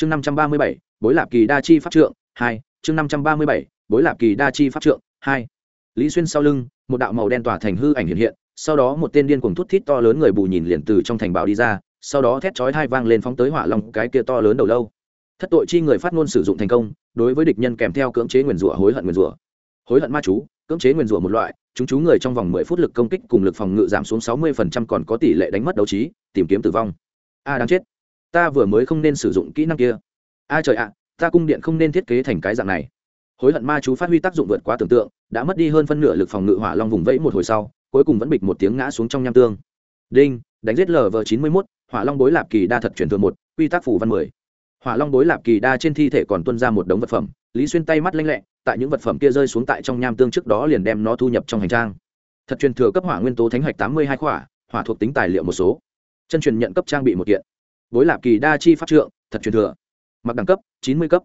chương năm trăm ba mươi bảy, bối lạp kỳ đa chi pháp trượng, hai, chương năm trăm ba mươi bảy, bối lạp kỳ đa chi pháp trượng, hai. Lý xuyên sau lưng, một đạo màu đen tỏa thành hư ảnh hiện hiện, sau đó một tên điên cuồng thút thít to lớn người bù nhìn liền từ trong thành bảo đi ra, sau đó thét chói hai vang lên phóng tới hỏa long cái kia to lớn đầu lâu. Thất tội chi người phát ngôn sử dụng thành công, đối với địch nhân kèm theo cưỡng chế nguyền rủa hối hận nguyền rủa. Hối hận ma chú, cưỡng chế nguyền rủa một loại, chúng chú người trong vòng mười phút lực công kích cùng lực phòng ngự giảm xuống sáu mươi phần trăm còn có tỷ lệ đánh mất đấu trí, tìm kiếm tử vong. A, đáng chết ta vừa mới không nên sử dụng kỹ năng kia. A trời ạ, ta cung điện không nên thiết kế thành cái dạng này. Hối hận ma chú phát huy tác dụng vượt quá tưởng tượng, đã mất đi hơn phân nửa lực phòng ngự hỏa long vùng vẫy một hồi sau, cuối cùng vẫn bịch một tiếng ngã xuống trong nham tương. Đinh, đánh giết lv chín mươi mốt, hỏa long bối lạp kỳ đa thật truyền thừa một, quy tắc phủ văn mười. Hỏa long bối lạp kỳ đa trên thi thể còn tuân ra một đống vật phẩm, lý xuyên tay mắt lanh lẹ, tại những vật phẩm kia rơi xuống tại trong nham tương trước đó liền đem nó thu nhập trong hành trang. Thật truyền thừa cấp hỏa nguyên tố thánh hạch tám mươi hai khỏa, hỏa thuộc tính tài liệu một số. Chân truyền nhận cấp trang bị một kiện bối lạp kỳ đa chi pháp trượng, thật truyền thừa. Mặc đẳng cấp, chín mươi cấp.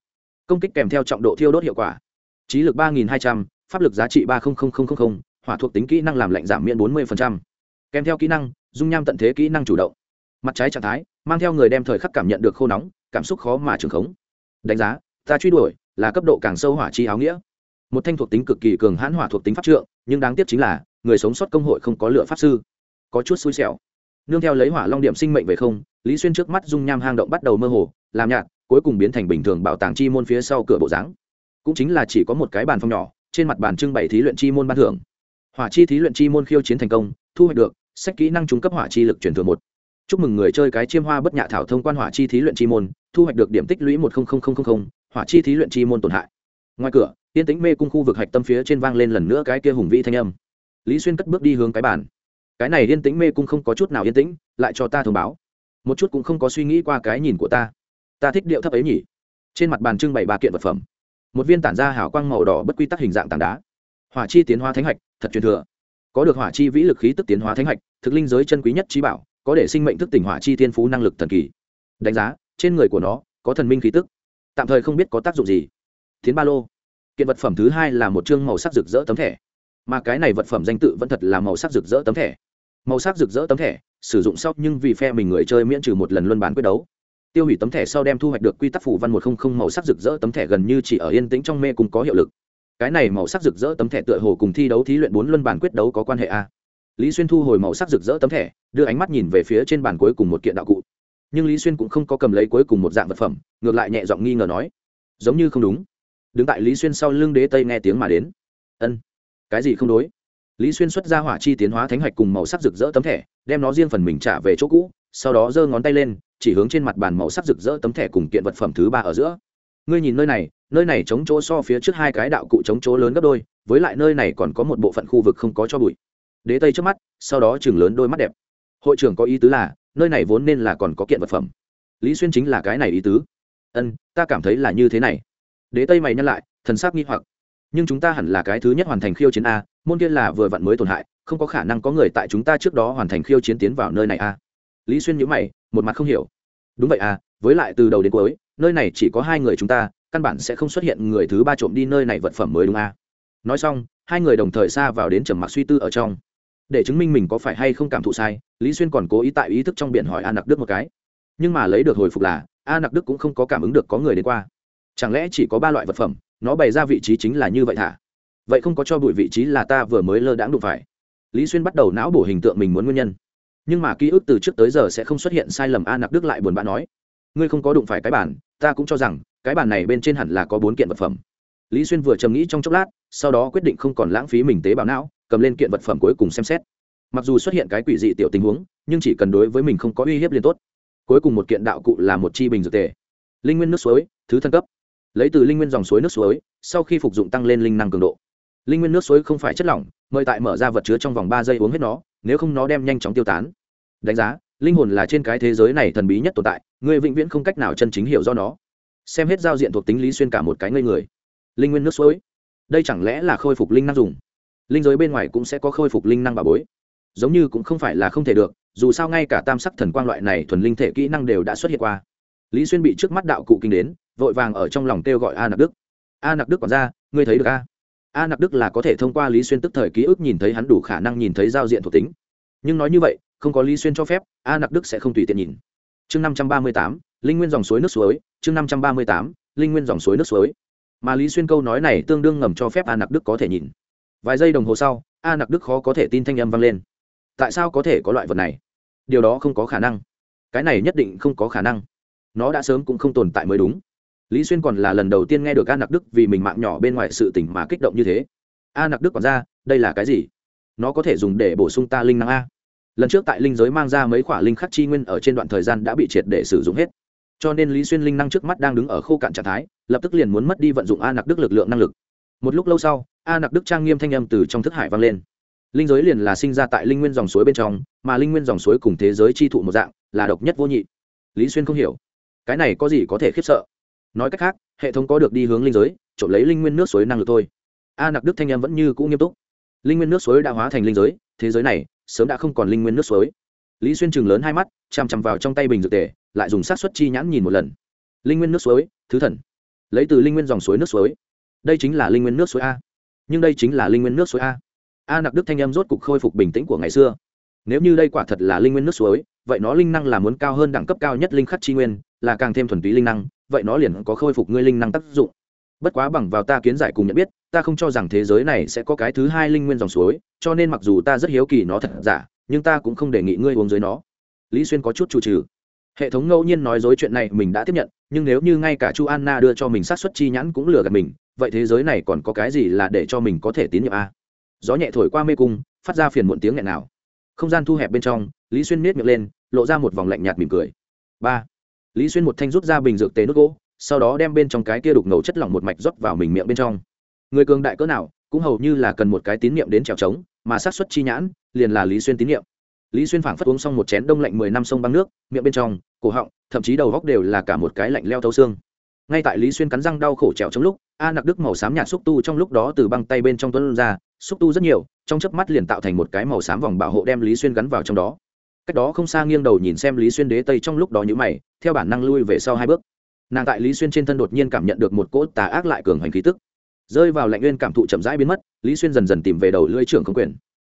Công kích kèm theo trọng độ thiêu đốt hiệu quả. Trí lực ba nghìn hai trăm, pháp lực giá trị ba hỏa thuộc tính kỹ năng làm lạnh giảm miễn bốn mươi kèm theo kỹ năng, dung nham tận thế kỹ năng chủ động. Mặt trái trạng thái, mang theo người đem thời khắc cảm nhận được khô nóng, cảm xúc khó mà trường khống. Đánh giá, ta truy đuổi là cấp độ càng sâu hỏa chi áo nghĩa. Một thanh thuộc tính cực kỳ cường hãn hỏa thuộc tính pháp trượng, nhưng đáng tiếc chính là, người sống sót công hội không có lựa pháp sư. Có chút xui xẻo. Nương theo lấy hỏa long điểm sinh mệnh về không lý xuyên trước mắt dung nham hang động bắt đầu mơ hồ, làm nhạt, cuối cùng biến thành bình thường bảo tàng chi môn phía sau cửa bộ dáng. Cũng chính là chỉ có một cái bàn phong nhỏ, trên mặt bàn trưng bày thí luyện chi môn ban thưởng. Hỏa chi thí luyện chi môn khiêu chiến thành công, thu hoạch được, sách kỹ năng trung cấp hỏa chi lực truyền thừa một. Chúc mừng người chơi cái chiêm hoa bất nhạ thảo thông quan hỏa chi thí luyện chi môn, thu hoạch được điểm tích lũy một hỏa chi thí luyện chi môn tổn hại. Ngoài cửa tiên tĩnh mê cung khu vực hạch tâm phía trên vang lên lần nữa cái kia hùng vĩ thanh âm. Lý xuyên cất bước đi hướng cái bàn. Cái này yên tĩnh mê cung không có chút nào yên tĩnh, lại cho ta thông báo một chút cũng không có suy nghĩ qua cái nhìn của ta. Ta thích điệu thấp ấy nhỉ? Trên mặt bàn trưng bày ba kiện vật phẩm. Một viên tản ra hảo quang màu đỏ bất quy tắc hình dạng tảng đá. Hỏa chi tiến hóa thánh hạch, thật truyền thừa. Có được hỏa chi vĩ lực khí tức tiến hóa thánh hạch, thực linh giới chân quý nhất trí bảo, có để sinh mệnh thức tỉnh hỏa chi thiên phú năng lực thần kỳ. Đánh giá, trên người của nó, có thần minh khí tức. Tạm thời không biết có tác dụng gì. Tiến ba lô. Kiện vật phẩm thứ hai là một chương màu sắc rực rỡ tấm thẻ. Mà cái này vật phẩm danh tự vẫn thật là màu sắc rực rỡ tấm thẻ màu sắc rực rỡ tấm thẻ, sử dụng sau nhưng vì phe mình người chơi miễn trừ một lần luân bán quyết đấu. Tiêu hủy tấm thẻ sau đem thu hoạch được quy tắc phủ văn một không không màu sắc rực rỡ tấm thẻ gần như chỉ ở yên tĩnh trong mê cùng có hiệu lực. Cái này màu sắc rực rỡ tấm thẻ tựa hồ cùng thi đấu thí luyện bốn luân bản quyết đấu có quan hệ a. Lý xuyên thu hồi màu sắc rực rỡ tấm thẻ, đưa ánh mắt nhìn về phía trên bàn cuối cùng một kiện đạo cụ. Nhưng lý xuyên cũng không có cầm lấy cuối cùng một dạng vật phẩm, ngược lại nhẹ giọng nghi ngờ nói, giống như không đúng. Đứng tại lý xuyên sau lưng đế tây nghe tiếng mà đến. Ân, cái gì không đối? Lý xuyên xuất ra hỏa chi tiến hóa thánh hạch cùng màu sắc rực rỡ tấm thẻ, đem nó riêng phần mình trả về chỗ cũ, sau đó giơ ngón tay lên, chỉ hướng trên mặt bàn màu sắc rực rỡ tấm thẻ cùng kiện vật phẩm thứ ba ở giữa. Ngươi nhìn nơi này nơi này chống chỗ so phía trước hai cái đạo cụ chống chỗ lớn gấp đôi, với lại nơi này còn có một bộ phận khu vực không có cho bụi. Đế tây trước mắt, sau đó chừng lớn đôi mắt đẹp. Hội trưởng có ý tứ là, nơi này vốn nên là còn có kiện vật phẩm. Lý xuyên chính là cái này ý tứ. Ân, ta cảm thấy là như thế này. Đế tây mày nhắc lại, thần sắc nghi hoặc nhưng chúng ta hẳn là cái thứ nhất hoàn thành khiêu chiến a, môn kia là vừa vặn mới tổn hại, không có khả năng có người tại chúng ta trước đó hoàn thành khiêu chiến tiến vào nơi này a. Lý xuyên nhữ mày, một mặt không hiểu. Đúng vậy à với lại từ đầu đến cuối, nơi này chỉ có hai người chúng ta, căn bản sẽ không xuất hiện người thứ ba trộm đi nơi này vật phẩm mới đúng à. nói xong, hai người đồng thời xa vào đến trầm mặc suy tư ở trong. Để chứng minh mình có phải hay không cảm thụ sai, lý xuyên còn cố ý tại ý thức trong biển hỏi a nặc đức một cái. Nhưng mà lấy được hồi phục là, a nặc đức cũng không có cảm ứng được có người đến qua. Chẳng lẽ chỉ có ba loại vật phẩm nó bày ra vị trí chính là như vậy thả. Vậy không có cho bụi vị trí là ta vừa mới lơ đãng đụng phải. Lý xuyên bắt đầu não bổ hình tượng mình muốn nguyên nhân. Nhưng mà ký ức từ trước tới giờ sẽ không xuất hiện sai lầm a nặc đức lại buồn bã nói, ngươi không có đụng phải cái bản ta cũng cho rằng cái bản này bên trên hẳn là có bốn kiện vật phẩm. Lý xuyên vừa trầm nghĩ trong chốc lát, sau đó quyết định không còn lãng phí mình tế bào não, cầm lên kiện vật phẩm cuối cùng xem xét. Mặc dù xuất hiện cái quỷ dị tiểu tình huống, nhưng chỉ cần đối với mình không có uy hiếp liên tốt. Cuối cùng một kiện đạo cụ là một chi bình dược tề. Linh nguyên nước suối, thứ thân cấp lấy từ linh nguyên dòng suối nước suối, sau khi phục dụng tăng lên linh năng cường độ. Linh nguyên nước suối không phải chất lỏng, mời tại mở ra vật chứa trong vòng ba giây uống hết nó, nếu không nó đem nhanh chóng tiêu tán. Đánh giá, linh hồn là trên cái thế giới này thần bí nhất tồn tại, người vĩnh viễn không cách nào chân chính hiểu do nó. Xem hết giao diện thuộc tính lý xuyên cả một cái ngây người. Linh nguyên nước suối, đây chẳng lẽ là khôi phục linh năng dùng? Linh giới bên ngoài cũng sẽ có khôi phục linh năng bà bối. Giống như cũng không phải là không thể được, dù sao ngay cả tam sắc thần quang loại này thuần linh thể kỹ năng đều đã xuất hiện qua. Lý xuyên bị trước mắt đạo cụ kinh đến vội vàng ở trong lòng kêu gọi a nặc đức. A nặc đức còn ra, ngươi thấy được a? A nặc đức là có thể thông qua lý xuyên tức thời ký ức nhìn thấy hắn đủ khả năng nhìn thấy giao diện thuộc tính. Nhưng nói như vậy, không có lý xuyên cho phép, a nặc đức sẽ không tùy tiện nhìn. Chương năm trăm ba mươi tám, linh nguyên dòng suối nước suối, chương năm trăm ba mươi tám, linh nguyên dòng suối nước suối. Mà lý xuyên câu nói này tương đương ngầm cho phép a nặc đức có thể nhìn. Vài giây đồng hồ sau, a nặc đức khó có thể tin thanh âm vang lên. Tại sao có thể có loại vật này? Điều đó không có khả năng. Cái này nhất định không có khả năng. Nó đã sớm cũng không tồn tại mới đúng lý xuyên còn là lần đầu tiên nghe được a nặc đức vì mình mạng nhỏ bên ngoài sự tỉnh mà kích động như thế. A nặc đức còn ra, đây là cái gì? Nó có thể dùng để bổ sung ta linh năng a. Lần trước tại linh giới mang ra mấy khoả linh khắc chi nguyên ở trên đoạn thời gian đã bị triệt để sử dụng hết. Cho nên lý xuyên linh năng trước mắt đang đứng ở khô cạn trạng thái, lập tức liền muốn mất đi vận dụng a nặc đức lực lượng năng lực. Một lúc lâu sau, a nặc đức trang nghiêm thanh âm từ trong thức hải vang lên. Linh giới liền là sinh ra tại linh nguyên dòng suối bên trong, mà linh nguyên dòng suối cùng thế giới chi thụ một dạng, là độc nhất vô nhị. Lý xuyên không hiểu, cái này có gì có thể khiếp sợ? Nói cách khác, hệ thống có được đi hướng linh giới, trộm lấy linh nguyên nước suối năng lực thôi. A nặc đức thanh em vẫn như cũ nghiêm túc. Linh nguyên nước suối đã hóa thành linh giới, thế giới này sớm đã không còn linh nguyên nước suối. Lý xuyên chừng lớn hai mắt, chằm chằm vào trong tay bình dược tề, lại dùng sát xuất chi nhãn nhìn một lần. Linh nguyên nước suối, thứ thần. Lấy từ linh nguyên dòng suối nước suối. Đây chính là linh nguyên nước suối a. Nhưng đây chính là linh nguyên nước suối a. A nặc đức thanh em rốt cục khôi phục bình tĩnh của ngày xưa. Nếu như đây quả thật là linh nguyên nước suối, vậy nó linh năng là muốn cao hơn đẳng cấp cao nhất linh khắc chi nguyên, là càng thêm thuần túy linh năng vậy nó liền có khôi phục ngươi linh năng tác dụng. Bất quá bằng vào ta kiến giải cùng nhận biết, ta không cho rằng thế giới này sẽ có cái thứ hai linh nguyên dòng suối, cho nên mặc dù ta rất hiếu kỳ nó thật giả, nhưng ta cũng không đề nghị ngươi uống dưới nó. Lý xuyên có chút chủ trừ hệ thống ngẫu nhiên nói dối chuyện này mình đã tiếp nhận, nhưng nếu như ngay cả chu anna đưa cho mình sát xuất chi nhãn cũng lừa gạt mình, vậy thế giới này còn có cái gì là để cho mình có thể tín nhiệm a? Gió nhẹ thổi qua mê cung, phát ra phiền muộn tiếng nghẹn nào không gian thu hẹp bên trong, lý xuyên miết miệng lên, lộ ra một vòng lạnh nhạt mỉm cười. Ba lý xuyên một thanh rút ra bình dược tế nước gỗ, sau đó đem bên trong cái kia đục ngầu chất lỏng một mạch rót vào mình miệng bên trong. Người cường đại cỡ nào, cũng hầu như là cần một cái tín nhiệm đến trèo trống, mà sát xuất chi nhãn, liền là lý xuyên tín nhiệm lý xuyên phảng phất uống xong một chén đông lạnh mười năm sông băng nước, miệng bên trong, cổ họng, thậm chí đầu góc đều là cả một cái lạnh leo thấu xương. Ngay tại lý xuyên cắn răng đau khổ trèo trong lúc, a nặc đức màu xám nhạt xúc tu trong lúc đó từ băng tay bên trong tuấn ra, xúc tu rất nhiều, trong chớp mắt liền tạo thành một cái màu xám vòng bảo hộ đem lý xuyên gắn vào trong đó cách đó không xa nghiêng đầu nhìn xem lý xuyên đế tây trong lúc đó nhữ mày, theo bản năng lui về sau hai bước. Nàng tại lý xuyên trên thân đột nhiên cảm nhận được một cỗ tà ác lại cường hành khí tức. Rơi vào lạnh nguyên cảm thụ chậm rãi biến mất, lý xuyên dần dần tìm về đầu lưỡi trưởng không quyền.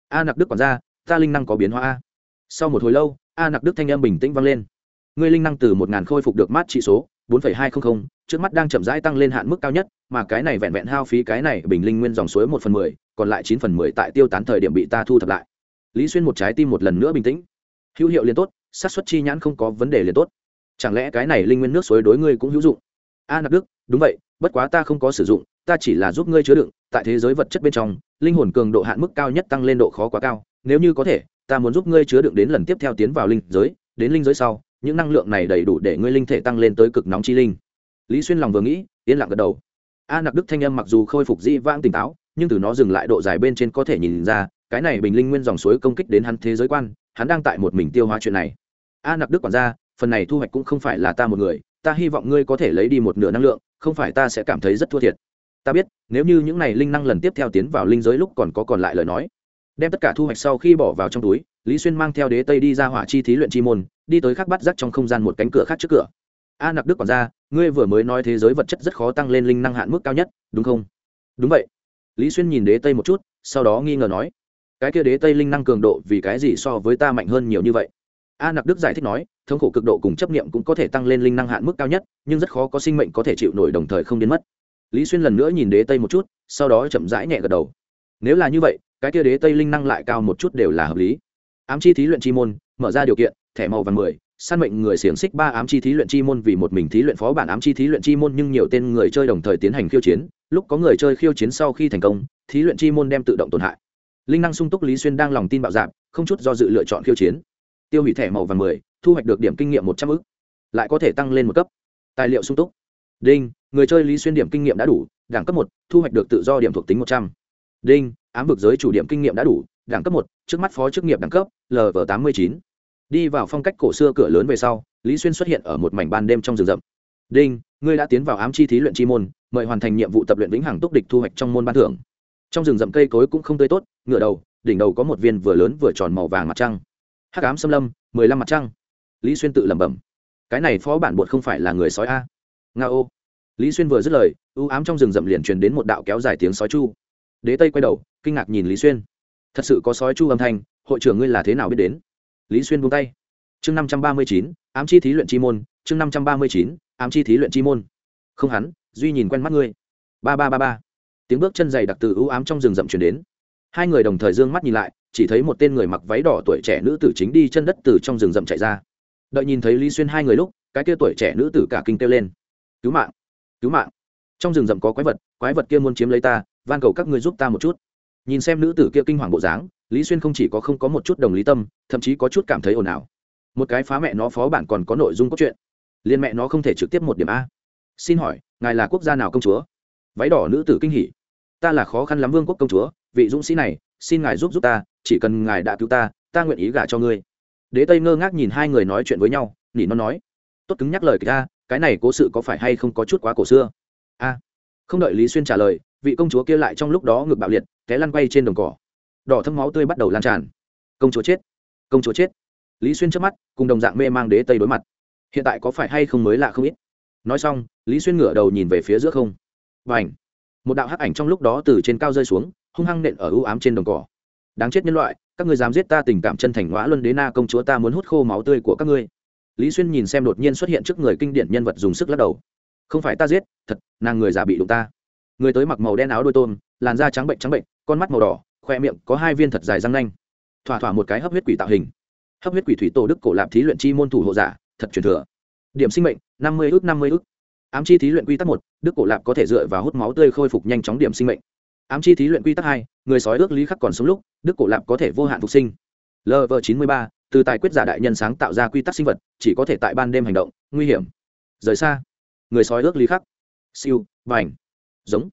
A nặc đức quản ra ta linh năng có biến hóa a. Sau một hồi lâu, a nặc đức thanh âm bình tĩnh vang lên. Ngươi linh năng từ một ngàn khôi phục được mát trị số, bốn hai trăm linh trước mắt đang chậm rãi tăng lên hạn mức cao nhất, mà cái này vẹn vẹn hao phí cái này bình linh nguyên dòng suối một phần mười, còn lại chín phần mười tại tiêu tán thời điểm bị ta thu thập lại. Lý xuyên một trái tim một lần nữa bình tĩnh hữu hiệu liền tốt sát xuất chi nhãn không có vấn đề liền tốt. Chẳng lẽ cái này linh nguyên nước suối đối ngươi cũng hữu dụng? A nặc đức, đúng vậy, bất quá ta không có sử dụng, ta chỉ là giúp ngươi chứa đựng, tại thế giới vật chất bên trong, linh hồn cường độ hạn mức cao nhất tăng lên độ khó quá cao, nếu như có thể, ta muốn giúp ngươi chứa đựng đến lần tiếp theo tiến vào linh giới, đến linh giới sau, những năng lượng này đầy đủ để ngươi linh thể tăng lên tới cực nóng chi linh. Lý xuyên lòng vừa nghĩ, yên lặng gật đầu. A nặc đức thanh âm mặc dù khôi phục dĩ vãng tỉnh táo, nhưng từ nó dừng lại độ dài bên trên có thể nhìn ra, cái này bình linh nguyên dòng suối công kích đến hắn thế giới quan hắn đang tại một mình tiêu hóa chuyện này. A nặc đức quản gia, phần này thu hoạch cũng không phải là ta một người, ta hy vọng ngươi có thể lấy đi một nửa năng lượng, không phải ta sẽ cảm thấy rất thua thiệt. Ta biết, nếu như những này linh năng lần tiếp theo tiến vào linh giới lúc còn có còn lại lời nói, đem tất cả thu hoạch sau khi bỏ vào trong túi, lý xuyên mang theo đế tây đi ra hỏa chi thí luyện chi môn, đi tới khắc bắt rắc trong không gian một cánh cửa khác trước cửa. A nặc đức quản gia, ngươi vừa mới nói thế giới vật chất rất khó tăng lên linh năng hạn mức cao nhất, đúng không? Đúng vậy. Lý xuyên nhìn đế tây một chút, sau đó nghi ngờ nói cái kia đế tây linh năng cường độ vì cái gì so với ta mạnh hơn nhiều như vậy? A nặc đức giải thích nói, thống khổ cực độ cùng chấp nghiệm cũng có thể tăng lên linh năng hạn mức cao nhất, nhưng rất khó có sinh mệnh có thể chịu nổi đồng thời không biến mất. Lý xuyên lần nữa nhìn đế tây một chút, sau đó chậm rãi nhẹ gật đầu. Nếu là như vậy, cái kia đế tây linh năng lại cao một chút đều là hợp lý. Ám chi thí luyện chi môn, mở ra điều kiện, thẻ màu vàng mười san mệnh người xiềng xích ba ám chi thí luyện chi môn vì một mình thí luyện phó bản ám chi thí luyện chi môn nhưng nhiều tên người chơi đồng thời tiến hành khiêu chiến, lúc có người chơi khiêu chiến sau khi thành công, thí luyện chi môn đem tự động tổn hại linh năng sung túc lý xuyên đang lòng tin bạo dạp, không chút do dự lựa chọn khiêu chiến. Tiêu hủy thẻ màu vàng mười, thu hoạch được điểm kinh nghiệm một trăm ư lại có thể tăng lên một cấp. Tài liệu sung túc. Đinh, người chơi lý xuyên điểm kinh nghiệm đã đủ, đẳng cấp một, thu hoạch được tự do điểm thuộc tính một trăm. Đinh, ám vực giới chủ điểm kinh nghiệm đã đủ, đẳng cấp một, trước mắt phó chức nghiệp đẳng cấp lv tám mươi chín. Đi vào phong cách cổ xưa cửa lớn về sau, lý xuyên xuất hiện ở một mảnh ban đêm trong rừng rậm. Đinh, ngươi đã tiến vào ám chi thí luyện chi môn, mời hoàn thành nhiệm vụ tập luyện vĩnh hằng túc địch thu hoạch trong môn ban thưởng trong rừng rậm cây cối cũng không tươi tốt ngựa đầu, đỉnh đầu có một viên vừa lớn vừa tròn màu vàng mặt trăng. Hắc ám xâm lâm, mười lăm mặt trăng. Lý xuyên tự lẩm bẩm, cái này phó bản bột không phải là người sói a. Nga ô. Lý xuyên vừa dứt lời ưu ám trong rừng rậm liền truyền đến một đạo kéo dài tiếng sói chu. Đế tây quay đầu, kinh ngạc nhìn lý xuyên. Thật sự có sói chu âm thanh, hội trưởng ngươi là thế nào biết đến? Lý xuyên buông tay. Chương năm trăm ba mươi chín, ám chi thí luyện chi môn, chương năm trăm ba mươi chín, ám chi thí luyện chi môn. Không hắn, duy nhìn quen mắt ngươi. Ba ba ba ba tiếng bước chân dày đặc từ ưu ám trong rừng rậm chuyển đến. Hai người đồng thời d ư ơ n g mắt nhìn lại, chỉ thấy một tên người mặc váy đỏ tuổi trẻ nữ tử chính đi chân đất từ trong rừng rậm chạy ra. Đợi nhìn thấy lý xuyên hai người lúc, cái kia tuổi trẻ nữ tử cả kinh kêu lên. Cứu mạng! Cứu mạng! Trong rừng rậm có quái vật quái vật kia muốn chiếm lấy ta, van cầu các người giúp ta một chút. Nhìn xem nữ tử kia kinh hoàng bộ dáng, lý xuyên không chỉ có không có một chút đồng lý tâm, thậm chí có chút cảm thấy ồn ào. Một cái phá mẹ nó phó bản còn có nội dung cốt truyện. Liên mẹ nó không thể trực tiếp một điểm a. Xin hỏi, ngài là quốc gia nào công chúa? Váy đỏ nữ tử kinh hỉ. Ta là khó khăn lắm vương quốc công chúa, vị dũng sĩ này, xin ngài giúp giúp ta, chỉ cần ngài đã cứu ta ta nguyện ý gả cho ngươi. Đế tây ngơ ngác nhìn hai người nói chuyện với nhau, nỉ nó nói, tốt cứng nhắc lời ta, cái này cố sự có phải hay không có chút quá cổ xưa? A. Không đợi lý xuyên trả lời, vị công chúa kia lại trong lúc đó ngực bạo liệt, té lăn quay trên đồng cỏ. Đỏ thâm máu tươi bắt đầu lan tràn. Công chúa chết, công chúa chết. Lý xuyên trước mắt, cùng đồng dạng mê mang đế tây đối mặt. Hiện tại có phải hay không mới lạ không ít? Nói xong, lý xuyên ngửa đầu nhìn về phía giữa không và ảnh. Một đạo hắc ảnh trong lúc đó từ trên cao rơi xuống, hung hăng nện ở ưu ám trên đồng cỏ. Đáng chết nhân loại, các ngươi dám giết ta tình cảm chân thành ngõa luân đế na công chúa ta muốn hút khô máu tươi của các ngươi. Lý xuyên nhìn xem đột nhiên xuất hiện trước người kinh điển nhân vật dùng sức lắc đầu. Không phải ta giết, thật, nàng người già bị đụng ta. Người tới mặc màu đen áo đôi tôm, làn da trắng bệnh trắng bệnh, con mắt màu đỏ, khoe miệng có hai viên thật dài răng nanh. Thỏa thỏa một cái hấp huyết quỷ tạo hình. Hấp huyết quỷ thủy tổ đức cổ lạp thí luyện chi môn thủ hộ giả, thật truyền thừa. Điểm sinh mệnh, năm mươi ước năm mươi ước ám chi thí luyện quy tắc một, đức cổ lạp có thể dựa vào hút máu tươi khôi phục nhanh chóng điểm sinh mệnh. Ám chi thí luyện quy tắc hai, người sói ước lý khắc còn sống lúc, đức cổ lạp có thể vô hạn phục sinh. Lv chín mươi ba, từ tài quyết giả đại nhân sáng tạo ra quy tắc sinh vật, chỉ có thể tại ban đêm hành động, nguy hiểm. Rời xa. Người sói ước lý khắc. Siêu, vành. Giống.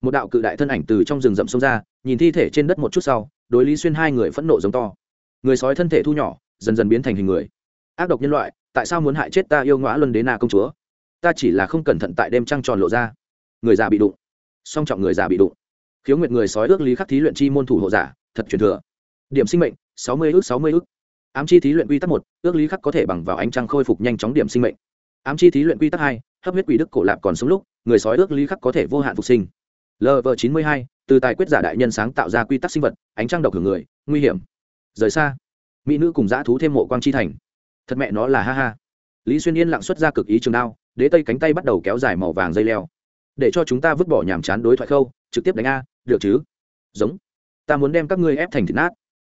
Một đạo cự đại thân ảnh từ trong rừng rậm xông ra, nhìn thi thể trên đất một chút sau, đối lý xuyên hai người phẫn nộ giống to. Người sói thân thể thu nhỏ, dần dần biến thành hình người. Ác độc nhân loại, tại sao muốn hại chết ta yêu ngõ luân đế na công chúa? Ta chỉ là không cẩn thận tại đêm trăng tròn lộ ra. Người già bị đụng. Song trọng người già bị đụng. Khiếu nguyệt người sói ước lý khắc thí luyện chi môn thủ hộ giả, thật truyền thừa. Điểm sinh mệnh, sáu mươi ước, sáu mươi ước. Ám chi thí luyện quy tắc một, ước lý khắc có thể bằng vào ánh trăng khôi phục nhanh chóng điểm sinh mệnh. Ám chi thí luyện quy tắc hai, hấp huyết quỷ đức cổ lạp còn sống lúc, người sói ước lý khắc có thể vô hạn phục sinh. Lv chín mươi hai, từ tài quyết giả đại nhân sáng tạo ra quy tắc sinh vật, ánh trăng độc hưởng người, nguy hiểm. Rời xa. Mỹ nữ cùng dã thú thêm mộ quang chi thành. Thật mẹ nó là ha ha lý xuyên yên lặng xuất ra cực ý trường đao, đế tây cánh tay bắt đầu kéo dài màu vàng dây leo. Để cho chúng ta vứt bỏ nhàm chán đối thoại khâu, trực tiếp đánh a, được chứ? Giống. Ta muốn đem các ngươi ép thành thịt nát.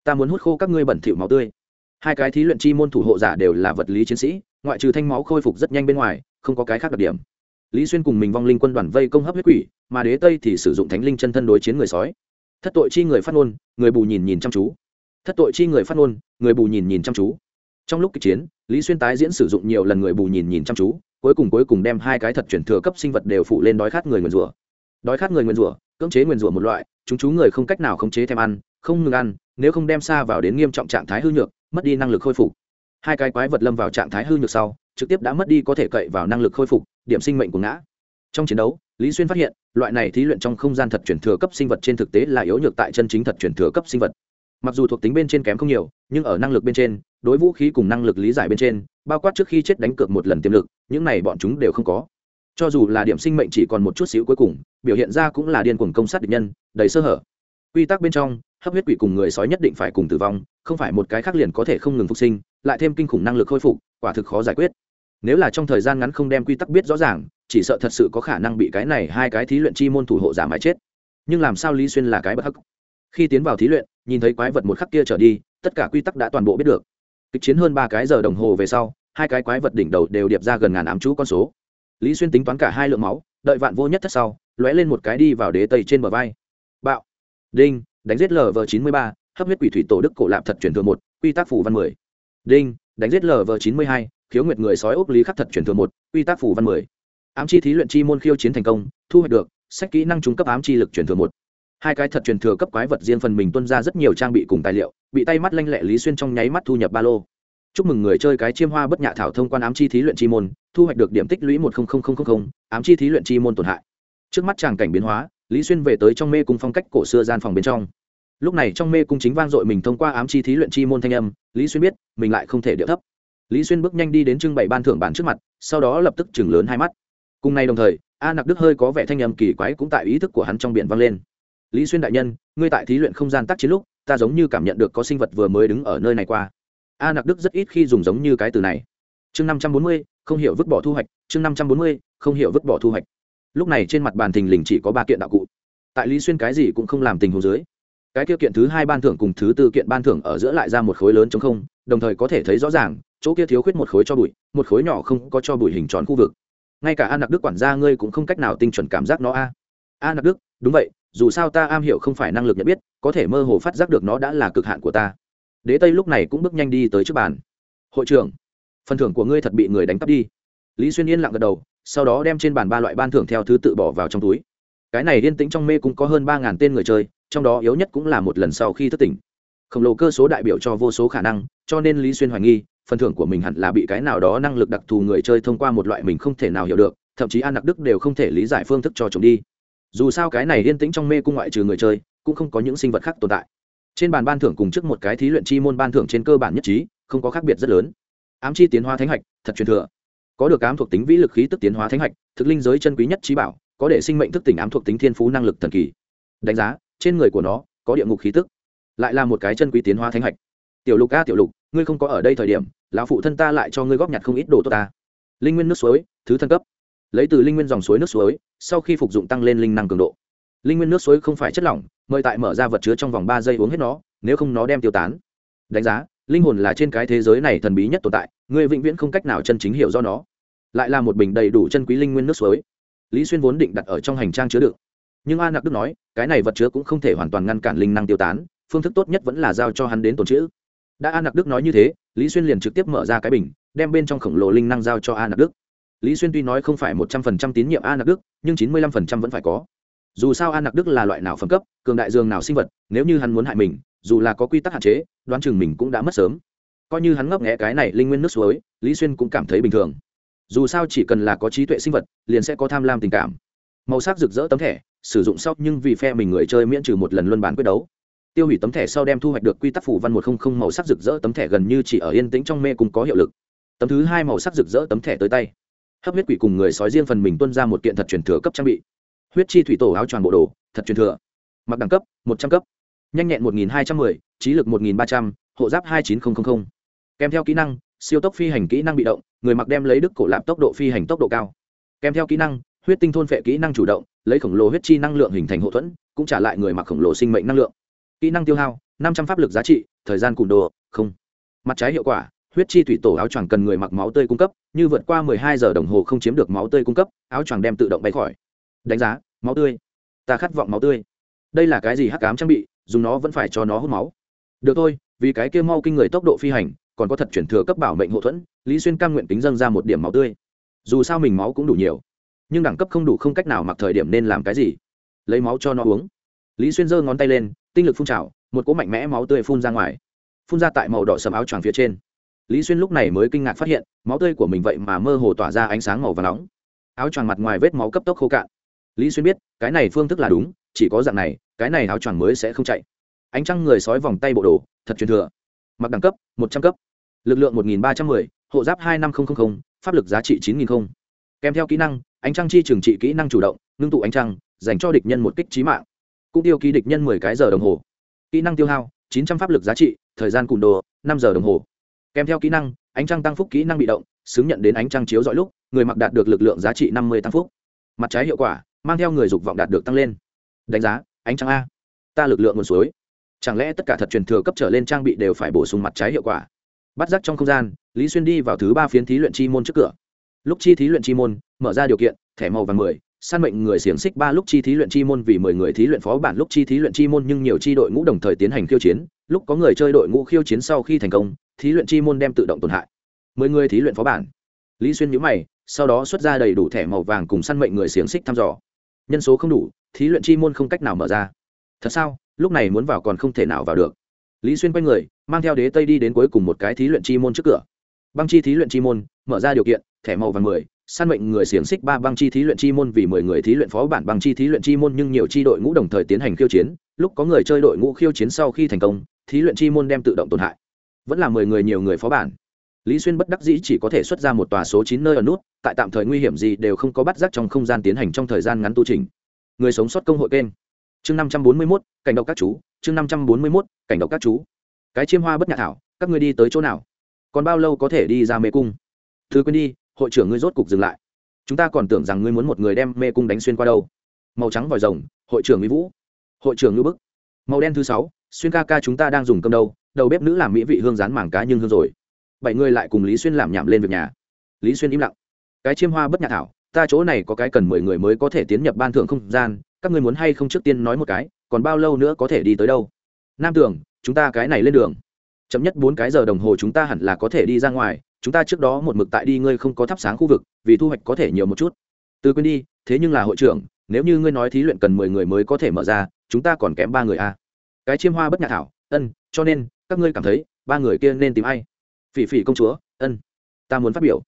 Ta muốn hút khô các ngươi bẩn thỉu máu tươi. Hai cái thí luyện chi môn thủ hộ giả đều là vật lý chiến sĩ, ngoại trừ thanh máu khôi phục rất nhanh bên ngoài, không có cái khác đặc điểm. Lý xuyên cùng mình vong linh quân đoàn vây công hấp huyết quỷ, mà đế tây thì sử dụng thánh linh chân thân đối chiến người sói. Thất tội chi người phát ngôn, người bù nhìn nhìn chăm chú. Thất tội chi người phát ngôn, người bù nhìn nhìn chăm chú trong lúc kịch chiến, lý xuyên tái diễn sử dụng nhiều lần người bù nhìn nhìn chăm chú, cuối cùng cuối cùng đem hai cái thật chuyển thừa cấp sinh vật đều phụ lên đói khát người nguyền rủa. Đói khát người nguyền rủa, cưỡng chế nguyền rủa một loại, chúng chú người không cách nào khống chế thèm ăn, không ngừng ăn, nếu không đem xa vào đến nghiêm trọng trạng thái hư nhược, mất đi năng lực khôi phục. Hai cái quái vật lâm vào trạng thái hư nhược sau, trực tiếp đã mất đi có thể cậy vào năng lực khôi phục, điểm sinh mệnh của ngã. Trong chiến đấu, lý xuyên phát hiện, loại này thí luyện trong không gian thật chuyển thừa cấp sinh vật trên thực tế là yếu nhược tại chân chính thật chuyển thừa cấp sinh vật mặc dù thuộc tính bên trên kém không nhiều, nhưng ở năng lực bên trên, đối vũ khí cùng năng lực lý giải bên trên, bao quát trước khi chết đánh cược một lần tiềm lực, những này bọn chúng đều không có. Cho dù là điểm sinh mệnh chỉ còn một chút xíu cuối cùng, biểu hiện ra cũng là điên cuồng công sát địch nhân, đầy sơ hở. Quy tắc bên trong, hấp huyết quỷ cùng người sói nhất định phải cùng tử vong, không phải một cái khác liền có thể không ngừng phục sinh, lại thêm kinh khủng năng lực khôi phục, quả thực khó giải quyết. Nếu là trong thời gian ngắn không đem quy tắc biết rõ ràng, chỉ sợ thật sự có khả năng bị cái này hai cái thí luyện chi môn thủ hộ giả mãi chết. Nhưng làm sao lý xuyên là cái bất hắc? Khi tiến vào thí luyện, nhìn thấy quái vật một khắc kia trở đi, tất cả quy tắc đã toàn bộ biết được. Kịch chiến hơn ba cái giờ đồng hồ về sau, hai cái quái vật đỉnh đầu đều điệp ra gần ngàn ám chú con số. Lý xuyên tính toán cả hai lượng máu, đợi vạn vô nhất thất sau, lóe lên một cái đi vào đế tây trên bờ vai. Bạo. Đinh, đánh giết lv chín mươi ba, hấp huyết quỷ thủy tổ đức cổ lạp thật truyền thừa một, quy tắc phủ văn mười. Đinh, đánh giết lv chín mươi hai, khiếu nguyệt người sói ốc lý khắc thật truyền thừa một, quy tắc phủ văn mười. Ám chi thí luyện chi môn khiêu chiến thành công, thu hoạch được, sách kỹ năng trung cấp ám chi lực truyền thừa một hai cái thật truyền thừa cấp quái vật riêng phần mình tuân ra rất nhiều trang bị cùng tài liệu, bị tay mắt lanh lẹ lý xuyên trong nháy mắt thu nhập ba lô. Chúc mừng người chơi cái chiêm hoa bất nhạ thảo thông quan ám chi thí luyện chi môn, thu hoạch được điểm tích lũy một ám chi thí luyện chi môn tổn hại. Trước mắt tràng cảnh biến hóa, lý xuyên về tới trong mê cung phong cách cổ xưa gian phòng bên trong. Lúc này trong mê cung chính vang dội mình thông qua ám chi thí luyện chi môn thanh âm, lý xuyên biết, mình lại không thể điệu thấp. Lý xuyên bước nhanh đi đến trưng bày ban thưởng bản trước mặt, sau đó lập tức chừng lớn hai mắt. Cùng ngày đồng thời, a nặc đức hơi có vẻ thanh âm kỳ quái cũng tại ý thức của hắn trong biển vang lên lý xuyên đại nhân, ngươi tại thí luyện không gian tác chiến lúc, ta giống như cảm nhận được có sinh vật vừa mới đứng ở nơi này qua. A nặc đức rất ít khi dùng giống như cái từ này. Chương năm trăm bốn mươi, không hiểu vứt bỏ thu hoạch, chương năm trăm bốn mươi, không hiểu vứt bỏ thu hoạch. Lúc này trên mặt bàn thình lình chỉ có ba kiện đạo cụ. Tại lý xuyên cái gì cũng không làm tình hồ dưới, cái kia kiện thứ hai ban thưởng cùng thứ tư kiện ban thưởng ở giữa lại ra một khối lớn chống không, đồng thời có thể thấy rõ ràng, chỗ kia thiếu khuyết một khối cho bụi, một khối nhỏ không có cho bụi hình tròn khu vực. Ngay cả an nặc đức quản gia ngươi cũng không cách nào tinh chuẩn cảm giác nó a. A nặc đức, đúng vậy dù sao ta am hiểu không phải năng lực nhận biết, có thể mơ hồ phát giác được nó đã là cực hạn của ta. Đế tây lúc này cũng bước nhanh đi tới trước bàn. Hội trưởng, phần thưởng của ngươi thật bị người đánh cắp đi. Lý xuyên yên lặng gật đầu, sau đó đem trên bàn ba loại ban thưởng theo thứ tự bỏ vào trong túi. Cái này yên tĩnh trong mê cũng có hơn ba ngàn tên người chơi, trong đó yếu nhất cũng là một lần sau khi thất tỉnh. Khổng lồ cơ số đại biểu cho vô số khả năng, cho nên lý xuyên hoài nghi, phần thưởng của mình hẳn là bị cái nào đó năng lực đặc thù người chơi thông qua một loại mình không thể nào hiểu được, thậm chí an nặc đức đều không thể lý giải phương thức cho chúng đi dù sao cái này yên tĩnh trong mê cung ngoại trừ người chơi, cũng không có những sinh vật khác tồn tại. Trên bàn ban thưởng cùng trước một cái thí luyện chi môn ban thưởng trên cơ bản nhất trí, không có khác biệt rất lớn. Ám chi tiến hóa thánh hạch, thật truyền thừa. Có được ám thuộc tính vĩ lực khí tức tiến hóa thánh hạch, thực linh giới chân quý nhất trí bảo, có để sinh mệnh thức tỉnh ám thuộc tính thiên phú năng lực thần kỳ. Đánh giá, trên người của nó, có địa ngục khí tức. Lại là một cái chân quý tiến hóa thánh hạch. Tiểu lục a, tiểu lục, ngươi không có ở đây thời điểm, lão phụ thân ta lại cho ngươi góp nhặt không ít đồ tốt ta. Linh nguyên nước suối, thứ thân cấp lấy từ linh nguyên dòng suối nước suối, sau khi phục dụng tăng lên linh năng cường độ. Linh nguyên nước suối không phải chất lỏng, mời tại mở ra vật chứa trong vòng ba giây uống hết nó, nếu không nó đem tiêu tán. Đánh giá, linh hồn là trên cái thế giới này thần bí nhất tồn tại, người vĩnh viễn không cách nào chân chính hiểu do nó. Lại là một bình đầy đủ chân quý linh nguyên nước suối. Lý xuyên vốn định đặt ở trong hành trang chứa đựng. Nhưng a nặc đức nói, cái này vật chứa cũng không thể hoàn toàn ngăn cản linh năng tiêu tán, phương thức tốt nhất vẫn là giao cho hắn đến tồn chữ đã a nặc đức nói như thế, lý xuyên liền trực tiếp mở ra cái bình, đem bên trong khổng lồ linh năng giao cho a nặc đức lý xuyên tuy nói không phải một trăm phần trăm tín nhiệm a nặc đức, nhưng chín mươi lăm phần trăm vẫn phải có. Dù sao a nặc đức là loại nào phẩm cấp, cường đại dương nào sinh vật, nếu như hắn muốn hại mình, dù là có quy tắc hạn chế, đoán chừng mình cũng đã mất sớm. Coi như hắn ngấp nghẽ cái này linh nguyên nước suối, lý xuyên cũng cảm thấy bình thường. Dù sao chỉ cần là có trí tuệ sinh vật, liền sẽ có tham lam tình cảm. Màu sắc rực rỡ tấm thẻ, sử dụng sau nhưng vì phe mình người chơi miễn trừ một lần luân bán quyết đấu. Tiêu hủy tấm thẻ sau đem thu hoạch được quy tắc phủ văn một không không màu sắc rực rỡ tấm thẻ gần như chỉ ở yên tĩnh trong mê cùng có hiệu lực. Tấm thứ hai màu sắc rực rỡ tấm thẻ tới tay hấp huyết quỷ cùng người sói riêng phần mình tuân ra một kiện thật truyền thừa cấp trang bị. Huyết chi thủy tổ áo tròn bộ đồ, thật truyền thừa. Mặc đẳng cấp, một trăm cấp. Nhanh nhẹn một nghìn hai trăm mười, trí lực một nghìn ba trăm, hộ giáp hai chín nghìn kèm theo kỹ năng, siêu tốc phi hành kỹ năng bị động, người mặc đem lấy đức cổ lạp tốc độ phi hành tốc độ cao. Kèm theo kỹ năng, huyết tinh thôn phệ kỹ năng chủ động, lấy khổng lồ huyết chi năng lượng hình thành hậu thuẫn, cũng trả lại người mặc khổng lồ sinh mệnh năng lượng. Kỹ năng tiêu hao, năm trăm pháp lực giá trị, thời gian cùn đồ, không. Mặt trái hiệu quả huyết chi thủy tổ áo choàng cần người mặc máu tươi cung cấp, như vượt qua mười hai giờ đồng hồ không chiếm được máu tươi cung cấp, áo choàng đem tự động bay khỏi. Đánh giá, máu tươi. Ta khát vọng máu tươi. Đây là cái gì hắc cám trang bị, dùng nó vẫn phải cho nó hút máu. Được thôi, vì cái kia mau kinh người tốc độ phi hành, còn có thật chuyển thừa cấp bảo mệnh hậu thuẫn, lý xuyên cam nguyện tính dâng ra một điểm máu tươi. Dù sao mình máu cũng đủ nhiều, nhưng đẳng cấp không đủ không cách nào mặc thời điểm nên làm cái gì? Lấy máu cho nó uống. Lý xuyên giơ ngón tay lên, tinh lực phun trào, một cỗ mạnh mẽ máu tươi phun ra ngoài. Phun ra tại màu đỏ sầm áo choàng phía trên lý xuyên lúc này mới kinh ngạc phát hiện, máu tươi của mình vậy mà mơ hồ tỏa ra ánh sáng màu và nóng. Áo choàng mặt ngoài vết máu cấp tốc khô cạn. Lý xuyên biết, cái này phương thức là đúng, chỉ có dạng này, cái này áo choàng mới sẽ không chạy. Ánh trăng người sói vòng tay bộ đồ, thật truyền thừa. Mặc đẳng cấp, một trăm cấp. Lực lượng một nghìn ba trăm mười, hộ giáp hai năm nghìn pháp lực giá trị chín nghìn kèm theo kỹ năng, ánh trăng chi trừng trị kỹ năng chủ động, ngưng tụ ánh trăng, dành cho địch nhân một kích trí mạng. Cũng tiêu ký địch nhân mười cái giờ đồng hồ. Kỹ năng tiêu hao, chín trăm pháp lực giá trị, thời gian cùn đồ, năm giờ đồng hồ kèm theo kỹ năng, ánh trăng tăng phúc kỹ năng bị động, xứng nhận đến ánh trăng chiếu dọi lúc, người mặc đạt được lực lượng giá trị năm mươi tăng phúc. Mặt trái hiệu quả, mang theo người dục vọng đạt được tăng lên. Đánh giá, ánh trăng a. Ta lực lượng nguồn suối. Chẳng lẽ tất cả thật truyền thừa cấp trở lên trang bị đều phải bổ sung mặt trái hiệu quả? Bắt giác trong không gian, lý xuyên đi vào thứ ba phiến thí luyện chi môn trước cửa. Lúc chi thí luyện chi môn, mở ra điều kiện, thẻ màu vàng mười san mệnh người xiềng xích ba lúc chi thí luyện chi môn vì mười người thí luyện phó bản lúc chi thí luyện chi môn nhưng nhiều chi đội ngũ đồng thời tiến hành khiêu chiến, lúc có người chơi đội ngũ khiêu chiến sau khi thành công, thí luyện chi môn đem tự động tổn hại. Mười người thí luyện phó bản. Lý xuyên nhữ mày, sau đó xuất ra đầy đủ thẻ màu vàng cùng săn mệnh người xiềng xích thăm dò. Nhân số không đủ, thí luyện chi môn không cách nào mở ra. Thật sao? Lúc này muốn vào còn không thể nào vào được. Lý xuyên quay người, mang theo đế tây đi đến cuối cùng một cái thí luyện chi môn trước cửa. Băng chi thí luyện chi môn, mở ra điều kiện, thẻ màu vàng mười san mệnh người xiềng xích ba băng chi thí luyện chi môn vì mười người thí luyện phó bản băng chi thí luyện chi môn nhưng nhiều chi đội ngũ đồng thời tiến hành khiêu chiến. Lúc có người chơi đội ngũ khiêu chiến sau khi thành công, thí luyện chi môn đem tự động tổn hại. Vẫn là mười người nhiều người phó bản. Lý xuyên bất đắc dĩ chỉ có thể xuất ra một tòa số chín nơi ở nút, tại tạm thời nguy hiểm gì đều không có bắt giác trong không gian tiến hành trong thời gian ngắn tu trình. Người sống sót công hội kênh. Chương năm trăm bốn mươi mốt, cảnh độc các chú. Chương năm trăm bốn mươi mốt, cảnh độc các chú. Cái chiêm hoa bất nhạ thảo, các ngươi đi tới chỗ nào? Còn bao lâu có thể đi ra mê cung? Thứ quên đi hội trưởng ngươi rốt cục dừng lại. Chúng ta còn tưởng rằng ngươi muốn một người đem mê cung đánh xuyên qua đâu. Màu trắng vòi rồng, hội trưởng mỹ vũ. Hội trưởng ngữ bức. Màu đen thứ sáu, xuyên ca ca chúng ta đang dùng cơm đâu, đầu bếp nữ làm mỹ vị hương rán mảng cá nhưng hương rồi. Bảy người lại cùng lý xuyên làm nhảm lên việc nhà. Lý xuyên im lặng. Cái chiêm hoa bất nhà thảo, ta chỗ này có cái cần mười người mới có thể tiến nhập ban thượng không gian, các ngươi muốn hay không trước tiên nói một cái, còn bao lâu nữa có thể đi tới đâu? Nam tưởng chúng ta cái này lên đường. Chậm nhất bốn cái giờ đồng hồ chúng ta hẳn là có thể đi ra ngoài chúng ta trước đó một mực tại đi ngươi không có thắp sáng khu vực, vì thu hoạch có thể nhiều một chút. Từ quên đi, thế nhưng là hội trưởng, nếu như ngươi nói thí luyện cần mười người mới có thể mở ra, chúng ta còn kém ba người a à. cái chiêm hoa bất nhạc thảo, ân, cho nên, các ngươi cảm thấy, ba người kia nên tìm ai? Phỉ phỉ công chúa, ân, ta muốn phát biểu.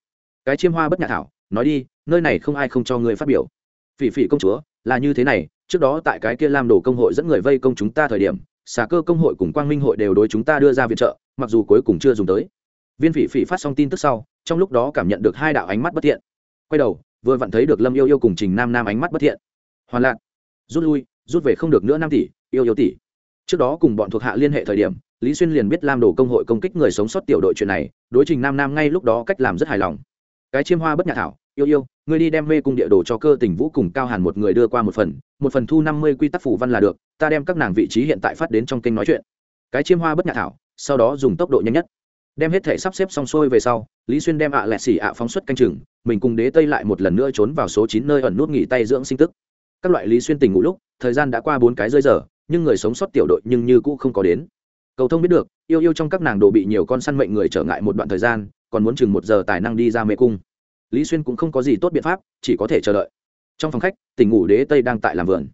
Cái chiêm hoa bất nhạc thảo, nói đi, nơi này không ai không cho ngươi phát biểu. Phỉ phỉ công chúa, là như thế này, trước đó tại cái kia làm đồ công hội dẫn người vây công chúng ta thời điểm, xà cơ công hội cùng quang minh hội đều đối chúng ta đưa ra viện trợ, mặc dù cuối cùng chưa dùng tới viên phỉ phỉ phát xong tin tức sau, trong lúc đó cảm nhận được hai đạo ánh mắt bất thiện. Quay đầu, vừa vặn thấy được lâm yêu yêu cùng trình nam nam ánh mắt bất thiện. Hoàn lạc, rút lui, rút về không được nữa năm tỷ, yêu yêu tỷ. Trước đó cùng bọn thuộc hạ liên hệ thời điểm, lý xuyên liền biết lam đồ công hội công kích người sống sót tiểu đội chuyện này, đối trình nam nam ngay lúc đó cách làm rất hài lòng. Cái chiêm hoa bất nhạc thảo, yêu yêu, ngươi đi đem mê cung địa đồ cho cơ tình vũ cùng cao hàn một người đưa qua một phần một phần thu năm mươi quy tắc phủ văn là được, ta đem các nàng vị trí hiện tại phát đến trong kênh nói chuyện. Cái chiêm hoa bất nhạc thảo, sau đó dùng tốc độ nhanh nhất đem hết thể sắp xếp xong xuôi về sau, lý xuyên đem ạ à lẹt xỉ ạ phóng xuất canh chừng, mình cùng đế tây lại một lần nữa trốn vào số chín nơi ẩn nút nghỉ tay dưỡng sinh tức. Các loại lý xuyên tình ngủ lúc, thời gian đã qua bốn cái rơi giờ, nhưng người sống sót tiểu đội nhưng như cũ không có đến. Cầu thông biết được, yêu yêu trong các nàng đồ bị nhiều con săn mệnh người trở ngại một đoạn thời gian, còn muốn chừng một giờ tài năng đi ra mê cung. Lý xuyên cũng không có gì tốt biện pháp, chỉ có thể chờ đợi. Trong phòng khách, tỉnh ngủ đế tây đang tại làm vườn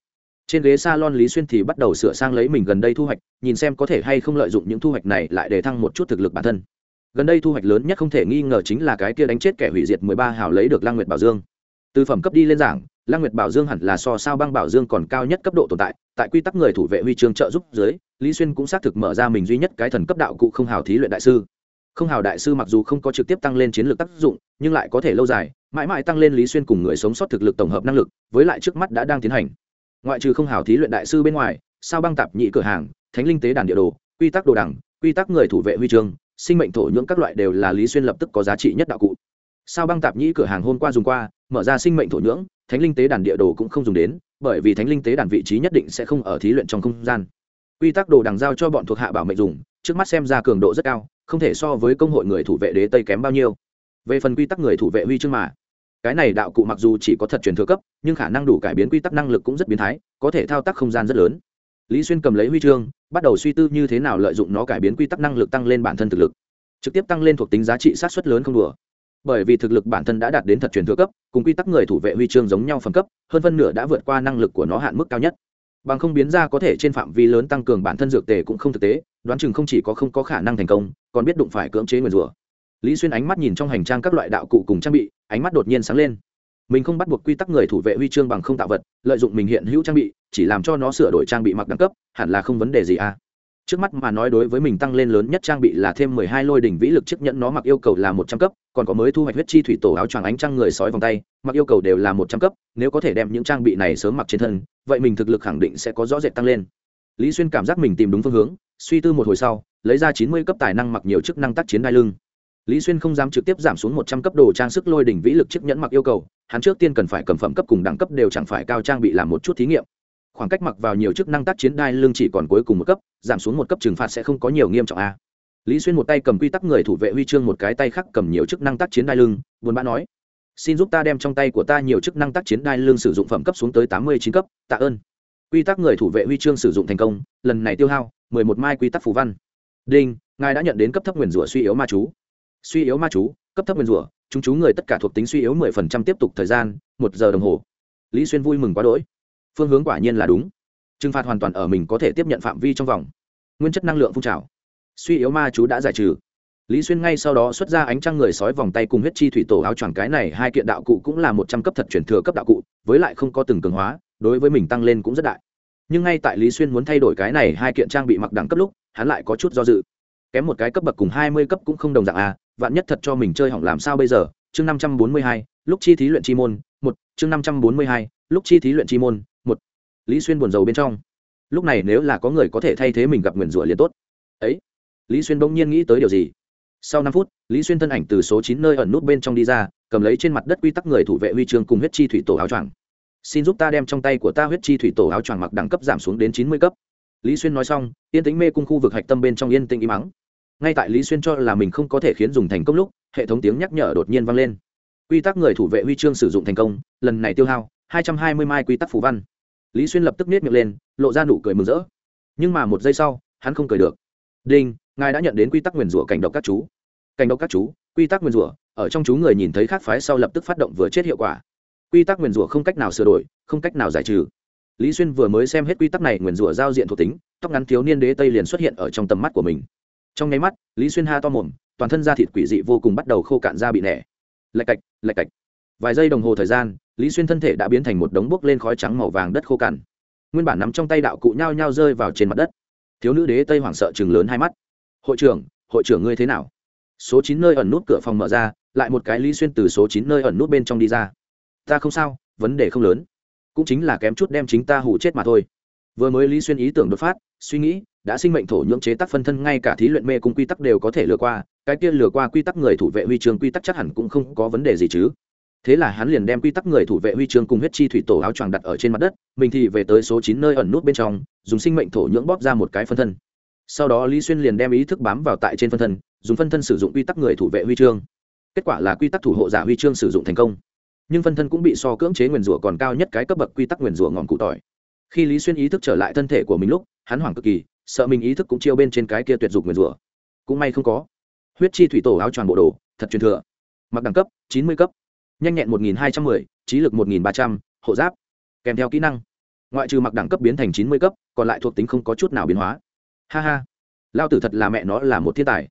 trên ghế s a lon lý xuyên thì bắt đầu sửa sang lấy mình gần đây thu hoạch, nhìn xem có thể hay không lợi dụng những thu hoạch này lại để thăng một chút thực lực bản thân. Gần đây thu hoạch lớn nhất không thể nghi ngờ chính là cái kia đánh chết kẻ hủy diệt mười ba hào lấy được lang nguyệt bảo dương. Từ phẩm cấp đi lên giảng lang nguyệt bảo dương hẳn là so sao băng bảo dương còn cao nhất cấp độ tồn tại tại quy tắc người thủ vệ huy chương trợ giúp dưới, lý xuyên cũng xác thực mở ra mình duy nhất cái thần cấp đạo cụ không hào thí luyện đại sư. Không hào đại sư mặc dù không có trực tiếp tăng lên chiến lược tác dụng, nhưng lại có thể lâu dài, mãi mãi tăng lên lý xuyên cùng người sống sót thực lực tổng hợp năng lực, với lại trước mắt đã đang tiến hành ngoại trừ không hảo thí luyện đại sư bên ngoài, sao băng tạp nhị cửa hàng, thánh linh tế đàn địa đồ, quy tắc đồ đẳng quy tắc người thủ vệ huy chương, sinh mệnh thổ nhưỡng các loại đều là lý xuyên lập tức có giá trị nhất đạo cụ. Sao băng tạp nhĩ cửa hàng hôm qua dùng qua, mở ra sinh mệnh thổ nhưỡng, thánh linh tế đàn địa đồ cũng không dùng đến, bởi vì thánh linh tế đàn vị trí nhất định sẽ không ở thí luyện trong không gian. Quy tắc đồ đằng giao cho bọn thuộc hạ bảo mệnh dùng, trước mắt xem ra cường độ rất cao, không thể so với công hội người thủ vệ đế tây kém bao nhiêu. Về phần quy tắc người thủ vệ huy chương mà cái này đạo cụ mặc dù chỉ có thật truyền thừa cấp, nhưng khả năng đủ cải biến quy tắc năng lực cũng rất biến thái, có thể thao tác không gian rất lớn. Lý xuyên cầm lấy huy chương, bắt đầu suy tư như thế nào lợi dụng nó cải biến quy tắc năng lực tăng lên bản thân thực lực. Trực tiếp tăng lên thuộc tính giá trị sát xuất lớn không đùa. Bởi vì thực lực bản thân đã đạt đến thật truyền thừa cấp, cùng quy tắc người thủ vệ huy chương giống nhau phẩm cấp, hơn phân nửa đã vượt qua năng lực của nó hạn mức cao nhất. Bằng không biến ra có thể trên phạm vi lớn tăng cường bản thân dược tề cũng không thực tế, đoán chừng không chỉ có không có khả năng thành công, còn biết đụng phải cưỡng chế nguyền rủa lý xuyên ánh mắt nhìn trong hành trang các loại đạo cụ cùng trang bị, ánh mắt đột nhiên sáng lên. Mình không bắt buộc quy tắc người thủ vệ huy chương bằng không tạo vật, lợi dụng mình hiện hữu trang bị, chỉ làm cho nó sửa đổi trang bị mặc đẳng cấp, hẳn là không vấn đề gì à? Trước mắt mà nói đối với mình tăng lên lớn nhất trang bị là thêm mười hai lôi đỉnh vĩ lực chiếc nhẫn nó mặc yêu cầu là một trăm cấp, còn có mới thu hoạch huyết chi thủy tổ áo choàng ánh trăng người sói vòng tay, mặc yêu cầu đều là một trăm cấp, nếu có thể đem những trang bị này sớm mặc trên thân, vậy mình thực lực khẳng định sẽ có rõ rệt tăng lên. Lý xuyên cảm giác mình tìm đúng phương hướng, suy tư một hồi sau, lấy ra chín mươi cấp tài năng mặc nhiều chức năng tác chiến đai lưng lý xuyên không dám trực tiếp giảm xuống một trăm cấp đồ trang sức lôi đỉnh vĩ lực chiếc nhẫn mặc yêu cầu, hắn trước tiên cần phải cầm phẩm cấp cùng đẳng cấp đều chẳng phải cao trang bị làm một chút thí nghiệm. Khoảng cách mặc vào nhiều chức năng tác chiến đai lưng chỉ còn cuối cùng một cấp, giảm xuống một cấp trừng phạt sẽ không có nhiều nghiêm trọng a. Lý xuyên một tay cầm quy tắc người thủ vệ huy chương, một cái tay khác cầm nhiều chức năng tác chiến đai lưng, buồn bã nói, xin giúp ta đem trong tay của ta nhiều chức năng tác chiến đai lưng sử dụng phẩm cấp xuống tới tám mươi chín cấp, tạ ơn. Quy tắc người thủ vệ huy chương sử dụng thành công, lần này tiêu hao mười một mai quy tắc phù văn. Đinh, ngài đã nhận đến cấp thấp nguyền rủa suy yếu ma chú suy yếu ma chú, cấp thấp nguyên rủa, chúng chú người tất cả thuộc tính suy yếu mười phần trăm tiếp tục thời gian, một giờ đồng hồ. Lý xuyên vui mừng quá đỗi. Phương hướng quả nhiên là đúng. Trừng phạt hoàn toàn ở mình có thể tiếp nhận phạm vi trong vòng. Nguyên chất năng lượng phun trào. Suy yếu ma chú đã giải trừ. Lý xuyên ngay sau đó xuất ra ánh trăng người sói vòng tay cùng huyết chi thủy tổ áo choàng cái này, hai kiện đạo cụ cũng là một trăm cấp thật chuyển thừa cấp đạo cụ, với lại không có từng cường hóa, đối với mình tăng lên cũng rất đại. Nhưng ngay tại lý xuyên muốn thay đổi cái này, hai kiện trang bị mặc đẳng cấp lúc, hắn lại có chút do dự. Kém một cái cấp bậc cùng hai mươi cấp cũng không đồng dạng à vạn nhất thật cho mình chơi hỏng làm sao bây giờ? Chương năm trăm bốn mươi hai, lúc chi thí luyện chi môn, một. Chương năm trăm bốn mươi hai, lúc chi thí luyện chi môn, một. Lý xuyên buồn rầu bên trong. Lúc này nếu là có người có thể thay thế mình gặp nguyền rủa liền tốt. Ấy, lý xuyên bỗng nhiên nghĩ tới điều gì? Sau năm phút, lý xuyên thân ảnh từ số chín nơi ẩn nút bên trong đi ra, cầm lấy trên mặt đất quy tắc người thủ vệ huy chương cùng huyết chi thủy tổ áo choàng. Xin giúp ta đem trong tay của ta huyết chi thủy tổ áo choàng mặc đẳng cấp giảm xuống đến chín mươi cấp. Lý xuyên nói xong, yên tĩnh mê cung khu vực hạch tâm bên trong yên tĩnh im mắng ngay tại lý xuyên cho là mình không có thể khiến dùng thành công lúc, hệ thống tiếng nhắc nhở đột nhiên vang lên. Quy tắc người thủ vệ huy chương sử dụng thành công, lần này tiêu hao hai trăm hai mươi mai quy tắc phù văn. Lý xuyên lập tức nết miệng lên, lộ ra nụ cười mừng rỡ. Nhưng mà một giây sau, hắn không cười được. Đinh, ngài đã nhận đến quy tắc nguyền rủa cảnh độc các chú. Cảnh độc các chú, quy tắc nguyền rủa, ở trong chú người nhìn thấy khác phái sau lập tức phát động vừa chết hiệu quả. Quy tắc nguyền rủa không cách nào sửa đổi, không cách nào giải trừ. Lý xuyên vừa mới xem hết quy tắc này nguyền rủa giao diện thuộc tính, tóc ngắn thiếu niên đế tây liền xuất hiện ở trong tầm mắt của mình trong nháy mắt, lý xuyên ha to mồm, toàn thân da thịt quỷ dị vô cùng bắt đầu khô cạn da bị nẻ. Lạch cạch lạch cạch. Vài giây đồng hồ thời gian, lý xuyên thân thể đã biến thành một đống bốc lên khói trắng màu vàng đất khô cằn nguyên bản nằm trong tay đạo cụ nhao nhao rơi vào trên mặt đất. Thiếu nữ đế tây hoảng sợ chừng lớn hai mắt. Hội trưởng hội trưởng ngươi thế nào? Số chín nơi ẩn nút cửa phòng mở ra, lại một cái lý xuyên từ số chín nơi ẩn nút bên trong đi ra. Ta không sao, vấn đề không lớn. Cũng chính là kém chút đem chính ta hủ chết mà thôi. Vừa mới lý xuyên ý tưởng đột phát, suy nghĩ đã sinh mệnh thổ nhưỡng chế tác phân thân, ngay cả thí luyện mê cung quy tắc đều có thể lừa qua, cái kia lừa qua quy tắc người thủ vệ huy chương quy tắc chắc hẳn cũng không có vấn đề gì chứ. Thế là hắn liền đem quy tắc người thủ vệ huy chương cùng huyết chi thủy tổ áo choàng đặt ở trên mặt đất, mình thì về tới số chín nơi ẩn nút bên trong, dùng sinh mệnh thổ nhưỡng bóp ra một cái phân thân. Sau đó lý xuyên liền đem ý thức bám vào tại trên phân thân, dùng phân thân sử dụng quy tắc người thủ vệ huy chương. Kết quả là quy tắc thủ hộ giả huy chương sử dụng thành công. Nhưng phân thân cũng bị so cưỡng chế nguyền rủa còn cao nhất cái cấp bậc quy tắc nguyền rủa ngọn cụ tỏi. Khi lý xuyên ý thức trở lại thân thể của mình lúc, hắn hoảng cực kỳ sợ mình ý thức cũng chiêu bên trên cái kia tuyệt dục nguyền rủa. Cũng may không có. Huyết chi thủy tổ áo choàng bộ đồ, thật truyền thừa. Mặc đẳng cấp, chín mươi cấp. Nhanh nhẹn một nghìn hai trăm mười, trí lực một nghìn ba trăm, hộ giáp. Kèm theo kỹ năng. Ngoại trừ mặc đẳng cấp biến thành chín mươi cấp, còn lại thuộc tính không có chút nào biến hóa. Ha ha. Lao tử thật là mẹ nó là một thiên tài.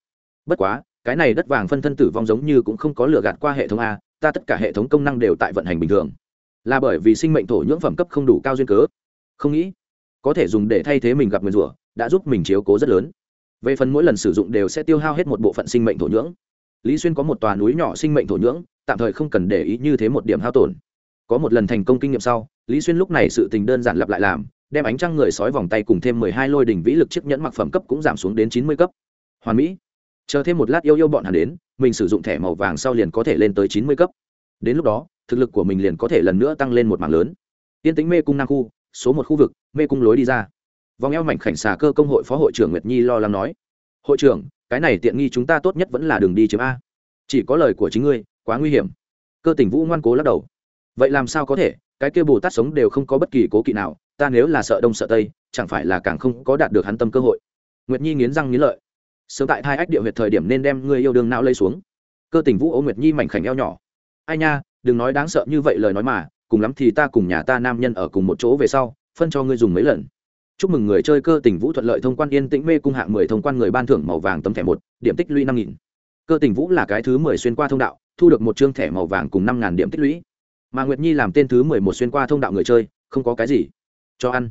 Bất quá, cái này đất vàng phân thân tử vong giống như cũng không có lừa gạt qua hệ thống a, ta tất cả hệ thống công năng đều tại vận hành bình thường. Là bởi vì sinh mệnh thổ nhưỡng phẩm cấp không đủ cao duyên cớ. Không nghĩ, có thể dùng để thay thế mình gặp người rủa đã giúp mình chiếu cố rất lớn. Về phần mỗi lần sử dụng đều sẽ tiêu hao hết một bộ phận sinh mệnh thổ nhưỡng. Lý xuyên có một tòa núi nhỏ sinh mệnh thổ nhưỡng, tạm thời không cần để ý như thế một điểm hao tổn. Có một lần thành công kinh nghiệm sau, lý xuyên lúc này sự tình đơn giản lặp lại làm, đem ánh trăng người sói vòng tay cùng thêm mười hai lôi đỉnh vĩ lực chiếc nhẫn mặc phẩm cấp cũng giảm xuống đến chín mươi cấp. Hoàn mỹ. Chờ thêm một lát yêu yêu bọn hắn đến, mình sử dụng thẻ màu vàng sau liền có thể lên tới chín mươi cấp. Đến lúc đó, thực lực của mình liền có thể lần nữa tăng lên một mảng lớn. Tiên tính mê cung nam khu, số một khu vực, mê cung lối đi ra vòng eo mảnh khảnh xà cơ công hội phó hội trưởng nguyệt nhi lo lắng nói. Hội trưởng, cái này tiện nghi chúng ta tốt nhất vẫn là đường đi chiếm a. Chỉ có lời của chính ngươi, quá nguy hiểm. Cơ tình vũ ngoan cố lắc đầu. Vậy làm sao có thể, cái kia bồ tát sống đều không có bất kỳ cố kỵ nào, ta nếu là sợ đông sợ tây, chẳng phải là càng không có đạt được hắn tâm cơ hội. Nguyệt nhi nghiến răng nghiến lợi. Sớm tại hai ách địa huyệt thời điểm nên đem người yêu đương não lây xuống. Cơ tình vũ ô nguyệt nhi mảnh khảnh eo nhỏ. Ai nha, đừng nói đáng sợ như vậy lời nói mà, cùng lắm thì ta cùng nhà ta nam nhân ở cùng một chỗ về sau, phân cho ngươi dùng mấy lần chúc mừng người chơi cơ tình vũ thuận lợi thông quan yên tĩnh mê cung hạng mười thông quan người ban thưởng màu vàng tấm thẻ một, điểm tích lũy năm nghìn. Cơ tình vũ là cái thứ mười xuyên qua thông đạo, thu được một chương thẻ màu vàng cùng năm ngàn điểm tích lũy. Mà nguyệt nhi làm tên thứ mười một xuyên qua thông đạo người chơi, không có cái gì. Cho ăn.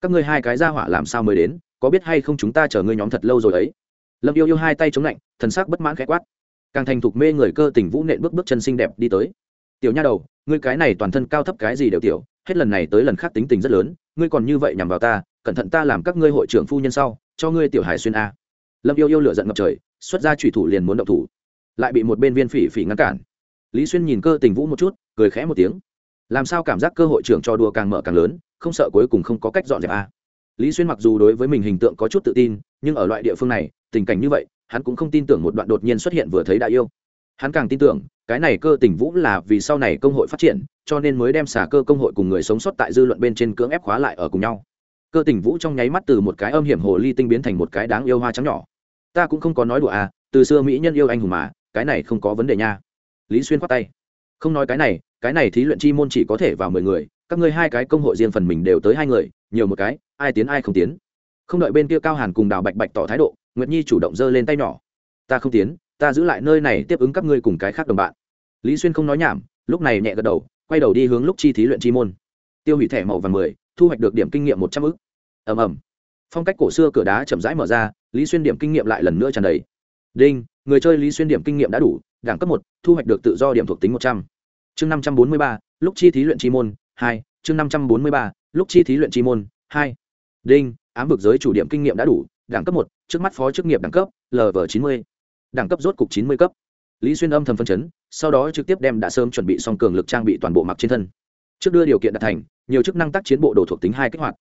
Các ngươi hai cái ra hỏa làm sao mới đến, có biết hay không chúng ta chờ ngươi nhóm thật lâu rồi ấy. Lâm yêu yêu hai tay chống lạnh, thần sắc bất mãn khẽ quát. Càng thành thục mê người cơ tình vũ nện bước bước chân xinh đẹp đi tới. Tiểu nha đầu, ngươi cái này toàn thân cao thấp cái gì đều tiểu, hết lần này tới lần khác tính tình rất lớn, ngươi còn như vậy nhằm vào ta cẩn thận ta làm các ngươi hội trưởng phu nhân sau, cho ngươi tiểu hải xuyên a. Lâm yêu yêu lửa giận ngập trời, xuất ra thủy thủ liền muốn động thủ. Lại bị một bên viên phỉ phỉ ngăn cản. Lý xuyên nhìn cơ tình vũ một chút, cười khẽ một tiếng. Làm sao cảm giác cơ hội trưởng cho đùa càng mở càng lớn, không sợ cuối cùng không có cách dọn dẹp a. Lý xuyên mặc dù đối với mình hình tượng có chút tự tin, nhưng ở loại địa phương này, tình cảnh như vậy, hắn cũng không tin tưởng một đoạn đột nhiên xuất hiện vừa thấy đại yêu. Hắn càng tin tưởng, cái này cơ tình vũ là vì sau này công hội phát triển, cho nên mới đem xả cơ công hội cùng người sống sót tại dư luận bên trên cưỡng ép khóa lại ở cùng nhau cơ tình vũ trong nháy mắt từ một cái âm hiểm hồ ly tinh biến thành một cái đáng yêu hoa trắng nhỏ. Ta cũng không có nói đùa à từ xưa mỹ nhân yêu anh hùng mà, cái này không có vấn đề nha. Lý xuyên khoát tay. Không nói cái này cái này thí luyện chi môn chỉ có thể vào mười người, các ngươi hai cái công hội riêng phần mình đều tới hai người, nhiều một cái, ai tiến ai không tiến. Không đợi bên kia cao hàn cùng đào bạch bạch tỏ thái độ, nguyệt nhi chủ động giơ lên tay nhỏ. Ta không tiến, ta giữ lại nơi này tiếp ứng các ngươi cùng cái khác đồng bạn. Lý xuyên không nói nhảm, lúc này nhẹ gật đầu, quay đầu đi hướng lúc chi thí luyện chi môn. Tiêu hủy thẻ màu vàng mười thu hoạch được điểm kinh nghiệm một trăm ức. ầm ầm. Phong cách cổ xưa cửa đá chậm rãi mở ra, lý xuyên điểm kinh nghiệm lại lần nữa tràn đầy. Đinh, người chơi lý xuyên điểm kinh nghiệm đã đủ, đẳng cấp một, thu hoạch được tự do điểm thuộc tính một trăm. Chương năm trăm bốn mươi ba, lúc chi thí luyện chi môn, hai, chương năm trăm bốn mươi ba, lúc chi thí luyện chi môn, hai. Đinh, ám vực giới chủ điểm kinh nghiệm đã đủ, đẳng cấp một, trước mắt phó chức nghiệp đẳng cấp lv chín mươi. Đẳng cấp rốt cục chín mươi cấp. Lý xuyên âm thầm phân chấn, sau đó trực tiếp đem đã sớm chuẩn bị xong cường lực trang bị toàn bộ mặc trên thân. Trước đưa điều kiện đạt thành nhiều chức năng tác chiến bộ đồ thuộc tính hai kích hoạt.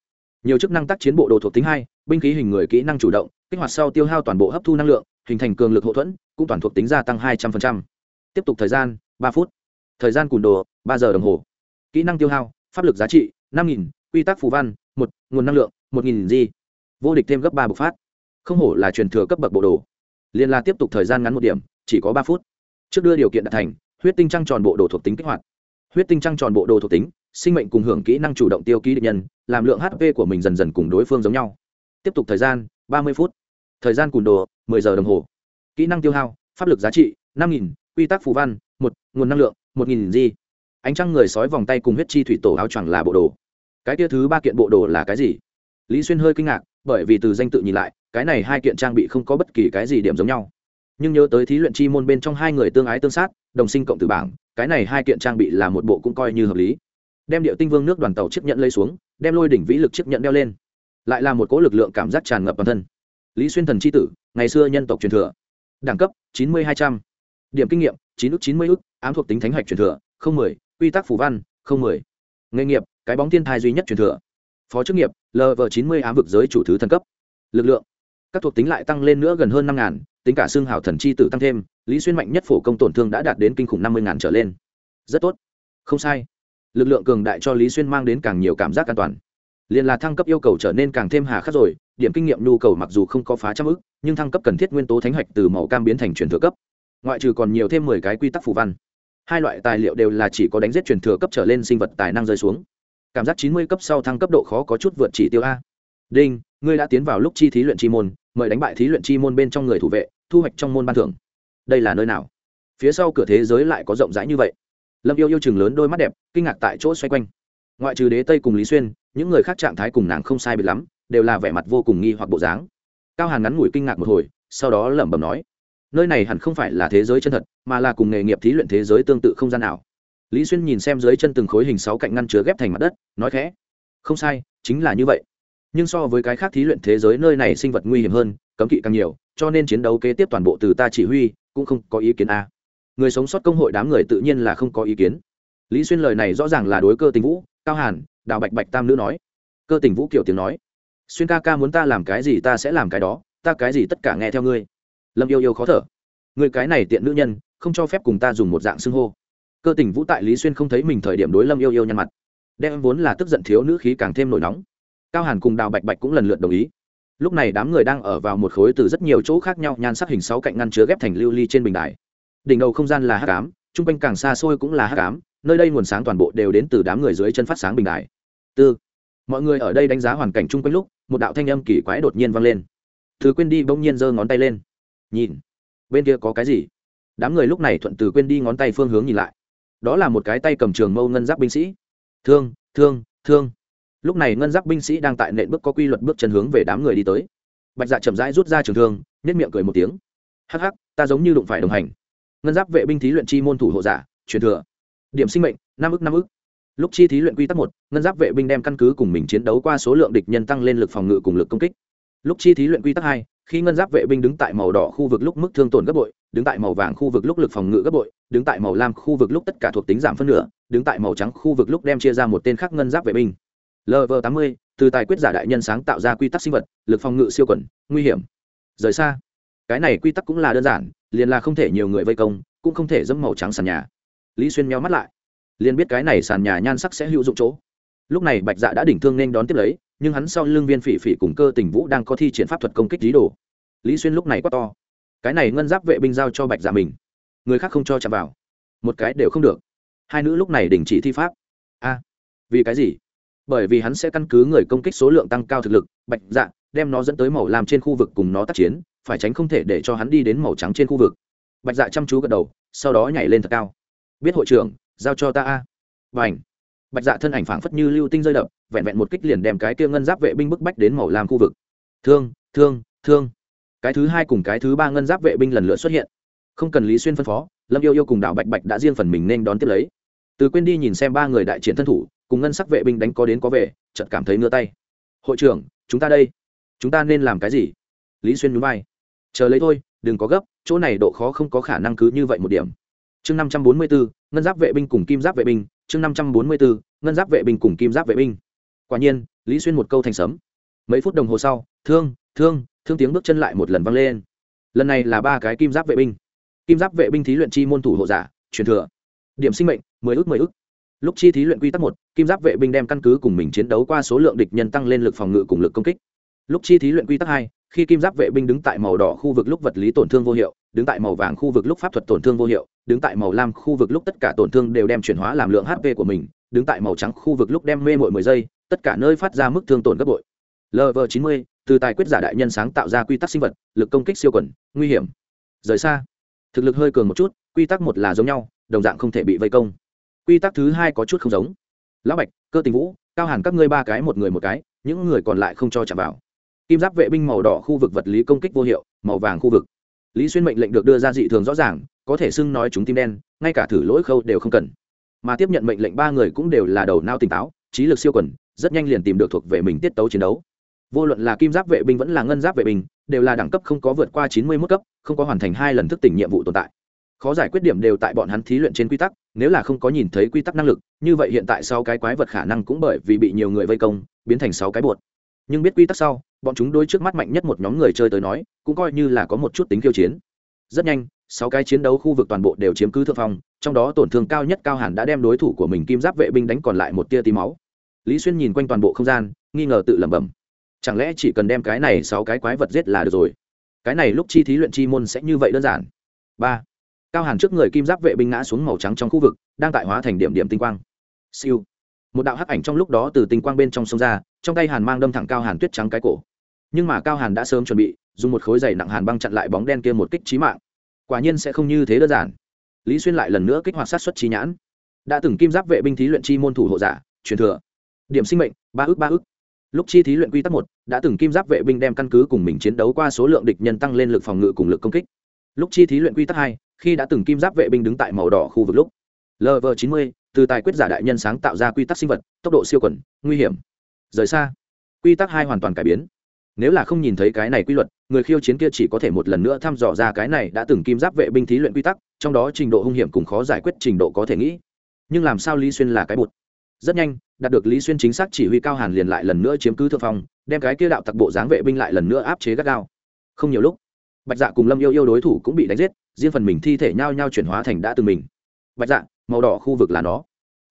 Nhiều chức năng tác chiến bộ đồ thuộc tính hai, binh khí hình người kỹ năng chủ động, kích hoạt sau tiêu hao toàn bộ hấp thu năng lượng, hình thành cường lực hậu thuẫn, cũng toàn thuộc tính gia tăng hai trăm linh tiếp tục thời gian, ba phút. Thời gian cùn đồ, ba giờ đồng hồ. Kỹ năng tiêu hao, pháp lực giá trị, năm nghìn, quy tắc phù văn, một, nguồn năng lượng, một nghìn di vô địch thêm gấp ba bộc phát. Không hổ là truyền thừa cấp bậc bộ đồ. Liên la tiếp tục thời gian ngắn một điểm, chỉ có ba phút. Trước đưa điều kiện đạt thành, huyết tinh trăng tròn bộ đồ thuộc tính kích hoạt. Huyết tinh trăng tròn bộ đồ thuộc tính sinh mệnh cùng hưởng kỹ năng chủ động tiêu ký địch nhân, làm lượng hp của mình dần dần cùng đối phương giống nhau. Tiếp tục thời gian, ba mươi phút. Thời gian cùn đồ, mười giờ đồng hồ. Kỹ năng tiêu hao, pháp lực giá trị, năm nghìn, quy tắc phù văn, một, nguồn năng lượng, một nghìn di ánh trăng người sói vòng tay cùng huyết chi thủy tổ áo choàng là bộ đồ. Cái kia thứ ba kiện bộ đồ là cái gì? Lý xuyên hơi kinh ngạc, bởi vì từ danh tự nhìn lại, cái này hai kiện trang bị không có bất kỳ cái gì điểm giống nhau. Nhưng nhớ tới thí luyện chi môn bên trong hai người tương ái tương sát, đồng sinh cộng tử bảng, cái này hai kiện trang bị là một bộ cũng coi như hợp lý đem điệu tinh vương nước đoàn tàu chiếc nhận lấy xuống, đem lôi đỉnh vĩ lực chiếc nhận đeo lên. Lại là một cỗ lực lượng cảm giác tràn ngập bản thân. Lý xuyên thần c h i tử, ngày xưa nhân tộc truyền thừa. Đẳng cấp, chín mươi hai trăm. Điểm kinh nghiệm, chín ước chín mươi ước ám thuộc tính thánh hạch truyền thừa, không mười. Quy tắc phủ văn, không mười. Nghề nghiệp, cái bóng thiên thai duy nhất truyền thừa. Phó chức nghiệp lv chín mươi ám vực giới chủ thứ thần cấp. Lực lượng, các thuộc tính lại tăng lên nữa gần hơn năm ngàn, tính cả xương hào thần chi tử tăng thêm, lý xuyên mạnh nhất phổ công tổn thương đã đạt đến kinh khủng năm mươi ngàn trở lên. Rất tốt. Không sai lực lượng cường đại cho lý xuyên mang đến càng nhiều cảm giác an toàn. Liền là thăng cấp yêu cầu trở nên càng thêm hà khắc rồi, điểm kinh nghiệm nhu cầu mặc dù không có phá trăm ức nhưng thăng cấp cần thiết nguyên tố thánh hạch từ màu cam biến thành truyền thừa cấp. Ngoại trừ còn nhiều thêm mười cái quy tắc phù văn. Hai loại tài liệu đều là chỉ có đánh giết truyền thừa cấp trở lên sinh vật tài năng rơi xuống. Cảm giác chín mươi cấp sau thăng cấp độ khó có chút vượt chỉ tiêu a. Đinh, ngươi đã tiến vào lúc chi thí luyện chi môn, mời đánh bại thí luyện chi môn bên trong người thủ vệ, thu hoạch trong môn ban thưởng. Đây là nơi nào? Phía sau cửa thế giới lại có rộng rãi như vậy lâm yêu yêu chừng lớn đôi mắt đẹp, kinh ngạc tại chỗ xoay quanh. Ngoại trừ đế tây cùng lý xuyên, những người khác trạng thái cùng nàng không sai biệt lắm, đều là vẻ mặt vô cùng nghi hoặc bộ dáng. Cao hàn ngắn ngủi kinh ngạc một hồi, sau đó lẩm bẩm nói, nơi này hẳn không phải là thế giới chân thật, mà là cùng nghề nghiệp thí luyện thế giới tương tự không gian nào. Lý xuyên nhìn xem dưới chân từng khối hình sáu cạnh ngăn chứa ghép thành mặt đất, nói khẽ, không sai, chính là như vậy. Nhưng so với cái khác thí luyện thế giới nơi này sinh vật nguy hiểm hơn, cấm kỵ càng nhiều, cho nên chiến đấu kế tiếp toàn bộ từ ta chỉ huy, cũng không có ý kiến a người sống sót công hội đám người tự nhiên là không có ý kiến. Lý xuyên lời này rõ ràng là đối cơ tình vũ, cao hàn, đào bạch bạch tam nữ nói. Cơ tình vũ kiểu tiếng nói. Xuyên ca ca muốn ta làm cái gì ta sẽ làm cái đó, ta cái gì tất cả nghe theo ngươi. Lâm yêu yêu khó thở. Người cái này tiện nữ nhân, không cho phép cùng ta dùng một dạng xưng hô. Cơ tình vũ tại lý xuyên không thấy mình thời điểm đối lâm yêu yêu nhăn mặt. Đem vốn là tức giận thiếu nữ khí càng thêm nổi nóng. Cao hàn cùng đào bạch bạch cũng lần lượt đồng ý. Lúc này đám người đang ở vào một khối từ rất nhiều chỗ khác nhau, nhan sắc hình sáu cạnh ngăn chứa ghép thành lưu ly trên bình đài đỉnh đầu không gian là hắc ám trung quanh càng xa xôi cũng là hắc ám, nơi đây nguồn sáng toàn bộ đều đến từ đám người dưới chân phát sáng bình đài. Tư. Mọi người ở đây đánh giá hoàn cảnh chung quanh lúc, một đạo thanh âm kỳ quái đột nhiên vang lên. Thứ quên đi bỗng nhiên giơ ngón tay lên. Nhìn. Bên kia có cái gì? Đám người lúc này thuận từ quên đi ngón tay phương hướng nhìn lại. Đó là một cái tay cầm trường mâu ngân giáp binh sĩ. Thương thương thương. Lúc này ngân giáp binh sĩ đang tại nện bước có quy luật bước chân hướng về đám người đi tới. Bạch dạ chậm rãi rút ra trường thương nhất miệng cười một tiếng. Hắc hắc, ta giống như đụng phải đồng hành ngân giáp vệ binh thí luyện chi môn thủ hộ giả, truyền thừa. Điểm sinh mệnh, năm ức năm ức. Lúc chi thí luyện quy tắc một, ngân giáp vệ binh đem căn cứ cùng mình chiến đấu qua số lượng địch nhân tăng lên lực phòng ngự cùng lực công kích. Lúc chi thí luyện quy tắc hai, khi ngân giáp vệ binh đứng tại màu đỏ khu vực lúc mức thương tổn gấp bội, đứng tại màu vàng khu vực lúc lực phòng ngự gấp bội, đứng tại màu lam khu vực lúc tất cả thuộc tính giảm phân nửa, đứng tại màu trắng khu vực lúc đem chia ra một tên khác ngân giáp vệ binh. Lv tám mươi, từ tài quyết giả đại nhân sáng tạo ra quy tắc sinh vật, lực phòng ngự siêu quẩn, nguy hiểm. Rời xa cái này quy tắc cũng là đơn giản, liền là không thể nhiều người vây công, cũng không thể dẫm màu trắng sàn nhà. Lý xuyên meo mắt lại. Liền biết cái này sàn nhà nhan sắc sẽ hữu dụng chỗ. Lúc này bạch dạ đã đỉnh thương nên đón tiếp lấy, nhưng hắn sau lưng viên phỉ phỉ cùng cơ tình vũ đang có thi triển pháp thuật công kích lý đồ. Lý xuyên lúc này quá to. Cái này ngân giáp vệ binh giao cho bạch dạ mình. Người khác không cho chạm vào. Một cái đều không được. Hai nữ lúc này đình chỉ thi pháp. A, vì cái gì? Bởi vì hắn sẽ căn cứ người công kích số lượng tăng cao thực lực, bạch dạ đem nó dẫn tới màu làm trên khu vực cùng nó tác chiến phải tránh không thể để cho hắn đi đến màu trắng trên khu vực. Bạch dạ chăm chú gật đầu, sau đó nhảy lên thật cao. Biết hội trưởng, giao cho ta a. Và ảnh bạch dạ thân ảnh phảng phất như lưu tinh rơi đập, vẹn vẹn một kích liền đem cái kia ngân giáp vệ binh bức bách đến màu làm khu vực. Thương thương thương! Cái thứ hai cùng cái thứ ba ngân giáp vệ binh lần lượt xuất hiện. Không cần lý xuyên phân phó, lâm yêu yêu cùng đảo bạch bạch đã riêng phần mình nên đón tiếp lấy. Từ quên đi nhìn xem ba người đại chiến thân thủ, cùng ngân sắc vệ binh đánh có đến có về, chợt cảm thấy ngứa tay. Hội trưởng, chúng ta đây. Chúng ta nên làm cái gì? Lý xuyên núi bay chờ lấy thôi, đừng có gấp, chỗ này độ khó không có khả năng cứ như vậy một điểm. Chương năm trăm bốn mươi bốn ngân giáp vệ binh cùng kim giáp vệ binh. Chương năm trăm bốn mươi bốn ngân giáp vệ binh cùng kim giáp vệ binh. Quả nhiên, lý xuyên một câu thành sấm. Mấy phút đồng hồ sau, thương thương thương tiếng bước chân lại một lần vang lên. Lần này là ba cái kim giáp vệ binh. Kim giáp vệ binh thí luyện chi môn thủ hộ giả, truyền thừa. Điểm sinh mệnh, mười ước mười ước. Lúc chi thí luyện quy tắc một, kim giáp vệ binh đem căn cứ cùng mình chiến đấu qua số lượng địch nhân tăng lên lực phòng ngự cùng lực công kích. Lúc chi thí luyện quy tắc hai khi kim giáp vệ binh đứng tại màu đỏ khu vực lúc vật lý tổn thương vô hiệu, đứng tại màu vàng khu vực lúc pháp thuật tổn thương vô hiệu, đứng tại màu lam khu vực lúc tất cả tổn thương đều đem chuyển hóa làm lượng hp của mình, đứng tại màu trắng khu vực lúc đem mê mội mười giây, tất cả nơi phát ra mức thương tổn gấp bội. Lv chín mươi, từ tài quyết giả đại nhân sáng tạo ra quy tắc sinh vật, lực công kích siêu quẩn nguy hiểm. Rời xa. Thực lực hơi cường một chút, quy tắc một là giống nhau, đồng dạng không thể bị vây công. Quy tắc thứ hai có chút không giống. Lão bạch, cơ tình vũ, cao hẳn các ngươi ba cái một người một cái, những người còn lại không cho chạm vào kim giáp vệ binh màu đỏ khu vực vật lý công kích vô hiệu, màu vàng khu vực. Lý xuyên mệnh lệnh được đưa ra dị thường rõ ràng, có thể xưng nói chúng tim đen, ngay cả thử lỗi khâu đều không cần. Mà tiếp nhận mệnh lệnh ba người cũng đều là đầu nao tỉnh táo, trí lực siêu quần, rất nhanh liền tìm được thuộc về mình tiết tấu chiến đấu. Vô luận là kim giáp vệ binh vẫn là ngân giáp vệ binh, đều là đẳng cấp không có vượt qua chín mươi mức cấp, không có hoàn thành hai lần thức tỉnh nhiệm vụ tồn tại. Khó giải quyết điểm đều tại bọn hắn thí luyện trên quy tắc, nếu là không có nhìn thấy quy tắc năng lực, như vậy hiện tại sau cái quái vật khả năng cũng bởi vì bị nhiều người vây công, biến thành sáu cái bột. Nhưng biết quy tắc sau bọn chúng đôi trước mắt mạnh nhất một nhóm người chơi tới nói, cũng coi như là có một chút tính khiêu chiến. Rất nhanh, sáu cái chiến đấu khu vực toàn bộ đều chiếm cứ thượng phong, trong đó tổn thương cao nhất cao hẳn đã đem đối thủ của mình kim giáp vệ binh đánh còn lại một tia tí máu. Lý xuyên nhìn quanh toàn bộ không gian, nghi ngờ tự lẩm bẩm. Chẳng lẽ chỉ cần đem cái này sáu cái quái vật giết là được rồi? Cái này lúc chi thí luyện chi môn sẽ như vậy đơn giản? Ba. Cao hàn trước người kim giáp vệ binh ngã xuống màu trắng trong khu vực, đang tại hóa thành điểm điểm tinh quang. Siêu. Một đạo hắc ảnh trong lúc đó từ tinh quang bên trong sông ra, trong tay hàn mang đâm thẳng cao hàn tuyết trắng cái cổ nhưng mà cao hàn đã sớm chuẩn bị, dùng một khối giày nặng hàn băng chặn lại bóng đen kia một kích trí mạng. Quả nhiên sẽ không như thế đơn giản. Lý xuyên lại lần nữa kích hoạt sát xuất trí nhãn. Đã từng kim giáp vệ binh thí luyện chi môn thủ hộ giả, truyền thừa. Điểm sinh mệnh, ba ước ba ước. Lúc chi thí luyện quy tắc một, đã từng kim giáp vệ binh đem căn cứ cùng mình chiến đấu qua số lượng địch nhân tăng lên lực phòng ngự cùng lực công kích. Lúc chi thí luyện quy tắc hai, khi đã từng kim giáp vệ binh đứng tại màu đỏ khu vực lúc. Lv chín mươi, từ tài quyết giả đại nhân sáng tạo ra quy tắc sinh vật, tốc độ siêu quẩn, nguy hiểm. Rời xa. Quy tắc hai hoàn toàn cải biến nếu là không nhìn thấy cái này quy luật, người khiêu chiến kia chỉ có thể một lần nữa thăm dò ra cái này đã từng kim giáp vệ binh thí luyện quy tắc, trong đó trình độ hung hiểm cùng khó giải quyết trình độ có thể nghĩ. Nhưng làm sao lý xuyên là cái bụt? Rất nhanh, đạt được lý xuyên chính xác chỉ huy cao hàn liền lại lần nữa chiếm cứ thượng phong, đem cái kia đạo tặc bộ dáng vệ binh lại lần nữa áp chế gắt gao. Không nhiều lúc, bạch dạ cùng lâm yêu yêu đối thủ cũng bị đánh giết, riêng phần mình thi thể nhao nhao chuyển hóa thành đã từng mình. Bạch dạ màu đỏ khu vực là nó.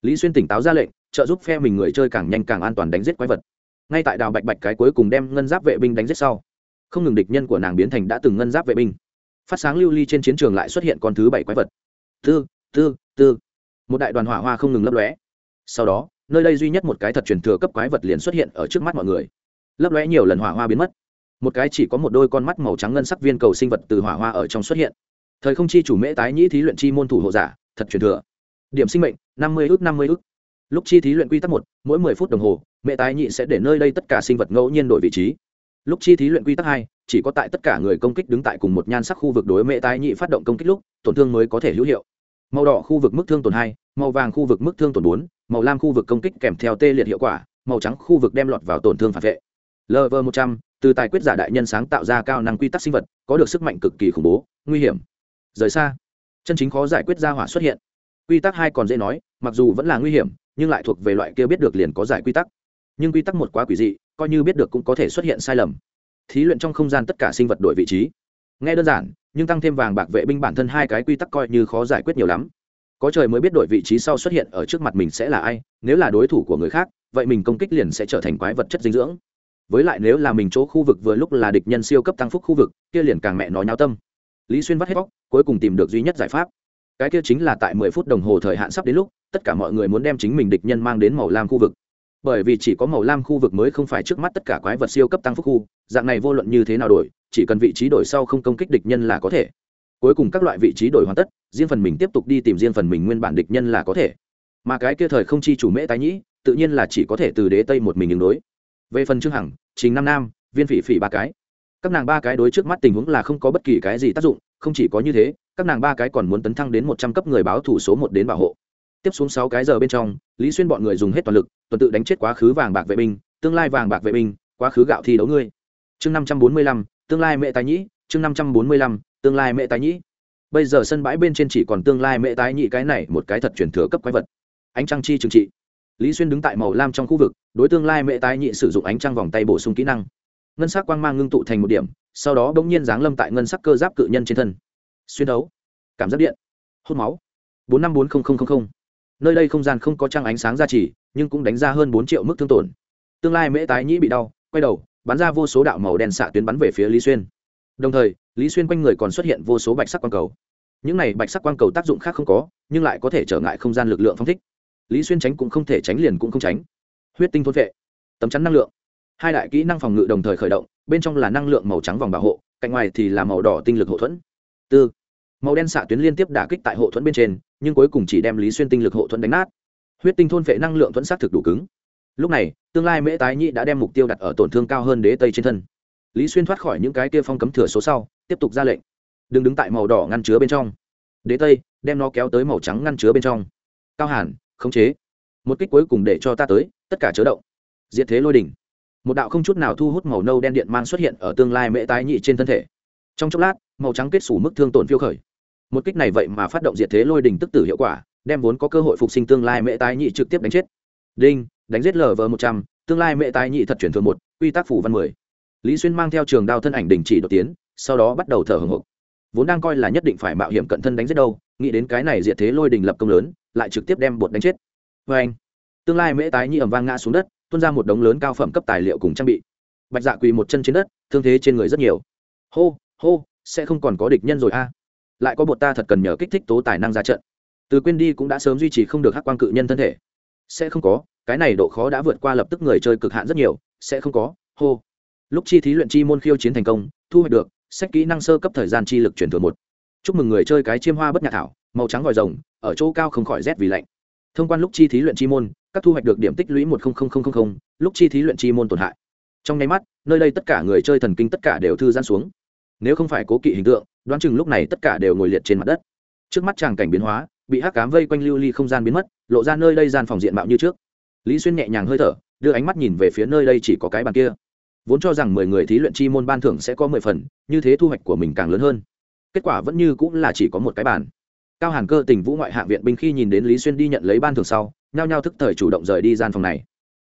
Lý xuyên tỉnh táo ra lệnh, trợ giúp phe mình người chơi càng nhanh càng an toàn đánh giết quái vật ngay tại đào bạch bạch cái cuối cùng đem ngân giáp vệ binh đánh giết sau, không ngừng địch nhân của nàng biến thành đã từng ngân giáp vệ binh. Phát sáng lưu ly trên chiến trường lại xuất hiện con thứ bảy quái vật. Tư tư tư. Một đại đoàn hỏa hoa không ngừng lấp lóe. Sau đó, nơi đây duy nhất một cái thật truyền thừa cấp quái vật liền xuất hiện ở trước mắt mọi người. Lấp lóe nhiều lần hỏa hoa biến mất. Một cái chỉ có một đôi con mắt màu trắng ngân sắc viên cầu sinh vật từ hỏa hoa ở trong xuất hiện. Thời không chi chủ mễ tái nhĩ thí luyện chi môn thủ hộ giả, thật truyền thừa. Điểm sinh mệnh, năm mươi ước năm mươi ước lúc chi thí luyện quy tắc một, mỗi mười phút đồng hồ mẹ tái nhị sẽ để nơi đây tất cả sinh vật ngẫu nhiên đổi vị trí. Lúc chi thí luyện quy tắc hai, chỉ có tại tất cả người công kích đứng tại cùng một nhan sắc khu vực đối mẹ tái nhị phát động công kích lúc, tổn thương mới có thể hữu hiệu. Màu đỏ khu vực mức thương tổn hai, màu vàng khu vực mức thương tổn bốn, màu lam khu vực công kích kèm theo tê liệt hiệu quả, màu trắng khu vực đem lọt vào tổn thương phản vệ. Lv một trăm, từ tài quyết giả đại nhân sáng tạo ra cao năng quy tắc sinh vật, có được sức mạnh cực kỳ khủng bố, nguy hiểm. Rời xa, chân chính khó giải quyết ra hỏa xuất hiện. Quy tắc hai còn dễ nói, mặc dù vẫn là nguy hiểm, nhưng lại thuộc về loại kia biết được liền có giải quy tắc nhưng quy tắc một quá quỷ dị, coi như biết được cũng có thể xuất hiện sai lầm. Thí luyện trong không gian tất cả sinh vật đổi vị trí. Nghe đơn giản, nhưng tăng thêm vàng bạc vệ binh bản thân hai cái quy tắc coi như khó giải quyết nhiều lắm. Có trời mới biết đổi vị trí sau xuất hiện ở trước mặt mình sẽ là ai, nếu là đối thủ của người khác, vậy mình công kích liền sẽ trở thành quái vật chất dinh dưỡng. Với lại nếu là mình chỗ khu vực vừa lúc là địch nhân siêu cấp tăng phúc khu vực, kia liền càng mẹ nói nháo tâm. Lý xuyên vắt hết bóc cuối cùng tìm được duy nhất giải pháp. Cái kia chính là tại mười phút đồng hồ thời hạn sắp đến lúc, tất cả mọi người muốn đem chính mình địch nhân mang đến màu lam khu vực bởi vì chỉ có màu lam khu vực mới không phải trước mắt tất cả quái vật siêu cấp tăng phúc khu, dạng này vô luận như thế nào đổi, chỉ cần vị trí đổi sau không công kích địch nhân là có thể. Cuối cùng các loại vị trí đổi hoàn tất, riêng phần mình tiếp tục đi tìm riêng phần mình nguyên bản địch nhân là có thể. Mà cái kia thời không chi chủ mễ tái nhĩ, tự nhiên là chỉ có thể từ đế tây một mình ứng đối. Về phần trương hằng chính nam nam, viên phỉ phỉ ba cái. Các nàng ba cái đối trước mắt tình huống là không có bất kỳ cái gì tác dụng, không chỉ có như thế, các nàng ba cái còn muốn tấn thăng đến một trăm cấp người báo thủ số một đến bảo hộ tiếp xuống sáu cái giờ bên trong, lý xuyên bọn người dùng hết toàn lực, tuần tự đánh chết quá khứ vàng bạc vệ binh, tương lai vàng bạc vệ binh, quá khứ gạo thi đấu ngươi. Chương năm trăm bốn mươi lăm, tương lai mẹ tài nhĩ, chương năm trăm bốn mươi lăm, tương lai mẹ tái nhĩ. Bây giờ sân bãi bên trên chỉ còn tương lai mẹ tái nhĩ cái này một cái thật truyền thừa cấp quái vật. Ánh trăng chi trừng trị. Lý xuyên đứng tại màu lam trong khu vực, đối tương lai mẹ tái nhị sử dụng ánh trăng vòng tay bổ sung kỹ năng. Ngân sắc quang mang ngưng tụ thành một điểm, sau đó bỗng nhiên giáng lâm tại ngân sắc cơ giáp cự nhân trên thân. Xuyên đấu. Cảm giác điện. Hút máu. bốn năm bốn nghìn nơi đây không gian không có trăng ánh sáng ra chỉ nhưng cũng đánh ra hơn bốn triệu mức thương tổn. Tương lai mễ tái nhĩ bị đau, quay đầu, bắn ra vô số đạo màu đen xạ tuyến bắn về phía lý xuyên. Đồng thời, lý xuyên quanh người còn xuất hiện vô số bạch sắc quang cầu. Những này bạch sắc quang cầu tác dụng khác không có, nhưng lại có thể trở ngại không gian lực lượng phong thích. Lý xuyên tránh cũng không thể tránh liền cũng không tránh. Huyết tinh thôn vệ, tấm chắn năng lượng. Hai đại kỹ năng phòng ngự đồng thời khởi động, bên trong là năng lượng màu trắng vòng bảo hộ, cạnh ngoài thì là màu đỏ tinh lực hậu thuẫn. Tư màu đen xạ tuyến liên tiếp đả kích tại hộ thuẫn bên trên, nhưng cuối cùng chỉ đem lý xuyên tinh lực hộ thuẫn đánh nát. Huyết tinh thôn vệ năng lượng thuẫn xác thực đủ cứng. Lúc này, tương lai mễ tái nhĩ đã đem mục tiêu đặt ở tổn thương cao hơn đế tây trên thân. Lý xuyên thoát khỏi những cái kia phong cấm thừa số sau, tiếp tục ra lệnh. Đừng đứng tại màu đỏ ngăn chứa bên trong. Đế tây, đem nó kéo tới màu trắng ngăn chứa bên trong. Cao hàn, khống chế. Một kích cuối cùng để cho ta tới, tất cả chớ động. Diệt thế lôi đỉnh. Một đạo không chút nào thu hút màu nâu đen điện mang xuất hiện ở tương lai mễ tái nhị trên thân thể. Trong chốc lát, màu trắng kết xù mức thương tổn phiêu khởi một kích này vậy mà phát động diệt thế lôi đỉnh tức tử hiệu quả, đem vốn có cơ hội phục sinh tương lai mễ tái nhị trực tiếp đánh chết. Đinh, đánh giết lv một trăm, tương lai mễ tái nhị thật chuyển thường một, quy tắc phủ văn mười. Lý xuyên mang theo trường đao thân ảnh đình chỉ đột tiến, sau đó bắt đầu thở hồng hộc. Vốn đang coi là nhất định phải mạo hiểm cận thân đánh giết đâu, nghĩ đến cái này diệt thế lôi đình lập công lớn, lại trực tiếp đem bột đánh chết. Vê anh, tương lai mễ tái nhị ẩm vang ngã xuống đất, tuôn ra một đống lớn cao phẩm cấp tài liệu cùng trang bị. Bạch dạ quỳ một chân trên đất, thương thế trên người rất nhiều. Hô hô, sẽ không còn có địch nhân rồi a lại có bột ta thật cần nhờ kích thích tố tài năng ra trận. Từ quên đi cũng đã sớm duy trì không được hắc quang cự nhân thân thể. Sẽ không có, cái này độ khó đã vượt qua lập tức người chơi cực hạn rất nhiều, sẽ không có, hô. Lúc chi thí luyện chi môn khiêu chiến thành công, thu hoạch được, sách kỹ năng sơ cấp thời gian chi lực chuyển thừa một. Chúc mừng người chơi cái chiêm hoa bất nhà thảo, màu trắng vòi rồng, ở chỗ cao không khỏi rét vì lạnh. Thông quan lúc chi thí luyện chi môn, các thu hoạch được điểm tích lũy một lúc chi thí luyện chi môn tổn hại. Trong nháy mắt, nơi đây tất cả người chơi thần kinh tất cả đều thư giãn xuống. Nếu không phải cố kỵ hình tượng đoán chừng lúc này tất cả đều ngồi liệt trên mặt đất. Trước mắt tràng cảnh biến hóa, bị hắc cám vây quanh lưu ly không gian biến mất, lộ ra nơi đây gian phòng diện mạo như trước. Lý xuyên nhẹ nhàng hơi thở, đưa ánh mắt nhìn về phía nơi đây chỉ có cái bàn kia. Vốn cho rằng mười người thí luyện chi môn ban thưởng sẽ có mười phần, như thế thu hoạch của mình càng lớn hơn. Kết quả vẫn như cũng là chỉ có một cái bàn. Cao hàn cơ tình vũ ngoại hạ viện binh khi nhìn đến lý xuyên đi nhận lấy ban thưởng sau, nhao nhao thức thời chủ động rời đi gian phòng này.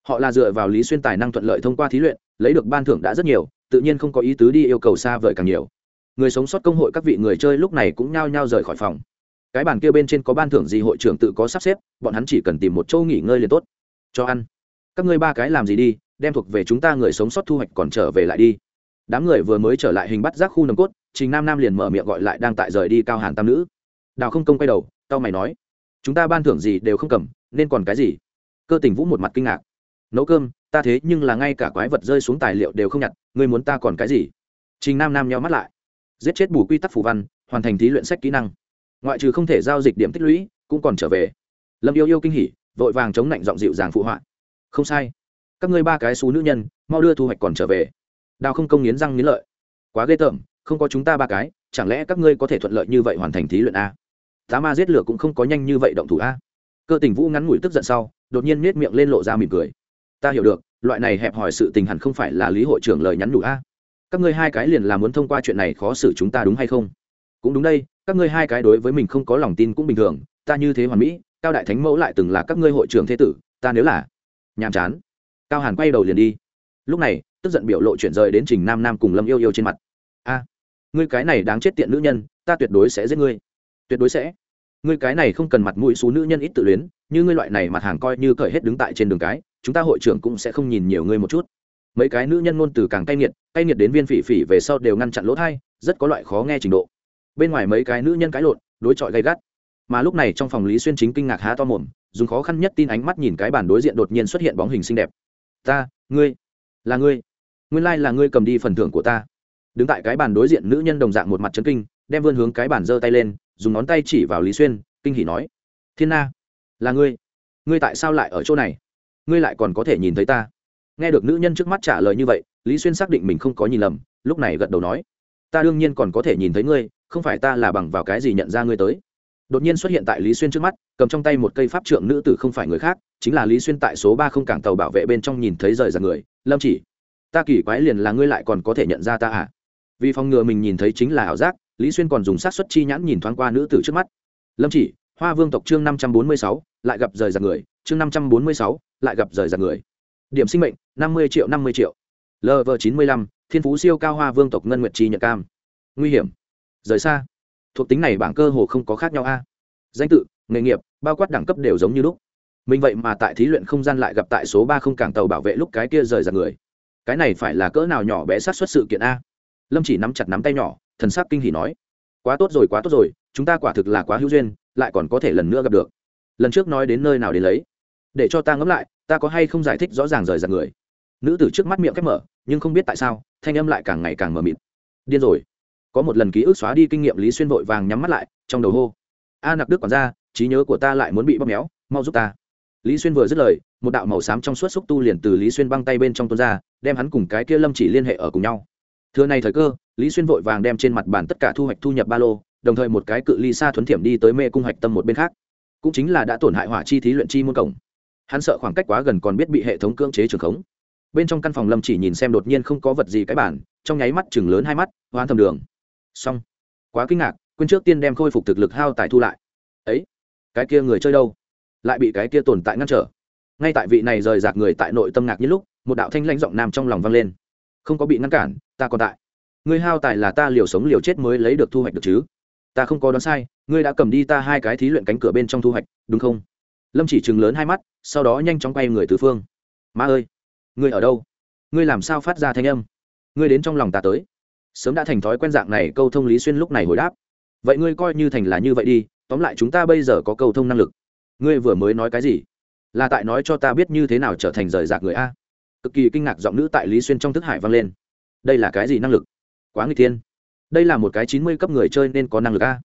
Họ là dựa vào lý xuyên tài năng thuận lợi thông qua thí luyện, lấy được ban thưởng đã rất nhiều, tự nhiên không có ý tứ đi yêu cầu xa vời càng nhiều người sống sót công hội các vị người chơi lúc này cũng nhao nhao rời khỏi phòng. Cái bàn kia bên trên có ban thưởng gì hội trưởng tự có sắp xếp, bọn hắn chỉ cần tìm một chỗ nghỉ ngơi liền tốt. Cho ăn. Các ngươi ba cái làm gì đi, đem thuộc về chúng ta người sống sót thu hoạch còn trở về lại đi. Đám người vừa mới trở lại hình bắt giác khu nồng cốt, trình nam nam liền mở miệng gọi lại đang tại rời đi cao hàn tam nữ. Đào không công quay đầu tao mày nói, chúng ta ban thưởng gì đều không cầm, nên còn cái gì? Cơ tình vũ một mặt kinh ngạc. Nấu cơm, ta thế nhưng là ngay cả quái vật rơi xuống tài liệu đều không nhặt, ngươi muốn ta còn cái gì? Trình nam nam nhau mắt lại giết chết bù quy tắc phù văn, hoàn thành thí luyện sách kỹ năng. Ngoại trừ không thể giao dịch điểm tích lũy, cũng còn trở về. Lâm yêu yêu kinh hỉ, vội vàng chống lạnh giọng dịu dàng phụ họa. Không sai. Các ngươi ba cái xú nữ nhân, mau đưa thu hoạch còn trở về. Đào không công nghiến răng nghiến lợi. Quá ghê tởm, không có chúng ta ba cái, chẳng lẽ các ngươi có thể thuận lợi như vậy hoàn thành thí luyện a? Tá ma giết lửa cũng không có nhanh như vậy động thủ a. Cơ tình vũ ngắn ngủi tức giận sau, đột nhiên nết miệng lên lộ ra mỉm cười. Ta hiểu được, loại này hẹp hỏi sự tình hẳn không phải là lý hội trưởng lời nhắn đủ a các ngươi hai cái liền là muốn thông qua chuyện này khó xử chúng ta đúng hay không? Cũng đúng đây, các ngươi hai cái đối với mình không có lòng tin cũng bình thường, ta như thế hoàn mỹ, cao đại thánh mẫu lại từng là các ngươi hội trưởng thế tử, ta nếu là nhàm chán. Cao hàn quay đầu liền đi. Lúc này, tức giận biểu lộ chuyển rời đến trình nam nam cùng lâm yêu yêu trên mặt. A, ngươi cái này đáng chết tiện nữ nhân, ta tuyệt đối sẽ giết ngươi. Tuyệt đối sẽ. Ngươi cái này không cần mặt mũi xú nữ nhân ít tự luyến, như ngươi loại này mặt hàng coi như cởi hết đứng tại trên đường cái, chúng ta hội trưởng cũng sẽ không nhìn nhiều ngươi một chút mấy cái nữ nhân ngôn từ càng cay nghiệt cay nghiệt đến viên phỉ phỉ về sau đều ngăn chặn lỗ thai, rất có loại khó nghe trình độ. Bên ngoài mấy cái nữ nhân cãi lộn, đối chọi gay gắt. Mà lúc này trong phòng lý xuyên chính kinh ngạc há to mồm, dùng khó khăn nhất tin ánh mắt nhìn cái bàn đối diện đột nhiên xuất hiện bóng hình xinh đẹp. Ta, ngươi, là ngươi. Nguyên lai là ngươi cầm đi phần thưởng của ta. Đứng tại cái bàn đối diện nữ nhân đồng dạng một mặt trấn kinh, đem vươn hướng cái bàn giơ tay lên, dùng ngón tay chỉ vào lý xuyên, kinh hỉ nói, thiên na, là ngươi. Ngươi tại sao lại ở chỗ này? Ngươi lại còn có thể nhìn thấy ta nghe được nữ nhân trước mắt trả lời như vậy, lý xuyên xác định mình không có nhìn lầm, lúc này gật đầu nói, ta đương nhiên còn có thể nhìn thấy ngươi, không phải ta là bằng vào cái gì nhận ra ngươi tới. Đột nhiên xuất hiện tại lý xuyên trước mắt, cầm trong tay một cây pháp trượng nữ tử không phải người khác, chính là lý xuyên tại số ba không cảng tàu bảo vệ bên trong nhìn thấy rời ra người, lâm chỉ, ta kỳ quái liền là ngươi lại còn có thể nhận ra ta à? Vì phòng ngừa mình nhìn thấy chính là ảo giác, lý xuyên còn dùng sát xuất chi nhãn nhìn thoáng qua nữ tử trước mắt. Lâm chỉ, hoa vương tộc chương năm trăm bốn mươi sáu, lại gặp rời ra người, chương năm trăm bốn mươi sáu, lại gặp rời ra người điểm sinh mệnh, năm mươi triệu, năm mươi triệu. Lv chín mươi lăm, thiên phú siêu cao hoa vương tộc ngân nguyệt chi nhật cam. Nguy hiểm. Rời xa. Thuộc tính này bảng cơ hồ không có khác nhau a. Danh tự, nghề nghiệp, bao quát đẳng cấp đều giống như lúc. Mình vậy mà tại thí luyện không gian lại gặp tại số ba không cảng tàu bảo vệ lúc cái kia rời ra người. Cái này phải là cỡ nào nhỏ bé sát xuất sự kiện a? Lâm chỉ nắm chặt nắm tay nhỏ, thần sắc kinh hỉ nói. Quá tốt rồi, quá tốt rồi, chúng ta quả thực là quá hữu duyên, lại còn có thể lần nữa gặp được. Lần trước nói đến nơi nào đến lấy. Để cho ta ngẫm lại ta có hay không giải thích rõ ràng rời rạc người? Nữ tử trước mắt miệng khép mở, nhưng không biết tại sao, thanh âm lại càng ngày càng mờ mịt. Điên rồi. Có một lần ký ức xóa đi kinh nghiệm, lý xuyên vội vàng nhắm mắt lại, trong đầu hô. A nặc đức còn ra, trí nhớ của ta lại muốn bị bóp méo, mau giúp ta. Lý xuyên vừa dứt lời, một đạo màu xám trong suốt xúc tu liền từ lý xuyên băng tay bên trong tuôn ra, đem hắn cùng cái kia lâm chỉ liên hệ ở cùng nhau. Thưa này thời cơ, lý xuyên vội vàng đem trên mặt bàn tất cả thu hoạch thu nhập ba lô, đồng thời một cái cự ly xa thuấn thiểm đi tới mê cung hoạch tâm một bên khác. Cũng chính là đã tổn hại hỏa chi thí luyện chi môn cổng hắn sợ khoảng cách quá gần còn biết bị hệ thống cưỡng chế trường khống. Bên trong căn phòng lâm chỉ nhìn xem đột nhiên không có vật gì cái bản trong nháy mắt chừng lớn hai mắt hoan thầm đường. Xong. Quá kinh ngạc, quên trước tiên đem khôi phục thực lực hao tài thu lại. Ấy, cái kia người chơi đâu? Lại bị cái kia tồn tại ngăn trở. Ngay tại vị này rời rạc người tại nội tâm ngạc như lúc, một đạo thanh lãnh giọng nam trong lòng vang lên. Không có bị ngăn cản, ta còn tại. Người hao tài là ta liều sống liều chết mới lấy được thu hoạch được chứ? Ta không có đoán sai, ngươi đã cầm đi ta hai cái thí luyện cánh cửa bên trong thu hoạch, đúng không? Lâm chỉ chừng lớn hai mắt, sau đó nhanh chóng quay người tứ phương. Ma ơi, ngươi ở đâu? Ngươi làm sao phát ra thanh âm? Ngươi đến trong lòng ta tới. Sớm đã thành thói quen dạng này, câu thông lý xuyên lúc này hồi đáp. Vậy ngươi coi như thành là như vậy đi, tóm lại chúng ta bây giờ có câu thông năng lực. Ngươi vừa mới nói cái gì? Là tại nói cho ta biết như thế nào trở thành rời rạc người a? Cực kỳ kinh ngạc giọng nữ tại lý xuyên trong thức hải vang lên. Đây là cái gì năng lực? Quá người thiên. đây là một cái chín mươi cấp người chơi nên có năng lực a.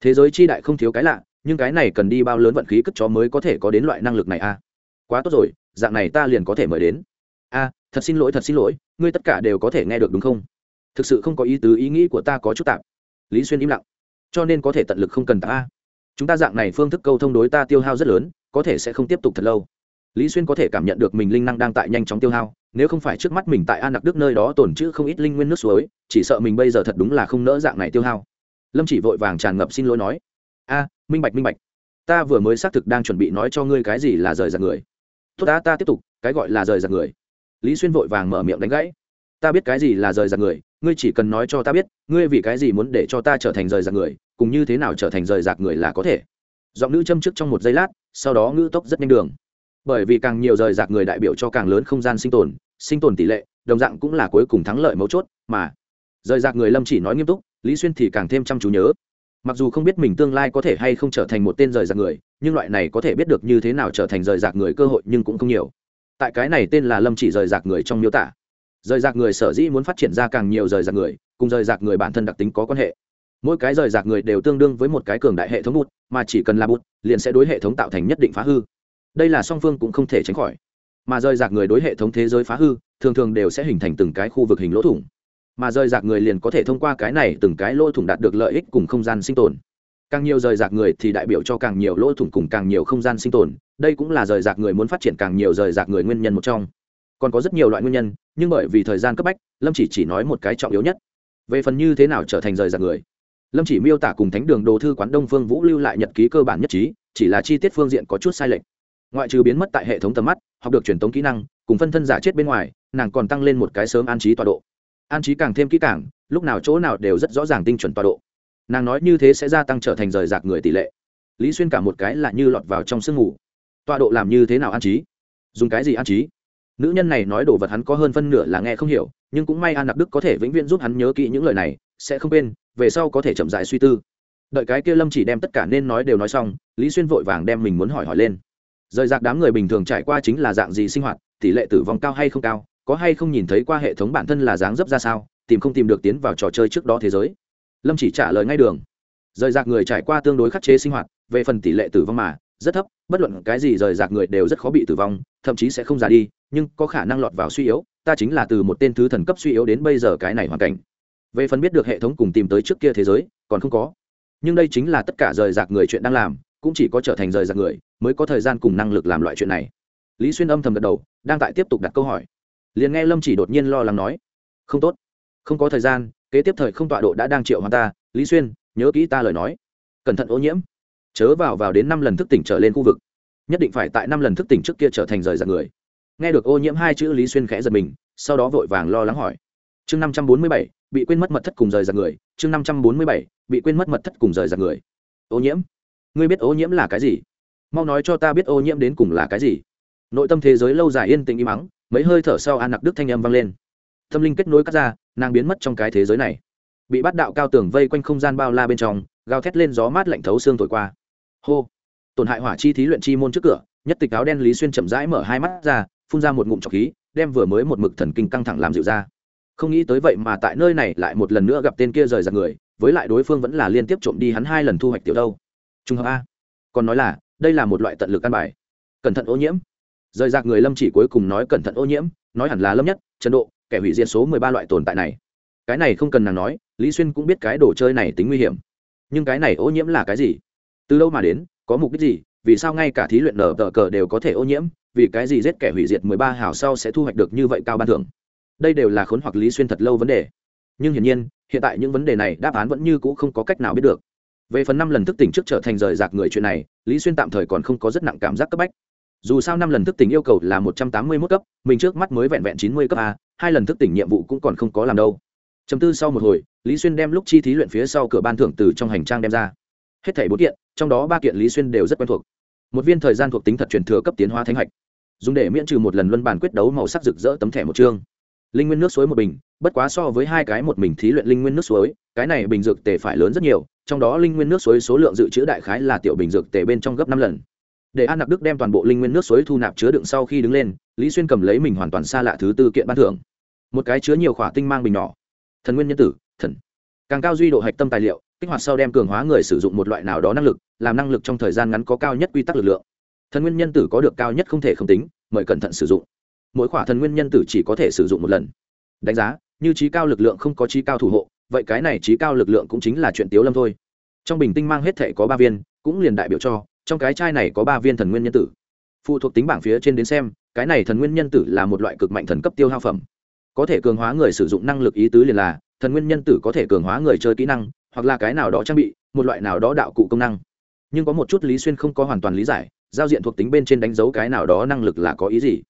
Thế giới chi đại không thiếu cái lạ nhưng cái này cần đi bao lớn vận khí cất chó mới có thể có đến loại năng lực này a quá tốt rồi, dạng này ta liền có thể mời đến. A thật xin lỗi, thật xin lỗi, ngươi tất cả đều có thể nghe được đúng không? Thực sự không có ý tứ, ý nghĩ của ta có chút tạp lý xuyên im lặng. Cho nên có thể tận lực không cần ta a. Chúng ta dạng này phương thức câu thông đối ta tiêu hao rất lớn, có thể sẽ không tiếp tục thật lâu. Lý xuyên có thể cảm nhận được mình linh năng đang tại nhanh chóng tiêu hao, nếu không phải trước mắt mình tại an nặc đức nơi đó tổn chữ không ít linh nguyên nước suối, chỉ sợ mình bây giờ thật đúng là không nỡ dạng này tiêu hao. Lâm chỉ vội vàng tràn ngập xin lỗi nói. A minh bạch minh bạch. Ta vừa mới xác thực đang chuẩn bị nói cho ngươi cái gì là rời giặc người. Tốt ta ta tiếp tục, cái gọi là rời giặc người. Lý xuyên vội vàng mở miệng đánh gãy. Ta biết cái gì là rời giặc người, ngươi chỉ cần nói cho ta biết, ngươi vì cái gì muốn để cho ta trở thành rời giặc người, cùng như thế nào trở thành rời giặc người là có thể. Giọng nữ châm chức trong một giây lát, sau đó ngữ tốc rất nhanh đường. Bởi vì càng nhiều rời rạc người đại biểu cho càng lớn không gian sinh tồn sinh tồn tỷ lệ, đồng dạng cũng là cuối cùng thắng lợi mấu chốt, mà rời rạc người lâm chỉ nói nghiêm túc, lý xuyên thì càng thêm chăm chú nhớ mặc dù không biết mình tương lai có thể hay không trở thành một tên rời rạc người, nhưng loại này có thể biết được như thế nào trở thành rời rạc người cơ hội nhưng cũng không nhiều. Tại cái này tên là lâm chỉ rời rạc người trong miêu tả. Rời rạc người sở dĩ muốn phát triển ra càng nhiều rời rạc người, cùng rời rạc người bản thân đặc tính có quan hệ. Mỗi cái rời rạc người đều tương đương với một cái cường đại hệ thống bút mà chỉ cần là bút liền sẽ đối hệ thống tạo thành nhất định phá hư. Đây là song phương cũng không thể tránh khỏi. Mà rời rạc người đối hệ thống thế giới phá hư, thường thường đều sẽ hình thành từng cái khu vực hình lỗ thủng mà rời rạc người liền có thể thông qua cái này từng cái lỗ thủng đạt được lợi ích cùng không gian sinh tồn. Càng nhiều rời rạc người thì đại biểu cho càng nhiều lỗ thủng cùng càng nhiều không gian sinh tồn, đây cũng là rời rạc người muốn phát triển càng nhiều rời rạc người nguyên nhân một trong. Còn có rất nhiều loại nguyên nhân, nhưng bởi vì thời gian cấp bách, lâm chỉ chỉ nói một cái trọng yếu nhất. Về phần như thế nào trở thành rời rạc người? Lâm chỉ miêu tả cùng thánh đường đồ thư quán đông phương vũ lưu lại nhật ký cơ bản nhất trí, chỉ là chi tiết phương diện có chút sai lệch. Ngoại trừ biến mất tại hệ thống tầm mắt, học được truyền thống kỹ năng, cùng phân thân giả chết bên ngoài, nàng còn tăng lên một cái sớm an trí tọa độ an trí càng thêm kỹ càng, lúc nào chỗ nào đều rất rõ ràng tinh chuẩn tọa độ. Nàng nói như thế sẽ gia tăng trở thành rời rạc người tỷ lệ. Lý xuyên cả một cái là như lọt vào trong sương ngủ tọa độ làm như thế nào an trí? Dùng cái gì an trí? Nữ nhân này nói đồ vật hắn có hơn phân nửa là nghe không hiểu, nhưng cũng may an nặc đức có thể vĩnh viễn giúp hắn nhớ kỹ những lời này, sẽ không quên, về sau có thể chậm dại suy tư. Đợi cái kia lâm chỉ đem tất cả nên nói đều nói xong, lý xuyên vội vàng đem mình muốn hỏi hỏi lên. Rời rạc đám người bình thường trải qua chính là dạng gì sinh hoạt, tỷ lệ tử vong cao hay không cao có hay không nhìn thấy qua hệ thống bản thân là dáng dấp ra sao, tìm không tìm được tiến vào trò chơi trước đó thế giới. Lâm chỉ trả lời ngay đường. Rời rạc người trải qua tương đối khắc chế sinh hoạt, về phần tỷ lệ tử vong mà, rất thấp, bất luận cái gì rời rạc người đều rất khó bị tử vong, thậm chí sẽ không già đi, nhưng có khả năng lọt vào suy yếu, ta chính là từ một tên thứ thần cấp suy yếu đến bây giờ cái này hoàn cảnh. Về phần biết được hệ thống cùng tìm tới trước kia thế giới, còn không có. Nhưng đây chính là tất cả rời rạc người chuyện đang làm, cũng chỉ có trở thành rời rạc người, mới có thời gian cùng năng lực làm loại chuyện này. Lý xuyên âm thầm gật đầu, đang tại tiếp tục đặt câu hỏi liền nghe lâm chỉ đột nhiên lo lắng nói, không tốt, không có thời gian, kế tiếp thời không tọa độ đã đang triệu hoa ta, lý xuyên, nhớ kỹ ta lời nói. Cẩn thận ô nhiễm, chớ vào vào đến năm lần thức tỉnh trở lên khu vực, nhất định phải tại năm lần thức tỉnh trước kia trở thành rời giặc người. Nghe được ô nhiễm hai chữ, lý xuyên khẽ giật mình, sau đó vội vàng lo lắng hỏi, chương năm trăm bốn mươi bảy, bị quên mất mật thất cùng rời giặc người, chương năm trăm bốn mươi bảy, bị quên mất mật thất cùng rời giặc người. Ô nhiễm, ngươi biết ô nhiễm là cái gì? Mau nói cho ta biết ô nhiễm đến cùng là cái gì. Nội tâm thế giới lâu dài yên tĩnh im mắng mấy hơi thở sau an nặc đức thanh âm vang lên. Tâm linh kết nối cắt ra, nàng biến mất trong cái thế giới này. Bị bắt đạo cao tường vây quanh không gian bao la bên trong, gào thét lên gió mát lạnh thấu xương thổi qua. Hô! Tổn hại hỏa chi thí luyện chi môn trước cửa, nhất tịch áo đen lý xuyên chậm rãi mở hai mắt ra, phun ra một ngụm trọc khí, đem vừa mới một mực thần kinh căng thẳng làm dịu ra. Không nghĩ tới vậy mà tại nơi này lại một lần nữa gặp tên kia rời giặc người, với lại đối phương vẫn là liên tiếp trộm đi hắn hai lần thu hoạch tiểu đâu. Trùng hợp a, còn nói là, đây là một loại tận lực căn bài. Cẩn thận ô nhiễm rời rạc người lâm chỉ cuối cùng nói cẩn thận ô nhiễm, nói hẳn là lâm nhất, trần độ, kẻ hủy diệt số mười ba loại tồn tại này. Cái này không cần nàng nói, lý xuyên cũng biết cái đồ chơi này tính nguy hiểm. Nhưng cái này ô nhiễm là cái gì? Từ đâu mà đến, có mục đích gì? Vì sao ngay cả thí luyện nở tờ cờ đều có thể ô nhiễm? Vì cái gì giết kẻ hủy diệt mười ba hào sau sẽ thu hoạch được như vậy cao ban thưởng? Đây đều là khốn hoặc lý xuyên thật lâu vấn đề. Nhưng hiển nhiên, hiện tại những vấn đề này đáp án vẫn như c ũ không có cách nào biết được. Về phần năm lần thức tỉnh trước trở thành rời rạc người chuyện này, lý xuyên tạm thời còn không có rất nặng cảm giác cấp bách dù sao năm lần thức tỉnh yêu cầu là một trăm tám mươi mốt cấp, mình trước mắt mới vẹn vẹn chín mươi cấp a, hai lần thức tỉnh nhiệm vụ cũng còn không có làm đâu. Chấm tư sau một hồi, lý xuyên đem lúc chi thí luyện phía sau cửa ban thưởng từ trong hành trang đem ra. Hết thảy bốn kiện, trong đó ba kiện lý xuyên đều rất quen thuộc. Một viên thời gian thuộc tính thật truyền thừa cấp tiến hóa thánh hạch. Dùng để miễn trừ một lần luân bản quyết đấu màu sắc rực rỡ tấm thẻ một chương. Linh nguyên nước suối một bình, bất quá so với hai cái một mình thí luyện linh nguyên nước suối, cái này bình dược tề phải lớn rất nhiều, trong đó linh nguyên nước suối số lượng dự trữ đại khái là tiểu bình dược tề bên trong gấp năm lần để an nặc đức đem toàn bộ linh nguyên nước suối thu nạp chứa đựng sau khi đứng lên, lý xuyên cầm lấy mình hoàn toàn xa lạ thứ tư kiện ban thưởng. Một cái chứa nhiều khỏa tinh mang bình nhỏ. Thần nguyên nhân tử, thần. Càng cao duy độ hạch tâm tài liệu, kích hoạt sau đem cường hóa người sử dụng một loại nào đó năng lực, làm năng lực trong thời gian ngắn có cao nhất quy tắc lực lượng. Thần nguyên nhân tử có được cao nhất không thể không tính, mời cẩn thận sử dụng. Mỗi khỏa thần nguyên nhân tử chỉ có thể sử dụng một lần. Đánh giá, như trí cao lực lượng không có trí cao thủ hộ, vậy cái này trí cao lực lượng cũng chính là chuyện tiếu lâm thôi. Trong bình tinh mang hết thể có ba viên, cũng liền đại biểu cho trong cái chai này có ba viên thần nguyên nhân tử. Phụ thuộc tính bảng phía trên đến xem, cái này thần nguyên nhân tử là một loại cực mạnh thần cấp tiêu hao phẩm. Có thể cường hóa người sử dụng năng lực ý tứ liền là, thần nguyên nhân tử có thể cường hóa người chơi kỹ năng, hoặc là cái nào đó trang bị, một loại nào đó đạo cụ công năng. Nhưng có một chút lý xuyên không có hoàn toàn lý giải, giao diện thuộc tính bên trên đánh dấu cái nào đó năng lực là có ý gì.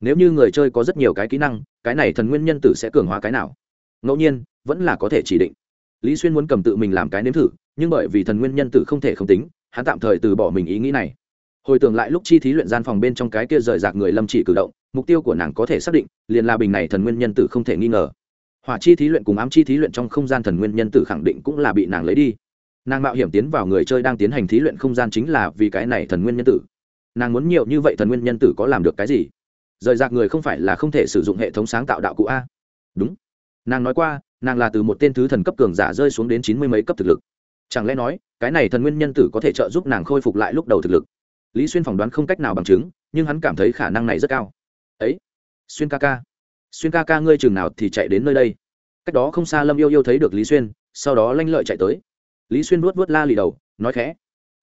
Nếu như người chơi có rất nhiều cái kỹ năng, cái này thần nguyên nhân tử sẽ cường hóa cái nào? Ngẫu nhiên, vẫn là có thể chỉ định. Lý xuyên muốn cầm tự mình làm cái nếm thử, nhưng bởi vì thần nguyên nhân tử không thể không tính hắn tạm thời từ bỏ mình ý nghĩ này. Hồi tưởng lại lúc chi thí luyện gian phòng bên trong cái kia rời rạc người lâm chỉ cử động, mục tiêu của nàng có thể xác định, liền là bình này thần nguyên nhân tử không thể nghi ngờ. Hỏa chi thí luyện cùng ám chi thí luyện trong không gian thần nguyên nhân tử khẳng định cũng là bị nàng lấy đi. Nàng mạo hiểm tiến vào người chơi đang tiến hành thí luyện không gian chính là vì cái này thần nguyên nhân tử. Nàng muốn nhiều như vậy thần nguyên nhân tử có làm được cái gì? Rời rạc người không phải là không thể sử dụng hệ thống sáng tạo đạo cụ a. Đúng. Nàng nói qua, nàng là từ một tên thứ thần cấp cường giả rơi xuống đến chín mươi mấy cấp thực lực. Chẳng lẽ nói cái này thần nguyên nhân tử có thể trợ giúp nàng khôi phục lại lúc đầu thực lực. Lý xuyên phỏng đoán không cách nào bằng chứng, nhưng hắn cảm thấy khả năng này rất cao. Ấy, xuyên ca ca, xuyên ca ca ngươi chừng nào thì chạy đến nơi đây? Cách đó không xa lâm yêu yêu thấy được lý xuyên, sau đó lanh lợi chạy tới. Lý xuyên vuốt vuốt la lì đầu, nói khẽ,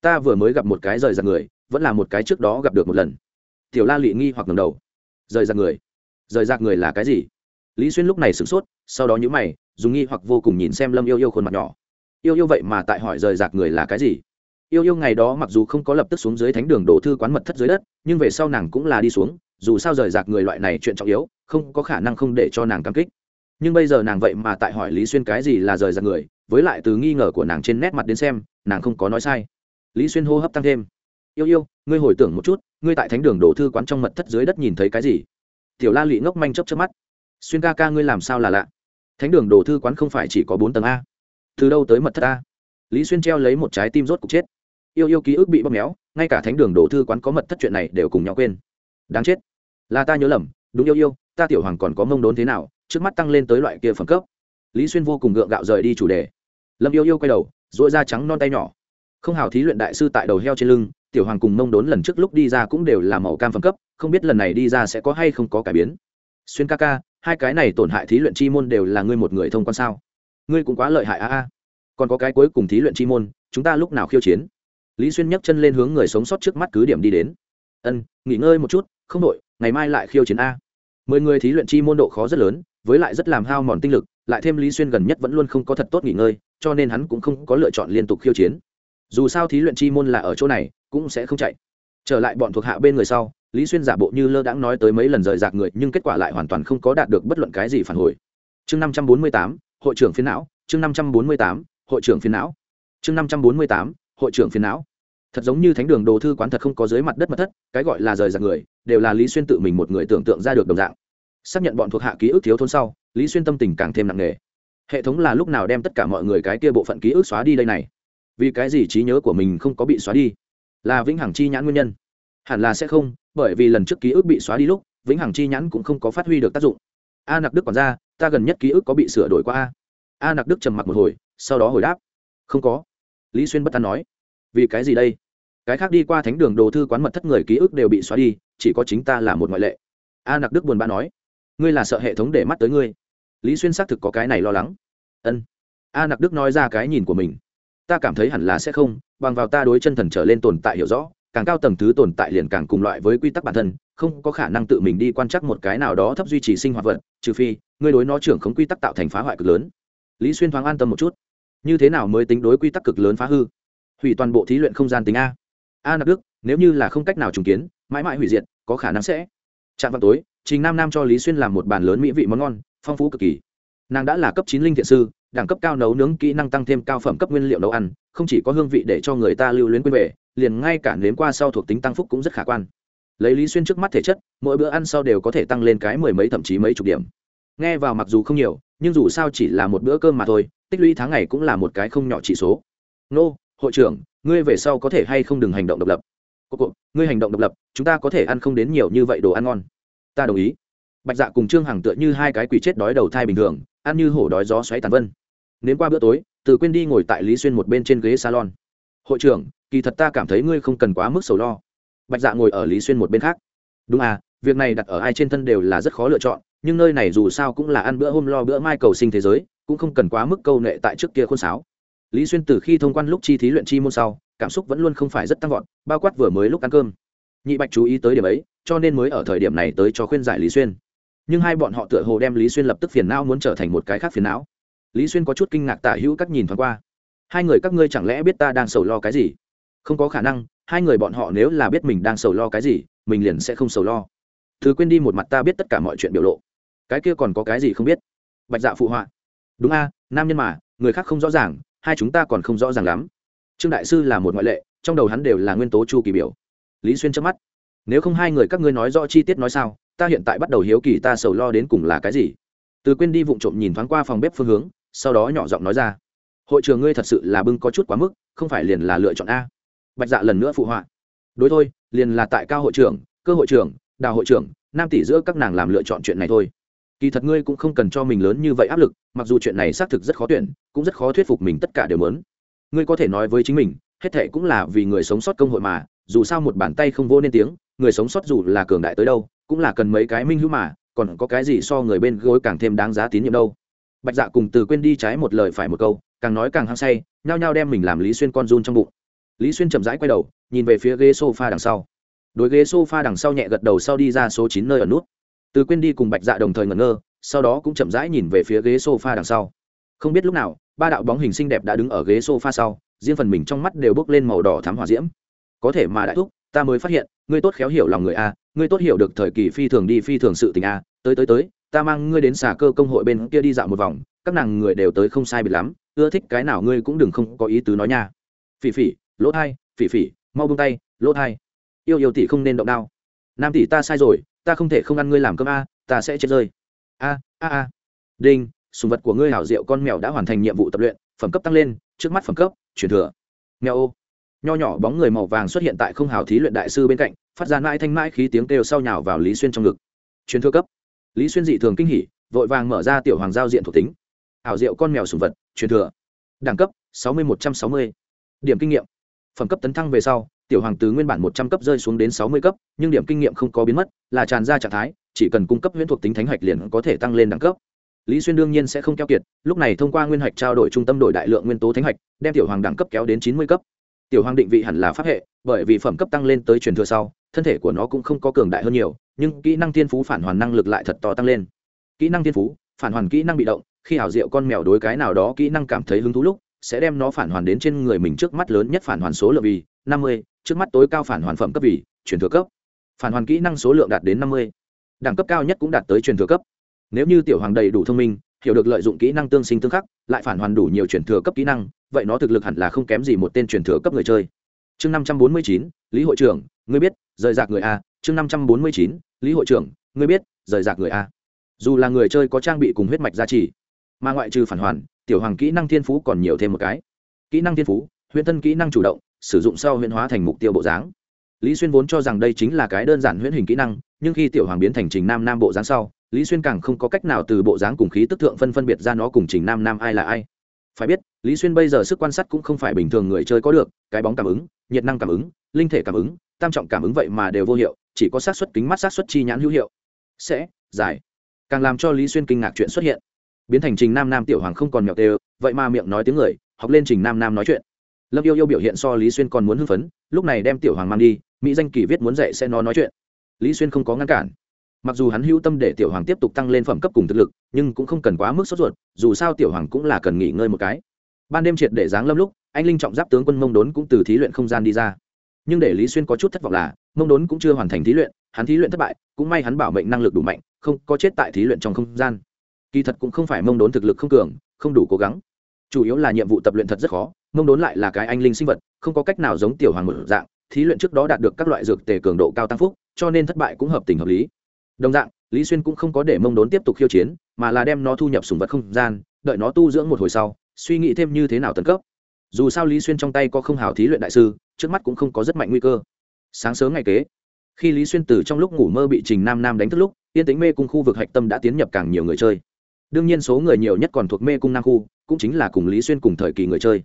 ta vừa mới gặp một cái rời giặc người, vẫn là một cái trước đó gặp được một lần. Tiểu la lị nghi hoặc ngầm đầu. Rời giặc người? Rời giặc người là cái gì? Lý xuyên lúc này sửng sốt, sau đó nhữ mày, dùng nghi hoặc vô cùng nhìn xem lâm yêu yêu khuôn mặt nhỏ yêu yêu vậy mà tại hỏi rời rạc người là cái gì? Yêu yêu ngày đó mặc dù không có lập tức xuống dưới thánh đường đổ thư quán mật thất dưới đất, nhưng về sau nàng cũng là đi xuống, dù sao rời rạc người loại này chuyện trọng yếu, không có khả năng không để cho nàng cảm kích. Nhưng bây giờ nàng vậy mà tại hỏi lý xuyên cái gì là rời rạc người, với lại từ nghi ngờ của nàng trên nét mặt đến xem, nàng không có nói sai. Lý xuyên hô hấp tăng thêm. Yêu yêu, ngươi hồi tưởng một chút, ngươi tại thánh đường đổ thư quán trong mật thất dưới đất nhìn thấy cái gì? Tiểu la lụy ngốc manh chấp chấp mắt. Xuyên ca ca ngươi làm sao là lạ? Thánh đường đổ thư quán không phải chỉ có bốn tầng a từ đâu tới mật thất ta? lý xuyên treo lấy một trái tim rốt cục chết. Yêu yêu ký ức bị bóp méo, ngay cả thánh đường đổ thư quán có mật thất chuyện này đều cùng nhau quên. Đáng chết. Là ta nhớ lầm, đúng yêu yêu, ta tiểu hoàng còn có mông đốn thế nào, trước mắt tăng lên tới loại kia phẩm cấp. Lý xuyên vô cùng gượng gạo rời đi chủ đề. Lâm yêu yêu quay đầu dội da trắng non tay nhỏ. Không hào thí luyện đại sư tại đầu heo trên lưng, tiểu hoàng cùng mông đốn lần trước lúc đi ra cũng đều là màu cam phẩm cấp, không biết lần này đi ra sẽ có hay không có cải biến. Xuyên ca ca, hai cái này tổn hại thí luyện chi môn đều là ngươi một người thông quan sao? Ngươi cũng quá lợi hại a a. Còn có cái cuối cùng thí luyện chi môn, chúng ta lúc nào khiêu chiến? Lý xuyên nhấc chân lên hướng người sống sót trước mắt cứ điểm đi đến. Ân, nghỉ ngơi một chút, không đội ngày mai lại khiêu chiến a. Mười người thí luyện chi môn độ khó rất lớn, với lại rất làm hao mòn tinh lực, lại thêm lý xuyên gần nhất vẫn luôn không có thật tốt nghỉ ngơi, cho nên hắn cũng không có lựa chọn liên tục khiêu chiến. Dù sao thí luyện chi môn là ở chỗ này, cũng sẽ không chạy. Trở lại bọn thuộc hạ bên người sau, lý xuyên giả bộ như lơ đãng nói tới mấy lần rời rạc người, nhưng kết quả lại hoàn toàn không có đạt được bất luận cái gì phản hồi. Chương năm trăm bốn mươi tám hội trưởng phiến não, chương năm trăm bốn mươi tám, hội trưởng phiến não. Chương năm trăm bốn mươi tám, hội trưởng phiến não. Thật giống như thánh đường đồ thư quán thật không có dưới mặt đất mật thất, cái gọi là rời rạc người, đều là lý xuyên tự mình một người tưởng tượng ra được đồng dạng. Xác nhận bọn thuộc hạ ký ức thiếu thốn sau, lý xuyên tâm tình càng thêm nặng nề. Hệ thống là lúc nào đem tất cả mọi người cái kia bộ phận ký ức xóa đi đây này? Vì cái gì trí nhớ của mình không có bị xóa đi? Là vĩnh hằng chi nhãn nguyên nhân. Hẳn là sẽ không, bởi vì lần trước ký ức bị xóa đi lúc, vĩnh hằng chi nhãn cũng không có phát huy được tác dụng. A nặc đức còn ra ta gần nhất ký ức có bị sửa đổi qua a? A nặc đức trầm mặc một hồi, sau đó hồi đáp. Không có. Lý xuyên bất an nói. Vì cái gì đây? Cái khác đi qua thánh đường đồ thư quán mật thất người ký ức đều bị xóa đi, chỉ có chính ta là một ngoại lệ. A nặc đức buồn bã nói. Ngươi là sợ hệ thống để mắt tới ngươi. Lý xuyên xác thực có cái này lo lắng. Ân. A nặc đức nói ra cái nhìn của mình. Ta cảm thấy hẳn là sẽ không, bằng vào ta đối chân thần trở lên tồn tại hiểu rõ càng cao tầng thứ tồn tại liền càng cùng loại với quy tắc bản thân, không có khả năng tự mình đi quan trắc một cái nào đó thấp duy trì sinh hoạt vật, trừ phi, ngươi đối nó trưởng không quy tắc tạo thành phá hoại cực lớn. Lý xuyên thoáng an tâm một chút. Như thế nào mới tính đối quy tắc cực lớn phá hư? Hủy toàn bộ thí luyện không gian tính a. A nạp đức, nếu như là không cách nào trùng kiến, mãi mãi hủy diệt, có khả năng sẽ. Chạm vào tối, trình nam nam cho lý xuyên làm một bàn lớn mỹ vị món ngon, phong phú cực kỳ. Nàng đã là cấp chín linh thiện sư đẳng cấp cao nấu nướng, kỹ năng tăng thêm cao phẩm cấp nguyên liệu nấu ăn, không chỉ có hương vị để cho người ta lưu luyến quên về, liền ngay cả nếm qua sau thuộc tính tăng phúc cũng rất khả quan. Lấy lý xuyên trước mắt thể chất, mỗi bữa ăn sau đều có thể tăng lên cái mười mấy thậm chí mấy chục điểm. Nghe vào mặc dù không nhiều, nhưng dù sao chỉ là một bữa cơm mà thôi, tích lũy tháng ngày cũng là một cái không nhỏ chỉ số. Nô, hội trưởng, ngươi về sau có thể hay không đừng hành động độc lập? Cô cô, ngươi hành động độc lập, chúng ta có thể ăn không đến nhiều như vậy đồ ăn ngon. Ta đồng ý. Bạch dạ cùng trương hằng tựa như hai cái quỷ chết đói đầu thai bình thường, ăn như hổ đói gió xoáy tàn vân nếm qua bữa tối, từ quên đi ngồi tại lý xuyên một bên trên ghế salon. Hội trưởng, kỳ thật ta cảm thấy ngươi không cần quá mức sầu lo. Bạch dạ ngồi ở lý xuyên một bên khác. Đúng à việc này đặt ở ai trên thân đều là rất khó lựa chọn, nhưng nơi này dù sao cũng là ăn bữa hôm lo bữa mai cầu sinh thế giới, cũng không cần quá mức câu nệ tại trước kia khuôn sáo. Lý xuyên từ khi thông quan lúc chi thí luyện chi môn sau, cảm xúc vẫn luôn không phải rất tăng vọt, bao quát vừa mới lúc ăn cơm. Nhị bạch chú ý tới điểm ấy, cho nên mới ở thời điểm này tới cho khuyên giải lý xuyên. Nhưng hai bọn họ tựa hồ đem lý xuyên lập tức phiền não muốn trở thành một cái khác phiền não lý xuyên có chút kinh ngạc tả hữu các nhìn thoáng qua. Hai người các ngươi chẳng lẽ biết ta đang sầu lo cái gì? Không có khả năng, hai người bọn họ nếu là biết mình đang sầu lo cái gì, mình liền sẽ không sầu lo. Thứ quên đi một mặt ta biết tất cả mọi chuyện biểu lộ. Cái kia còn có cái gì không biết? Bạch dạ phụ họa. Đúng a, nam nhân mà, người khác không rõ ràng, hai chúng ta còn không rõ ràng lắm. Trương đại sư là một ngoại lệ, trong đầu hắn đều là nguyên tố chu kỳ biểu. Lý xuyên chớp mắt. Nếu không hai người các ngươi nói rõ chi tiết nói sao, ta hiện tại bắt đầu hiếu kỳ ta sầu lo đến cùng là cái gì. Từ quên đi vụng trộm nhìn thoáng qua phòng bếp phương hướng sau đó nhỏ giọng nói ra, hội trường ngươi thật sự là bưng có chút quá mức, không phải liền là lựa chọn a. Bạch dạ lần nữa phụ họa, đối thôi, liền là tại cao hội trưởng, cơ hội trưởng, đào hội trưởng, nam tỷ giữa các nàng làm lựa chọn chuyện này thôi. Kỳ thật ngươi cũng không cần cho mình lớn như vậy áp lực, mặc dù chuyện này xác thực rất khó tuyển, cũng rất khó thuyết phục mình tất cả đều muốn. Ngươi có thể nói với chính mình, hết thệ cũng là vì người sống sót công hội mà, dù sao một bàn tay không vô nên tiếng, người sống sót dù là cường đại tới đâu, cũng là cần mấy cái minh hữu mà, còn có cái gì so người bên gối càng thêm đáng giá tín nhiệm đâu bạch dạ cùng từ quên đi trái một lời phải một câu, càng nói càng hăng say, nhao nhao đem mình làm lý xuyên con run trong bụng. Lý xuyên chậm rãi quay đầu, nhìn về phía ghế s o f a đằng sau. Đối ghế s o f a đằng sau nhẹ gật đầu sau đi ra số chín nơi ở nút. Từ quên đi cùng bạch dạ đồng thời ngẩn ngơ, sau đó cũng chậm rãi nhìn về phía ghế s o f a đằng sau. Không biết lúc nào, ba đạo bóng hình xinh đẹp đã đứng ở ghế s o f a sau, riêng phần mình trong mắt đều bốc lên màu đỏ thám hỏa diễm. Có thể mà đại thúc, ta mới phát hiện, ngươi tốt khéo hiểu lòng người a, ngươi tốt hiểu được thời kỳ phi thường đi phi thường sự tình a, tới tới tới ta mang ngươi đến xà cơ công hội bên kia đi dạo một vòng, các nàng người đều tới không sai biệt lắm, ưa thích cái nào ngươi cũng đừng không có ý tứ nói nha. Phỉ phỉ, lỗ thai, phỉ phỉ, mau bông tay, lỗ thai. Yêu yêu tỷ không nên động đao. Nam tỷ ta sai rồi, ta không thể không ăn ngươi làm cơm a, ta sẽ chết rơi. A a a. Đinh, sùng vật của ngươi hảo diệu con mèo đã hoàn thành nhiệm vụ tập luyện, phẩm cấp tăng lên, trước mắt phẩm cấp, chuyển thừa. Mèo ô. Nho nhỏ bóng người màu vàng xuất hiện tại không hào thí luyện đại sư bên cạnh, phát ra mãi thanh mãi khí tiếng kêu sau nhào vào lý xuyên trong ngực. Chuyển thừa cấp lý xuyên dị thường kinh hỉ, vội vàng mở ra tiểu hoàng giao diện thuộc tính. Ảo diệu con mèo sùng vật, truyền thừa. Đẳng cấp, sáu mươi một trăm sáu mươi. Điểm kinh nghiệm. Phẩm cấp tấn thăng về sau, tiểu hoàng từ nguyên bản một trăm cấp rơi xuống đến sáu mươi cấp, nhưng điểm kinh nghiệm không có biến mất, là tràn ra trạng thái, chỉ cần cung cấp huyễn thuộc tính thánh hạch liền có thể tăng lên đẳng cấp. Lý xuyên đương nhiên sẽ không keo kiệt, lúc này thông qua nguyên hạch trao đổi trung tâm đổi đại lượng nguyên tố thánh hạch, đem tiểu hoàng đẳng cấp kéo đến chín mươi cấp. Tiểu hoàng định vị hẳn là pháp hệ, bởi vì phẩm cấp tăng lên tới truyền thừa sau thân thể của nó cũng không có cường đại hơn nhiều, nhưng kỹ năng thiên phú phản hoàn năng lực lại thật to tăng lên. Kỹ năng thiên phú, phản hoàn kỹ năng bị động, khi ảo diệu con mèo đối cái nào đó kỹ năng cảm thấy hứng thú lúc, sẽ đem nó phản hoàn đến trên người mình trước mắt lớn nhất phản hoàn số lượng vì năm mươi, trước mắt tối cao phản hoàn phẩm cấp vì truyền thừa cấp. Phản hoàn kỹ năng số lượng đạt đến năm mươi. Đẳng cấp cao nhất cũng đạt tới truyền thừa cấp. Nếu như tiểu hoàng đầy đủ thông minh, hiểu được lợi dụng kỹ năng tương sinh tương khắc, lại phản hoàn đủ nhiều truyền thừa cấp kỹ năng, vậy nó thực lực hẳn là không kém gì một tên truyền thừa cấp người chơi. Chương năm trăm bốn mươi chín, lý hội trưởng ngươi biết, rời rạc người a, chương năm trăm bốn mươi chín, lý hội trưởng, ngươi biết, rời rạc người a. Dù là người chơi có trang bị cùng huyết mạch gia trì, mà ngoại trừ phản hoàn, tiểu hoàng kỹ năng thiên phú còn nhiều thêm một cái. Kỹ năng thiên phú huyễn thân kỹ năng chủ động, sử dụng sau huyễn hóa thành mục tiêu bộ dáng. Lý xuyên vốn cho rằng đây chính là cái đơn giản huyễn hình kỹ năng, nhưng khi tiểu hoàng biến thành trình nam nam bộ dáng sau, lý xuyên càng không có cách nào từ bộ dáng cùng khí tức thượng phân phân biệt ra nó cùng trình nam nam ai là ai. Phải biết, lý xuyên bây giờ sức quan sát cũng không phải bình thường người chơi có được, cái bóng cảm ứng, nhiệt năng cảm ứng, linh thể cảm ứng tam trọng cảm ứng vậy mà đều vô hiệu, chỉ có xác suất kính mắt xác suất chi nhãn hữu hiệu. Sẽ giải càng làm cho lý xuyên kinh ngạc chuyện xuất hiện. Biến thành trình nam nam tiểu hoàng không còn mẹo tê vậy mà miệng nói tiếng người, học lên trình nam nam nói chuyện. Lâm yêu yêu biểu hiện so lý xuyên còn muốn hưng phấn, lúc này đem tiểu hoàng mang đi, mỹ danh kỳ viết muốn dạy sẽ nó nói chuyện. Lý xuyên không có ngăn cản. Mặc dù hắn hữu tâm để tiểu hoàng tiếp tục tăng lên phẩm cấp cùng thực lực, nhưng cũng không cần quá mức sốt ruột, dù sao tiểu hoàng cũng là cần nghỉ ngơi một cái. Ban đêm triệt để giáng lâm lúc, anh linh trọng giáp tướng quân mông đốn cũng từ thí luyện không gian đi ra nhưng để lý xuyên có chút thất vọng là, mông đốn cũng chưa hoàn thành thí luyện, hắn thí luyện thất bại, cũng may hắn bảo mệnh năng lực đủ mạnh, không có chết tại thí luyện trong không gian. Kỳ thật cũng không phải mông đốn thực lực không cường, không đủ cố gắng. Chủ yếu là nhiệm vụ tập luyện thật rất khó, mông đốn lại là cái anh linh sinh vật, không có cách nào giống tiểu hoàng một dạng, thí luyện trước đó đạt được các loại dược tề cường độ cao tăng phúc, cho nên thất bại cũng hợp tình hợp lý. Đồng dạng, lý xuyên cũng không có để mông đốn tiếp tục khiêu chiến, mà là đem nó thu nhập sùng vật không gian, đợi nó tu dưỡng một hồi sau, suy nghĩ thêm như thế nào tấn cấp. Dù sao lý xuyên trong tay có không hào thí luyện đại sư trước mắt cũng không có rất mạnh nguy cơ. Sáng sớm ngày kế, khi lý xuyên từ trong lúc ngủ mơ bị trình nam nam đánh thức lúc, yên tính mê cung khu vực hạch tâm đã tiến nhập càng nhiều người chơi. Đương nhiên số người nhiều nhất còn thuộc mê cung nam khu, cũng chính là cùng lý xuyên cùng thời kỳ người chơi.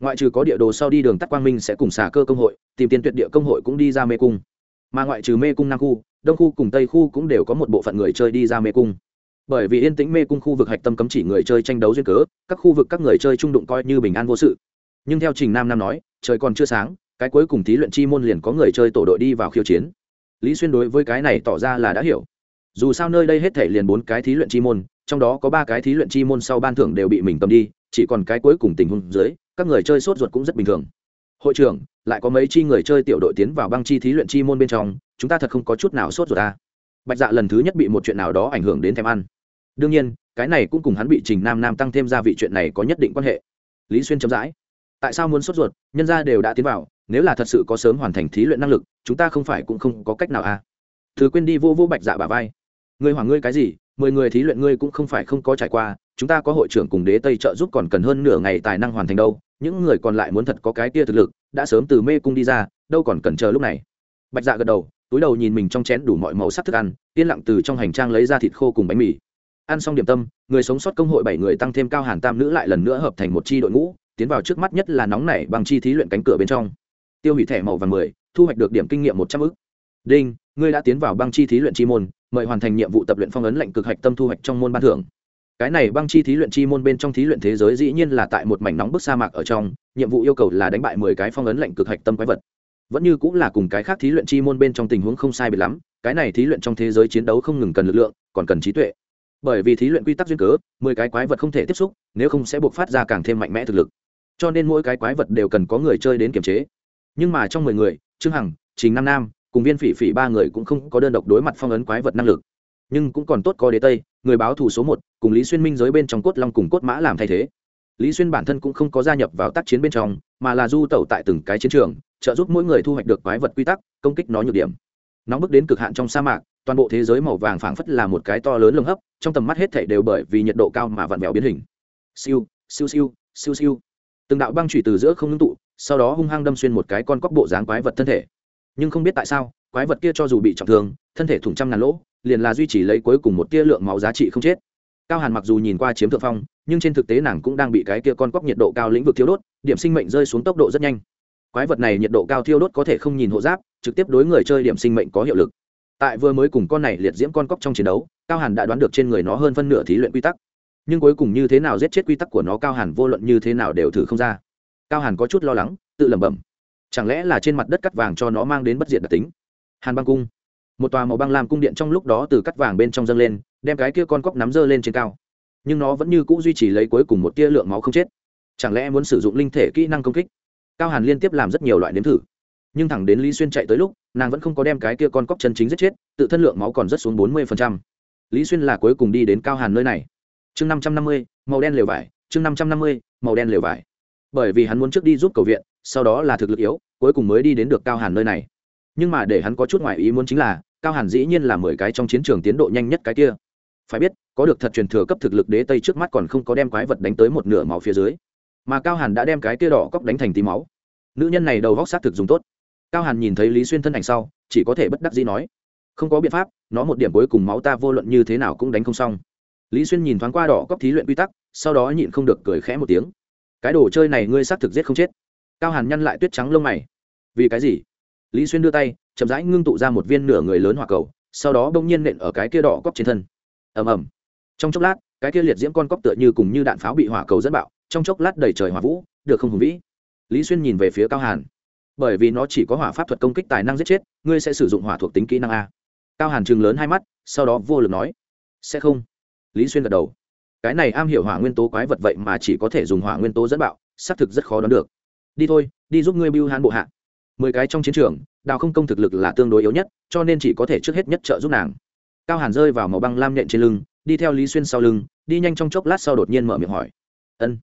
Ngoại trừ có địa đồ sau đi đường tắt quang minh sẽ cùng xả cơ công hội, tìm tiền tuyệt địa công hội cũng đi ra mê cung. Mà ngoại trừ mê cung nam khu, đông khu cùng tây khu cũng đều có một bộ phận người chơi đi ra mê cung. Bởi vì yên tĩnh mê cung khu vực hạch tâm cấm chỉ người chơi tranh đấu duyên cớ, các khu vực các người chơi trung đụng coi như bình an vô sự. Nhưng theo trình nam nam nói, trời còn chưa sáng cái cuối cùng thí luyện chi môn liền có người chơi tổ đội đi vào khiêu chiến. Lý xuyên đối với cái này tỏ ra là đã hiểu. Dù sao nơi đây hết thể liền bốn cái thí luyện chi môn, trong đó có ba cái thí luyện chi môn sau ban thưởng đều bị mình cầm đi, chỉ còn cái cuối cùng tình huống dưới, các người chơi sốt ruột cũng rất bình thường. Hội trưởng, lại có mấy chi người chơi tiểu đội tiến vào băng chi thí luyện chi môn bên trong, chúng ta thật không có chút nào sốt ruột ta bạch dạ lần thứ nhất bị một chuyện nào đó ảnh hưởng đến thèm ăn. Đương nhiên, cái này cũng cùng hắn bị trình nam nam tăng thêm ra vị chuyện này có nhất định quan hệ. Lý xuyên chấm dãi tại sao muốn sốt ruột, nhân gia đều đã tiến vào nếu là thật sự có sớm hoàn thành thí luyện năng lực, chúng ta không phải cũng không có cách nào à? Thứ quên đi vô vô bạch dạ bà vai. Người hoàng ngươi cái gì? Mười người thí luyện ngươi cũng không phải không có trải qua, chúng ta có hội trưởng cùng đế tây trợ giúp còn cần hơn nửa ngày tài năng hoàn thành đâu. Những người còn lại muốn thật có cái tia thực lực, đã sớm từ mê cung đi ra, đâu còn cần chờ lúc này. Bạch dạ gật đầu, túi đầu nhìn mình trong chén đủ mọi màu sắc thức ăn, yên lặng từ trong hành trang lấy ra thịt khô cùng bánh mì. Ăn xong điểm tâm, người sống sót công hội bảy người tăng thêm cao hàn tam nữ lại lần nữa hợp thành một chi đội ngũ, tiến vào trước mắt nhất là nóng nảy bằng chi thí luyện cánh cửa bên trong tiêu hủy thẻ màu vàng mười, thu hoạch được điểm kinh nghiệm một trăm ư đinh, ngươi đã tiến vào băng chi thí luyện chi môn, mời hoàn thành nhiệm vụ tập luyện phong ấn lệnh cực hạch tâm thu hoạch trong môn ban thưởng. Cái này băng chi thí luyện chi môn bên trong thí luyện thế giới dĩ nhiên là tại một mảnh nóng bức sa mạc ở trong, nhiệm vụ yêu cầu là đánh bại mười cái phong ấn lệnh cực hạch tâm quái vật. Vẫn như cũng là cùng cái khác thí luyện chi môn bên trong tình huống không sai biệt lắm, cái này thí luyện trong thế giới chiến đấu không ngừng cần lực lượng, còn cần trí tuệ. Bởi vì thí luyện quy tắc duyên cớ, mười cái quái vật không thể tiếp xúc, nếu không sẽ buộc phát ra càng thêm mạnh mẽ thực lực. Cho nên mỗi cái quái vật đều cần có người chơi đến kiểm chế nhưng mà trong mười người, trương hằng, trình nam nam, cùng viên phỉ phỉ ba người cũng không có đơn độc đối mặt phong ấn quái vật năng lực. Nhưng cũng còn tốt có đế tây, người báo thù số một, cùng lý xuyên minh giới bên trong cốt long cùng cốt mã làm thay thế. Lý xuyên bản thân cũng không có gia nhập vào tác chiến bên trong, mà là du tẩu tại từng cái chiến trường, trợ giúp mỗi người thu hoạch được quái vật quy tắc, công kích nó nhược điểm. Nóng bức đến cực hạn trong sa mạc, toàn bộ thế giới màu vàng phảng phất là một cái to lớn lồng hấp, trong tầm mắt hết thảy đều bởi vì nhiệt độ cao mà vặn vẹo biến hình. Siêu siêu siêu siêu siêu. Từng đạo băng chủy từ giữa không ngưng tụ sau đó hung hăng đâm xuyên một cái con cóc bộ dáng quái vật thân thể. Nhưng không biết tại sao, quái vật kia cho dù bị trọng thương, thân thể thủng trăm ngàn lỗ, liền là duy trì lấy cuối cùng một tia lượng máu giá trị không chết. Cao hàn mặc dù nhìn qua chiếm thượng phong, nhưng trên thực tế nàng cũng đang bị cái kia con cóc nhiệt độ cao lĩnh vực thiêu đốt, điểm sinh mệnh rơi xuống tốc độ rất nhanh. Quái vật này nhiệt độ cao thiêu đốt có thể không nhìn hộ giáp, trực tiếp đối người chơi điểm sinh mệnh có hiệu lực. Tại vừa mới cùng con này liệt diễm con cóc trong chiến đấu, cao hàn đã đoán được trên người nó hơn phân nửa thí luyện quy tắc. Nhưng cuối cùng như thế nào giết chết quy tắc của nó cao hàn vô luận như thế nào đều thử không ra cao hàn có chút lo lắng, tự lẩm bẩm. Chẳng lẽ là trên mặt đất cắt vàng cho nó mang đến bất diệt đặc tính? Hàn băng cung. Một tòa màu băng làm cung điện trong lúc đó từ cắt vàng bên trong dâng lên, đem cái kia con cóc nắm dơ lên trên cao. Nhưng nó vẫn như c ũ duy trì lấy cuối cùng một tia lượng máu không chết. Chẳng lẽ muốn sử dụng linh thể kỹ năng công kích? Cao hàn liên tiếp làm rất nhiều loại nếm thử. Nhưng thẳng đến lý xuyên chạy tới lúc, nàng vẫn không có đem cái kia con cóc chân chính giết chết, tự thân lượng máu còn rất xuống bốn mươi lý xuyên là cuối cùng đi đến cao hàn nơi này. Chương năm trăm năm mươi, màu đen lều vải, chương năm trăm năm mươi, màu đen lều vải bởi vì hắn muốn trước đi giúp cầu viện, sau đó là thực lực yếu, cuối cùng mới đi đến được cao hàn nơi này. Nhưng mà để hắn có chút ngoại ý muốn chính là, cao hàn dĩ nhiên là mười cái trong chiến trường tiến độ nhanh nhất cái kia. Phải biết, có được thật truyền thừa cấp thực lực đế tây trước mắt còn không có đem quái vật đánh tới một nửa máu phía dưới. Mà cao hàn đã đem cái kia đỏ cóc đánh thành tí máu. Nữ nhân này đầu góc xác thực dùng tốt. Cao hàn nhìn thấy lý xuyên thân ảnh sau, chỉ có thể bất đắc dĩ nói, không có biện pháp, nó một điểm cuối cùng máu ta vô luận như thế nào cũng đánh không xong. Lý xuyên nhìn thoáng qua đỏ cóc thí luyện quy tắc, sau đó nhịn không được cười khẽ một tiếng cái đồ chơi này ngươi xác thực giết không chết. Cao hàn nhăn lại tuyết trắng lông mày. Vì cái gì? Lý xuyên đưa tay, chậm rãi ngưng tụ ra một viên nửa người lớn hỏa cầu, sau đó bỗng nhiên nện ở cái kia đỏ cóc trên thân. Ầm ầm. Trong chốc lát, cái kia liệt diễm con cóc tựa như cùng như đạn pháo bị hỏa cầu dẫn bạo, trong chốc lát đầy trời hỏa vũ, được không hùng vĩ. Lý xuyên nhìn về phía cao hàn. Bởi vì nó chỉ có hỏa pháp thuật công kích tài năng giết chết, ngươi sẽ sử dụng hỏa thuộc tính kỹ năng a. Cao hàn chừng lớn hai mắt, sau đó vô lực nói. Sẽ không. Lý xuyên gật đầu cái này am hiểu hỏa nguyên tố quái vật vậy mà chỉ có thể dùng hỏa nguyên tố dẫn bạo, xác thực rất khó đoán được. Đi thôi, đi giúp ngươi bưu hàn bộ hạ. Mười cái trong chiến trường, đào không công thực lực là tương đối yếu nhất, cho nên chỉ có thể trước hết nhất trợ giúp nàng. Cao hàn rơi vào màu băng lam nhện trên lưng, đi theo lý xuyên sau lưng, đi nhanh trong chốc lát sau đột nhiên mở miệng hỏi. Ân,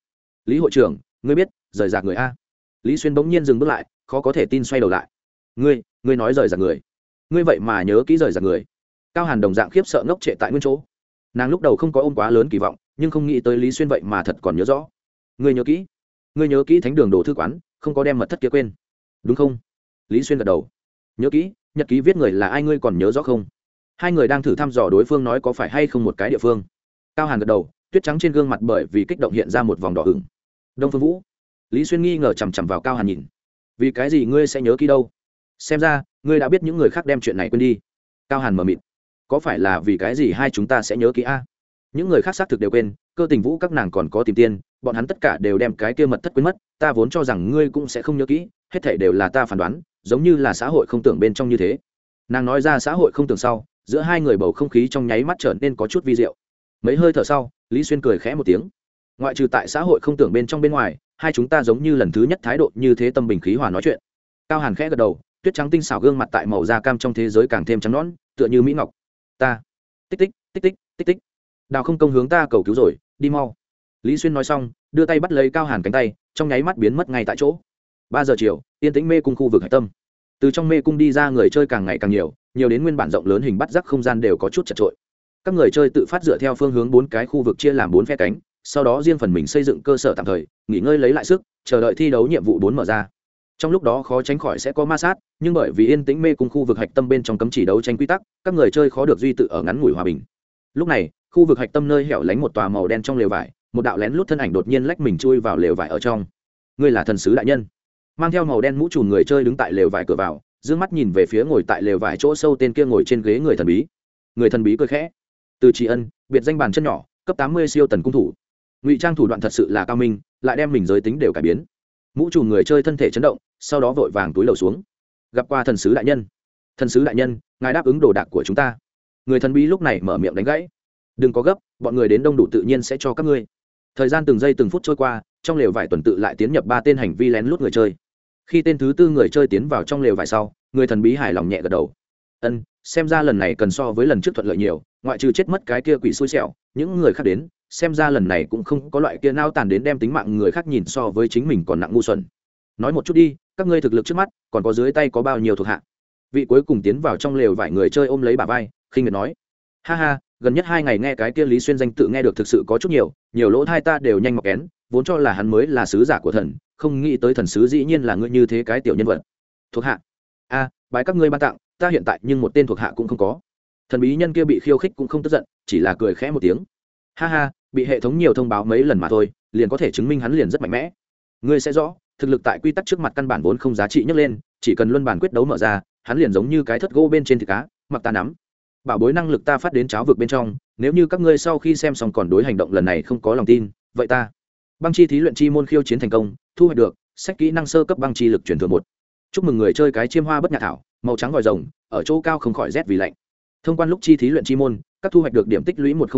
lý hội trưởng, ngươi biết, rời rạc người a? Lý xuyên bỗng nhiên dừng bước lại, khó có thể tin xoay đầu lại. Ngươi ngươi nói rời rạc người? Ngươi vậy mà nhớ kỹ rời rạc người? Cao hàn đồng dạng khiếp sợ ngốc trệ tại nguyên chỗ. Nàng lúc đầu không có ôm quá lớn kỳ vọng nhưng không nghĩ tới lý xuyên vậy mà thật còn nhớ rõ. Ngươi nhớ kỹ. Ngươi nhớ kỹ thánh đường đồ thư quán, không có đem mật thất kia quên. Đúng không? Lý xuyên gật đầu. Nhớ kỹ, nhật ký viết người là ai ngươi còn nhớ rõ không? Hai người đang thử thăm dò đối phương nói có phải hay không một cái địa phương. Cao hàn gật đầu, tuyết trắng trên gương mặt bởi vì kích động hiện ra một vòng đỏ ửng. Đông phương vũ. Lý xuyên nghi ngờ chằm chằm vào cao hàn nhìn. Vì cái gì ngươi sẽ nhớ kỹ đâu? Xem ra, ngươi đã biết những người khác đem chuyện này quên đi. Cao hàn mờ mịt. Có phải là vì cái gì hai chúng ta sẽ nhớ kỹ a? Những người khác xác thực đều quên, cơ tình vũ các nàng còn có tìm tiền bọn hắn tất cả đều đem cái kia mật thất quên mất, ta vốn cho rằng ngươi cũng sẽ không nhớ kỹ, hết thể đều là ta phán đoán, giống như là xã hội không tưởng bên trong như thế. Nàng nói ra xã hội không tưởng sau, giữa hai người bầu không khí trong nháy mắt trở nên có chút vi diệu. Mấy hơi thở sau, lý xuyên cười khẽ một tiếng. Ngoại trừ tại xã hội không tưởng bên trong bên ngoài, hai chúng ta giống như lần thứ nhất thái độ như thế tâm bình khí hòa nói chuyện. Cao hàn khẽ gật đầu, tuyết trắng tinh xảo gương mặt tại màu da cam trong thế giới càng thêm trắng nõn, tựa như mỹ ngọc. Ta, tích tích tích tích tích tích đào không công hướng ta cầu cứu rồi, đi mau. Lý xuyên nói xong, đưa tay bắt lấy cao hàn cánh tay, trong nháy mắt biến mất ngay tại chỗ. Ba giờ chiều, yên tĩnh mê cung khu vực hạch tâm. Từ trong mê cung đi ra người chơi càng ngày càng nhiều nhiều đến nguyên bản rộng lớn hình bắt rắc không gian đều có chút chật trội. Các người chơi tự phát dựa theo phương hướng bốn cái khu vực chia làm bốn phe cánh, sau đó riêng phần mình xây dựng cơ sở tạm thời, nghỉ ngơi lấy lại sức, chờ đợi thi đấu nhiệm vụ bốn mở ra. Trong lúc đó khó tránh khỏi sẽ có ma sát, nhưng bởi vì yên tĩnh mê cung khu vực hạch tâm bên trong cấm chỉ đấu tranh quy tắc, các người chơi khó được duy tự ở ngắn ngủi hòa bình lúc này, khu vực hạch tâm nơi hẻo lánh một tòa màu đen trong lều vải, một đạo lén lút thân ảnh đột nhiên lách mình chui vào lều vải ở trong. Ngươi là thần sứ đại nhân. Mang theo màu đen mũ trùm người chơi đứng tại lều vải cửa vào d mắt nhìn về phía ngồi tại lều vải chỗ sâu tên kia ngồi trên ghế người thần bí. Người thần bí cười khẽ. Từ tri ân, biệt danh bàn chân nhỏ, cấp tám mươi siêu tần cung thủ. Ngụy trang thủ đoạn thật sự là cao minh, lại đem mình giới tính đều cải biến. Mũ trùm người chơi thân thể chấn động, sau đó vội vàng túi lầu xuống. Gặp qua thần sứ đại nhân. Thần sứ đại nhân, ngài đáp ứng đồ đạc của chúng ta người thần bí lúc này mở miệng đánh gãy. Đừng có gấp, bọn người đến đông đủ tự nhiên sẽ cho các ngươi. Thời gian từng giây từng phút trôi qua, trong lều vải tuần tự lại tiến nhập ba tên hành vi lén lút người chơi. Khi tên thứ tư người chơi tiến vào trong lều vải sau, người thần bí hài lòng nhẹ gật đầu. Ân, xem ra lần này cần so với lần trước thuận lợi nhiều, ngoại trừ chết mất cái kia quỷ xui xẻo, những người khác đến, xem ra lần này cũng không có loại kia nao tàn đến đem tính mạng người khác nhìn so với chính mình còn nặng ngu xuẩn. Nói một chút đi, các ngươi thực lực trước mắt, còn có dưới tay có bao nhiêu thuộc hạ? Vị cuối cùng tiến vào trong lều vải người chơi ôm lấy bà vai khinh miệt nói. Ha ha gần nhất hai ngày nghe cái kia lý xuyên danh tự nghe được thực sự có chút nhiều nhiều lỗ thai ta đều nhanh mọc kén vốn cho là hắn mới là sứ giả của thần không nghĩ tới thần sứ dĩ nhiên là ngươi như thế cái tiểu nhân vật. Thuộc hạ. A à, bái các ngươi ban tặng ta hiện tại nhưng một tên thuộc hạ cũng không có. Thần bí nhân kia bị khiêu khích cũng không tức giận chỉ là cười khẽ một tiếng. Ha ha bị hệ thống nhiều thông báo mấy lần mà thôi liền có thể chứng minh hắn liền rất mạnh mẽ. Ngươi sẽ rõ thực lực tại quy tắc trước mặt căn bản vốn không giá trị nhấc lên chỉ cần luân bản quyết đấu mở ra hắn liền giống như cái thất gỗ bên trên thịt cá mặc ta nắm bảo bối năng lực ta phát đến cháo vực bên trong, nếu như các ngươi sau khi xem xong còn đối hành động lần này không có lòng tin, vậy ta. Băng chi thí luyện chi môn khiêu chiến thành công, thu hoạch được, sách kỹ năng sơ cấp băng chi lực truyền thừa một. Chúc mừng người chơi cái chiêm hoa bất nhạc thảo, màu trắng vòi rồng, ở chỗ cao không khỏi rét vì lạnh. Thông quan lúc chi thí luyện chi môn, các thu hoạch được điểm tích lũy một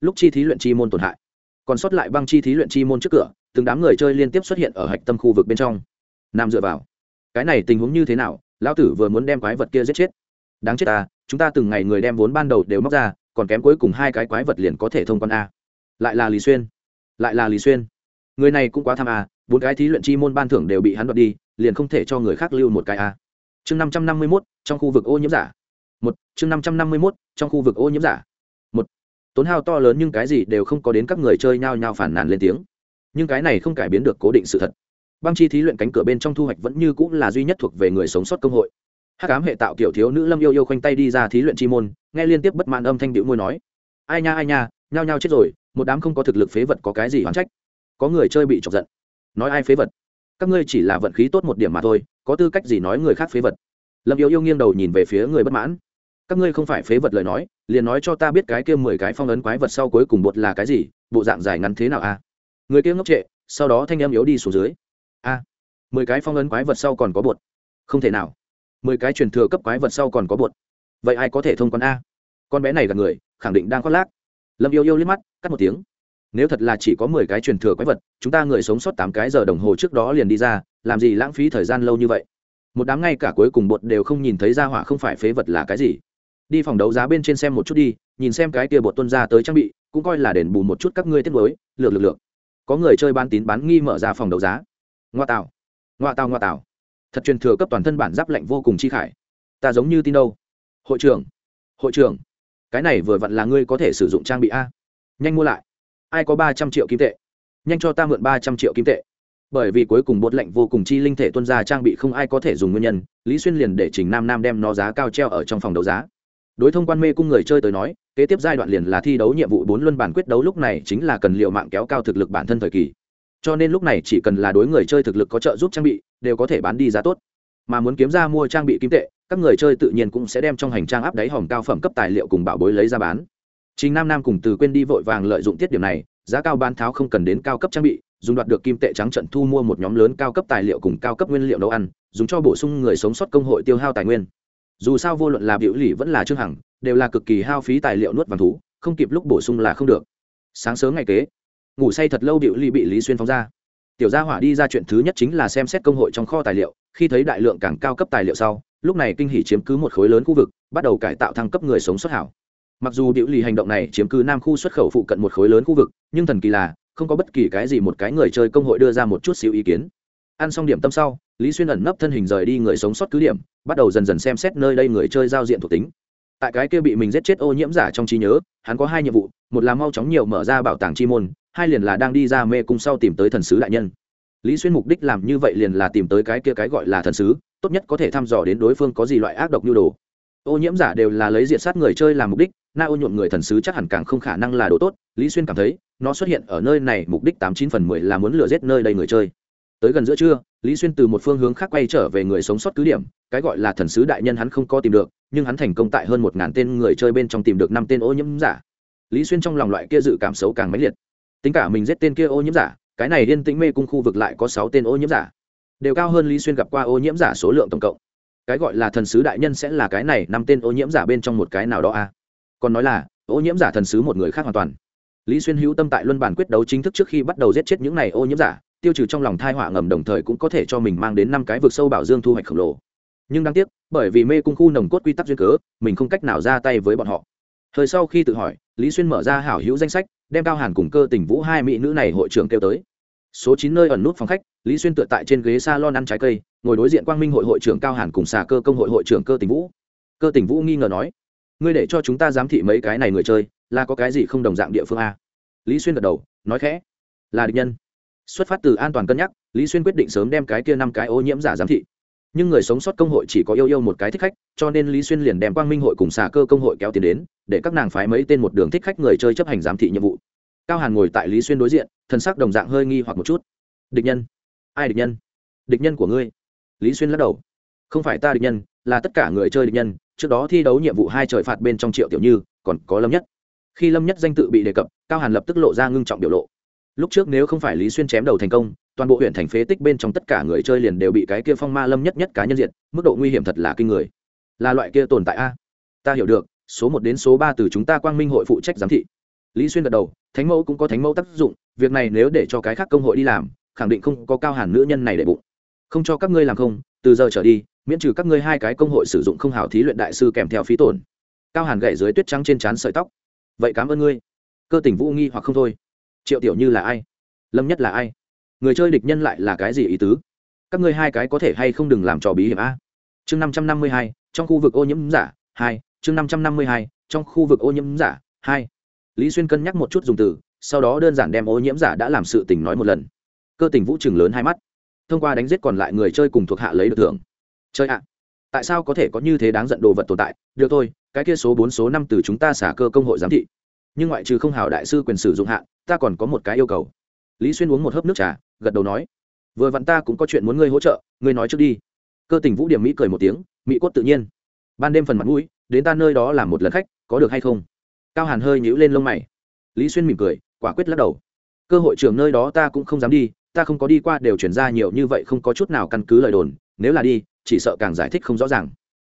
lúc chi thí luyện chi môn tổn hại. Còn sót lại băng chi thí luyện chi môn trước cửa, từng đám người chơi liên tiếp xuất hiện ở hạch tâm khu vực bên trong. Nam dựa vào. Cái này tình huống như thế nào? Lão tử vừa muốn đem quái vật kia giết chết đáng chết ta, chúng ta từng ngày người đem vốn ban đầu đều móc ra, còn kém cuối cùng hai cái quái vật liền có thể thông quan a. Lại là lý xuyên. Lại là lý xuyên. Người này cũng quá tham a, bốn cái thí luyện chi môn ban thưởng đều bị hắn đoạt đi, liền không thể cho người khác lưu một cái a. Chương năm trăm năm mươi mốt, trong khu vực ô nhiễm giả. Một, chương năm trăm năm mươi mốt, trong khu vực ô nhiễm giả. Một, tốn hao to lớn nhưng cái gì đều không có đến các người chơi nhao nhao phản nàn lên tiếng. Nhưng cái này không cải biến được cố định sự thật. Băng chi thí luyện cánh cửa bên trong thu hoạch vẫn như cũng là duy nhất thuộc về người sống sót công hội hắc ám hệ tạo kiểu thiếu nữ lâm yêu yêu khoanh tay đi ra thí luyện chi môn, nghe liên tiếp bất mãn âm thanh điệu môi nói, ai nha ai nha, nhao nhao chết rồi, một đám không có thực lực phế vật có cái gì hoán trách? Có người chơi bị chọc giận. Nói ai phế vật? Các ngươi chỉ là vận khí tốt một điểm mà thôi, có tư cách gì nói người khác phế vật? Lâm yêu yêu nghiêng đầu nhìn về phía người bất mãn. Các ngươi không phải phế vật lời nói, liền nói cho ta biết cái kia mười cái phong ấn quái vật sau cuối cùng bột là cái gì, bộ dạng dài ngắn thế nào a người kia ngốc trệ, sau đó thanh em yếu đi xuống dưới. A, mười cái phong ấn quái vật sau còn có bột. Không thể nào mười cái truyền thừa cấp quái vật sau còn có bột. Vậy ai có thể thông quan a? Con bé này gặp người, khẳng định đang khoác lác. Lâm yêu yêu liếc mắt, cắt một tiếng. Nếu thật là chỉ có mười cái truyền thừa quái vật, chúng ta người sống sót tám cái giờ đồng hồ trước đó liền đi ra, làm gì lãng phí thời gian lâu như vậy? Một đám ngay cả cuối cùng bột đều không nhìn thấy ra hỏa không phải phế vật là cái gì. Đi phòng đấu giá bên trên xem một chút đi, nhìn xem cái kia bột tuân ra tới trang bị, cũng coi là đền bù một chút các ngươi tiết mới, lược lược lượng có người chơi bán tín bán nghi mở ra phòng đấu giá. Ngoa tạo ngoa tạo ngoa tạo thật truyền thừa cấp toàn thân bản giáp lạnh vô cùng chi khải. Ta giống như tin đâu. Hội trưởng hội trưởng, cái này vừa vặn là ngươi có thể sử dụng trang bị a. Nhanh mua lại. Ai có ba trăm triệu kim tệ? Nhanh cho ta mượn ba trăm triệu kim tệ. Bởi vì cuối cùng bột lệnh vô cùng chi linh thể tuân ra trang bị không ai có thể dùng nguyên nhân, lý xuyên liền để trình nam nam đem nó giá cao treo ở trong phòng đấu giá. Đối thông quan mê cung người chơi tới nói, kế tiếp giai đoạn liền là thi đấu nhiệm vụ bốn luân bản quyết đấu lúc này chính là cần liệu mạng kéo cao thực lực bản thân thời kỳ. Cho nên lúc này chỉ cần là đối người chơi thực lực có trợ giúp trang bị đều có thể bán đi giá tốt. Mà muốn kiếm ra mua trang bị kim tệ, các người chơi tự nhiên cũng sẽ đem trong hành trang áp đáy hòm cao phẩm cấp tài liệu cùng bảo bối lấy ra bán. Chính nam nam cùng từ quên đi vội vàng lợi dụng tiết điểm này, giá cao bán tháo không cần đến cao cấp trang bị, dùng đoạt được kim tệ trắng trận thu mua một nhóm lớn cao cấp tài liệu cùng cao cấp nguyên liệu nấu ăn, dùng cho bổ sung người sống sót công hội tiêu hao tài nguyên. Dù sao vô luận là biểu lì vẫn là trương hằng, đều là cực kỳ hao phí tài liệu nuốt vàng thú, không kịp lúc bổ sung là không được. Sáng sớm ngày kế, ngủ say thật lâu biểu lì bị lý xuyên phóng ra tiểu gia hỏa đi ra chuyện thứ nhất chính là xem xét công hội trong kho tài liệu, khi thấy đại lượng càng cao cấp tài liệu sau, lúc này kinh hỉ chiếm cứ một khối lớn khu vực, bắt đầu cải tạo thăng cấp người sống xuất hảo. Mặc dù biểu lì hành động này chiếm cứ nam khu xuất khẩu phụ cận một khối lớn khu vực, nhưng thần kỳ là, không có bất kỳ cái gì một cái người chơi công hội đưa ra một chút xíu ý kiến. Ăn xong điểm tâm sau, lý xuyên ẩn nấp thân hình rời đi người sống sót cứ điểm, bắt đầu dần dần xem xét nơi đây người chơi giao diện thuộc tính. Tại cái kia bị mình giết chết ô nhiễm giả trong trí nhớ, hắn có hai nhiệm vụ, một là mau chóng nhiều mở ra bảo tàng chi môn hai liền là đang đi ra mê cung sau tìm tới thần sứ đại nhân. Lý xuyên mục đích làm như vậy liền là tìm tới cái kia cái gọi là thần sứ, tốt nhất có thể thăm dò đến đối phương có gì loại ác độc nhu đồ. Ô nhiễm giả đều là lấy diện sát người chơi làm mục đích, na ô nhuộm người thần sứ chắc hẳn càng không khả năng là đồ tốt, lý xuyên cảm thấy, nó xuất hiện ở nơi này mục đích tám chín phần mười là muốn lừa giết nơi đây người chơi. Tới gần giữa trưa, lý xuyên từ một phương hướng khác quay trở về người sống sót cứ điểm, cái gọi là thần sứ đại nhân hắn không có tìm được, nhưng hắn thành công tại hơn một ngàn tên người chơi bên trong tìm được năm tên ô nhiễm giả. Lý xuyên trong lòng loại kia dự cảm xấu càng mãnh liệt tính cả mình giết tên kia ô nhiễm giả, cái này yên tĩnh mê cung khu vực lại có sáu tên ô nhiễm giả. Đều cao hơn lý xuyên gặp qua ô nhiễm giả số lượng tổng cộng. Cái gọi là thần sứ đại nhân sẽ là cái này năm tên ô nhiễm giả bên trong một cái nào đó a à? còn nói là, ô nhiễm giả thần sứ một người khác hoàn toàn. Lý xuyên hữu tâm tại luân bản quyết đấu chính thức trước khi bắt đầu giết chết những này ô nhiễm giả, tiêu trừ trong lòng thai họa ngầm đồng thời cũng có thể cho mình mang đến năm cái vực sâu bảo dương thu hoạch khổng lồ. Nhưng đáng tiếc, bởi vì mê cung khu nồng cốt quy tắc duyên cớ, mình không cách nào ra tay với bọn họ. Thời sau khi tự hỏi, lý xuyên mở ra hảo hữu danh sách đem cao hàn cùng cơ tình vũ hai mỹ nữ này hội trưởng kêu tới. Số chín nơi ẩn nút phòng khách, lý xuyên tựa tại trên ghế s a lon ăn trái cây, ngồi đối diện quang minh hội hội trưởng cao hàn cùng xà cơ công hội hội trưởng cơ tình vũ. Cơ tình vũ nghi ngờ nói, ngươi để cho chúng ta giám thị mấy cái này người chơi, là có cái gì không đồng dạng địa phương a? Lý xuyên gật đầu, nói khẽ, là địch nhân. Xuất phát từ an toàn cân nhắc, lý xuyên quyết định sớm đem cái kia năm cái ô nhiễm giả giám thị nhưng người sống sót công hội chỉ có yêu yêu một cái thích khách, cho nên lý xuyên liền đem quang minh hội cùng xà cơ công hội kéo tiền đến, để các nàng phái mấy tên một đường thích khách người chơi chấp hành giám thị nhiệm vụ. Cao hàn ngồi tại lý xuyên đối diện, thân xác đồng dạng hơi nghi hoặc một chút. Địch nhân, ai địch nhân? Địch nhân của ngươi. Lý xuyên lắc đầu. Không phải ta địch nhân, là tất cả người chơi địch nhân, trước đó thi đấu nhiệm vụ hai trời phạt bên trong triệu tiểu như, còn có lâm nhất. Khi lâm nhất danh tự bị đề cập, cao hàn lập tức lộ ra ngưng trọng biểu lộ. Lúc trước nếu không phải lý xuyên chém đầu thành công toàn bộ huyện thành phế tích bên trong tất cả người chơi liền đều bị cái kia phong ma lâm nhất nhất cá nhân diện mức độ nguy hiểm thật là kinh người. Là loại kia tồn tại a? Ta hiểu được, số một đến số ba từ chúng ta quang minh hội phụ trách giám thị. Lý xuyên gật đầu, thánh mẫu cũng có thánh mẫu tác dụng, việc này nếu để cho cái khác công hội đi làm, khẳng định không có cao hàn nữ nhân này để bụng. Không cho các ngươi làm không, từ giờ trở đi, miễn trừ các ngươi hai cái công hội sử dụng không hảo thí luyện đại sư kèm theo phí tổn. Cao hàn gậy dưới tuyết trắng trên trán sợi tóc. Vậy cảm ơn ngươi. Cơ tình vũ nghi hoặc không thôi. Triệu tiểu như là ai? Lâm nhất là ai? Người chơi địch nhân lại là cái gì ý tứ? Các ngươi hai cái có thể hay không đừng làm trò bí hiểm a? Chương năm trăm năm mươi hai, trong khu vực ô nhiễm giả, hai. Chương năm trăm năm mươi hai, trong khu vực ô nhiễm giả, hai. Lý xuyên cân nhắc một chút dùng từ, sau đó đơn giản đem ô nhiễm giả đã làm sự tình nói một lần. Cơ tình vũ trường lớn hai mắt. Thông qua đánh giết còn lại người chơi cùng thuộc hạ lấy được thưởng. Chơi ạ. Tại sao có thể có như thế đáng giận đồ vật tồn tại? Được thôi, cái kia số bốn, số năm từ chúng ta xả cơ công hội giám thị. Nhưng ngoại trừ không hào đại sư quyền sử dụng hạ, ta còn có một cái yêu cầu lý xuyên uống một hớp nước trà, gật đầu nói, vừa vặn ta cũng có chuyện muốn ngươi hỗ trợ, ngươi nói trước đi. Cơ tình vũ điểm mỹ cười một tiếng, mỹ cốt tự nhiên. Ban đêm phần mặt mũi, đến ta nơi đó làm một lần khách, có được hay không? Cao hàn hơi nhíu lên lông mày. Lý xuyên mỉm cười, quả quyết lắc đầu. Cơ hội trường nơi đó ta cũng không dám đi, ta không có đi qua đều chuyển ra nhiều như vậy không có chút nào căn cứ lời đồn, nếu là đi, chỉ sợ càng giải thích không rõ ràng.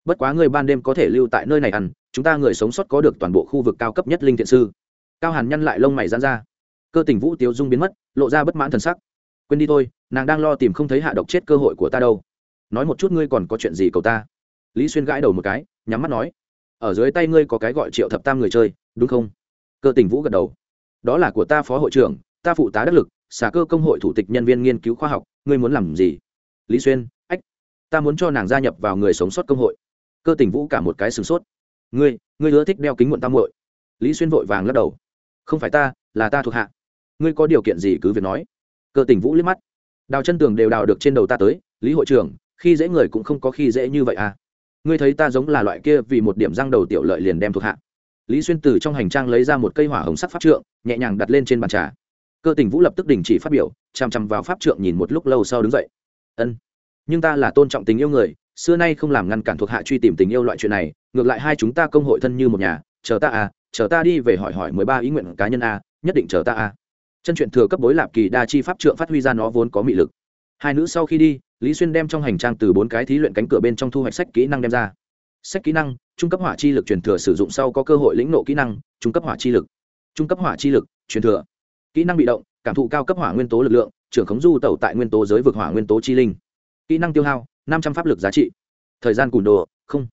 Bất quá người ban đêm có thể lưu tại nơi này ăn, chúng ta người sống sót có được toàn bộ khu vực cao cấp nhất linh thiện sư. Cao hàn nhăn lại lông mày dán ra cơ tình vũ tiếu dung biến mất, lộ ra bất mãn thần sắc. Quên đi thôi, nàng đang lo tìm không thấy hạ độc chết cơ hội của ta đâu. Nói một chút ngươi còn có chuyện gì cầu ta? Lý xuyên gãi đầu một cái, nhắm mắt nói. Ở dưới tay ngươi có cái gọi triệu thập tam người chơi, đúng không? Cơ tình vũ gật đầu. Đó là của ta phó hội trưởng, ta phụ tá đắc lực, xả cơ công hội thủ tịch nhân viên nghiên cứu khoa học, ngươi muốn làm gì? Lý xuyên, ách, ta muốn cho nàng gia nhập vào người sống sót công hội. Cơ tình vũ cả một cái sửng sốt. Ngươi ngươi ưa thích đeo kính muộn tam muội. lý xuyên vội vàng lắc đầu. Không phải ta, là ta thuộc hạ ngươi có điều kiện gì cứ việc nói. Cơ tình vũ liếc mắt. Đào chân tường đều đào được trên đầu ta tới lý hội trưởng khi dễ người cũng không có khi dễ như vậy à? Ngươi thấy ta giống là loại kia vì một điểm răng đầu tiểu lợi liền đem thuộc hạ. Lý xuyên từ trong hành trang lấy ra một cây hỏa hồng sắc pháp trượng nhẹ nhàng đặt lên trên bàn trà. Cơ tình vũ lập tức đình chỉ phát biểu chằm chằm vào pháp trượng nhìn một lúc lâu sau đứng dậy. Ân nhưng ta là tôn trọng tình yêu người xưa nay không làm ngăn cản thuộc hạ truy tìm tình yêu loại chuyện này ngược lại hai chúng ta công hội thân như một nhà chờ ta à chờ ta đi về hỏi hỏi mười ba ý nguyện cá nhân à, nhất định chờ ta à chân chuyện thừa cấp bối lạp kỳ đa chi pháp trượng phát huy ra nó vốn có mị lực. Hai nữ sau khi đi, lý xuyên đem trong hành trang từ bốn cái thí luyện cánh cửa bên trong thu hoạch sách kỹ năng đem ra. Sách kỹ năng, trung cấp hỏa chi lực truyền thừa sử dụng sau có cơ hội lĩnh nộ kỹ năng, trung cấp hỏa chi lực. Trung cấp hỏa chi lực, truyền thừa. Kỹ năng bị động, cảm thụ cao cấp hỏa nguyên tố lực lượng, trưởng khống du tẩu tại nguyên tố giới vực hỏa nguyên tố chi linh. Kỹ năng tiêu hao, năm trăm pháp lực giá trị. Thời gian cùn đồ, không.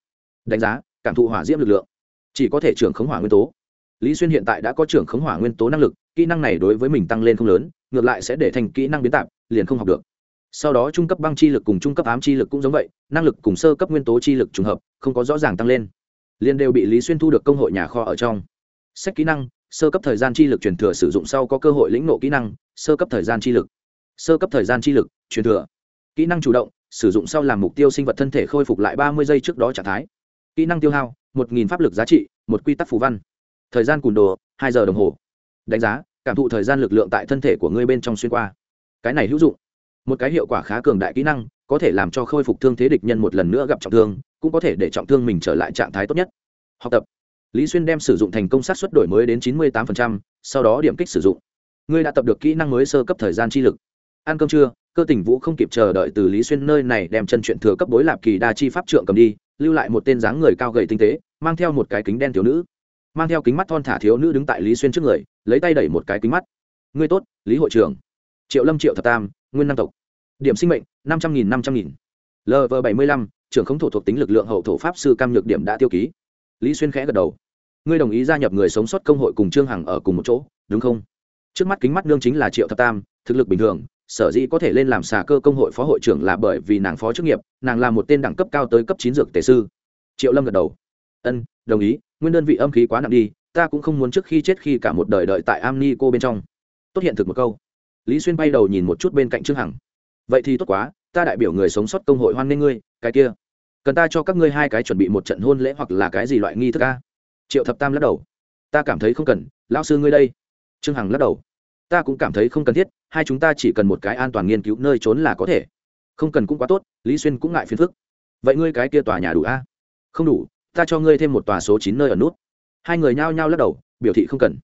Đánh giá, cảm thụ hỏa diễm lực lượng. Chỉ có thể trưởng khống hỏa nguyên tố lý xuyên hiện tại đã có trưởng khống hỏa nguyên tố năng lực, kỹ năng này đối với mình tăng lên không lớn, ngược lại sẽ để thành kỹ năng biến tạp, liền không học được. Sau đó trung cấp băng chi lực cùng trung cấp ám chi lực cũng giống vậy, năng lực cùng sơ cấp nguyên tố chi lực trùng hợp, không có rõ ràng tăng lên. Liền đều bị lý xuyên thu được công hội nhà kho ở trong. Sách kỹ năng, sơ cấp thời gian chi lực truyền thừa sử dụng sau có cơ hội lĩnh nộ kỹ năng, sơ cấp thời gian chi lực. Sơ cấp thời gian chi lực, truyền thừa. Kỹ năng chủ động, sử dụng sau làm mục tiêu sinh vật thân thể khôi phục lại ba mươi giây trước đó trạng thái. Kỹ năng tiêu hao, một nghìn pháp lực giá trị, một quy tắc phù văn thời gian cùn đồ, hai giờ đồng hồ. Đánh giá, cảm thụ thời gian lực lượng tại thân thể của ngươi bên trong xuyên qua. Cái này hữu dụng. Một cái hiệu quả khá cường đại kỹ năng, có thể làm cho khôi phục thương thế địch nhân một lần nữa gặp trọng thương, cũng có thể để trọng thương mình trở lại trạng thái tốt nhất. Học tập. Lý xuyên đem sử dụng thành công sát xuất đổi mới đến chín mươi tám sau đó điểm kích sử dụng. Ngươi đã tập được kỹ năng mới sơ cấp thời gian chi lực. Ăn cơm trưa, cơ tỉnh vũ không kịp chờ đợi từ lý xuyên nơi này đem chân chuyện thừa cấp bối lạp kỳ đa chi pháp trượng cầm đi, lưu lại một tên dáng người cao gầy tinh tế, mang theo một cái kính đen thiếu nữ mang theo kính mắt thon thả thiếu nữ đứng tại lý xuyên trước người, lấy tay đẩy một cái kính mắt. Ngươi tốt, lý hội trưởng. Triệu lâm triệu thập tam, nguyên năng tộc. Điểm sinh mệnh, năm trăm nghìn năm trăm nghìn. Lv bảy mươi lăm, trưởng không thổ thuộc tính lực lượng hậu thổ pháp sư cam nhược điểm đã tiêu ký. Lý xuyên khẽ gật đầu. Ngươi đồng ý gia nhập người sống sót công hội cùng trương hằng ở cùng một chỗ, đúng không? Trước mắt kính mắt nương chính là triệu thập tam, thực lực bình thường, sở dĩ có thể lên làm xà cơ công hội phó hội trưởng là bởi vì nàng phó chức nghiệp, nàng là một tên đẳng cấp cao tới cấp chín dược tề sư. Triệu lâm gật đầu. Ân, đồng ý nguyên đơn vị âm khí quá nặng đi, ta cũng không muốn trước khi chết khi cả một đời đợi tại am ni cô bên trong. Tốt hiện thực một câu. Lý xuyên bay đầu nhìn một chút bên cạnh trương hằng. Vậy thì tốt quá, ta đại biểu người sống sót công hội hoan nghênh ngươi, cái kia. Cần ta cho các ngươi hai cái chuẩn bị một trận hôn lễ hoặc là cái gì loại nghi thức ca triệu thập tam lắc đầu. Ta cảm thấy không cần, lão sư ngươi đây. Trương hằng lắc đầu. Ta cũng cảm thấy không cần thiết, hai chúng ta chỉ cần một cái an toàn nghiên cứu nơi trốn là có thể. Không cần cũng quá tốt, lý xuyên cũng ngại phiền phức. Vậy ngươi cái kia tòa nhà đủ a? Không đủ ta cho ngươi thêm một tòa số chín nơi ở nút. Hai người nhao nhao lắc đầu, biểu thị không cần.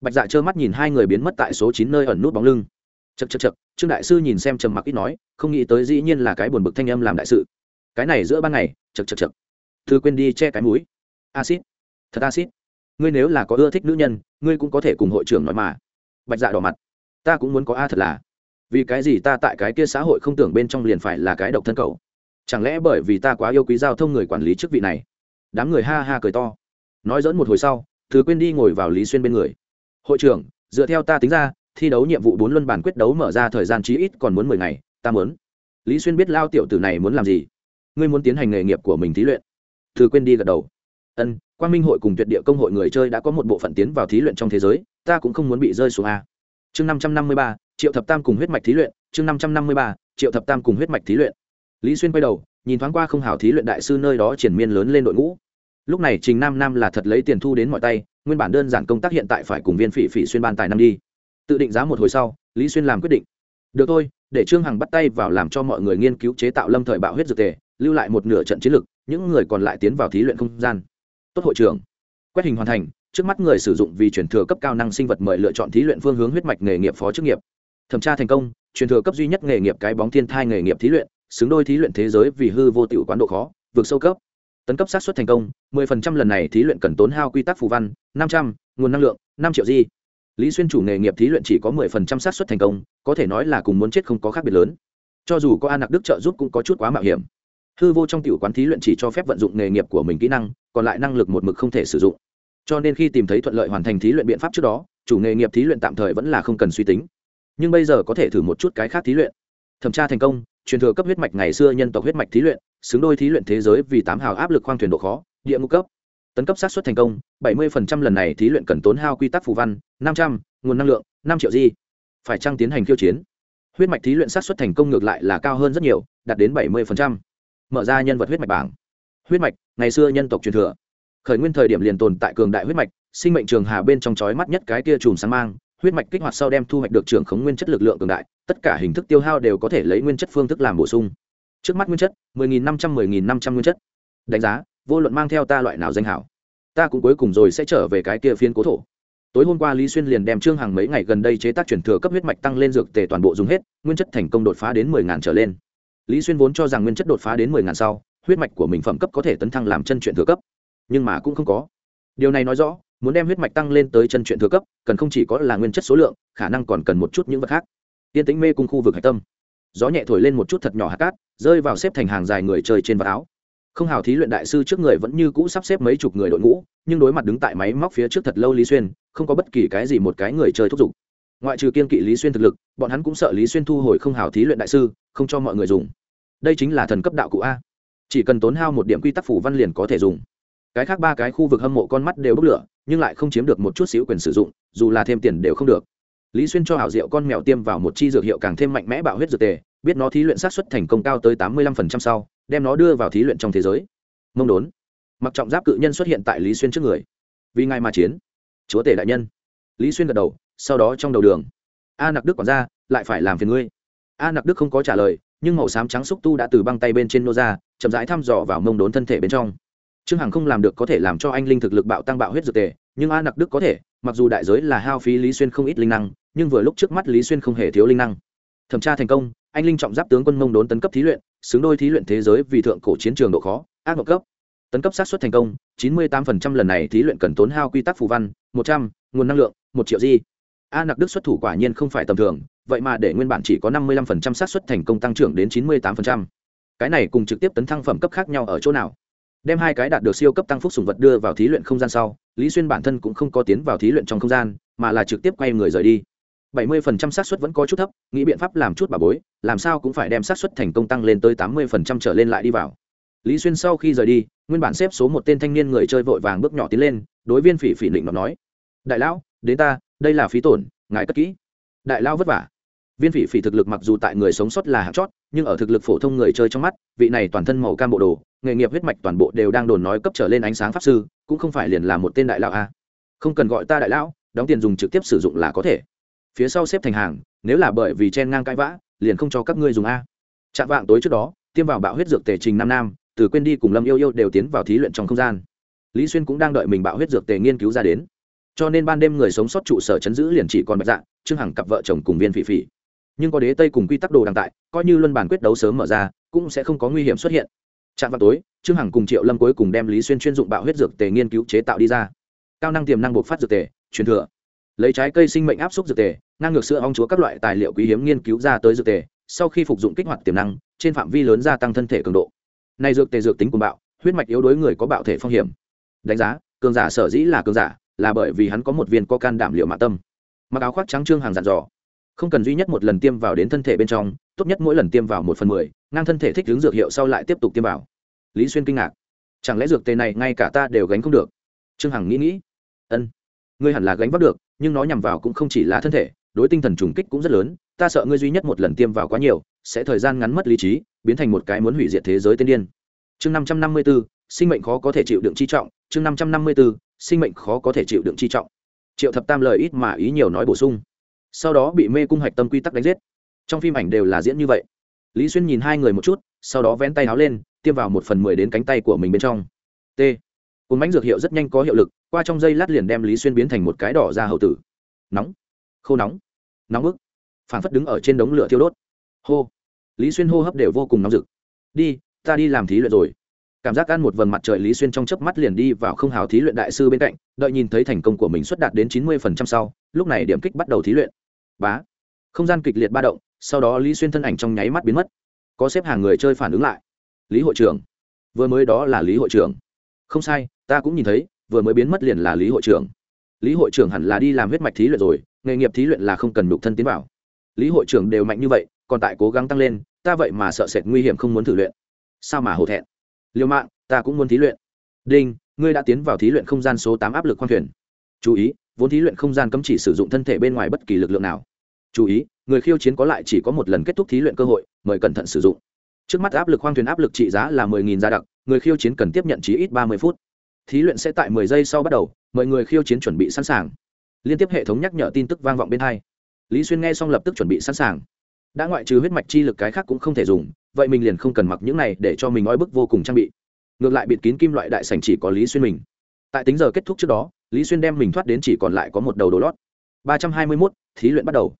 Bạch dạ trơ mắt nhìn hai người biến mất tại số chín nơi ẩn nút bóng lưng. Chật chật chật trương đại sư nhìn xem trầm mặc ít nói, không nghĩ tới dĩ nhiên là cái buồn bực thanh âm làm đại sự. Cái này giữa ban ngày chật chật chật thư quên đi che cái mũi. Acid. Thật acid. Ngươi nếu là có ưa thích nữ nhân, ngươi cũng có thể cùng hội trưởng nói mà. Bạch dạ đỏ mặt. Ta cũng muốn có a thật là. Vì cái gì ta tại cái kia xã hội không tưởng bên trong liền phải là cái độc thân cầu? Chẳng lẽ bởi vì ta quá yêu quý giao thông người quản lý chức vị này? Đám người ha ha cười to. Nói dẫn một hồi sau, thứ quên đi ngồi vào lý xuyên bên người. Hội trưởng, dựa theo ta tính ra, thi đấu nhiệm vụ bốn luân bản quyết đấu mở ra thời gian chí ít còn muốn mười ngày, ta muốn. Lý xuyên biết lao tiểu tử này muốn làm gì. Ngươi muốn tiến hành nghề nghiệp của mình thí luyện. Thứ quên đi gật đầu. Ân quan minh hội cùng tuyệt địa công hội người chơi đã có một bộ phận tiến vào thí luyện trong thế giới, ta cũng không muốn bị rơi xuống a. Chương năm trăm năm mươi ba, triệu thập tam cùng huyết mạch thí luyện, chương năm trăm năm mươi ba, triệu thập tam cùng huyết mạch thí luyện. Lý xuyên quay đầu nhìn thoáng qua không hảo thí luyện đại sư nơi đó triển miên lớn lên đội ngũ. Lúc này trình nam nam là thật lấy tiền thu đến mọi tay, nguyên bản đơn giản công tác hiện tại phải cùng viên phỉ phỉ xuyên ban tài năm đi. Tự định giá một hồi sau, lý xuyên làm quyết định. Được thôi, để trương hằng bắt tay vào làm cho mọi người nghiên cứu chế tạo lâm thời bạo huyết dược tề, lưu lại một nửa trận chiến lực, những người còn lại tiến vào thí luyện không gian. Tốt hội trưởng. Quét hình hoàn thành, trước mắt người sử dụng vì truyền thừa cấp cao năng sinh vật mời lựa chọn thí luyện phương hướng huyết mạch nghề nghiệp phó chức nghiệp. Thẩm tra thành công, truyền thừa cấp duy nhất nghề nghiệp cái bóng thiên thai nghề nghiệp thí luyện xứng đôi thí luyện thế giới vì hư vô tiểu quán độ khó vượt sâu cấp. Tấn cấp sát xuất thành công 10% lần này thí luyện cần tốn hao quy tắc phù văn 500, nguồn năng lượng 5 triệu di lý xuyên chủ nghề nghiệp thí luyện chỉ có 10% sát xuất thành công có thể nói là cùng muốn chết không có khác biệt lớn. Cho dù có an nặc đức trợ giúp cũng có chút quá mạo hiểm. Hư vô trong tiểu quán thí luyện chỉ cho phép vận dụng nghề nghiệp của mình kỹ năng còn lại năng lực một mực không thể sử dụng. Cho nên khi tìm thấy thuận lợi hoàn thành thí luyện biện pháp trước đó chủ nghề nghiệp thí luyện tạm thời vẫn là không cần suy tính. Nhưng bây giờ có thể thử một chút cái khác thí luyện. Thẩm tra thành công truyền thừa cấp huyết mạch ngày xưa nhân tộc huyết mạch thí luyện, xứng đôi thí luyện thế giới vì tám hào áp lực khoang thuyền độ khó, địa ngục cấp. Tấn cấp sát xuất thành công, bảy mươi lần này thí luyện cần tốn hao quy tắc phù văn, năm trăm, nguồn năng lượng, năm triệu di. Phải chăng tiến hành khiêu chiến? Huyết mạch thí luyện sát xuất thành công ngược lại là cao hơn rất nhiều, đạt đến bảy mươi mở ra nhân vật huyết mạch bảng. Huyết mạch, ngày xưa nhân tộc truyền thừa. Khởi nguyên thời điểm liền tồn tại cường đại huyết mạch, sinh mệnh trường hà bên trong chói mắt nhất cái kia chùm sáng mang huyết mạch kích hoạt sau đem thu hoạch được trưởng khống nguyên chất lực lượng cường đại, tất cả hình thức tiêu hao đều có thể lấy nguyên chất phương thức làm bổ sung. Trước mắt nguyên chất 10.500 10.500 nguyên chất. Đánh giá, vô luận mang theo ta loại nào danh hảo, ta cũng cuối cùng rồi sẽ trở về cái kia phiên cố thổ. Tối hôm qua lý xuyên liền đem trương hàng mấy ngày gần đây chế tác chuyển thừa cấp huyết mạch tăng lên dược tề toàn bộ dùng hết, nguyên chất thành công đột phá đến mười ngàn trở lên. Lý xuyên vốn cho rằng nguyên chất đột phá đến mười ngàn sau, huyết mạch của mình phẩm cấp có thể tấn thăng làm chân chuyển thừa cấp. Nhưng mà cũng không có. Điều này nói rõ muốn đem huyết mạch tăng lên tới chân chuyện thừa cấp, cần không chỉ có là nguyên chất số lượng, khả năng còn cần một chút những vật khác. Tiên tĩnh mê cung khu vực hạch tâm. Gió nhẹ thổi lên một chút thật nhỏ hạt cát, rơi vào xếp thành hàng dài người chơi trên vạt áo. Không hào thí luyện đại sư trước người vẫn như cũ sắp xếp mấy chục người đội ngũ, nhưng đối mặt đứng tại máy móc phía trước thật lâu lý xuyên, không có bất kỳ cái gì một cái người chơi thúc giục. Ngoại trừ kiên kỵ lý xuyên thực lực, bọn hắn cũng sợ lý xuyên thu hồi không hào thí luyện đại sư, không cho mọi người dùng. Đây chính là thần cấp đạo cụ a. Chỉ cần tốn hao một điểm quy tắc phủ văn liền có thể dùng cái khác ba cái khu vực hâm mộ con mắt đều bốc lửa, nhưng lại không chiếm được một chút xíu quyền sử dụng, dù là thêm tiền đều không được. Lý xuyên cho hảo diệu con mèo tiêm vào một chi dược hiệu càng thêm mạnh mẽ bạo huyết dược tề, biết nó thí luyện sát xuất thành công cao tới tám mươi lăm phần trăm sau, đem nó đưa vào thí luyện trong thế giới. Mông đốn. Mặc trọng giáp cự nhân xuất hiện tại lý xuyên trước người. Vì ngài mà chiến. Chúa tể đại nhân. Lý xuyên gật đầu, sau đó trong đầu đường. A nặc đức quản ra lại phải làm phiền ngươi. A nặc đức không có trả lời, nhưng màu xám trắng xúc tu đã từ băng tay bên trên nô ra, chậm rãi thăm dò vào mông đốn thân thể bên trong trương hằng không làm được có thể làm cho anh linh thực lực bạo tăng bạo huyết dược tề, nhưng a nặc đức có thể, mặc dù đại giới là hao phí lý xuyên không ít linh năng, nhưng vừa lúc trước mắt lý xuyên không hề thiếu linh năng. Thẩm tra thành công, anh linh trọng giáp tướng quân mông đốn tấn cấp thí luyện, xứng đôi thí luyện thế giới vì thượng cổ chiến trường độ khó, ác mộng cấp. Tấn cấp sát xuất thành công, chín mươi 98% lần này thí luyện cần tốn hao quy tắc phù văn, một trăm, nguồn năng lượng, một triệu di. A nặc đức xuất thủ quả nhiên không phải tầm thường, vậy mà để nguyên bản chỉ có năm mươi 55% xác suất thành công tăng trưởng đến chín mươi 98%. cái này cùng trực tiếp tấn thăng phẩm cấp khác nhau ở chỗ nào? Đem hai cái đạt được siêu cấp tăng phúc sùng vật đưa vào thí luyện không gian sau, lý xuyên bản thân cũng không có tiến vào thí luyện trong không gian, mà là trực tiếp quay người rời đi. Bảy mươi phần trăm xác suất vẫn có chút thấp, nghĩ biện pháp làm chút bà bối, làm sao cũng phải đem xác suất thành công tăng lên tới tám mươi phần trăm trở lên lại đi vào. Lý xuyên sau khi rời đi, nguyên bản xếp số một tên thanh niên người chơi vội vàng bước nhỏ tiến lên, đối viên phỉ phỉ định nó nói, đại lão, đến ta, đây là phí tổn, ngài cất kỹ. Đại lão vất vả. Viên phỉ phỉ thực lực mặc dù tại người sống sót là hạng chót, nhưng ở thực lực phổ thông người chơi trong mắt, vị này toàn thân màu cam bộ đồ nghề nghiệp huyết mạch toàn bộ đều đang đồn nói cấp trở lên ánh sáng pháp sư, cũng không phải liền là một tên đại lão a. Không cần gọi ta đại lão, đóng tiền dùng trực tiếp sử dụng là có thể. Phía sau xếp thành hàng, nếu là bởi vì chen ngang cãi vã, liền không cho các ngươi dùng a. Chạm vạng tối trước đó, tiêm vào bạo huyết dược tề trình nam nam, từ quên đi cùng lâm yêu yêu đều tiến vào thí luyện trong không gian. Lý xuyên cũng đang đợi mình bạo huyết dược tề nghiên cứu ra đến. Cho nên ban đêm người sống sót trụ sở chấn giữ liền chỉ còn bạch dạng trương hằng cặp vợ chồng cùng viên phỉ phỉ. Nhưng có đế tây cùng quy tắc đồ đăng tại, coi như luân bản quyết đấu sớm mở ra, cũng sẽ không có nguy hiểm xuất hiện chạm vào tối, trương hằng cùng triệu lâm cuối cùng đem lý xuyên chuyên dụng bạo huyết dược tề nghiên cứu chế tạo đi ra. Cao năng tiềm năng bộc phát dược tề, truyền thừa. Lấy trái cây sinh mệnh áp suất dược tề, ngang ngược sữa ong chúa các loại tài liệu quý hiếm nghiên cứu ra tới dược tề, sau khi phục dụng kích hoạt tiềm năng, trên phạm vi lớn gia tăng thân thể cường độ. Này dược tề dược tính của bạo, huyết mạch yếu đối người có bạo thể phong hiểm. Đánh giá, cường giả sở dĩ là cường giả, là bởi vì hắn có một viên có can đảm liệu mạ tâm. Mặc áo khoác trắng trương hàng dặn dò không cần duy nhất một lần tiêm vào đến thân thể bên trong, tốt nhất mỗi lần tiêm vào một phần mười, ngang thân thể thích ứng dược hiệu sau lại tiếp tục tiêm vào. Lý xuyên kinh ngạc. Chẳng lẽ dược tề này ngay cả ta đều gánh không được? Trương hằng nghĩ nghĩ. Ân. Ngươi hẳn là gánh vác được, nhưng nó nhằm vào cũng không chỉ là thân thể, đối tinh thần trùng kích cũng rất lớn, ta sợ ngươi duy nhất một lần tiêm vào quá nhiều, sẽ thời gian ngắn mất lý trí, biến thành một cái muốn hủy diệt thế giới tiên điên. Chương năm trăm năm mươi b ố sinh mệnh khó có thể chịu đựng chi trọng, chương năm trăm năm mươi b ố sinh mệnh khó có thể chịu đựng chi trọng. Triệu thập tam lời ít mà ý nhiều nói bổ sung sau đó bị mê cung hạch tâm quy tắc đánh giết. Trong phim ảnh đều là diễn như vậy. Lý xuyên nhìn hai người một chút, sau đó vén tay áo lên, tiêm vào một phần mười đến cánh tay của mình bên trong. T. Cồn bánh dược hiệu rất nhanh có hiệu lực, qua trong dây lát liền đem lý xuyên biến thành một cái đỏ ra hậu tử. Nóng. Khô nóng. Nóng bức. Phản phất đứng ở trên đống lửa thiêu đốt. Hô. Lý xuyên hô hấp đều vô cùng nóng rực. Đi, ta đi làm thí luyện rồi cảm giác ăn một vần mặt trời lý xuyên trong chớp mắt liền đi vào không hào thí luyện đại sư bên cạnh, đợi nhìn thấy thành công của mình xuất đạt đến chín mươi phần trăm sau, lúc này điểm kích bắt đầu thí luyện. Bá. Không gian kịch liệt ba động, sau đó lý xuyên thân ảnh trong nháy mắt biến mất. Có xếp hàng người chơi phản ứng lại. Lý hội trưởng. Vừa mới đó là lý hội trưởng. Không sai, ta cũng nhìn thấy, vừa mới biến mất liền là lý hội trưởng. Lý hội trưởng hẳn là đi làm huyết mạch thí luyện rồi, nghề nghiệp thí luyện là không cần nhục thân tiến vào. Lý hội trưởng đều mạnh như vậy, còn tại cố gắng tăng lên, ta vậy mà sợ sệt nguy hiểm không muốn thử luyện. Sao mà hổ thẹn? Liêu mạng ta cũng muốn thí luyện. Đinh, ngươi đã tiến vào thí luyện không gian số tám áp lực khoang thuyền. Chú ý, vốn thí luyện không gian cấm chỉ sử dụng thân thể bên ngoài bất kỳ lực lượng nào. Chú ý, người khiêu chiến có lại chỉ có một lần kết thúc thí luyện cơ hội, mời cẩn thận sử dụng. Trước mắt áp lực khoang thuyền áp lực trị giá là mười nghìn gia đặc, người khiêu chiến cần tiếp nhận chí ít ba mươi phút. Thí luyện sẽ tại mười giây sau bắt đầu, mời người khiêu chiến chuẩn bị sẵn sàng. Liên tiếp hệ thống nhắc nhở tin tức vang vọng bên hai. Lý xuyên nghe xong lập tức chuẩn bị sẵn sàng. Đã ngoại trừ huyết mạch chi lực cái khác cũng không thể dùng vậy mình liền không cần mặc những này để cho mình oi bức vô cùng trang bị. Ngược lại bịt kín kim loại đại sành chỉ có lý xuyên mình. Tại tính giờ kết thúc trước đó, lý xuyên đem mình thoát đến chỉ còn lại có một đầu đồ lót. Ba trăm hai mươi mốt, thí luyện bắt đầu.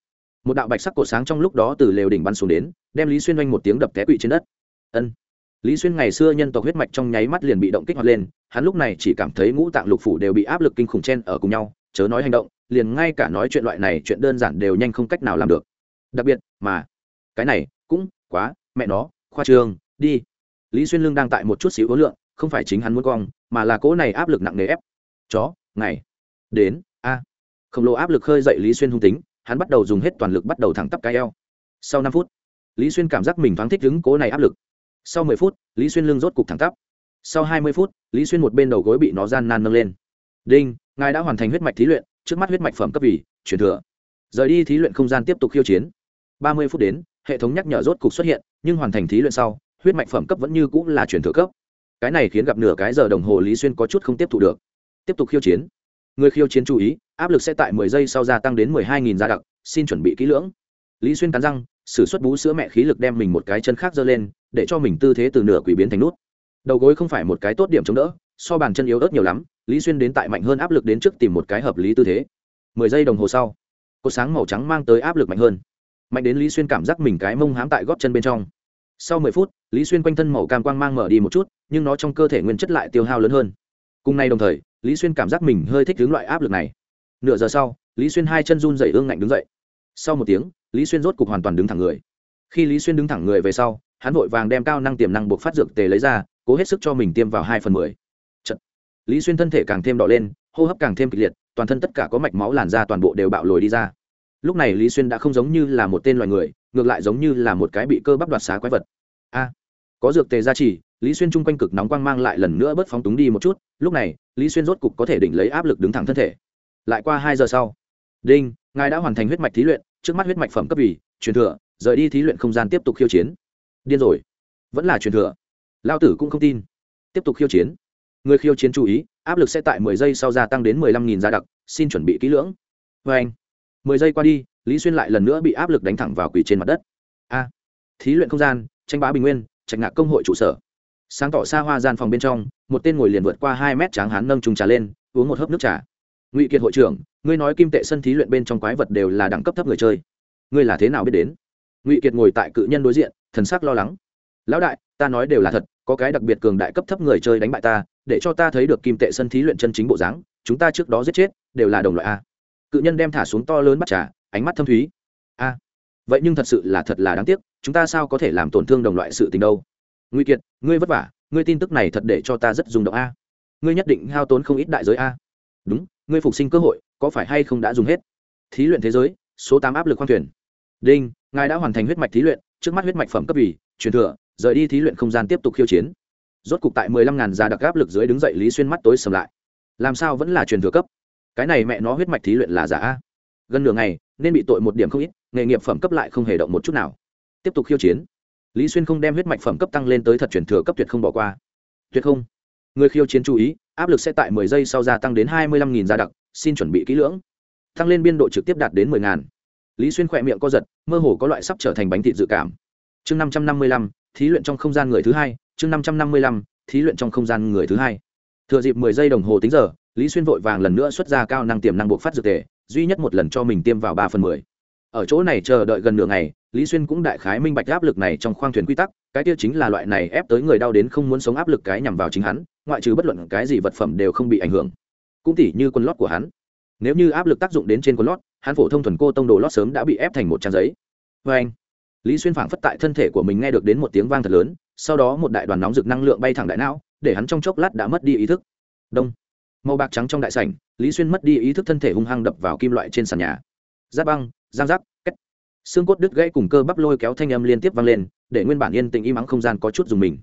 Một đạo bạch sắc cổ sáng trong lúc đó từ lều đỉnh bắn xuống đến, đem lý xuyên oanh một tiếng đập té quỵ trên đất. Ân. Lý xuyên ngày xưa nhân tộc huyết mạch trong nháy mắt liền bị động kích hoạt lên, hắn lúc này chỉ cảm thấy ngũ tạng lục phủ đều bị áp lực kinh khủng chen ở cùng nhau, chớ nói hành động, liền ngay cả nói chuyện loại này chuyện đơn giản đều nhanh không cách nào làm được. Đặc biệt, mà, cái này cũng quá mẹ nó khoa trường, đi. Lý xuyên lương đang tại một chút xíu ối lượng không phải chính hắn muốn cong mà là cỗ này áp lực nặng nề ép. Chó ngày đến a. Khổng lồ áp lực khơi dậy lý xuyên hung tính hắn bắt đầu dùng hết toàn lực bắt đầu thẳng tắp cái eo. Sau năm phút lý xuyên cảm giác mình thoáng thích đứng cố này áp lực. Sau mười phút lý xuyên lưng rốt cục thẳng tắp. Sau hai mươi phút lý xuyên một bên đầu gối bị nó gian nan nâng lên. Đinh ngài đã hoàn thành huyết mạch thí luyện trước mắt huyết mạch phẩm cấp ủy truyền thừa. Rời đi thí luyện không gian tiếp tục khiêu chiến. Ba mươi phút đến hệ thống nhắc nhở rốt cục xuất hiện, nhưng hoàn thành thí luyện sau, huyết mạch phẩm cấp vẫn như cũng là truyền thừa cấp. Cái này khiến gặp nửa cái giờ đồng hồ lý xuyên có chút không tiếp thu được. Tiếp tục khiêu chiến. Người khiêu chiến chú ý, áp lực sẽ tại mười giây sau gia tăng đến mười hai nghìn gia đặc, xin chuẩn bị kỹ lưỡng. Lý xuyên cắn răng s ử suất bú sữa mẹ khí lực đem mình một cái chân khác giơ lên, để cho mình tư thế từ nửa quỷ biến thành nút. Đầu gối không phải một cái tốt điểm chống đỡ, so bàn chân yếu ớt nhiều lắm, lý xuyên đến tại mạnh hơn áp lực đến trước tìm một cái hợp lý tư thế. mười giây đồng hồ sau, cột sáng màu trắng mang tới áp lực mạnh hơn mạnh đến lý xuyên cảm giác mình cái mông hám tại gót chân bên trong. Sau mười phút, lý xuyên quanh thân màu cam quang mang mở đi một chút, nhưng nó trong cơ thể nguyên chất lại tiêu hao lớn hơn. Cùng nay đồng thời, lý xuyên cảm giác mình hơi thích hướng loại áp lực này. Nửa giờ sau, lý xuyên hai chân run dậy ương ngạnh đứng dậy. Sau một tiếng, lý xuyên rốt cục hoàn toàn đứng thẳng người. Khi lý xuyên đứng thẳng người về sau, hắn vội vàng đem cao năng tiềm năng buộc phát dược tề lấy ra, cố hết sức cho mình tiêm vào hai phần mười. Lý xuyên thân thể càng thêm đỏ lên, hô hấp càng thêm kịch liệt, toàn thân tất cả có mạch máu làn ra toàn bộ đều bạo lồi đi ra lúc này lý xuyên đã không giống như là một tên loài người, ngược lại giống như là một cái bị cơ bắp đoạt xá quái vật. A, có dược tề gia trì, lý xuyên chung quanh cực nóng quang mang lại lần nữa bớt phóng túng đi một chút, lúc này, lý xuyên rốt cục có thể đỉnh lấy áp lực đứng thẳng thân thể. Lại qua hai giờ sau. Đinh, ngài đã hoàn thành huyết mạch thí luyện, trước mắt huyết mạch phẩm cấp ủy truyền thừa, rời đi thí luyện không gian tiếp tục khiêu chiến. Điên rồi. Vẫn là truyền thừa. Lao tử cũng không tin. Tiếp tục khiêu chiến. Người khiêu chiến chú ý, áp lực sẽ tại mười giây sau gia tăng đến mười lăm nghìn gia đặc, xin chuẩn bị kỹ lưỡng. Vê anh mười giây qua đi, lý xuyên lại lần nữa bị áp lực đánh thẳng vào quỷ trên mặt đất. A, thí luyện không gian, tranh bá bình nguyên, trạch ngạc công hội trụ sở. Sáng tỏ xa hoa gian phòng bên trong, một tên ngồi liền vượt qua hai mét tráng hán nâng trùng trà lên, uống một hớp nước trà. Ngụy kiệt hội trưởng, ngươi nói kim tệ sân thí luyện bên trong quái vật đều là đẳng cấp thấp người chơi. Ngươi là thế nào biết đến? Ngụy kiệt ngồi tại cự nhân đối diện, thần sắc lo lắng. Lão đại, ta nói đều là thật, có cái đặc biệt cường đại cấp thấp người chơi đánh bại ta, để cho ta thấy được kim tệ sân thí luyện chân chính bộ dáng, chúng ta trước đó giết chết, đều là đồng loại a cự nhân đem thả xuống to lớn bắt trà, ánh mắt thâm thúy. A, vậy nhưng thật sự là thật là đáng tiếc, chúng ta sao có thể làm tổn thương đồng loại sự tình đâu? Nguy kiệt, ngươi vất vả, ngươi tin tức này thật để cho ta rất dùng động a. Ngươi nhất định hao tốn không ít đại giới a. Đúng, ngươi phục sinh cơ hội, có phải hay không đã dùng hết? Thí luyện thế giới, số tám áp lực khoang thuyền. Đinh, ngài đã hoàn thành huyết mạch thí luyện, trước mắt huyết mạch phẩm cấp ủy truyền thừa, rời đi thí luyện không gian tiếp tục khiêu chiến. Rốt cục tại mười lăm ngàn già đặc áp lực dưới đứng dậy lý xuyên mắt tối sầm lại. Làm sao vẫn là truyền thừa cấp? Cái này mẹ nó huyết mạch thí luyện là giả gần nửa ngày, nên bị tội một điểm không ít, nghề nghiệp phẩm cấp lại không hề động một chút nào. Tiếp tục khiêu chiến. Lý xuyên không đem huyết mạch phẩm cấp tăng lên tới thật chuyển thừa cấp tuyệt không bỏ qua. Tuyệt không. Người khiêu chiến chú ý, áp lực sẽ tại mười giây sau gia tăng đến hai mươi lăm nghìn gia đặc, xin chuẩn bị kỹ lưỡng. Tăng lên biên độ trực tiếp đạt đến mười ngàn. Lý xuyên khỏe miệng co giật, mơ hồ có loại sắp trở thành bánh thịt dự cảm. Chương năm trăm năm mươi lăm, thí luyện trong không gian người thứ hai, chương năm trăm năm mươi lăm, thí luyện trong không gian người thứ hai. Thừa dịp mười giây đồng hồ tính giờ lý xuyên vội vàng lần nữa xuất ra cao năng tiềm năng buộc phát dược tề, duy nhất một lần cho mình tiêm vào ba phần mười. Ở chỗ này chờ đợi gần nửa ngày, lý xuyên cũng đại khái minh bạch áp lực này trong khoang thuyền quy tắc, cái tiêu chính là loại này ép tới người đau đến không muốn sống áp lực cái nhằm vào chính hắn, ngoại trừ bất luận cái gì vật phẩm đều không bị ảnh hưởng. Cũng tỉ như quân lót của hắn. Nếu như áp lực tác dụng đến trên quân lót, hắn phổ thông thuần cô tông đồ lót sớm đã bị ép thành một trang giấy. Vê anh, lý xuyên phảng phất tại thân thể của mình nghe được đến một tiếng vang thật lớn, sau đó một đại đoàn nóng rực năng lượng bay thẳng đại não, để hắn trong chốc lát đã mất đi ý thức. Đông màu bạc trắng trong đại sảnh, lý xuyên mất đi ý thức thân thể hung hăng đập vào kim loại trên sàn nhà. Giáp băng, giang giáp, két. Xương cốt đứt gãy cùng cơ bắp lôi kéo thanh âm liên tiếp vang lên, để nguyên bản yên tĩnh im ắng không gian có chút dùng mình.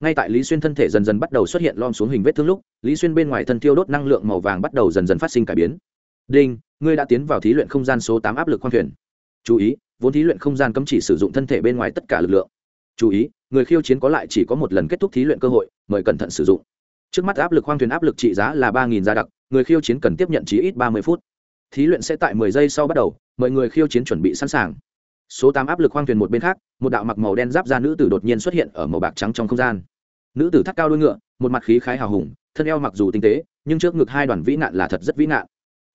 Ngay tại lý xuyên thân thể dần dần bắt đầu xuất hiện lom xuống hình vết thương lúc, lý xuyên bên ngoài thân tiêu đốt năng lượng màu vàng bắt đầu dần dần phát sinh cải biến. Đinh, ngươi đã tiến vào thí luyện không gian số tám áp lực khoang thuyền. Chú ý, vốn thí luyện không gian cấm chỉ sử dụng thân thể bên ngoài tất cả lực lượng. Chú ý, người khiêu chiến có lại chỉ có một lần kết thúc thí luyện cơ hội, mời cẩn thận sử dụng trước mắt áp lực khoang thuyền áp lực trị giá là ba nghìn gia đặc, người khiêu chiến cần tiếp nhận chí ít ba mươi phút. Thí luyện sẽ tại mười giây sau bắt đầu, mời người khiêu chiến chuẩn bị sẵn sàng. Số tám áp lực khoang thuyền một bên khác, một đạo mặc màu đen giáp da nữ tử đột nhiên xuất hiện ở màu bạc trắng trong không gian. Nữ tử thắt cao đuôi ngựa, một mặt khí khái hào hùng, thân eo mặc dù tinh tế, nhưng trước ngực hai đoàn vĩ nạn là thật rất vĩ nạn.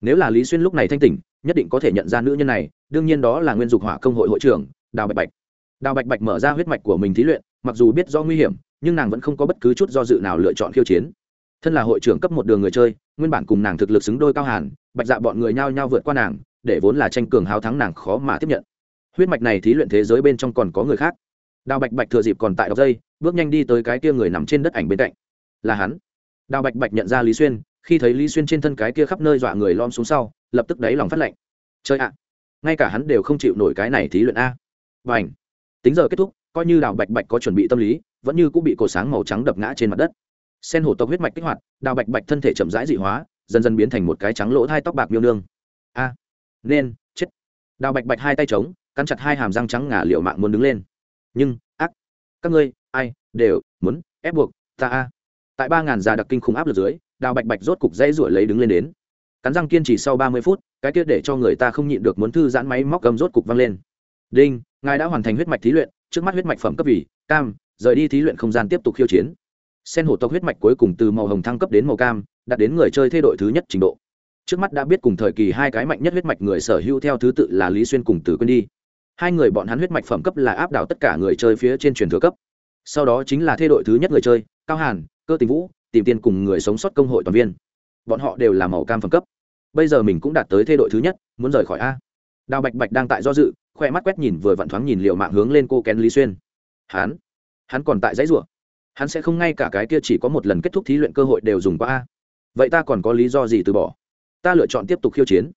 Nếu là lý xuyên lúc này thanh tỉnh, nhất định có thể nhận ra nữ nhân này, đương nhiên đó là nguyên dục hỏa công hội hội trưởng, đào bạch bạch. Đào bạch bạch mở ra huyết mạch của mình thí luyện mặc dù biết do nguy hiểm, nhưng nàng vẫn không có bất cứ chút do dự nào lựa chọn khiêu chiến. Thân là hội trưởng cấp một đường người chơi, nguyên bản cùng nàng thực lực xứng đôi cao hàn, bạch dạ bọn người nhao nhao vượt qua nàng, để vốn là tranh cường hào thắng nàng khó mà tiếp nhận. Huyết mạch này thí luyện thế giới bên trong còn có người khác. Đào bạch bạch thừa dịp còn tại đọc dây, bước nhanh đi tới cái kia người nằm trên đất ảnh bên cạnh. Là hắn. Đào bạch bạch nhận ra lý xuyên, khi thấy lý xuyên trên thân cái kia khắp nơi dọa người lom xuống sau, lập tức đáy lòng phát lạnh. chơi ạ! Ngay cả hắn đều không chịu nổi cái này thí luyện a. Và ảnh tính giờ kết thúc coi như đào bạch bạch có chuẩn bị tâm lý, vẫn như cũng bị cổ sáng màu trắng đập ngã trên mặt đất. Sen hổ tộc huyết mạch kích hoạt, đào bạch bạch thân thể chậm rãi dị hóa, dần dần biến thành một cái trắng lỗ hai tóc bạc miêu nương. A, nên, chết. Đào bạch bạch hai tay trống cắn chặt hai hàm răng trắng ngả liệu mạng muốn đứng lên. Nhưng, ác. Các ngươi, ai, đều, muốn, ép buộc, ta a. Tại ba ngàn già đặc kinh khủng áp lực dưới, đào bạch bạch rốt cục dây ruổi lấy đứng lên đến. Cắn răng kiên trì sau ba mươi phút, cái kia để cho người ta không nhịn được muốn thư giãn máy móc cầm rốt cục văng lên. Đinh, ngài đã hoàn thành huyết mạch thí luyện trước mắt huyết mạch phẩm cấp vì cam, rời đi thí luyện không gian tiếp tục khiêu chiến. Sen hổ tộc huyết mạch cuối cùng từ màu hồng thăng cấp đến màu cam, đạt đến người chơi thay đổi thứ nhất trình độ. Trước mắt đã biết cùng thời kỳ hai cái mạnh nhất huyết mạch người sở hữu theo thứ tự là lý xuyên cùng từ quên đi. Hai người bọn hắn huyết mạch phẩm cấp là áp đảo tất cả người chơi phía trên truyền thừa cấp. Sau đó chính là thay đổi thứ nhất người chơi, cao hàn, cơ tình vũ, tìm tiền cùng người sống sót công hội toàn viên. Bọn họ đều là màu cam phẩm cấp. Bây giờ mình cũng đạt tới thay đổi thứ nhất, muốn rời khỏi a. Đào bạch bạch đang tại do dự khoe mắt quét nhìn vừa vặn thoáng nhìn liệu mạng hướng lên cô kén lý xuyên. Hắn hắn còn tại dãy rủa. Hắn sẽ không ngay cả cái kia chỉ có một lần kết thúc thí luyện cơ hội đều dùng qua a. Vậy ta còn có lý do gì từ bỏ? Ta lựa chọn tiếp tục khiêu chiến.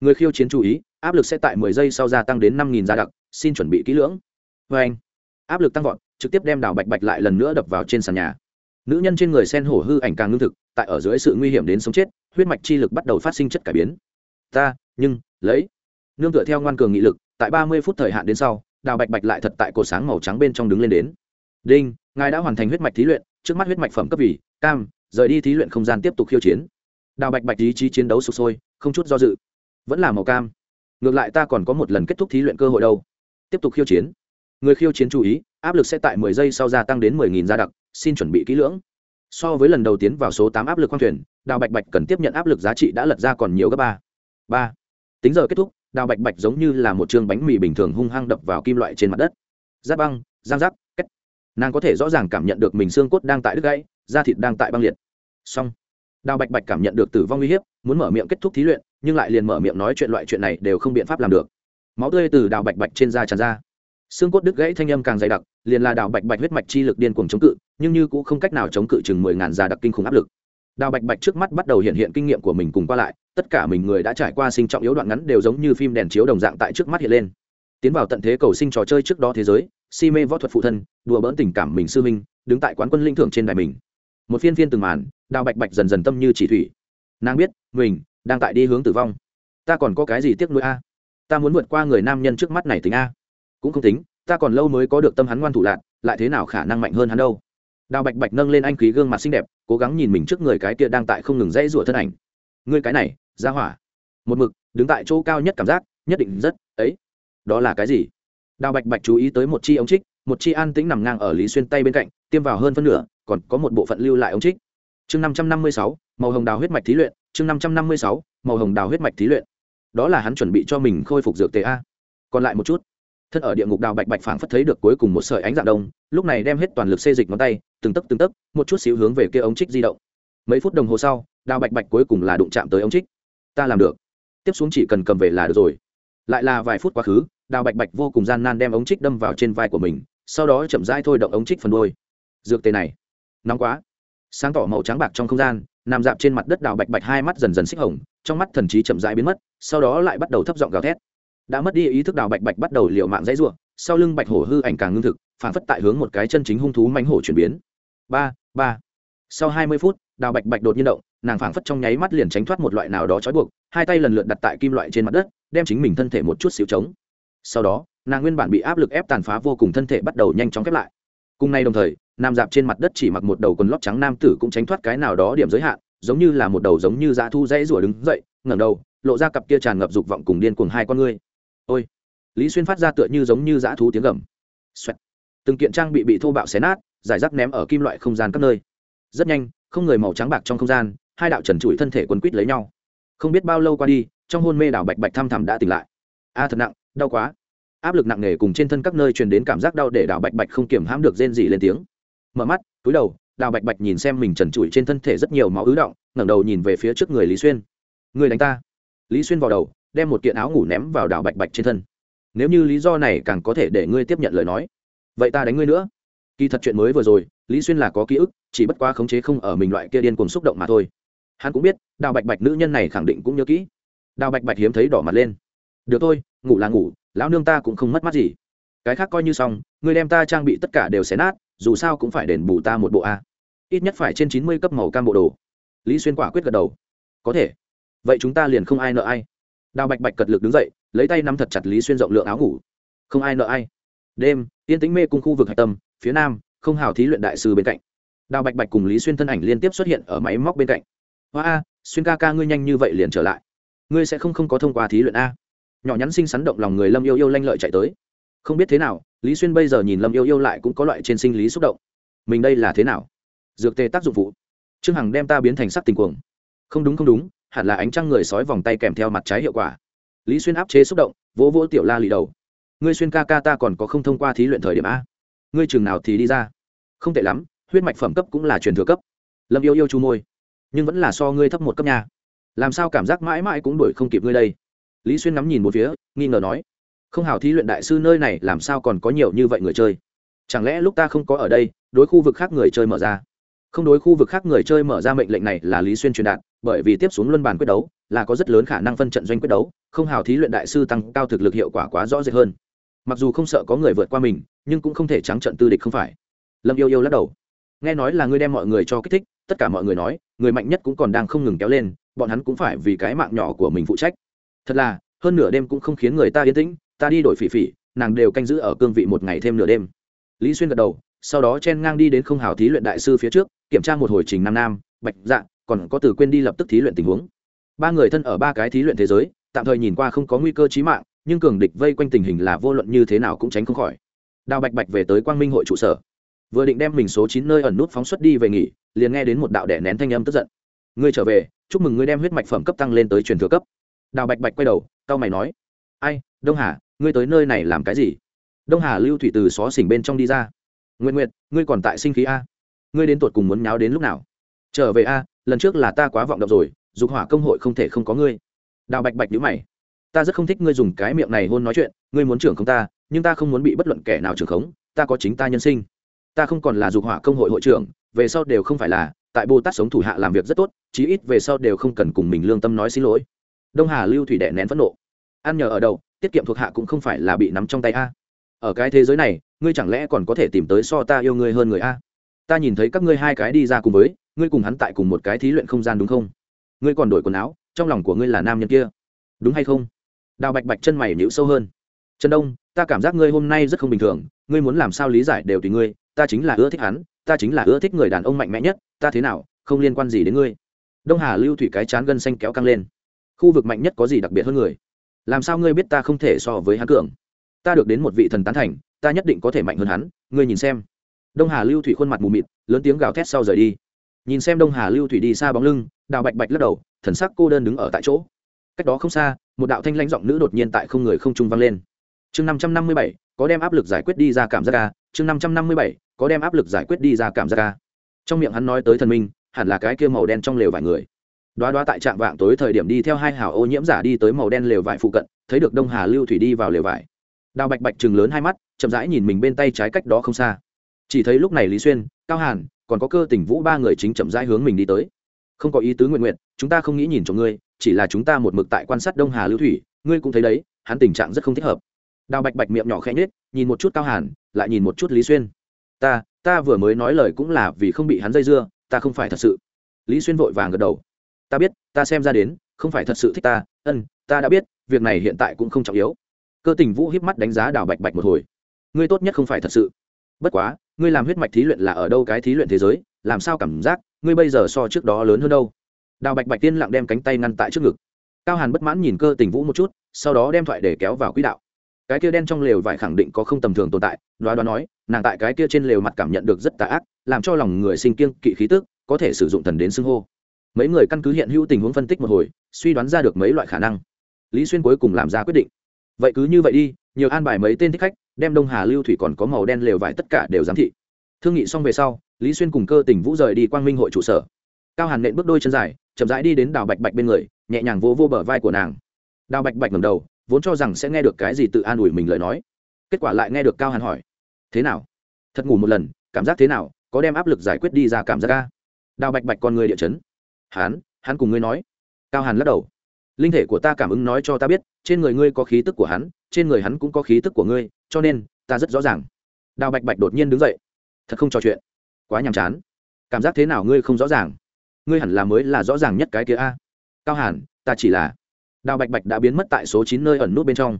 Người khiêu chiến chú ý, áp lực sẽ tại mười giây sau gia tăng đến năm nghìn gia đặc, xin chuẩn bị kỹ lưỡng. Vê anh, áp lực tăng vọt, trực tiếp đem đào bạch bạch lại lần nữa đập vào trên sàn nhà. Nữ nhân trên người sen hổ hư ảnh càng ngưng thực, tại ở dưới sự nguy hiểm đến sống chết, huyết mạch chi lực bắt đầu phát sinh chất cải biến. Ta, nhưng, lấy. Nương tựa theo ngoan cường nghị lực tại ba mươi phút thời hạn đến sau, đào bạch bạch lại thật tại cổ sáng màu trắng bên trong đứng lên đến. Đinh, ngài đã hoàn thành huyết mạch thí luyện, trước mắt huyết mạch phẩm cấp vì, cam, rời đi thí luyện không gian tiếp tục khiêu chiến. Đào bạch bạch ý chí chiến đấu sụp sôi, không chút do dự. Vẫn là màu cam. Ngược lại ta còn có một lần kết thúc thí luyện cơ hội đâu. Tiếp tục khiêu chiến. Người khiêu chiến chú ý, áp lực sẽ tại mười giây sau gia tăng đến mười nghìn gia đặc, xin chuẩn bị kỹ lưỡng. So với lần đầu tiến vào số tám áp lực khoang thuyền, đào bạch bạch cần tiếp nhận áp lực giá trị đã lật ra còn nhiều gấp ba. Ba. Tính giờ kết thúc đào bạch bạch giống như là một chương bánh mì bình thường hung hăng đập vào kim loại trên mặt đất. Giáp băng, giang giáp cách nàng có thể rõ ràng cảm nhận được mình xương cốt đang tại đứt gãy, da thịt đang tại băng liệt. Song đào bạch bạch cảm nhận được tử vong uy hiếp, muốn mở miệng kết thúc thí luyện, nhưng lại liền mở miệng nói chuyện loại chuyện này đều không biện pháp làm được. Máu tươi từ đào bạch bạch trên da tràn ra. Xương cốt đứt gãy thanh âm càng dày đặc, liền là đào bạch bạch huyết mạch chi lực điên cuồng chống cự, nhưng như cũng không cách nào chống cự chừng mười ngàn già đặc kinh khủng áp lực đào bạch bạch trước mắt bắt đầu hiện hiện kinh nghiệm của mình cùng qua lại, tất cả mình người đã trải qua sinh trọng yếu đoạn ngắn đều giống như phim đèn chiếu đồng dạng tại trước mắt hiện lên. Tiến vào tận thế cầu sinh trò chơi trước đó thế giới, si mê võ thuật phụ thân, đùa bỡn tình cảm mình sư minh đứng tại quán quân linh thưởng trên đài mình. Một phiên phiên từng màn, đào bạch bạch dần dần tâm như chỉ thủy. Nàng biết, mình đang tại đi hướng tử vong. Ta còn có cái gì tiếc nuối a? Ta muốn vượt qua người nam nhân trước mắt này tính a. Cũng không tính, ta còn lâu mới có được tâm hắn ngoan thủ lạc, lại thế nào khả năng mạnh hơn hắn đâu? Đào bạch bạch nâng lên anh khí gương mặt xinh đẹp, cố gắng nhìn mình trước người cái kia đang tại không ngừng dãy rủa thân ảnh. Ngươi cái này, ra hỏa. Một mực, đứng tại chỗ cao nhất cảm giác, nhất định rất, ấy. Đó là cái gì? Đào bạch bạch chú ý tới một chi ống trích, một chi an tĩnh nằm ngang ở lý xuyên tay bên cạnh, tiêm vào hơn phân nửa, còn có một bộ phận lưu lại ống trích. Chương năm trăm năm mươi sáu, màu hồng đào huyết mạch thí luyện, chương năm trăm năm mươi sáu, màu hồng đào huyết mạch thí luyện. Đó là hắn chuẩn bị cho mình khôi phục dược tế a. Còn lại một chút thân ở địa ngục đào bạch bạch phảng phất thấy được cuối cùng một sợi ánh dạng đông, lúc này đem hết toàn lực xê dịch ngón tay, từng tấc từng tấc, một chút xíu hướng về kia ống trích di động. Mấy phút đồng hồ sau, đào bạch bạch cuối cùng là đụng chạm tới ống trích. Ta làm được. Tiếp xuống chỉ cần cầm về là được rồi. Lại là vài phút quá khứ, đào bạch bạch vô cùng gian nan đem ống trích đâm vào trên vai của mình, sau đó chậm rãi thôi động ống trích phần đôi dược tê này, nóng quá. Sáng tỏ màu trắng bạc trong không gian, nằm dạp trên mặt đất đào bạch bạch hai mắt dần dần xích hồng, trong mắt thần trí chậm rãi biến mất, sau đó lại bắt đầu thấp giọng gào thét đã mất đi ý thức đào bạch bạch bắt đầu liều mạng dãy ruộng sau lưng bạch hổ hư ảnh càng ngưng thực, phản phất tại hướng một cái chân chính hung thú mánh hổ chuyển biến. Ba ba. Sau hai mươi phút, đào bạch bạch đột nhiên động, nàng phảng phất trong nháy mắt liền tránh thoát một loại nào đó trói buộc, hai tay lần lượt đặt tại kim loại trên mặt đất, đem chính mình thân thể một chút xíu trống sau đó, nàng nguyên bản bị áp lực ép tàn phá vô cùng thân thể bắt đầu nhanh chóng khép lại. Cùng nay đồng thời, nam dạp trên mặt đất chỉ mặc một đầu quần lót trắng nam tử cũng tránh thoát cái nào đó điểm giới hạn, giống như là một đầu giống như dã thu dãy rủa đứng dậy, ngẩng đầu, lộ ra cặp kia tràn ngập dục vọng cùng điên cuồng hai con ngươi ôi lý xuyên phát ra tựa như giống như dã thú tiếng gầm Xoẹt. từng kiện trang bị bị thô bạo xé nát giải rác ném ở kim loại không gian các nơi rất nhanh không người màu trắng bạc trong không gian hai đạo trần trụi thân thể quấn quít lấy nhau không biết bao lâu qua đi trong hôn mê đảo bạch bạch thăm thẳm đã tỉnh lại a à, thật nặng đau quá áp lực nặng nề cùng trên thân các nơi truyền đến cảm giác đau để đảo bạch bạch không kiểm hãm được rên gì lên tiếng mở mắt túi đầu đào bạch bạch nhìn xem mình trần trụi trên thân thể rất nhiều máu ứ động ngẩng đầu nhìn về phía trước người lý xuyên người đánh ta lý xuyên vào đầu đem một kiện áo ngủ ném vào đào bạch bạch trên thân. Nếu như lý do này càng có thể để ngươi tiếp nhận lời nói, vậy ta đánh ngươi nữa. Kỳ thật chuyện mới vừa rồi, lý xuyên là có ký ức, chỉ bất quá khống chế không ở mình loại kia điên cuồng xúc động mà thôi. Hắn cũng biết đào bạch bạch nữ nhân này khẳng định cũng nhớ kỹ. Đào bạch bạch hiếm thấy đỏ mặt lên. Được thôi, ngủ là ngủ, lão nương ta cũng không mất mắt gì. Cái khác coi như xong, ngươi đem ta trang bị tất cả đều xé nát, dù sao cũng phải đền bù ta một bộ a. Ít nhất phải trên chín mươi cấp màu cam bộ đồ. Lý xuyên quả quyết gật đầu. Có thể. Vậy chúng ta liền không ai nợ ai đào bạch bạch cật lực đứng dậy, lấy tay nắm thật chặt lý xuyên rộng lượng áo ngủ. Không ai nợ ai. Đêm, yên tĩnh mê cung khu vực hạch tâm, phía nam, không hào thí luyện đại sư bên cạnh. Đào bạch bạch cùng lý xuyên thân ảnh liên tiếp xuất hiện ở máy móc bên cạnh. Hoa a, xuyên ca ca ngươi nhanh như vậy liền trở lại. Ngươi sẽ không không có thông qua thí luyện a. Nhỏ nhắn sinh sắn động lòng người lâm yêu yêu lanh lợi chạy tới. Không biết thế nào, lý xuyên bây giờ nhìn lâm yêu yêu lại cũng có loại trên sinh lý xúc động. Mình đây là thế nào? Dược tê tác dụng phụ. Trương hằng đem ta biến thành sắc tình cuồng. Không đúng không đúng hẳn là ánh trăng người sói vòng tay kèm theo mặt trái hiệu quả. Lý xuyên áp chế xúc động, vỗ vỗ tiểu la lì đầu. Ngươi xuyên ca ca ta còn có không thông qua thí luyện thời điểm a. Ngươi chừng nào thì đi ra. Không tệ lắm, huyết mạch phẩm cấp cũng là truyền thừa cấp. Lâm yêu yêu chu môi. Nhưng vẫn là so ngươi thấp một cấp nhà làm sao cảm giác mãi mãi cũng đuổi không kịp ngươi đây? Lý xuyên ngắm nhìn một phía, nghi ngờ nói. Không hào thí luyện đại sư nơi này làm sao còn có nhiều như vậy người chơi? Chẳng lẽ lúc ta không có ở đây, đối khu vực khác người chơi mở ra? Không đối khu vực khác người chơi mở ra mệnh lệnh này là lý xuyên truyền đạt, bởi vì tiếp xuống luân bàn quyết đấu là có rất lớn khả năng phân trận doanh quyết đấu, không hào thí luyện đại sư tăng cao thực lực hiệu quả quá rõ rệt hơn. Mặc dù không sợ có người vượt qua mình, nhưng cũng không thể trắng trận tư địch không phải. Lâm yêu yêu lắc đầu. Nghe nói là ngươi đem mọi người cho kích thích, tất cả mọi người nói, người mạnh nhất cũng còn đang không ngừng kéo lên, bọn hắn cũng phải vì cái mạng nhỏ của mình phụ trách. Thật là, hơn nửa đêm cũng không khiến người ta yên tĩnh, ta đi đổi phỉ phỉ, nàng đều canh giữ ở cương vị một ngày thêm nửa đêm. Lý xuyên gật đầu sau đó chen ngang đi đến không hào thí luyện đại sư phía trước, kiểm tra một hồi trình nam nam, bạch dạ còn có từ quên đi lập tức thí luyện tình huống. Ba người thân ở ba cái thí luyện thế giới, tạm thời nhìn qua không có nguy cơ chí mạng, nhưng cường địch vây quanh tình hình là vô luận như thế nào cũng tránh không khỏi. Đào bạch bạch về tới quang minh hội trụ sở. Vừa định đem mình số chín nơi ẩn nút phóng xuất đi về nghỉ, liền nghe đến một đạo đẻ nén thanh âm tức giận. Ngươi trở về, chúc mừng ngươi đem huyết mạch phẩm cấp tăng lên tới truyền thừa cấp. Đào bạch bạch quay đầu tao mày nói, ai, đông hà, ngươi tới nơi này làm cái gì? Đông hà lưu thủy từ xó xỉnh bên trong đi ra nguyện nguyện ngươi còn tại sinh khí a. Ngươi đến tột cùng muốn nháo đến lúc nào? Trở về a, lần trước là ta quá vọng động rồi, dục hỏa công hội không thể không có ngươi. Đào bạch bạch nhữ mày. Ta rất không thích ngươi dùng cái miệng này hôn nói chuyện, ngươi muốn trưởng không ta, nhưng ta không muốn bị bất luận kẻ nào trưởng khống, ta có chính ta nhân sinh. Ta không còn là dục hỏa công hội hội trưởng, về sau đều không phải là, tại bồ tát sống thủ hạ làm việc rất tốt, chí ít về sau đều không cần cùng mình lương tâm nói xin lỗi. Đông hà lưu thủy đệ nén phẫn nộ. Ăn nhờ ở đâu tiết kiệm thuộc hạ cũng không phải là bị nắm trong tay a ở cái thế giới này, ngươi chẳng lẽ còn có thể tìm tới so ta yêu ngươi hơn người a? Ta nhìn thấy các ngươi hai cái đi ra cùng với, ngươi cùng hắn tại cùng một cái thí luyện không gian đúng không? Ngươi còn đổi quần áo, trong lòng của ngươi là nam nhân kia. Đúng hay không? Đào bạch bạch chân mày nhữ sâu hơn. Trần đông, ta cảm giác ngươi hôm nay rất không bình thường, ngươi muốn làm sao lý giải đều tùy ngươi, ta chính là ưa thích hắn, ta chính là ưa thích người đàn ông mạnh mẽ nhất, ta thế nào, không liên quan gì đến ngươi. Đông hà lưu thủy cái chán gân xanh kéo căng lên. Khu vực mạnh nhất có gì đặc biệt hơn người? Làm sao ngươi biết ta không thể so với hắn cường? Ta được đến một vị thần tán thành, ta nhất định có thể mạnh hơn hắn, ngươi nhìn xem. Đông hà lưu thủy khuôn mặt mù mịt, lớn tiếng gào thét sau rời đi. Nhìn xem đông hà lưu thủy đi xa bóng lưng, đào bạch bạch lắc đầu, thần sắc cô đơn đứng ở tại chỗ. Cách đó không xa, một đạo thanh lãnh giọng nữ đột nhiên tại không người không trung vang lên. Chương năm trăm năm mươi bảy, có đem áp lực giải quyết đi ra cảm giác ca. Chương năm trăm năm mươi bảy, có đem áp lực giải quyết đi ra cảm giác ca. Trong miệng hắn nói tới thần minh, hẳn là cái kia màu đen trong lều vài người. Đoá đoá tại trạm vạng tối thời điểm đi theo hai hảo ô nhiễm giả đi tới màu đen lều vải phụ cận, thấy được đông hà lưu thủy đi vào lều vải đào bạch bạch chừng lớn hai mắt, chậm rãi nhìn mình bên tay trái cách đó không xa. Chỉ thấy lúc này lý xuyên, cao hàn, còn có cơ tỉnh vũ ba người chính chậm rãi hướng mình đi tới. Không có ý tứ nguyện nguyện, chúng ta không nghĩ nhìn cho ngươi, chỉ là chúng ta một mực tại quan sát đông hà lưu thủy, ngươi cũng thấy đấy, hắn tình trạng rất không thích hợp. Đào bạch bạch miệng nhỏ khẽ nhết nhìn một chút cao hàn, lại nhìn một chút lý xuyên. Ta ta vừa mới nói lời cũng là vì không bị hắn dây dưa, ta không phải thật sự. Lý xuyên vội vàng gật đầu. Ta biết, ta xem ra đến, không phải thật sự thích ta, ân, ta đã biết, việc này hiện tại cũng không trọng yếu cơ tình vũ hiếp mắt đánh giá đào bạch bạch một hồi. Ngươi tốt nhất không phải thật sự. Bất quá, ngươi làm huyết mạch thí luyện là ở đâu cái thí luyện thế giới, làm sao cảm giác ngươi bây giờ so trước đó lớn hơn đâu? Đào bạch bạch tiên lặng đem cánh tay ngăn tại trước ngực. Cao hàn bất mãn nhìn cơ tình vũ một chút, sau đó đem thoại để kéo vào quỹ đạo. Cái kia đen trong lều vải khẳng định có không tầm thường tồn tại, đoá đoá nói, nàng tại cái kia trên lều mặt cảm nhận được rất tà ác, làm cho lòng người sinh kiêng kỵ khí tức, có thể sử dụng thần đến xưng hô. Mấy người căn cứ hiện hữu tình huống phân tích một hồi, suy đoán ra được mấy loại khả năng. Lý xuyên cuối cùng làm ra quyết định vậy cứ như vậy đi, nhiều an bài mấy tên thích khách, đem đông hà lưu thủy còn có màu đen lều vải tất cả đều giám thị. Thương nghị xong về sau, lý xuyên cùng cơ tỉnh vũ rời đi quang minh hội trụ sở. Cao hàn nện bước đôi chân dài, chậm rãi đi đến đào bạch bạch bên người, nhẹ nhàng vô vô bờ vai của nàng. Đào bạch bạch ngầm đầu, vốn cho rằng sẽ nghe được cái gì tự an ủi mình lời nói. Kết quả lại nghe được cao hàn hỏi, thế nào? Thật ngủ một lần, cảm giác thế nào? Có đem áp lực giải quyết đi ra cảm giác ca đào bạch bạch con người địa chấn. Hán, hắn cùng ngươi nói. Cao hàn lắc đầu linh thể của ta cảm ứng nói cho ta biết, trên người ngươi có khí tức của hắn, trên người hắn cũng có khí tức của ngươi, cho nên, ta rất rõ ràng. Đào bạch bạch đột nhiên đứng dậy. Thật không trò chuyện. Quá nhàm chán. Cảm giác thế nào ngươi không rõ ràng. Ngươi hẳn là mới là rõ ràng nhất cái kia a. Cao hàn, ta chỉ là đào bạch bạch đã biến mất tại số chín nơi ẩn nút bên trong.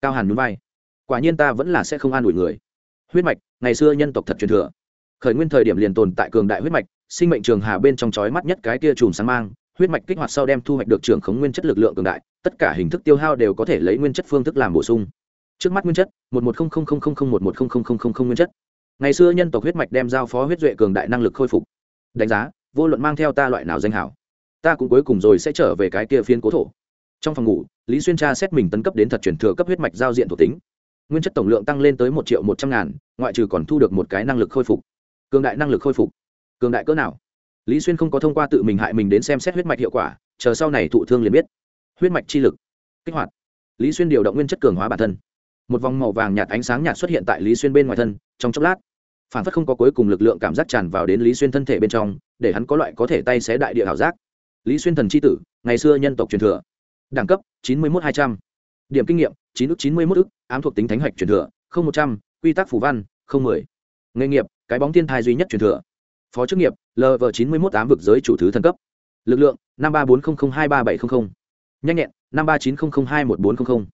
Cao hàn núi vai. Quả nhiên ta vẫn là sẽ không an ủi người. Huyết mạch, ngày xưa nhân tộc thật truyền thừa. Khởi nguyên thời điểm liền tồn tại cường đại huyết mạch, sinh mệnh trường hà bên trong chói mắt nhất cái kia chùm sáng mang huyết mạch kích hoạt sau đem thu hoạch được trường khống nguyên chất lực lượng cường đại, tất cả hình thức tiêu hao đều có thể lấy nguyên chất phương thức làm bổ sung. Trước mắt nguyên chất, một một không không không không không một một không không không không không nguyên chất. Ngày xưa nhân tộc huyết mạch đem giao phó huyết duệ cường đại năng lực khôi phục. Đánh giá, vô luận mang theo ta loại nào danh hảo, ta cũng cuối cùng rồi sẽ trở về cái kia phiên cố thổ. Trong phòng ngủ, lý xuyên tra xét mình tấn cấp đến thật chuyển thừa cấp huyết mạch giao diện thuộc tính. Nguyên chất tổng lượng tăng lên tới một triệu một trăm ngàn, ngoại trừ còn thu được một cái năng lực khôi phục. Cường đại năng lực khôi phục. Cường đại cỡ nào? Lý xuyên không có thông qua tự mình hại mình đến xem xét huyết mạch hiệu quả, chờ sau này thụ thương liền biết. Huyết mạch chi lực, kích hoạt. Lý xuyên điều động nguyên chất cường hóa bản thân. Một vòng màu vàng nhạt ánh sáng nhạt xuất hiện tại lý xuyên bên ngoài thân, trong chốc lát, phản phất không có cuối cùng lực lượng cảm giác tràn vào đến lý xuyên thân thể bên trong, để hắn có loại có thể tay xé đại địa ảo giác. Lý xuyên thần c h i tử, ngày xưa nhân tộc truyền thừa. Đẳng cấp, chín mươi một hai trăm. Điểm kinh nghiệm, chín ước chín mươi một ước ám thuộc tính thánh hạch truyền thừa, không một trăm. Quy tắc phủ văn, không mười. Nghề nghiệp, cái bóng thiên thai duy nhất truyền thừa phó chức nghiệp lv chín mươi một tám vực giới chủ thứ thân cấp. Lực lượng, năm ba bốn không không hai ba bảy không không. Nhanh nhẹn, năm ba chín không không hai một bốn không không.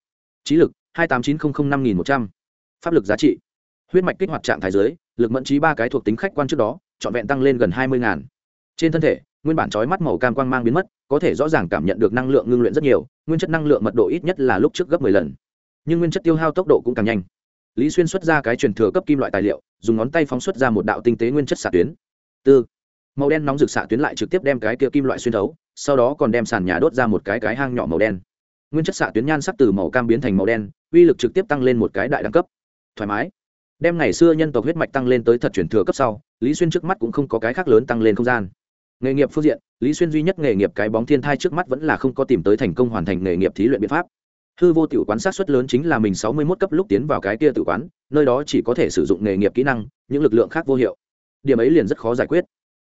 Trí lực, hai tám chín không không năm nghìn một trăm. Pháp lực giá trị, huyết mạch kích hoạt trạng thái giới, lực mẫn trí ba cái thuộc tính khách quan trước đó, trọn vẹn tăng lên gần hai mươi ngàn trên thân thể, nguyên bản trói mắt màu cam quang mang biến mất, có thể rõ ràng cảm nhận được năng lượng ngưng luyện rất nhiều, nguyên chất năng lượng mật độ ít nhất là lúc trước gấp mười lần. Nhưng nguyên chất tiêu hao tốc độ cũng càng nhanh. Lý xuyên xuất ra cái truyền thừa cấp kim loại tài liệu, dùng ngón tay phóng xuất ra một đạo tinh tế nguyên chất xạ tuyến tư. Màu đen nóng rực xạ tuyến lại trực tiếp đem cái kia kim loại xuyên thấu, sau đó còn đem sàn nhà đốt ra một cái cái hang nhỏ màu đen. Nguyên chất xạ tuyến nhan sắc từ màu cam biến thành màu đen, uy lực trực tiếp tăng lên một cái đại đẳng cấp. Thoải mái. Đem ngày xưa nhân tộc huyết mạch tăng lên tới thật chuyển thừa cấp sau, lý xuyên trước mắt cũng không có cái khác lớn tăng lên không gian. Nghề nghiệp phương diện, lý xuyên duy nhất nghề nghiệp cái bóng thiên thai trước mắt vẫn là không có tìm tới thành công hoàn thành nghề nghiệp thí luyện biện pháp. Hư vô tiểu quán sát xuất lớn chính là mình sáu mươi mốt cấp lúc tiến vào cái kia tự quán, nơi đó chỉ có thể sử dụng nghề nghiệp kỹ năng, những lực lượng khác vô hiệu điểm ấy liền rất khó giải quyết.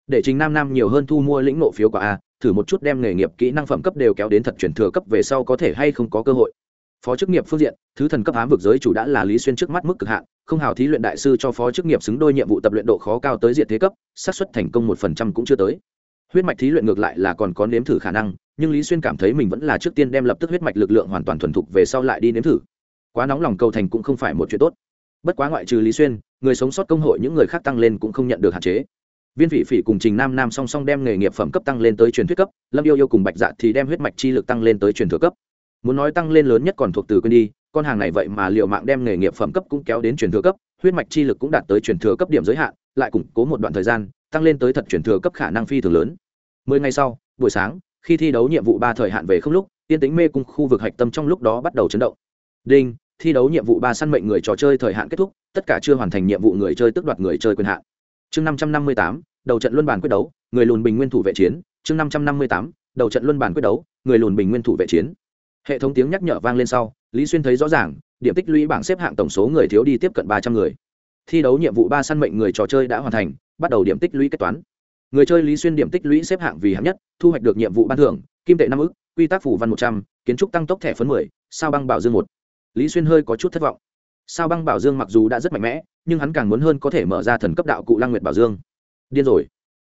Để chính nam nam nhiều hơn thu mua lĩnh nộ phiếu quả a, thử một chút đem nghề nghiệp kỹ năng phẩm cấp đều kéo đến thật chuyển thừa cấp về sau có thể hay không có cơ hội. Phó chức nghiệp phương diện, thứ thần cấp ám vực giới chủ đã là lý xuyên trước mắt mức cực hạn, không hào thí luyện đại sư cho phó chức nghiệp xứng đôi nhiệm vụ tập luyện độ khó cao tới diện thế cấp, xác suất thành công một phần trăm cũng chưa tới. Huyết mạch thí luyện ngược lại là còn có nếm thử khả năng, nhưng lý xuyên cảm thấy mình vẫn là trước tiên đem lập tức huyết mạch lực lượng hoàn toàn thuần thục về sau lại đi nếm thử. Quá nóng lòng cầu thành cũng không phải một chuyện tốt bất quá ngoại trừ lý xuyên, người sống sót công hội những người khác tăng lên cũng không nhận được hạn chế. Viên vị phỉ cùng trình nam nam song song đem nghề nghiệp phẩm cấp tăng lên tới truyền thuyết cấp, lâm yêu yêu cùng bạch dạ thì đem huyết mạch chi lực tăng lên tới truyền thừa cấp. Muốn nói tăng lên lớn nhất còn thuộc từ quên đi, con hàng này vậy mà liệu mạng đem nghề nghiệp phẩm cấp cũng kéo đến truyền thừa cấp, huyết mạch chi lực cũng đạt tới truyền thừa cấp điểm giới hạn, lại củng cố một đoạn thời gian, tăng lên tới thật truyền thừa cấp khả năng phi thường lớn. Mười ngày sau, buổi sáng, khi thi đấu nhiệm vụ ba thời hạn về không lúc tiên tính mê cung khu vực hạch tâm trong lúc đó bắt đầu chấn động. Đinh thi đấu nhiệm vụ ba săn mệnh người trò chơi thời hạn kết thúc, tất cả chưa hoàn thành nhiệm vụ người chơi tức đoạt người chơi quyền hạn. Chương năm trăm năm mươi tám, đầu trận luân bản quyết đấu, người lùn bình nguyên thủ vệ chiến. Chương năm trăm năm mươi tám, đầu trận luân bản quyết đấu, người lùn bình nguyên thủ vệ chiến. Hệ thống tiếng nhắc nhở vang lên sau, lý xuyên thấy rõ ràng, điểm tích lũy bảng xếp hạng tổng số người thiếu đi tiếp cận ba trăm người. Thi đấu nhiệm vụ ba săn mệnh người trò chơi đã hoàn thành, bắt đầu điểm tích lũy kết toán. Người chơi lý xuyên điểm tích lũy xếp hạng vì hạng nhất, thu hoạch được nhiệm vụ ban thưởng, kim tệ năm ức, quy tắc phủ văn một trăm, kiến trúc tăng tốc thẻ phấn mười, sao băng bảo dương một lý xuyên hơi có chút thất vọng. Sao băng bảo dương mặc dù đã rất mạnh mẽ, nhưng hắn càng muốn hơn có thể mở ra thần cấp đạo cụ lăng nguyệt bảo dương. Điên rồi.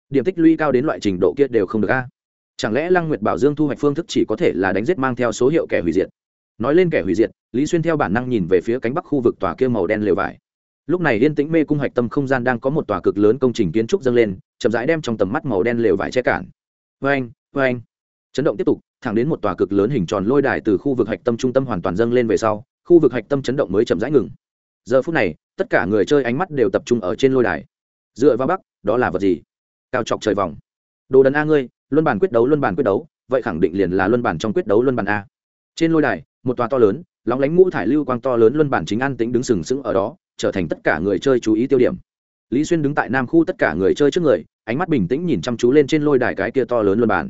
Điểm tích lũy cao đến loại trình độ kia đều không được a. Chẳng lẽ lăng nguyệt bảo dương thu hoạch phương thức chỉ có thể là đánh giết mang theo số hiệu kẻ hủy diệt? Nói lên kẻ hủy diệt, lý xuyên theo bản năng nhìn về phía cánh bắc khu vực tòa kia màu đen lều vải. Lúc này yên tĩnh mê cung hạch tâm không gian đang có một tòa cực lớn công trình kiến trúc dâng lên, chậm rãi đem trong tầm mắt màu đen lều vải che cản. Vê anh vê anh chấn động tiếp tục, thẳng đến một tòa cực lớn hình tròn lôi đài từ khu vực hạch tâm trung tâm hoàn toàn dâng lên về sau khu vực hạch tâm chấn động mới chậm rãi ngừng. Giờ phút này, tất cả người chơi ánh mắt đều tập trung ở trên lôi đài. Dựa vào bắc, đó là vật gì? Cao chọc trời vòng. Đồ đần a ngươi, luân bản quyết đấu, luân bản quyết đấu, vậy khẳng định liền là luân bản trong quyết đấu luân bản a. Trên lôi đài, một tòa to lớn, lóng lánh ngũ thải lưu quang to lớn luân bản chính an tĩnh đứng sừng sững ở đó, trở thành tất cả người chơi chú ý tiêu điểm. Lý xuyên đứng tại nam khu tất cả người chơi trước người, ánh mắt bình tĩnh nhìn chăm chú lên trên lôi đài cái kia to lớn luân bản.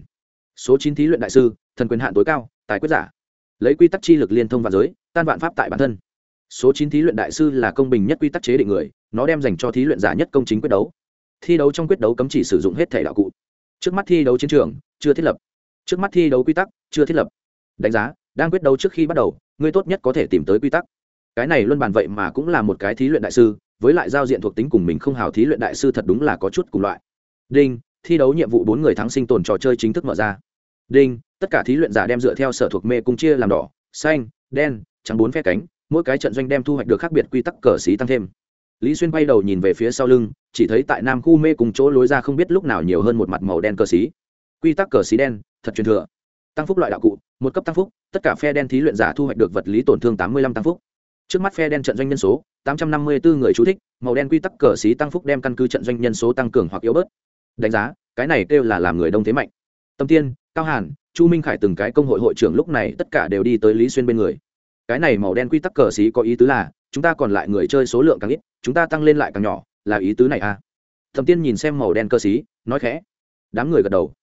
Số chín thí luyện đại sư, thần quyền hạn tối cao, tài quyết giả. Lấy quy tắc chi lực liên thông và giới tan vạn pháp tại bản thân. Số chín thí luyện đại sư là công bình nhất quy tắc chế định người, nó đem dành cho thí luyện giả nhất công chính quyết đấu. Thi đấu trong quyết đấu cấm chỉ sử dụng hết thể đạo cụ. Trước mắt thi đấu chiến trường, chưa thiết lập. Trước mắt thi đấu quy tắc, chưa thiết lập. Đánh giá, đang quyết đấu trước khi bắt đầu, ngươi tốt nhất có thể tìm tới quy tắc. Cái này luân bàn vậy mà cũng là một cái thí luyện đại sư, với lại giao diện thuộc tính cùng mình không hào thí luyện đại sư thật đúng là có chút cùng loại. Đinh, thi đấu nhiệm vụ bốn người thắng sinh tồn trò chơi chính thức mở ra. Đinh, tất cả thí luyện giả đem dựa theo sở thuộc mê cung chia làm đỏ, xanh, đen trắng bốn phe cánh, mỗi cái trận doanh đem thu hoạch được khác biệt quy tắc cờ xí tăng thêm. Lý xuyên bay đầu nhìn về phía sau lưng, chỉ thấy tại nam khu mê cùng chỗ lối ra không biết lúc nào nhiều hơn một mặt màu đen cờ xí. Quy tắc cờ xí đen, thật truyền thừa. Tăng phúc loại đạo cụ, một cấp tăng phúc, tất cả phe đen thí luyện giả thu hoạch được vật lý tổn thương tám mươi lăm tăng phúc. Trước mắt phe đen trận doanh nhân số, tám trăm năm mươi bốn người chú thích, màu đen quy tắc cờ xí tăng phúc đem căn cứ trận doanh nhân số tăng cường hoặc yếu bớt. Đánh giá, cái này kêu là làm người đông thế mạnh. Tâm tiên, cao hàn, chu minh khải từng cái công hội hội trưởng lúc này tất cả đều đi tới lý xuyên bên người cái này màu đen quy tắc cờ xí có ý tứ là, chúng ta còn lại người chơi số lượng càng ít, chúng ta tăng lên lại càng nhỏ, là ý tứ này à? Thẩm tiên nhìn xem màu đen cơ xí, nói khẽ. Đám người gật đầu.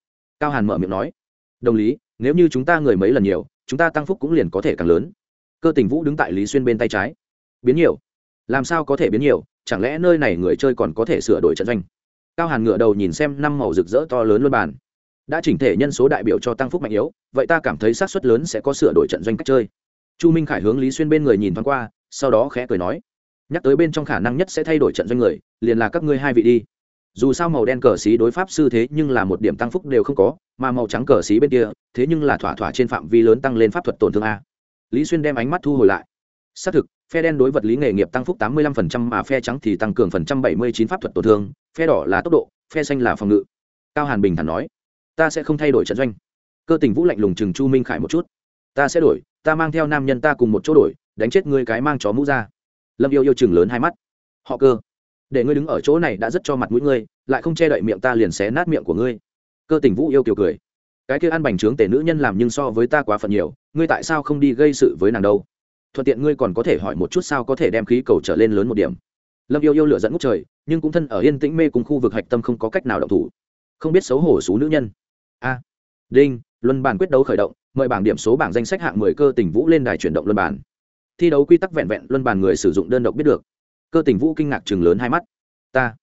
Cao hàn mở miệng nói. Đồng lý, nếu như chúng ta người mấy lần nhiều, chúng ta tăng phúc cũng liền có thể càng lớn. Cơ tình vũ đứng tại lý xuyên bên tay trái. Biến nhiều. Làm sao có thể biến nhiều? Chẳng lẽ nơi này người chơi còn có thể sửa đổi trận doanh? Cao hàn ngựa đầu nhìn xem năm màu rực rỡ to lớn luôn bàn. Đã chỉnh thể nhân số đại biểu cho tăng phúc mạnh yếu, vậy ta cảm thấy sát suất lớn sẽ có sửa đổi trận doanh cách chơi chu minh khải hướng lý xuyên bên người nhìn thoáng qua, sau đó khẽ cười nói, nhắc tới bên trong khả năng nhất sẽ thay đổi trận doanh người, liền là các ngươi hai vị đi. Dù sao màu đen cờ xí đối pháp sư thế nhưng là một điểm tăng phúc đều không có, mà màu trắng cờ xí bên kia, thế nhưng là thỏa thỏa trên phạm vi lớn tăng lên pháp thuật tổn thương a. Lý xuyên đem ánh mắt thu hồi lại. Xác thực, phe đen đối vật lý nghề nghiệp tăng phúc tám mươi lăm phần trăm mà phe trắng thì tăng cường phần trăm bảy mươi chín pháp thuật tổn thương, phe đỏ là tốc độ, phe xanh là phòng ngự. Cao hàn bình thản nói, ta sẽ không thay đổi trận doanh. Cơ tình vũ lạnh lùng chừng chu minh khải một chút, ta sẽ đổi ta mang theo nam nhân ta cùng một chỗ đổi, đánh chết ngươi cái mang chó mũ ra. Lâm yêu yêu chừng lớn hai mắt. Họ cơ, để ngươi đứng ở chỗ này đã rất cho mặt mũi ngươi, lại không che đậy miệng ta liền xé nát miệng của ngươi. Cơ tình vũ yêu kiều cười. Cái kia ăn bành trướng tể nữ nhân làm nhưng so với ta quá phần nhiều, ngươi tại sao không đi gây sự với nàng đâu? Thuận tiện ngươi còn có thể hỏi một chút sao có thể đem khí cầu trở lên lớn một điểm. Lâm yêu yêu lửa dẫn ngút trời, nhưng cũng thân ở yên tĩnh mê cùng khu vực hạch tâm không có cách nào động thủ. Không biết xấu hổ xú nữ nhân. A. Đinh, luân bản quyết đấu khởi động mời bảng điểm số bảng danh sách hạng mười cơ tỉnh vũ lên đài chuyển động luân bàn. Thi đấu quy tắc vẹn vẹn luân bàn người sử dụng đơn độc biết được. Cơ tỉnh vũ kinh ngạc chừng lớn hai mắt. Ta.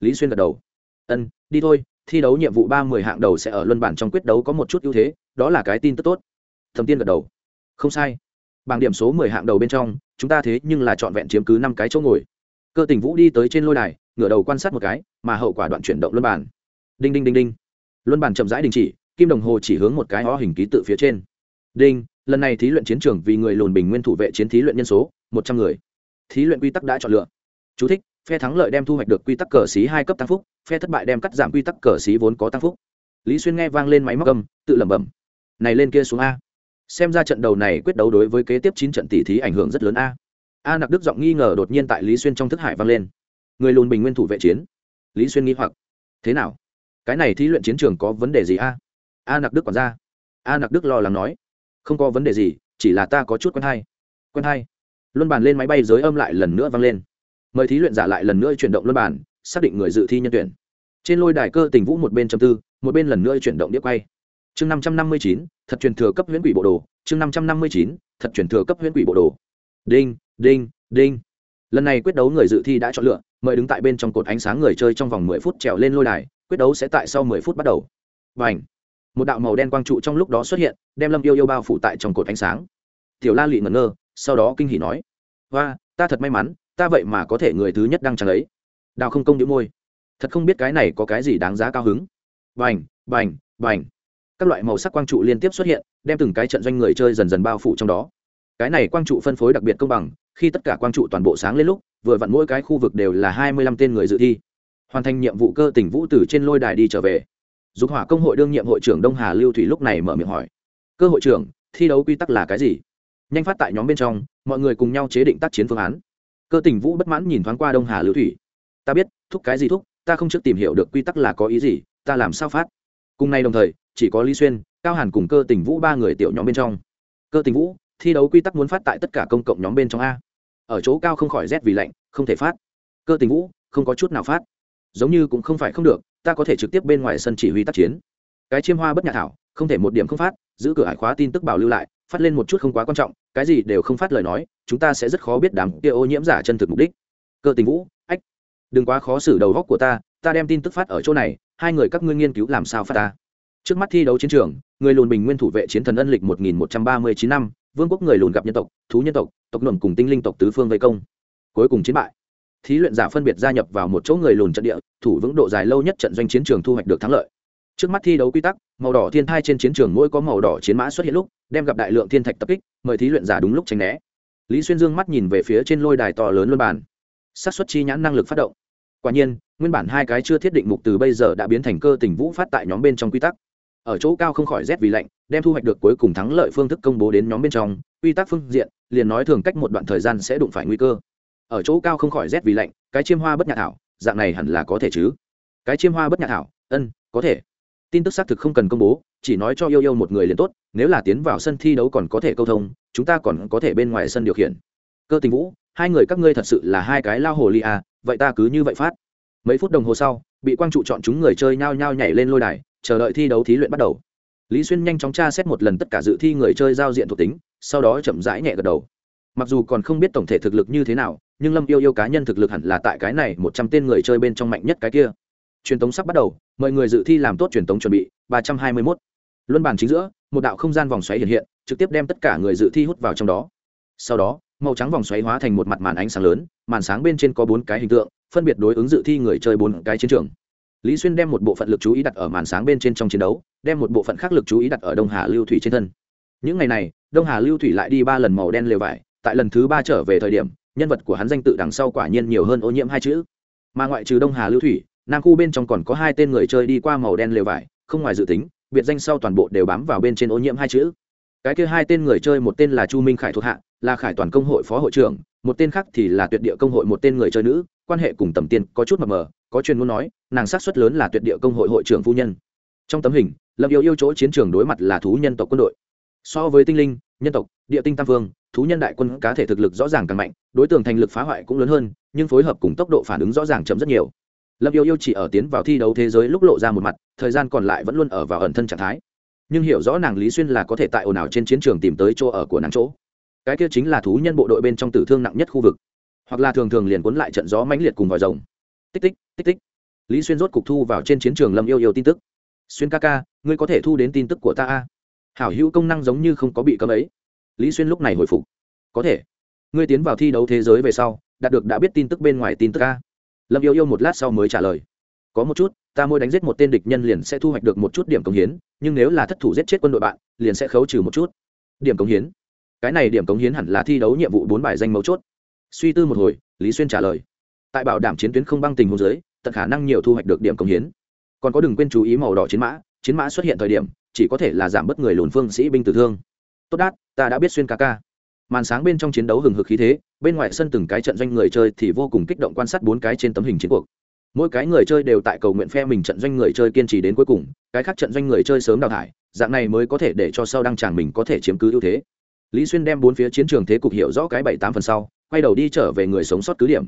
Lý xuyên gật đầu. Ân, đi thôi, thi đấu nhiệm vụ ba mươi hạng đầu sẽ ở luân bàn trong quyết đấu có một chút ưu thế, đó là cái tin tức tốt. Thẩm tiên gật đầu. Không sai. Bảng điểm số mười hạng đầu bên trong, chúng ta thế nhưng là chọn vẹn chiếm cứ năm cái chỗ ngồi. Cơ tình vũ đi tới trên lôi đài, ngửa đầu quan sát một cái, mà hậu quả đoạn chuyển động luân bàn. Đinh đinh đinh đinh. Luân bàn chậm rãi đình chỉ kim đồng hồ chỉ hướng một cái ho hình ký tự phía trên. Đinh lần này thí luyện chiến trường vì người lùn bình nguyên thủ vệ chiến thí luyện nhân số một trăm người. Thí luyện quy tắc đã chọn lựa. Chú thích, phe thắng lợi đem thu hoạch được quy tắc cờ xí hai cấp tăng phúc phe thất bại đem cắt giảm quy tắc cờ xí vốn có tăng phúc. Lý xuyên nghe vang lên máy móc âm tự lẩm bẩm. Này lên kia xuống a. Xem ra trận đầu này quyết đấu đối với kế tiếp chín trận tỷ thí ảnh hưởng rất lớn a. A nặc đức giọng nghi ngờ đột nhiên tại lý xuyên trong thức hải vang lên. Người lùn bình nguyên thủ vệ chiến. Lý xuyên nghi hoặc. Thế nào? Cái này thí luyện chiến trường có vấn đề gì a? A nặc đức còn ra a nặc đức lo lắng nói. Không có vấn đề gì, chỉ là ta có chút quen hay. Quen hay. Luân bàn lên máy bay giới âm lại lần nữa vang lên. Mời thí luyện giả lại lần nữa chuyển động luân bàn, xác định người dự thi nhân tuyển. Trên lôi đài cơ tình vũ một bên châm tư, một bên lần nữa chuyển động đĩa quay. Chương năm trăm năm mươi chín, thật truyền thừa cấp huyễn quỷ bộ đồ. Chương năm trăm năm mươi chín, thật truyền thừa cấp huyễn quỷ bộ đồ. Đinh đinh đinh. Lần này quyết đấu người dự thi đã chọn lựa, mời đứng tại bên trong cột ánh sáng người chơi trong vòng mười phút trèo lên lôi đài, quyết đấu sẽ tại sau mười phút bắt đầu. Và h một đạo màu đen quang trụ trong lúc đó xuất hiện, đem lâm yêu yêu bao phủ tại trong cột ánh sáng. Tiểu la lị ngẩn ngơ, sau đó kinh hỉ nói hoa ta thật may mắn, ta vậy mà có thể người thứ nhất đăng trắng ấy. Đào không công đĩu môi, thật không biết cái này có cái gì đáng giá cao hứng. Bành bành bành. Các loại màu sắc quang trụ liên tiếp xuất hiện, đem từng cái trận doanh người chơi dần dần bao phủ trong đó. Cái này quang trụ phân phối đặc biệt công bằng, khi tất cả quang trụ toàn bộ sáng lên lúc, vừa vặn mỗi cái khu vực đều là hai mươi lăm tên người dự thi. Hoàn thành nhiệm vụ cơ tỉnh vũ tử trên lôi đài đi trở về dục hỏa công hội đương nhiệm hội trưởng đông hà lưu thủy lúc này mở miệng hỏi. Cơ hội trưởng, thi đấu quy tắc là cái gì? Nhanh phát tại nhóm bên trong, mọi người cùng nhau chế định tác chiến phương án. Cơ tỉnh vũ bất mãn nhìn thoáng qua đông hà lưu thủy. Ta biết, thúc cái gì thúc, ta không trước tìm hiểu được quy tắc là có ý gì, ta làm sao phát? Cùng nay đồng thời, chỉ có lý xuyên, cao hàn cùng cơ tình vũ ba người tiểu nhóm bên trong. Cơ tình vũ, thi đấu quy tắc muốn phát tại tất cả công cộng nhóm bên trong a. Ở chỗ cao không khỏi rét vì lạnh, không thể phát. Cơ tình vũ, không có chút nào phát. Giống như cũng không phải không được ta có thể trực tiếp bên ngoài sân chỉ huy tác chiến. Cái chiêm hoa bất nhà thảo, không thể một điểm không phát, giữ cửa hải khóa tin tức bảo lưu lại, phát lên một chút không quá quan trọng, cái gì đều không phát lời nói, chúng ta sẽ rất khó biết đám kia ô nhiễm giả chân thực mục đích. Cơ tình vũ, ách, đừng quá khó xử đầu góc của ta ta đem tin tức phát ở chỗ này, hai người các ngươi nghiên cứu làm sao phát ta. Trước mắt thi đấu chiến trường, người lùn bình nguyên thủ vệ chiến thần ân lịch một nghìn một trăm ba mươi chín năm, vương quốc người lùn gặp nhân tộc, thú nhân tộc tộc luận cùng tinh linh tộc tứ phương vây công. Cuối cùng chiến bại thí luyện giả phân biệt gia nhập vào một chỗ người lùn trận địa, thủ vững độ dài lâu nhất trận doanh chiến trường thu hoạch được thắng lợi. Trước mắt thi đấu quy tắc, màu đỏ thiên thai trên chiến trường mỗi có màu đỏ chiến mã xuất hiện lúc, đem gặp đại lượng thiên thạch tập kích, mời thí luyện giả đúng lúc tránh né. Lý xuyên dương mắt nhìn về phía trên lôi đài to lớn luân bàn. Xác suất chi nhãn năng lực phát động. Quả nhiên, nguyên bản hai cái chưa thiết định mục từ bây giờ đã biến thành cơ tình vũ phát tại nhóm bên trong quy tắc. Ở chỗ cao không khỏi rét vì lạnh, đem thu hoạch được cuối cùng thắng lợi phương thức công bố đến nhóm bên trong, quy tắc phương diện, liền nói thường cách một đoạn thời gian sẽ đụng phải nguy cơ ở chỗ cao không khỏi rét vì lạnh, cái chiêm hoa bất nhạc thảo, dạng này hẳn là có thể chứ? Cái chiêm hoa bất nhạc thảo, ân, có thể. Tin tức xác thực không cần công bố, chỉ nói cho yêu yêu một người liền tốt, nếu là tiến vào sân thi đấu còn có thể câu thông, chúng ta còn có thể bên ngoài sân điều khiển. Cơ tình vũ, hai người các ngươi thật sự là hai cái lao hồ ly à vậy ta cứ như vậy phát. Mấy phút đồng hồ sau, bị quang trụ chọn chúng người chơi nhao nhao nhảy lên lôi đài, chờ đợi thi đấu thí luyện bắt đầu. Lý xuyên nhanh chóng tra xét một lần tất cả dự thi người chơi giao diện thuộc tính, sau đó chậm rãi nhẹ gật đầu. Mặc dù còn không biết tổng thể thực lực như thế nào nhưng lâm yêu yêu cá nhân thực lực hẳn là tại cái này một trăm tên người chơi bên trong mạnh nhất cái kia. Truyền tống sắp bắt đầu, mời người dự thi làm tốt truyền tống chuẩn bị, ba trăm hai mươi mốt. Luân bàn chính giữa, một đạo không gian vòng xoáy hiện hiện, trực tiếp đem tất cả người dự thi hút vào trong đó. Sau đó, màu trắng vòng xoáy hóa thành một mặt màn ánh sáng lớn, màn sáng bên trên có bốn cái hình tượng, phân biệt đối ứng dự thi người chơi bốn cái chiến trường. Lý xuyên đem một bộ phận lực chú ý đặt ở màn sáng bên trên trong chiến đấu, đem một bộ phận khác lực chú ý đặt ở đông hà lưu thủy trên thân. Những ngày này, đông hà lưu thủy lại đi ba lần màu đen lều vải, tại lần thứ ba trở về thời điểm nhân vật của hắn danh tự đằng sau quả nhiên nhiều hơn ô nhiễm hai chữ. Mà ngoại trừ đông hà lưu thủy, nam khu bên trong còn có hai tên người chơi đi qua màu đen lều vải, không ngoài dự tính, biệt danh sau toàn bộ đều bám vào bên trên ô nhiễm hai chữ. Cái kia hai tên người chơi, một tên là chu minh khải thuộc hạ, là khải toàn công hội phó hội trưởng, một tên khác thì là tuyệt địa công hội một tên người chơi nữ, quan hệ cùng tầm tiên có chút mập mờ, có chuyên muốn nói, nàng sát xuất lớn là tuyệt địa công hội hội trưởng phu nhân. Trong tấm hình, lâm yêu yêu chỗ chiến trường đối mặt là thú nhân tộc quân đội. So với tinh linh nhân tộc, địa tinh tam vương thú nhân đại quân cá thể thực lực rõ ràng càng mạnh, đối tượng thành lực phá hoại cũng lớn hơn, nhưng phối hợp cùng tốc độ phản ứng rõ ràng chậm rất nhiều. Lâm yêu yêu chỉ ở tiến vào thi đấu thế giới lúc lộ ra một mặt, thời gian còn lại vẫn luôn ở vào ẩn thân trạng thái. Nhưng hiểu rõ nàng lý xuyên là có thể tại ồn ào trên chiến trường tìm tới chỗ ở của nàng chỗ. Cái kia chính là thú nhân bộ đội bên trong tử thương nặng nhất khu vực. Hoặc là thường thường liền cuốn lại trận gió mãnh liệt cùng vòi rồng. Tích tích tích tích. Lý xuyên rốt cục thu vào trên chiến trường lâm yêu yêu tin tức. Xuyên ca ca, ngươi có thể thu đến tin tức của ta a? Hảo hữu công năng giống như không có bị cấm ấy. Lý xuyên lúc này hồi phục. Có thể. Ngươi tiến vào thi đấu thế giới về sau, đạt được đã biết tin tức bên ngoài tin tức a. Lâm yêu yêu một lát sau mới trả lời. Có một chút, ta mỗi đánh giết một tên địch nhân liền sẽ thu hoạch được một chút điểm công hiến, nhưng nếu là thất thủ giết chết quân đội bạn, liền sẽ khấu trừ một chút. Điểm công hiến. Cái này điểm công hiến hẳn là thi đấu nhiệm vụ bốn bài danh mấu chốt. Suy tư một hồi, lý xuyên trả lời. Tại bảo đảm chiến tuyến không băng tình hồ dưới, tận khả năng nhiều thu hoạch được điểm công hiến. Còn có đừng quên chú ý màu đỏ chiến mã chiến mã xuất hiện thời điểm chỉ có thể là giảm bớt người lùn phương sĩ binh tử thương. Tốt đát, ta đã biết xuyên ca ca. Màn sáng bên trong chiến đấu hừng hực khí thế, bên ngoài sân từng cái trận doanh người chơi thì vô cùng kích động quan sát bốn cái trên tấm hình chiến cuộc. Mỗi cái người chơi đều tại cầu nguyện phe mình trận doanh người chơi kiên trì đến cuối cùng, cái khác trận doanh người chơi sớm đào thải, dạng này mới có thể để cho sau đăng tràng mình có thể chiếm cứ ưu thế. Lý xuyên đem bốn phía chiến trường thế cục hiểu rõ cái bảy tám phần sau, quay đầu đi trở về người sống sót cứ điểm.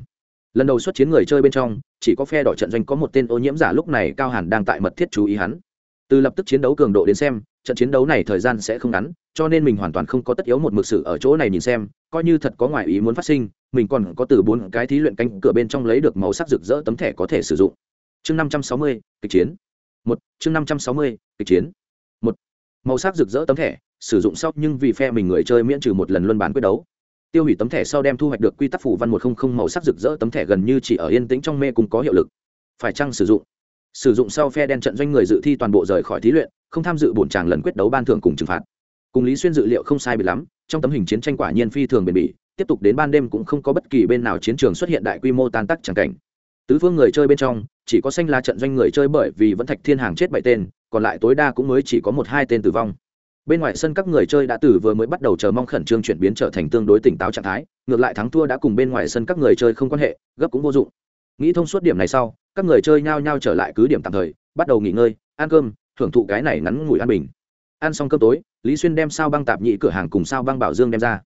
Lần đầu xuất chiến người chơi bên trong, chỉ có phe đỏ trận doanh có một tên ô nhiễm giả lúc này cao hàn đang tại mật thiết chú ý hắn từ lập tức chiến đấu cường độ đến xem, trận chiến đấu này thời gian sẽ không ngắn, cho nên mình hoàn toàn không có tất yếu một mực sự ở chỗ này nhìn xem, coi như thật có ngoại ý muốn phát sinh, mình còn có từ bốn cái thí luyện cánh cửa bên trong lấy được màu sắc rực rỡ tấm thẻ có thể sử dụng. Chương năm trăm sáu mươi, kịch chiến. Một, chương năm trăm sáu mươi, kịch chiến. Một, màu sắc rực rỡ tấm thẻ, sử dụng sau nhưng vì phe mình người chơi miễn trừ một lần luân bán quyết đấu. Tiêu hủy tấm thẻ sau đem thu hoạch được quy tắc phủ văn một không không màu sắc rực rỡ tấm thẻ gần như chỉ ở yên tĩnh trong mê cùng có hiệu lực. Phải chăng sử dụng? Sử dụng sau phe đen trận doanh người dự thi toàn bộ rời khỏi thí luyện, không tham dự bổn tràng lần quyết đấu ban thưởng cùng trừng phạt. Cùng lý xuyên dự liệu không sai bị lắm, trong tấm hình chiến tranh quả nhiên phi thường bền bỉ, tiếp tục đến ban đêm cũng không có bất kỳ bên nào chiến trường xuất hiện đại quy mô tan tác chẳng cảnh. Tứ phương người chơi bên trong, chỉ có xanh lá trận doanh người chơi bởi vì vẫn thạch thiên hàng chết bảy tên, còn lại tối đa cũng mới chỉ có một hai tên tử vong. Bên ngoài sân các người chơi đã từ vừa mới bắt đầu chờ mong khẩn trương chuyển biến trở thành tương đối tỉnh táo trạng thái, ngược lại thắng thua đã cùng bên ngoài sân các người chơi không quan hệ, gấp cũng vô dụng nghĩ thông suốt điểm này sau, các người chơi nhao nhao trở lại cứ điểm tạm thời, bắt đầu nghỉ ngơi, ăn cơm, thưởng thụ cái này ngắn ngủi an bình. Ăn xong cơm tối, lý xuyên đem sao băng tạp nhị cửa hàng cùng sao băng bảo dương đem ra.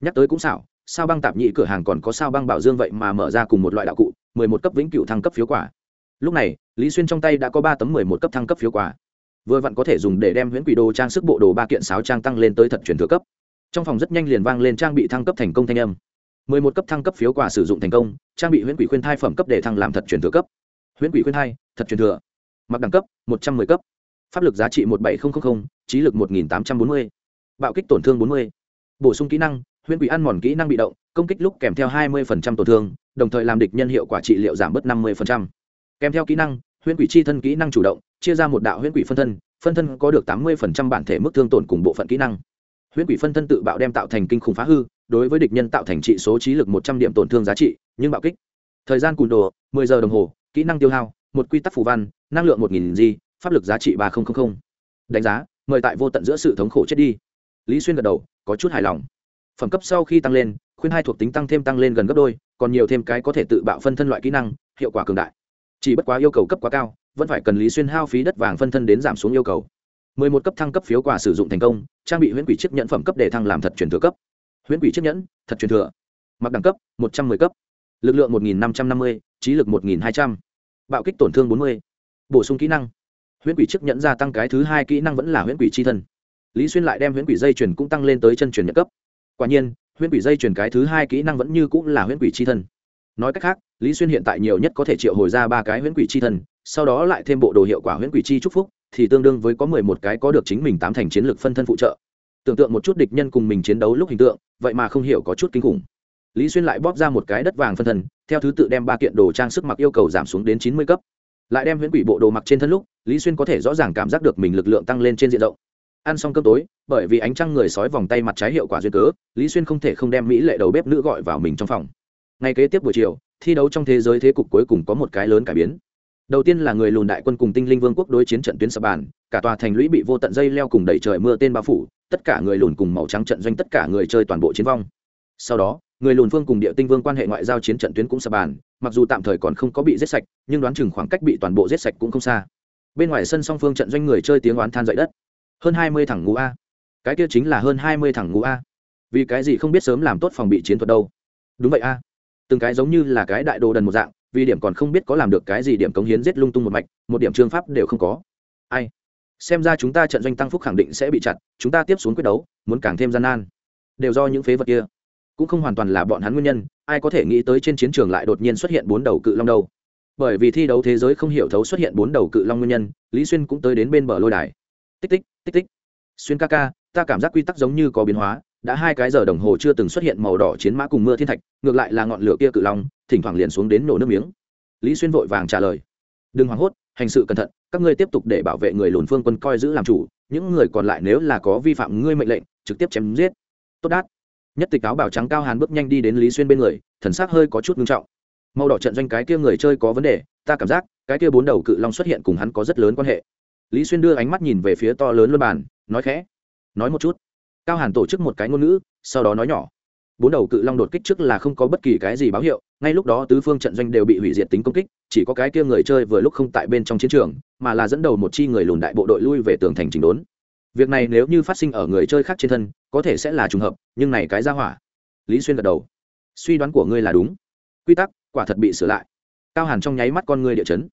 Nhắc tới cũng xảo, sao băng tạp nhị cửa hàng còn có sao băng bảo dương vậy mà mở ra cùng một loại đạo cụ, mười một cấp vĩnh cửu thăng cấp phiếu quả. Lúc này, lý xuyên trong tay đã có ba tấm mười một cấp thăng cấp phiếu quả. Vừa vặn có thể dùng để đem huyễn quỷ đồ trang sức bộ đồ ba kiện sáo trang tăng lên tới thật truyền thừa cấp. Trong phòng rất nhanh liền vang lên trang bị thăng cấp thành công thanh âm mười một cấp thăng cấp phiếu quà sử dụng thành công, trang bị huyễn quỷ khuyên thai phẩm cấp để thăng làm thật truyền thừa cấp. Huyễn quỷ khuyên thai, thật truyền thừa. Mặc đẳng cấp, một trăm mười cấp. Pháp lực giá trị một bảy nghìn trí lực một nghìn tám trăm bốn mươi. Bạo kích tổn thương bốn mươi. Bổ sung kỹ năng, huyễn quỷ ăn mòn kỹ năng bị động, công kích lúc kèm theo hai mươi tổn thương, đồng thời làm địch nhân hiệu quả trị liệu giảm bớt năm mươi kèm theo kỹ năng, huyễn quỷ chi thân kỹ năng chủ động, chia ra một đạo huyễn quỷ phân thân phân thân có được tám mươi bản thể mức thương tổn cùng bộ phận kỹ năng huyễn quỷ phân thân tự bạo đem tạo thành kinh khủng phá hư, đối với địch nhân tạo thành trị số trí lực một trăm điểm tổn thương giá trị, nhưng bạo kích. Thời gian cùn đồ, mười giờ đồng hồ, kỹ năng tiêu hao, một quy tắc phù văn, năng lượng một nghìn g, pháp lực giá trị ba nghìn đánh giá, mời tại vô tận giữa sự thống khổ chết đi. Lý xuyên gật đầu, có chút hài lòng. Phẩm cấp sau khi tăng lên, khuyên hai thuộc tính tăng thêm tăng lên gần gấp đôi, còn nhiều thêm cái có thể tự bạo phân thân loại kỹ năng, hiệu quả cường đại. Chỉ bất quá yêu cầu cấp quá cao, vẫn phải cần lý xuyên hao phí đất vàng phân thân đến giảm xuống yêu cầu mười một cấp thăng cấp phiếu quà sử dụng thành công, trang bị huyễn quỷ chiếc nhẫn phẩm cấp để thăng làm thật truyền thừa cấp. Huyễn quỷ chiếc nhẫn, thật truyền thừa. Mặc đẳng cấp, một trăm mười cấp. Lực lượng một nghìn năm trăm năm mươi, trí lực một nghìn hai trăm. Bạo kích tổn thương bốn mươi. Bổ sung kỹ năng. Huyễn quỷ chiếc nhẫn gia tăng cái thứ hai kỹ năng vẫn là huyễn quỷ c thân. Lý xuyên lại đem huyễn quỷ dây chuyền cũng tăng lên tới chân truyền nhận cấp. Quả nhiên, huyễn quỷ dây chuyền cái thứ hai kỹ năng vẫn như cũng là huyễn quỷ c thân. Nói cách khác, lý xuyên hiện tại nhiều nhất có thể triệu hồi ra ba cái huyễn quỷ c thân, sau đó lại thêm bộ đồ hiệu quả huyễn quỷ chi chúc phúc thì tương đương với có mười một cái có được chính mình tám thành chiến lược phân thân phụ trợ. Tưởng tượng một chút địch nhân cùng mình chiến đấu lúc hình tượng, vậy mà không hiểu có chút kinh khủng. Lý xuyên lại bóp ra một cái đất vàng phân thân, theo thứ tự đem ba kiện đồ trang sức mặc yêu cầu giảm xuống đến chín mươi cấp. Lại đem huyễn quỷ bộ đồ mặc trên thân lúc, lý xuyên có thể rõ ràng cảm giác được mình lực lượng tăng lên trên diện rộng. Ăn xong cơm tối, bởi vì ánh trăng người sói vòng tay mặt trái hiệu quả duyên cớ, lý xuyên không thể không đem mỹ lệ đầu bếp nữ gọi vào mình trong phòng. Ngay kế tiếp buổi chiều, thi đấu trong thế giới thế cục cuối cùng có một cái lớn cải biến đầu tiên là người lùn đại quân cùng tinh linh vương quốc đối chiến trận tuyến sập bàn, cả tòa thành lũy bị vô tận dây leo cùng đẩy trời mưa tên bao phủ, tất cả người lùn cùng màu trắng trận doanh, tất cả người chơi toàn bộ chiến vong. Sau đó, người lùn phương cùng địa tinh vương quan hệ ngoại giao chiến trận tuyến cũng sập bàn, mặc dù tạm thời còn không có bị giết sạch, nhưng đoán chừng khoảng cách bị toàn bộ giết sạch cũng không xa. Bên ngoài sân song phương trận doanh người chơi tiếng oán than dậy đất. Hơn hai mươi thằng ngũ a. Cái kia chính là hơn hai mươi thằng ngũ a. Vì cái gì không biết sớm làm tốt phòng bị chiến thuật đâu? Đúng vậy a. Từng cái giống như là cái đại đồ đần một dạng vì điểm còn không biết có làm được cái gì điểm cống hiến giết lung tung một mạch, một điểm trương pháp đều không có. Ai? Xem ra chúng ta trận doanh tăng phúc khẳng định sẽ bị chặt, chúng ta tiếp xuống quyết đấu, muốn càng thêm gian nan. Đều do những phế vật kia. Cũng không hoàn toàn là bọn hắn nguyên nhân, ai có thể nghĩ tới trên chiến trường lại đột nhiên xuất hiện bốn đầu cự long đâu. Bởi vì thi đấu thế giới không hiểu thấu xuất hiện bốn đầu cự long nguyên nhân, lý xuyên cũng tới đến bên bờ lôi đài. Tích tích tích tích. Xuyên ca ca, ta cảm giác quy tắc giống như có biến hóa, đã hai cái giờ đồng hồ chưa từng xuất hiện màu đỏ chiến mã cùng mưa thiên thạch, ngược lại là ngọn lửa kia cự long thỉnh thoảng liền xuống đến nổ nước miếng. Lý xuyên vội vàng trả lời. Đừng hoảng hốt, hành sự cẩn thận, các ngươi tiếp tục để bảo vệ người lùn phương quân coi giữ làm chủ, những người còn lại nếu là có vi phạm ngươi mệnh lệnh, trực tiếp chém giết. Tốt đát. Nhất tịch áo bảo trắng cao hàn bước nhanh đi đến lý xuyên bên người, thần sắc hơi có chút nghiêm trọng. Màu đỏ trận doanh cái kia người chơi có vấn đề, ta cảm giác, cái kia bốn đầu cự long xuất hiện cùng hắn có rất lớn quan hệ. Lý xuyên đưa ánh mắt nhìn về phía to lớn luân bàn, nói khẽ. Nói một chút. Cao hàn tổ chức một cái ngôn ngữ, sau đó nói nhỏ bốn đầu cự long đột kích trước là không có bất kỳ cái gì báo hiệu, ngay lúc đó tứ phương trận doanh đều bị hủy diệt tính công kích, chỉ có cái kia người chơi vừa lúc không tại bên trong chiến trường, mà là dẫn đầu một chi người lùn đại bộ đội lui về tường thành chỉnh đốn. Việc này nếu như phát sinh ở người chơi khác trên thân, có thể sẽ là trùng hợp, nhưng này cái ra hỏa. Lý xuyên gật đầu. Suy đoán của ngươi là đúng. Quy tắc, quả thật bị sửa lại. Cao hàn trong nháy mắt con ngươi địa chấn.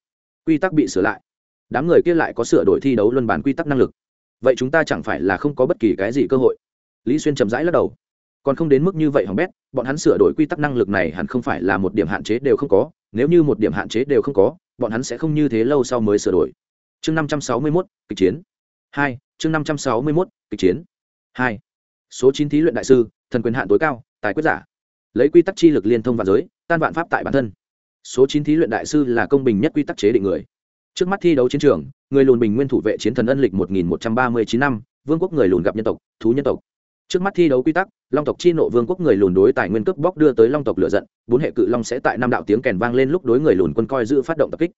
Quy tắc bị sửa lại. Đám người kia lại có sửa đổi thi đấu luân bản quy tắc năng lực. Vậy chúng ta chẳng phải là không có bất kỳ cái gì cơ hội? Lý xuyên chậm rãi lắc đầu còn không đến mức như vậy hỏng bét, bọn hắn sửa đổi quy tắc năng lực này hẳn không phải là một điểm hạn chế đều không có, nếu như một điểm hạn chế đều không có, bọn hắn sẽ không như thế lâu sau mới sửa đổi. Chương năm trăm sáu mươi mốt, kịch chiến. Hai, chương năm trăm sáu mươi mốt, kịch chiến. Hai, số chín thí luyện đại sư, thần quyền hạn tối cao, tài quyết giả. Lấy quy tắc chi lực liên thông và giới, tan vạn pháp tại bản thân. Số chín thí luyện đại sư là công bình nhất quy tắc chế định người. Trước mắt thi đấu chiến trường, người lùn bình nguyên thủ vệ chiến thần ân lịch một nghìn một trăm ba mươi chín năm, vương quốc người lùn gặp nhân tộc, thú nhân tộc trước mắt thi đấu quy tắc, long tộc chi nộ vương quốc người lùn đối tài nguyên cướp bóc đưa tới long tộc lựa giận, bốn hệ cự long sẽ tại năm đạo tiếng kèn vang lên lúc đối người lùn quân coi giữ phát động tập kích.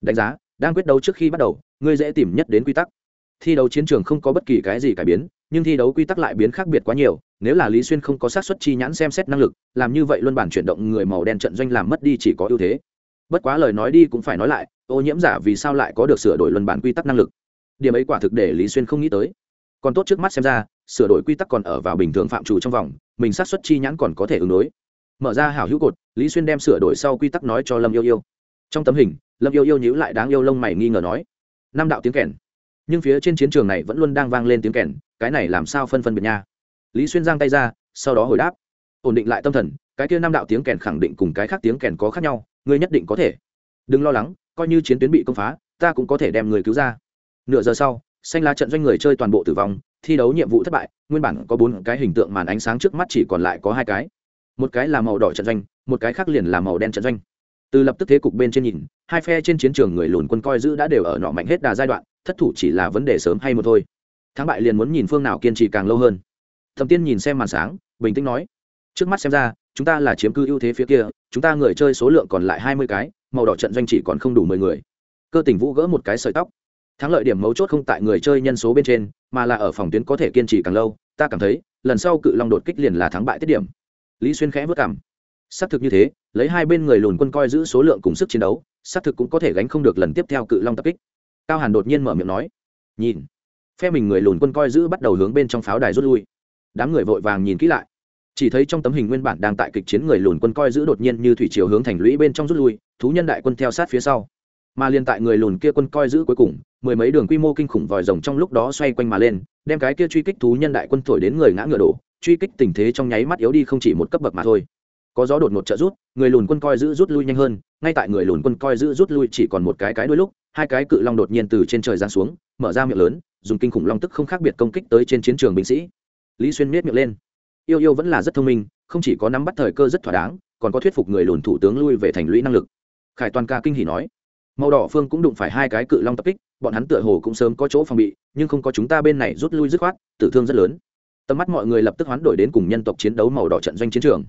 Đánh giá, đang quyết đấu trước khi bắt đầu, ngươi dễ tìm nhất đến quy tắc. Thi đấu chiến trường không có bất kỳ cái gì cải biến, nhưng thi đấu quy tắc lại biến khác biệt quá nhiều, nếu là lý xuyên không có sát xuất chi nhãn xem xét năng lực, làm như vậy luôn bản chuyển động người màu đen trận doanh làm mất đi chỉ có ưu thế. Bất quá lời nói đi cũng phải nói lại, ô nhiễm giả vì sao lại có được sửa đổi luân bản quy tắc năng lực? Điểm ấy quả thực để lý xuyên không nghĩ tới còn tốt trước mắt xem ra, sửa đổi quy tắc còn ở vào bình thường phạm trù trong vòng, mình sát xuất chi nhãn còn có thể ứng đối. Mở ra hảo hữu cột, lý xuyên đem sửa đổi sau quy tắc nói cho lâm yêu yêu. Trong tấm hình, lâm yêu yêu nhíu lại đáng yêu lông mày nghi ngờ nói, năm đạo tiếng kèn. Nhưng phía trên chiến trường này vẫn luôn đang vang lên tiếng kèn, cái này làm sao phân phân biệt nha? Lý xuyên giang tay ra, sau đó hồi đáp, ổn định lại tâm thần, cái kia năm đạo tiếng kèn khẳng định cùng cái khác tiếng kèn có khác nhau, ngươi nhất định có thể. Đừng lo lắng, coi như chiến tuyến bị công phá, ta cũng có thể đem người cứu ra. Nửa giờ sau xanh lá trận doanh người chơi toàn bộ tử vong, thi đấu nhiệm vụ thất bại, nguyên bản có bốn cái hình tượng màn ánh sáng trước mắt chỉ còn lại có hai cái. Một cái là màu đỏ trận doanh, một cái khác liền là màu đen trận doanh. Từ lập tức thế cục bên trên nhìn, hai phe trên chiến trường người lùn quân coi giữ đã đều ở nọ mạnh hết đà giai đoạn, thất thủ chỉ là vấn đề sớm hay một thôi. Thắng bại liền muốn nhìn phương nào kiên trì càng lâu hơn. Thẩm tiên nhìn xem màn sáng, bình tĩnh nói, trước mắt xem ra, chúng ta là chiếm cư ưu thế phía kia, chúng ta người chơi số lượng còn lại hai mươi cái, màu đỏ trận doanh chỉ còn không đủ mười người. Cơ tình vũ gỡ một cái sợi tóc thắng lợi điểm mấu chốt không tại người chơi nhân số bên trên, mà là ở phòng tuyến có thể kiên trì càng lâu, ta cảm thấy, lần sau cự long đột kích liền là thắng bại tiết điểm. Lý xuyên khẽ vất cảm. Xác thực như thế, lấy hai bên người lùn quân coi giữ số lượng cùng sức chiến đấu, xác thực cũng có thể gánh không được lần tiếp theo cự long tập kích. Cao hàn đột nhiên mở miệng nói. Nhìn. Phe mình người lùn quân coi giữ bắt đầu hướng bên trong pháo đài rút lui. Đám người vội vàng nhìn kỹ lại. Chỉ thấy trong tấm hình nguyên bản đang tại kịch chiến người lùn quân coi giữ đột nhiên như thủy chiều hướng thành lũy bên trong rút lui, thú nhân đại quân theo sát phía sau mà liên tại người lùn kia quân coi giữ cuối cùng, mười mấy đường quy mô kinh khủng vòi rồng trong lúc đó xoay quanh mà lên, đem cái kia truy kích thú nhân đại quân thổi đến người ngã ngựa đổ, truy kích tình thế trong nháy mắt yếu đi không chỉ một cấp bậc mà thôi. Có gió đột một trợ rút, người lùn quân coi giữ rút lui nhanh hơn, ngay tại người lùn quân coi giữ rút lui chỉ còn một cái cái đôi lúc, hai cái cự long đột nhiên từ trên trời giáng xuống, mở ra miệng lớn, dùng kinh khủng long tức không khác biệt công kích tới trên chiến trường binh sĩ. Lý xuyên miết miệng lên. Yêu yêu vẫn là rất thông minh, không chỉ có nắm bắt thời cơ rất thỏa đáng, còn có thuyết phục người lùn thủ tướng lui về thành lũy năng lực. Khải toàn ca kinh hỉ nói màu đỏ phương cũng đụng phải hai cái cự long tập kích, bọn hắn tựa hồ cũng sớm có chỗ phòng bị, nhưng không có chúng ta bên này rút lui dứt khoát, tử thương rất lớn. Tầm mắt mọi người lập tức hoán đổi đến cùng nhân tộc chiến đấu màu đỏ trận doanh chiến trường.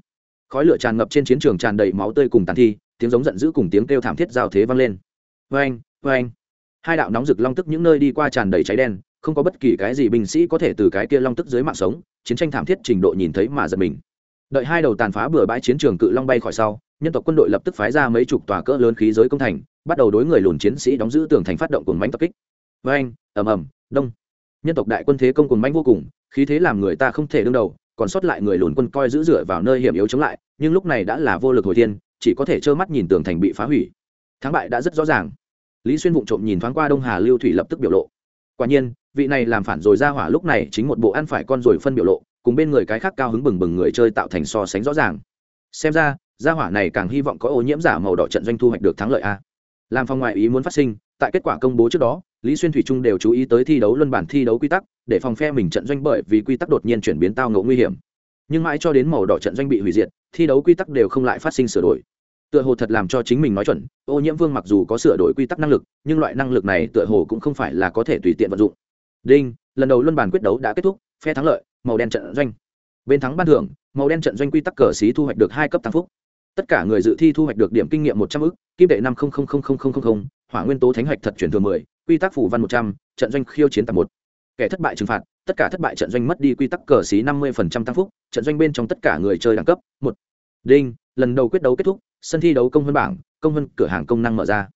Khói lửa tràn ngập trên chiến trường tràn đầy máu tươi cùng tàn thi, tiếng giống giận dữ cùng tiếng kêu thảm thiết giao thế vang lên. Vê anh vê anh hai đạo nóng rực long tức những nơi đi qua tràn đầy cháy đen, không có bất kỳ cái gì binh sĩ có thể từ cái kia long tức dưới mạng sống, chiến tranh thảm thiết trình độ nhìn thấy mà giật mình. Đợi hai đầu tàn phá bừa bãi chiến trường cự long bay khỏi sau nhân tộc quân đội lập tức phái ra mấy chục tòa cỡ lớn khí giới công thành, bắt đầu đối người lùn chiến sĩ đóng giữ tường thành phát động cùng bánh tập kích. Với anh ầm ầm, đông. Nhân tộc đại quân thế công cùng bánh vô cùng, khí thế làm người ta không thể đương đầu, còn sót lại người lùn quân coi giữ dựa vào nơi hiểm yếu chống lại, nhưng lúc này đã là vô lực hồi thiên, chỉ có thể trơ mắt nhìn tường thành bị phá hủy. Thắng bại đã rất rõ ràng. Lý xuyên vụng trộm nhìn thoáng qua đông hà lưu thủy lập tức biểu lộ. Quả nhiên, vị này làm phản rồi ra hỏa lúc này chính một bộ ăn phải con rồi phân biểu lộ, cùng bên người cái khác cao hứng bừng bừng người chơi tạo thành so sánh rõ ràng. Xem ra gia hỏa này càng hy vọng có ô nhiễm giả màu đỏ trận doanh thu hoạch được thắng lợi a. Làm phong ngoại ý muốn phát sinh, tại kết quả công bố trước đó, lý xuyên thủy trung đều chú ý tới thi đấu luân bản thi đấu quy tắc, để phòng phe mình trận doanh bởi vì quy tắc đột nhiên chuyển biến tao ngộ nguy hiểm. Nhưng mãi cho đến màu đỏ trận doanh bị hủy diệt, thi đấu quy tắc đều không lại phát sinh sửa đổi. Tựa hồ thật làm cho chính mình nói chuẩn, ô nhiễm vương mặc dù có sửa đổi quy tắc năng lực, nhưng loại năng lực này tựa hồ cũng không phải là có thể tùy tiện vận dụng. Đinh, lần đầu luân bản quyết đấu đã kết thúc, phe thắng lợi, màu đen trận doanh. Bên thắng ban thưởng, màu đen trận doanh quy tắc cờ xí thu hoạch được hai cấp tăng phúc tất cả người dự thi thu hoạch được điểm kinh nghiệm một trăm ức, kim tệ năm hỏa nguyên tố thánh hoạch thật chuyển thường mười, quy tắc phủ văn một trăm, trận doanh khiêu chiến tạp một. Kẻ thất bại trừng phạt, tất cả thất bại trận doanh mất đi quy tắc cờ xí năm mươi tăng phúc, trận doanh bên trong tất cả người chơi đẳng cấp, một. Đinh, lần đầu quyết đấu kết thúc, sân thi đấu công vân bảng, công vân cửa hàng công năng mở ra.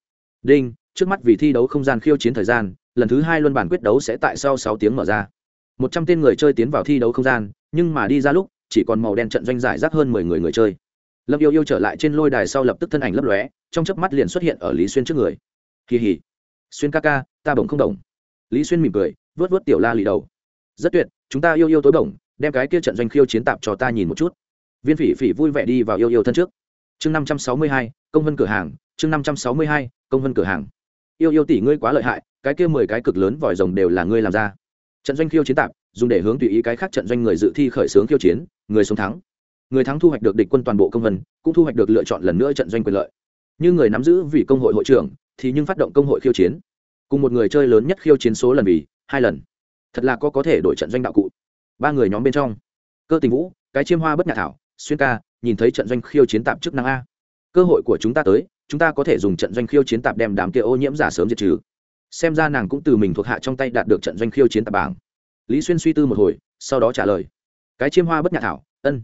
Đinh, trước mắt vì thi đấu không gian khiêu chiến thời gian, lần thứ hai luân bản quyết đấu sẽ tại sau sáu tiếng mở ra. Một trăm tên người chơi tiến vào thi đấu không gian, nhưng mà đi ra lúc, chỉ còn màu đen trận doanh giải rác hơn mười người người chơi lâm yêu yêu trở lại trên lôi đài sau lập tức thân ảnh lấp lóe, trong chớp mắt liền xuất hiện ở lý xuyên trước người. Kỳ hỉ. Xuyên ca ca, ta bổng không đồng lý xuyên mỉm cười, vớt vớt tiểu la lì đầu. Rất tuyệt, chúng ta yêu yêu tối bổng, đem cái kia trận doanh khiêu chiến tạp cho ta nhìn một chút. Viên phỉ phỉ vui vẻ đi vào yêu yêu thân trước. Chương năm trăm sáu mươi hai, công vân cửa hàng, chương năm trăm sáu mươi hai, công vân cửa hàng. Yêu yêu tỷ ngươi quá lợi hại, cái kia mười cái cực lớn vòi rồng đều là ngươi làm ra. Trận doanh khiêu chiến tạp, dùng để hướng tùy ý cái khác trận doanh người dự thi khởi xướng khiêu chiến, người sống thắng người thắng thu hoạch được địch quân toàn bộ công vân, cũng thu hoạch được lựa chọn lần nữa trận doanh quyền lợi. Như người nắm giữ vì công hội hội trưởng, thì nhưng phát động công hội khiêu chiến. Cùng một người chơi lớn nhất khiêu chiến số lần vì, hai lần. Thật là có có thể đổi trận doanh đạo cụ. Ba người nhóm bên trong. Cơ tình vũ, cái chiêm hoa bất nhà thảo, xuyên ca, nhìn thấy trận doanh khiêu chiến tạp chức năng a. Cơ hội của chúng ta tới, chúng ta có thể dùng trận doanh khiêu chiến tạp đem đám kia ô nhiễm giả sớm diệt trừ. Xem ra nàng cũng từ mình thuộc hạ trong tay đạt được trận doanh khiêu chiến tạp bảng. Lý xuyên suy tư một hồi, sau đó trả lời. Cái chiêm hoa bất nhà thảo, ân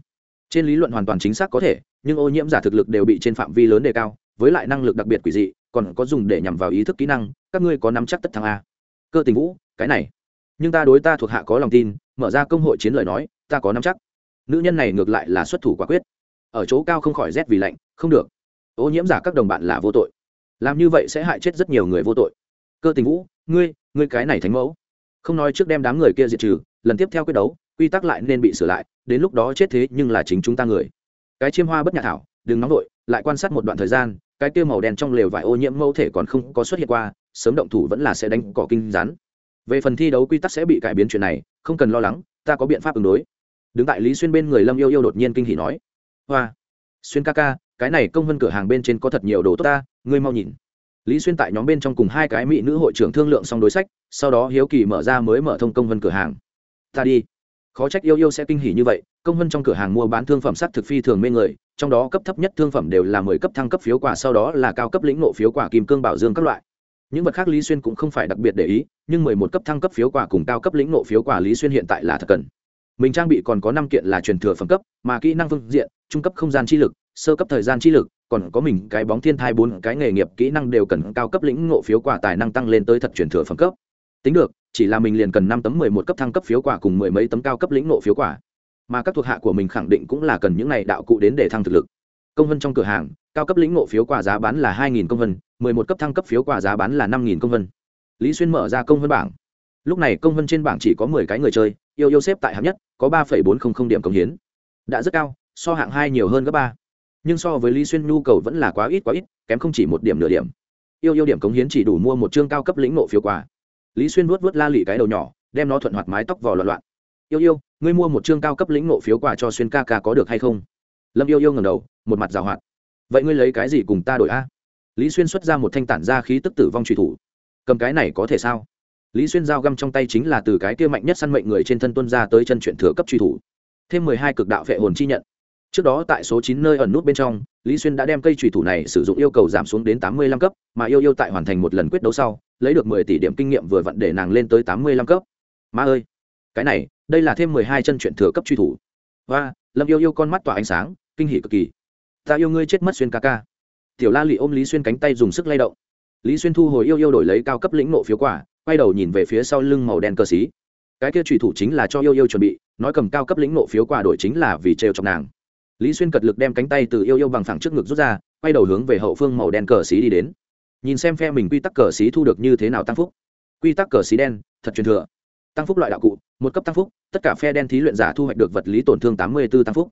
trên lý luận hoàn toàn chính xác có thể, nhưng ô nhiễm giả thực lực đều bị trên phạm vi lớn đề cao, với lại năng lực đặc biệt quỷ dị, còn có dùng để nhằm vào ý thức kỹ năng, các ngươi có nắm chắc tất thắng a. Cơ tình vũ, cái này. Nhưng ta đối ta thuộc hạ có lòng tin, mở ra công hội chiến lời nói, ta có nắm chắc. Nữ nhân này ngược lại là xuất thủ quả quyết. Ở chỗ cao không khỏi rét vì lạnh, không được. Ô nhiễm giả các đồng bạn là vô tội. Làm như vậy sẽ hại chết rất nhiều người vô tội. Cơ tình vũ, ngươi ngươi cái này thánh mẫu. Không nói trước đem đám người kia diệt trừ, lần tiếp theo quyết đấu quy tắc lại nên bị sửa lại, đến lúc đó chết thế nhưng là chính chúng ta người. Cái chiêm hoa bất nhạc thảo, đừng nóng vội, lại quan sát một đoạn thời gian, cái kia màu đen trong lều vải ô nhiễm mẫu thể còn không có xuất hiện qua, sớm động thủ vẫn là sẽ đánh cỏ kinh rắn. Về phần thi đấu quy tắc sẽ bị cải biến chuyện này, không cần lo lắng, ta có biện pháp ứng đối. Đứng tại lý xuyên bên người lâm yêu yêu đột nhiên kinh hỉ nói, hoa, xuyên ca ca, cái này công vân cửa hàng bên trên có thật nhiều đồ tốt ta, ngươi mau nhìn. Lý xuyên tại nhóm bên trong cùng hai cái mỹ nữ hội trưởng thương lượng xong đối sách, sau đó hiếu kỳ mở ra mới mở thông công vân cửa hàng. Ta đi khó trách yêu yêu sẽ kinh hỉ như vậy công hơn trong cửa hàng mua bán thương phẩm sắc thực phi thường mê người trong đó cấp thấp nhất thương phẩm đều là mười cấp thăng cấp phiếu quả, sau đó là cao cấp lĩnh nộ phiếu quả kim cương bảo dương các loại. Những vật khác lý xuyên cũng không phải đặc biệt để ý nhưng mười một cấp thăng cấp phiếu quả cùng cao cấp lĩnh nộ phiếu quả lý xuyên hiện tại là thật cần. Mình trang bị còn có năm kiện là truyền thừa phẩm cấp mà kỹ năng phương diện trung cấp không gian chi lực sơ cấp thời gian chi lực còn có mình cái bóng thiên thai bốn cái nghề nghiệp kỹ năng đều cần cao cấp lĩnh ngộ phiếu quả tài năng tăng lên tới thật truyền thừa phẩm cấp tính được, chỉ là mình liền cần năm tấm mười một cấp thăng cấp phiếu quả cùng mười mấy tấm cao cấp lĩnh nộ phiếu quả. Mà các thuộc hạ của mình khẳng định cũng là cần những này đạo cụ đến để thăng thực lực. Công vân trong cửa hàng, cao cấp lĩnh nộ phiếu quả giá bán là hai nghìn công vân, mười một cấp thăng cấp phiếu quả giá bán là năm nghìn công vân. Lý xuyên mở ra công vân bảng. Lúc này công vân trên bảng chỉ có mười cái người chơi, yêu yêu xếp tại hạng nhất, có ba phẩy bốn không không điểm công hiến. Đã rất cao, so hạng hai nhiều hơn gấp ba. Nhưng so với lý xuyên, nhu cầu vẫn là quá ít quá ít, kém không chỉ một điểm nửa điểm. Yêu yêu điểm cống hiến chỉ đủ mua một chương cao cấp lĩnh nộ phiếu quà lý xuyên vuốt vuốt la lị cái đầu nhỏ, đem nó thuận hoạt mái tóc vò loạn loạn. Yêu yêu, ngươi mua một chương cao cấp lĩnh nộ phiếu quà cho xuyên ca ca có được hay không? Lâm yêu yêu ngầm đầu, một mặt rào hoạt. Vậy ngươi lấy cái gì cùng ta đổi a? Lý xuyên xuất ra một thanh tản ra khí tức tử vong truy thủ. Cầm cái này có thể sao? Lý xuyên giao găm trong tay chính là từ cái kia mạnh nhất săn mệnh người trên thân tuân ra tới chân chuyện thừa cấp truy thủ. Thêm mười hai cực đạo vệ hồn chi nhận. Trước đó tại số chín nơi ẩn nút bên trong lý xuyên đã đem cây trùy thủ này sử dụng yêu cầu giảm xuống đến tám mươi lăm cấp, mà yêu yêu tại hoàn thành một lần quyết đấu sau, lấy được mười tỷ điểm kinh nghiệm vừa vặn để nàng lên tới tám mươi lăm cấp. Ma ơi! Cái này, đây là thêm mười hai chân chuyện thừa cấp truy thủ. Và lâm yêu yêu con mắt tỏa ánh sáng, kinh hỉ cực kỳ. Ta yêu ngươi chết mất xuyên ca ca. Tiểu la lị ôm lý xuyên cánh tay dùng sức lay động. Lý xuyên thu hồi yêu yêu đổi lấy cao cấp lĩnh nộ phiếu quả, quay đầu nhìn về phía sau lưng màu đen cơ xí cái kia trùy thủ chính là cho yêu yêu chuẩn bị, nói cầm cao cấp lĩnh nộ phiếu quà đổi chính là vì trêu chọc nàng lý xuyên cật lực đem cánh tay từ yêu yêu bằng phẳng trước ngực rút ra, quay đầu hướng về hậu phương màu đen cờ xí đi đến. Nhìn xem phe mình quy tắc cờ xí thu được như thế nào tăng phúc. Quy tắc cờ xí đen, thật truyền thừa. Tăng phúc loại đạo cụ, một cấp tăng phúc, tất cả phe đen thí luyện giả thu hoạch được vật lý tổn thương tám mươi b ố tăng phúc.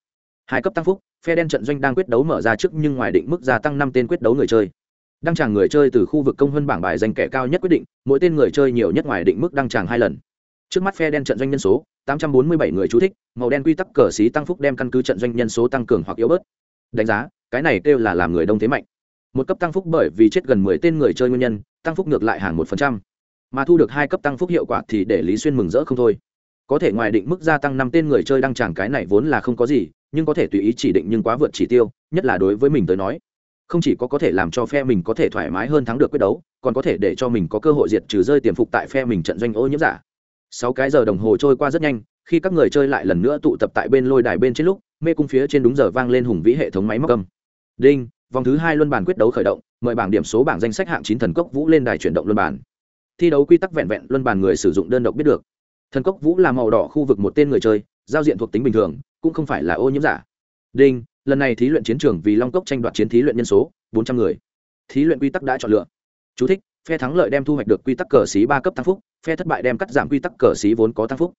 Hai cấp tăng phúc, phe đen trận doanh đang quyết đấu mở ra trước nhưng ngoài định mức gia tăng năm tên quyết đấu người chơi. Đăng tràng người chơi từ khu vực công hơn bảng bài danh kẻ cao nhất quyết định, mỗi tên người chơi nhiều nhất ngoài định mức đăng tràng hai lần. Trước mắt phe đen trận doanh nhân số tám trăm bốn mươi bảy người chú thích, màu đen quy tắc cờ xí tăng phúc đem căn cứ trận doanh nhân số tăng cường hoặc yếu bớt. Đánh giá, cái này kêu là làm người đông thế mạnh. Một cấp tăng phúc bởi vì chết gần mười tên người chơi nguyên nhân, tăng phúc ngược lại hàng một phần trăm. Mà thu được hai cấp tăng phúc hiệu quả thì để lý xuyên mừng rỡ không thôi. Có thể ngoài định mức gia tăng năm tên người chơi đăng tràng cái này vốn là không có gì, nhưng có thể tùy ý chỉ định nhưng quá vượt chỉ tiêu, nhất là đối với mình tới nói. Không chỉ có có thể làm cho phe mình có thể thoải mái hơn thắng được quyết đấu, còn có thể để cho mình có cơ hội diệt trừ rơi tiềm phục tại phe mình trận doanh ô nhiễm giả sáu cái giờ đồng hồ trôi qua rất nhanh khi các người chơi lại lần nữa tụ tập tại bên lôi đài bên trên lúc mê cung phía trên đúng giờ vang lên hùng vĩ hệ thống máy móc âm. Đinh vòng thứ hai luân bàn quyết đấu khởi động mời bảng điểm số bảng danh sách hạng chín thần cốc vũ lên đài chuyển động luân bàn thi đấu quy tắc vẹn vẹn luân bàn người sử dụng đơn độc biết được. Thần cốc vũ là màu đỏ khu vực một tên người chơi giao diện thuộc tính bình thường cũng không phải là ô nhiễm giả. Đinh lần này thí luyện chiến trường vì long cốc tranh đoạt chiến thí luyện nhân số bốn trăm người. Thí luyện quy tắc đã chọn lựa. Chú thích, phe thắng lợi đem thu hoạch được quy tắc cờ xí ba cấp tăng phúc, phe thất bại đem cắt giảm quy tắc cờ xí vốn có tăng phúc.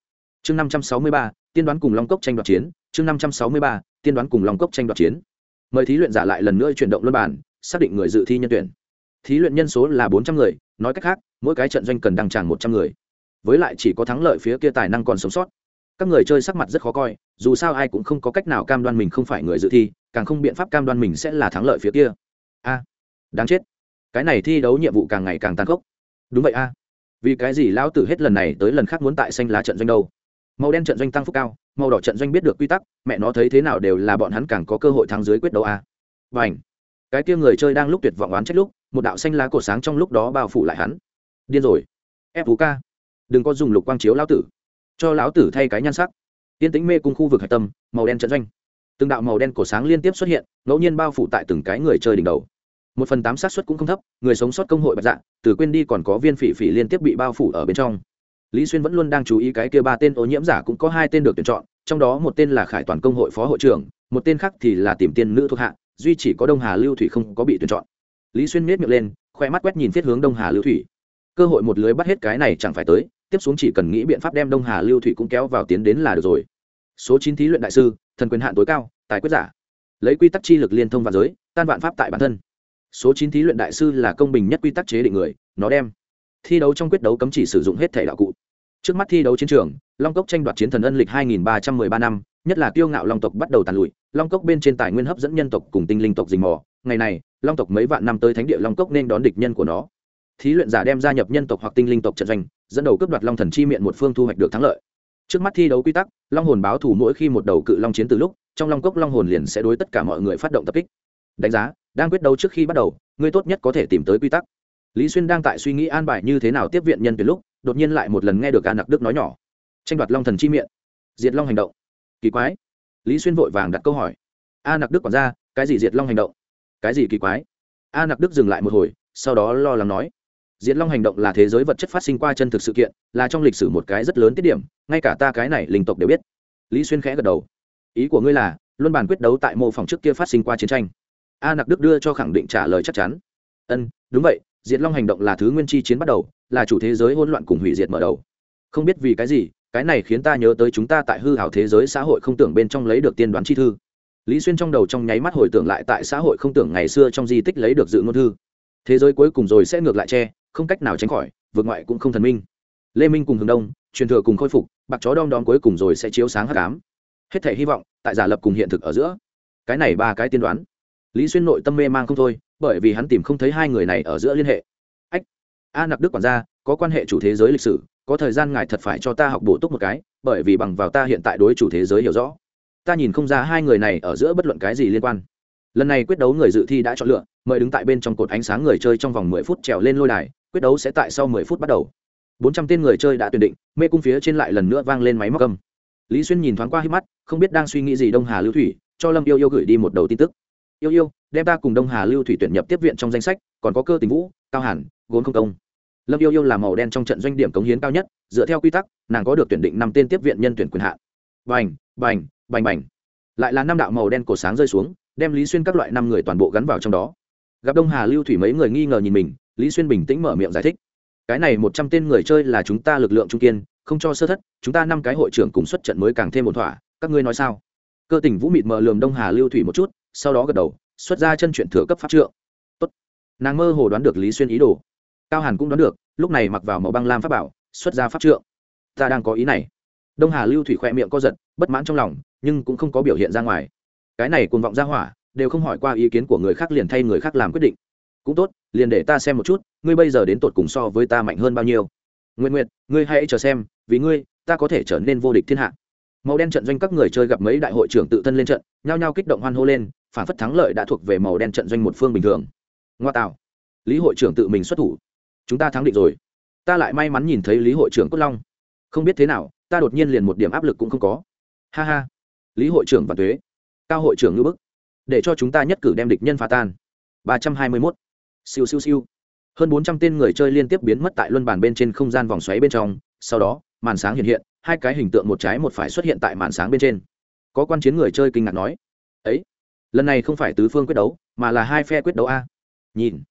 Chương năm trăm sáu mươi ba, tiên đoán cùng long cốc tranh đoạt chiến. Chương năm trăm sáu mươi ba, tiên đoán cùng long cốc tranh đoạt chiến. Mời thí luyện giả lại lần nữa chuyển động luân bản xác định người dự thi nhân tuyển. Thí luyện nhân số là bốn trăm người, nói cách khác, mỗi cái trận doanh cần đăng tràn một trăm người. Với lại chỉ có thắng lợi phía kia tài năng còn sống sót. Các người chơi sắc mặt rất khó coi, dù sao ai cũng không có cách nào cam đoan mình không phải người dự thi, càng không biện pháp cam đoan mình sẽ là thắng lợi phía kia. A, đáng chết cái này thi đấu nhiệm vụ càng ngày càng tàn khốc. Đúng vậy a. Vì cái gì lão tử hết lần này tới lần khác muốn tại xanh lá trận doanh đâu? Màu đen trận doanh tăng phúc cao, màu đỏ trận doanh biết được quy tắc, mẹ nó thấy thế nào đều là bọn hắn càng có cơ hội thắng dưới quyết đấu a. Và ảnh cái kia người chơi đang lúc tuyệt vọng oán trách lúc, một đạo xanh lá cổ sáng trong lúc đó bao phủ lại hắn. Điên rồi. Ép vũ ca đừng có dùng lục quang chiếu lão tử. Cho lão tử thay cái nhan sắc. Tiên tĩnh mê cung khu vực hạch tâm, màu đen trận doanh. Từng đạo màu đen cổ sáng liên tiếp xuất hiện, ngẫu nhiên bao phủ tại từng cái người chơi đỉnh đầu một phần tám xác suất cũng không thấp, người sống sót công hội bạch dạ từ quên đi còn có viên phỉ phỉ liên tiếp bị bao phủ ở bên trong. Lý xuyên vẫn luôn đang chú ý cái kia ba tên ô nhiễm giả cũng có hai tên được tuyển chọn, trong đó một tên là khải toàn công hội phó hội trưởng, một tên khác thì là tìm tiên nữ thuộc hạ, duy chỉ có đông hà lưu thủy không có bị tuyển chọn. Lý xuyên miết miệng lên, khoe mắt quét nhìn thiết hướng đông hà lưu thủy. Cơ hội một lưới bắt hết cái này chẳng phải tới, tiếp xuống chỉ cần nghĩ biện pháp đem đông hà lưu thủy cũng kéo vào tiến đến là được rồi. Số chín thí luyện đại sư, thần quyền hạn tối cao, tài quyết giả. Lấy quy tắc chi lực liên thông và giới, tan vạn pháp tại bản thân số chín thí luyện đại sư là công bình nhất quy tắc chế định người, nó đem thi đấu trong quyết đấu cấm chỉ sử dụng hết thể đạo cụ. Trước mắt thi đấu chiến trường, long cốc tranh đoạt chiến thần ân lịch 2313 năm, nhất là kiêu ngạo long tộc bắt đầu tàn lụi, long cốc bên trên tài nguyên hấp dẫn nhân tộc cùng tinh linh tộc rình mò. Ngày này, long tộc mấy vạn năm tới thánh địa long cốc nên đón địch nhân của nó. Thí luyện giả đem gia nhập nhân tộc hoặc tinh linh tộc trận doanh, dẫn đầu cướp đoạt long thần chi miệng một phương thu hoạch được thắng lợi. Trước mắt thi đấu quy tắc, long hồn báo thủ mỗi khi một đầu cự long chiến từ lúc, trong long cốc long hồn liền sẽ đối tất cả mọi người phát động tập kích. Đánh giá đang quyết đấu trước khi bắt đầu, ngươi tốt nhất có thể tìm tới quy tắc. Lý xuyên đang tại suy nghĩ an bài như thế nào tiếp viện nhân tuyển lúc, đột nhiên lại một lần nghe được an nặc đức nói nhỏ. Tranh đoạt long thần chi miệng diệt long hành động. Kỳ quái. Lý xuyên vội vàng đặt câu hỏi. A nặc đức quản ra cái gì diệt long hành động? Cái gì kỳ quái? A nặc đức dừng lại một hồi, sau đó lo lắng nói. Diệt long hành động là thế giới vật chất phát sinh qua chân thực sự kiện, là trong lịch sử một cái rất lớn tiết điểm, ngay cả ta cái này linh tộc đều biết. Lý xuyên khẽ gật đầu. Ý của ngươi là, luân bản quyết đấu tại mô phòng trước kia phát sinh qua chiến tranh a nặc đức đưa cho khẳng định trả lời chắc chắn. Ân, đúng vậy, diệt long hành động là thứ nguyên chi chiến bắt đầu, là chủ thế giới hỗn loạn cùng hủy diệt mở đầu. Không biết vì cái gì, cái này khiến ta nhớ tới chúng ta tại hư hảo thế giới xã hội không tưởng bên trong lấy được tiên đoán chi thư. Lý xuyên trong đầu trong nháy mắt hồi tưởng lại tại xã hội không tưởng ngày xưa trong di tích lấy được dự ngôn thư. Thế giới cuối cùng rồi sẽ ngược lại che, không cách nào tránh khỏi vượt ngoại cũng không thần minh. Lê minh cùng hướng đông, truyền thừa cùng khôi phục, bạc chó đom đóm cuối cùng rồi sẽ chiếu sáng hắc ám. Hết thể hy vọng, tại giả lập cùng hiện thực ở giữa. Cái này ba cái tiên đoán lý xuyên nội tâm mê mang không thôi, bởi vì hắn tìm không thấy hai người này ở giữa liên hệ. Ách, a nặc đức quản gia, có quan hệ chủ thế giới lịch sử, có thời gian ngài thật phải cho ta học bổ túc một cái, bởi vì bằng vào ta hiện tại đối chủ thế giới hiểu rõ. Ta nhìn không ra hai người này ở giữa bất luận cái gì liên quan. Lần này quyết đấu người dự thi đã chọn lựa, mời đứng tại bên trong cột ánh sáng người chơi trong vòng mười phút trèo lên lôi đài, quyết đấu sẽ tại sau mười phút bắt đầu. Bốn trăm tên người chơi đã tuyển định, mê cung phía trên lại lần nữa vang lên máy móc âm. Lý xuyên nhìn thoáng qua hít mắt, không biết đang suy nghĩ gì đông hà lưu thủy, cho lâm yêu yêu gửi đi một đầu tin tức yêu yêu, đem ta cùng đông hà lưu thủy tuyển nhập tiếp viện trong danh sách, còn có cơ tình vũ, cao hẳn gốn không công. Lâm yêu yêu là màu đen trong trận doanh điểm cống hiến cao nhất, dựa theo quy tắc, nàng có được tuyển định năm tên tiếp viện nhân tuyển quyền hạn. Bành bành bành bành. Lại là năm đạo màu đen cổ sáng rơi xuống, đem lý xuyên các loại năm người toàn bộ gắn vào trong đó. Gặp đông hà lưu thủy mấy người nghi ngờ nhìn mình, lý xuyên bình tĩnh mở miệng giải thích. Cái này một trăm tên người chơi là chúng ta lực lượng trung kiên, không cho sơ thất, chúng ta năm cái hội trưởng cùng xuất trận mới càng thêm một thỏa, các ngươi nói sao? Cơ tình vũ mịt mờ lườm đông hà lưu thủy một chút sau đó gật đầu, xuất ra chân chuyện thừa cấp pháp trượng. Tốt. nàng mơ hồ đoán được lý xuyên ý đồ. Cao hàn cũng đoán được, lúc này mặc vào màu băng lam pháp bảo, xuất ra pháp trượng. Ta đang có ý này. Đông hà lưu thủy khoe miệng co giật, bất mãn trong lòng, nhưng cũng không có biểu hiện ra ngoài. Cái này cuồng vọng ra hỏa, đều không hỏi qua ý kiến của người khác liền thay người khác làm quyết định. Cũng tốt, liền để ta xem một chút, ngươi bây giờ đến tột cùng so với ta mạnh hơn bao nhiêu. Nguyện nguyện ngươi hãy chờ xem, vì ngươi, ta có thể trở nên vô địch thiên hạ. Màu đen trận doanh các người chơi gặp mấy đại hội trưởng tự thân lên trận, nhao nhao kích động hoan hô lên phản phất thắng lợi đã thuộc về màu đen trận doanh một phương bình thường. Ngoa tạo. Lý hội trưởng tự mình xuất thủ. Chúng ta thắng định rồi. Ta lại may mắn nhìn thấy lý hội trưởng cốt long. Không biết thế nào, ta đột nhiên liền một điểm áp lực cũng không có. Ha ha. Lý hội trưởng và thuế cao hội trưởng ngư bức. Để cho chúng ta nhất cử đem địch nhân phá tan. ba trăm hai mươi mốt. Siêu siêu siêu. Hơn bốn trăm tên người chơi liên tiếp biến mất tại luân bàn bên trên không gian vòng xoáy bên trong. Sau đó, màn sáng hiện hiện, hai cái hình tượng một trái một phải xuất hiện tại màn sáng bên trên. Có quan chiến người chơi kinh ngạc nói, ấy lần này không phải tứ phương quyết đấu, mà là hai phe quyết đấu a. Nhìn,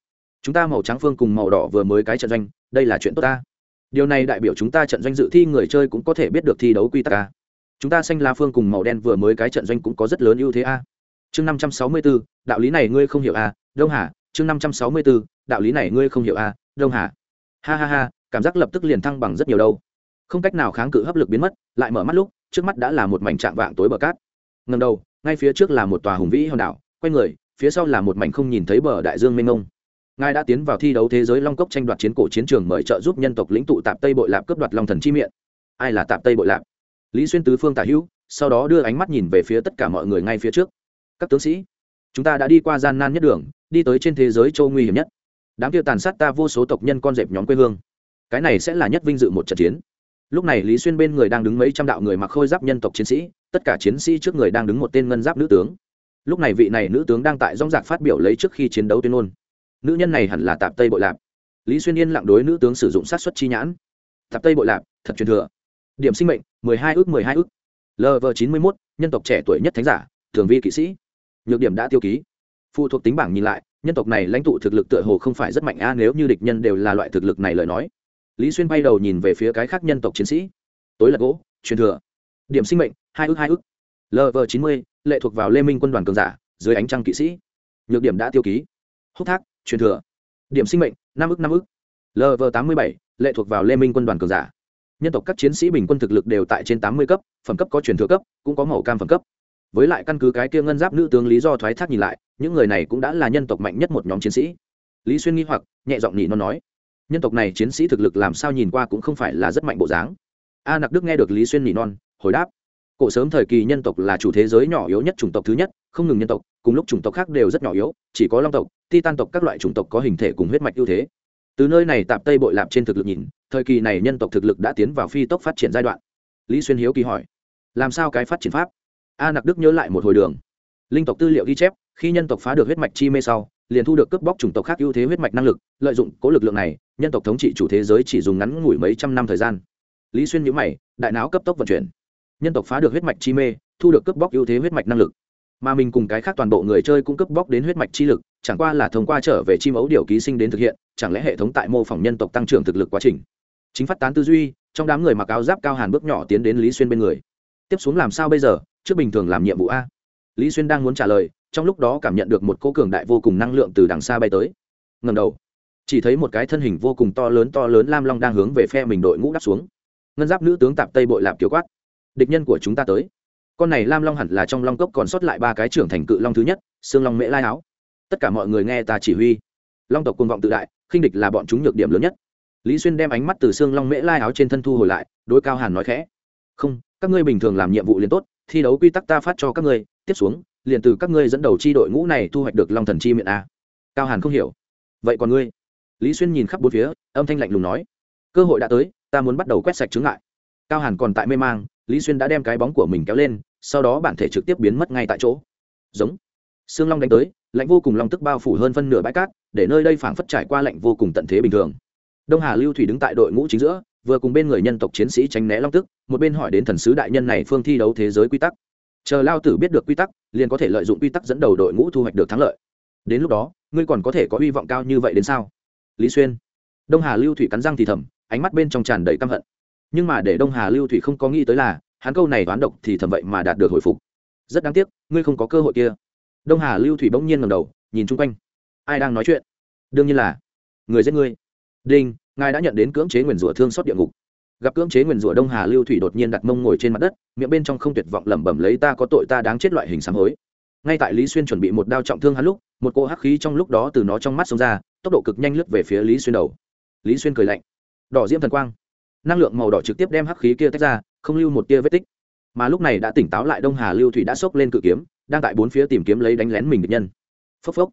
chúng ta màu trắng phương cùng màu đỏ vừa mới cái trận doanh, đây là chuyện tốt ta. Điều này đại biểu chúng ta trận doanh dự thi người chơi cũng có thể biết được thi đấu quy tắc a. Chúng ta xanh la phương cùng màu đen vừa mới cái trận doanh cũng có rất lớn ưu thế a. Chương năm trăm sáu mươi bốn đạo lý này ngươi không hiểu a, đông hà. Chương năm trăm sáu mươi bốn đạo lý này ngươi không hiểu a, đông hà. Ha ha ha, cảm giác lập tức liền thăng bằng rất nhiều đâu. Không cách nào kháng cự hấp lực biến mất, lại mở mắt lúc, trước mắt đã là một mảnh trạng vạng tối bờ cát. Ngầm đầu ngay phía trước là một tòa hùng vĩ hòn đảo, quay người, phía sau là một mảnh không nhìn thấy bờ đại dương mênh mông. Ngài đã tiến vào thi đấu thế giới long cốc tranh đoạt chiến cổ chiến trường mời trợ giúp nhân tộc lĩnh tụ tạp tây bội lạp cướp đoạt long thần chi miệng. Ai là tạp tây bội lạp? Lý xuyên tứ phương tả hữu, sau đó đưa ánh mắt nhìn về phía tất cả mọi người ngay phía trước. Các tướng sĩ, chúng ta đã đi qua gian nan nhất đường, đi tới trên thế giới châu nguy hiểm nhất. Đám kia tàn sát ta vô số tộc nhân con dẹp nhóm quê hương. Cái này sẽ là nhất vinh dự một trận chiến lúc này lý xuyên bên người đang đứng mấy trăm đạo người mặc khôi giáp nhân tộc chiến sĩ, tất cả chiến sĩ trước người đang đứng một tên ngân giáp nữ tướng. Lúc này vị này nữ tướng đang tại rong rạc phát biểu lấy trước khi chiến đấu tuyên ngôn. Nữ nhân này hẳn là tạp tây bội lạp. Lý xuyên yên lặng đối nữ tướng sử dụng sát xuất chi nhãn. Tạp tây bội lạp, thật truyền thừa. Điểm sinh mệnh, mười hai ước, mười hai ước. Lv chín mươi mốt, nhân tộc trẻ tuổi nhất thánh giả, thường vi kỵ sĩ. Nhược điểm đã tiêu ký. Phụ thuộc tính bảng nhìn lại, nhân tộc này lãnh tụ thực lực tựa hồ không phải rất mạnh a nếu như địch nhân đều là loại thực lực này lời nói lý xuyên bay đầu nhìn về phía cái khác nhân tộc chiến sĩ. Tối là gỗ, truyền thừa. Điểm sinh mệnh, hai ước hai ước. Lv chín mươi, lệ thuộc vào lê minh quân đoàn cường giả, dưới ánh trăng kỵ sĩ. Nhược điểm đã tiêu ký. Hút thác, truyền thừa. Điểm sinh mệnh, năm ước năm ước. Lv tám mươi bảy, lệ thuộc vào lê minh quân đoàn cường giả. Nhân tộc các chiến sĩ bình quân thực lực đều tại trên tám mươi cấp, phẩm cấp có truyền thừa cấp, cũng có màu cam phẩm cấp. Với lại căn cứ cái kia ngân giáp nữ tướng lý do thoái thác nhìn lại, những người này cũng đã là nhân tộc mạnh nhất một nhóm chiến sĩ. Lý xuyên nghi hoặc, nhẹ giọng nhị nó nói nhân tộc này chiến sĩ thực lực làm sao nhìn qua cũng không phải là rất mạnh bộ dáng. A nặc đức nghe được lý xuyên nỉ non, hồi đáp, cổ sớm thời kỳ nhân tộc là chủ thế giới nhỏ yếu nhất chủng tộc thứ nhất, không ngừng nhân tộc, cùng lúc chủng tộc khác đều rất nhỏ yếu, chỉ có long tộc, titan tộc các loại chủng tộc có hình thể cùng huyết mạch ưu thế. Từ nơi này tạp tây bội lạp trên thực lực nhìn, thời kỳ này nhân tộc thực lực đã tiến vào phi tốc phát triển giai đoạn. Lý xuyên hiếu kỳ hỏi, làm sao cái phát triển pháp? A nặc đức nhớ lại một hồi đường. Linh tộc tư liệu ghi chép, khi nhân tộc phá được huyết mạch chi mê sau liền thu được cướp bóc chủng tộc khác ưu thế huyết mạch năng lực, lợi dụng cố lực lượng này, nhân tộc thống trị chủ thế giới chỉ dùng ngắn ngủi mấy trăm năm thời gian. Lý xuyên nhữ mày, đại não cấp tốc vận chuyển. Nhân tộc phá được huyết mạch chi mê, thu được cướp bóc ưu thế huyết mạch năng lực. Mà mình cùng cái khác toàn bộ người chơi cũng cướp bóc đến huyết mạch chi lực, chẳng qua là thông qua trở về chi mẫu điều ký sinh đến thực hiện, chẳng lẽ hệ thống tại mô phỏng nhân tộc tăng trưởng thực lực quá trình? Chính phát tán tư duy, trong đám người mặc áo giáp cao hàn bước nhỏ tiến đến lý xuyên bên người. Tiếp xuống làm sao bây giờ? Trước bình thường làm nhiệm vụ a. Lý xuyên đang muốn trả lời trong lúc đó cảm nhận được một cô cường đại vô cùng năng lượng từ đằng xa bay tới. Ngầm đầu, chỉ thấy một cái thân hình vô cùng to lớn to lớn lam long đang hướng về phe mình đội ngũ đáp xuống. Ngân giáp nữ tướng tạp tây bội lạp kiều quát, địch nhân của chúng ta tới. Con này lam long hẳn là trong long cốc còn sót lại ba cái trưởng thành cự long thứ nhất xương long mễ lai áo. Tất cả mọi người nghe ta chỉ huy. Long tộc côn vọng tự đại, khinh địch là bọn chúng nhược điểm lớn nhất. Lý xuyên đem ánh mắt từ xương long mễ lai áo trên thân thu hồi lại, đối cao hàn nói khẽ, không, các ngươi bình thường làm nhiệm vụ liền tốt, thi đấu quy tắc ta phát cho các ngươi, tiếp xuống liền từ các ngươi dẫn đầu chi đội ngũ này thu hoạch được long thần chi miệng a. Cao hàn không hiểu. Vậy còn ngươi? Lý xuyên nhìn khắp bốn phía, âm thanh lạnh lùng nói. Cơ hội đã tới, ta muốn bắt đầu quét sạch chứng ngại. Cao hàn còn tại mê mang, lý xuyên đã đem cái bóng của mình kéo lên, sau đó bản thể trực tiếp biến mất ngay tại chỗ. Giống. Sương long đánh tới, lạnh vô cùng long tức bao phủ hơn phân nửa bãi cát, để nơi đây phảng phất trải qua lạnh vô cùng tận thế bình thường. Đông hà lưu thủy đứng tại đội ngũ chính giữa, vừa cùng bên người nhân tộc chiến sĩ tránh né long tức, một bên hỏi đến thần sứ đại nhân này phương thi đấu thế giới quy tắc chờ lao tử biết được quy tắc, liền có thể lợi dụng quy tắc dẫn đầu đội ngũ thu hoạch được thắng lợi. Đến lúc đó, ngươi còn có thể có hy vọng cao như vậy đến sao? Lý xuyên. Đông hà lưu thủy cắn răng thì thầm, ánh mắt bên trong tràn đầy căm hận. Nhưng mà để đông hà lưu thủy không có nghĩ tới là, hắn câu này đoán độc thì thầm vậy mà đạt được hồi phục. Rất đáng tiếc, ngươi không có cơ hội kia. Đông hà lưu thủy bỗng nhiên ngầm đầu, nhìn chung quanh. Ai đang nói chuyện? Đương nhiên là, người giết ngươi. Đinh, ngài đã nhận đến cưỡng chế nguyền rủa thương xót địa ngục gặp cưỡng chế nguyền rủa đông hà lưu thủy đột nhiên đặt mông ngồi trên mặt đất, miệng bên trong không tuyệt vọng lẩm bẩm lấy ta có tội ta đáng chết loại hình sám hối. Ngay tại lý xuyên chuẩn bị một đao trọng thương hắn lúc, một cô hắc khí trong lúc đó từ nó trong mắt xông ra, tốc độ cực nhanh lướt về phía lý xuyên đầu. Lý xuyên cười lạnh. Đỏ diễm thần quang. Năng lượng màu đỏ trực tiếp đem hắc khí kia tách ra, không lưu một tia vết tích. Mà lúc này đã tỉnh táo lại đông hà lưu thủy đã xốc lên cự kiếm, đang tại bốn phía tìm kiếm lấy đánh lén mình địch nhân. Phốc phốc.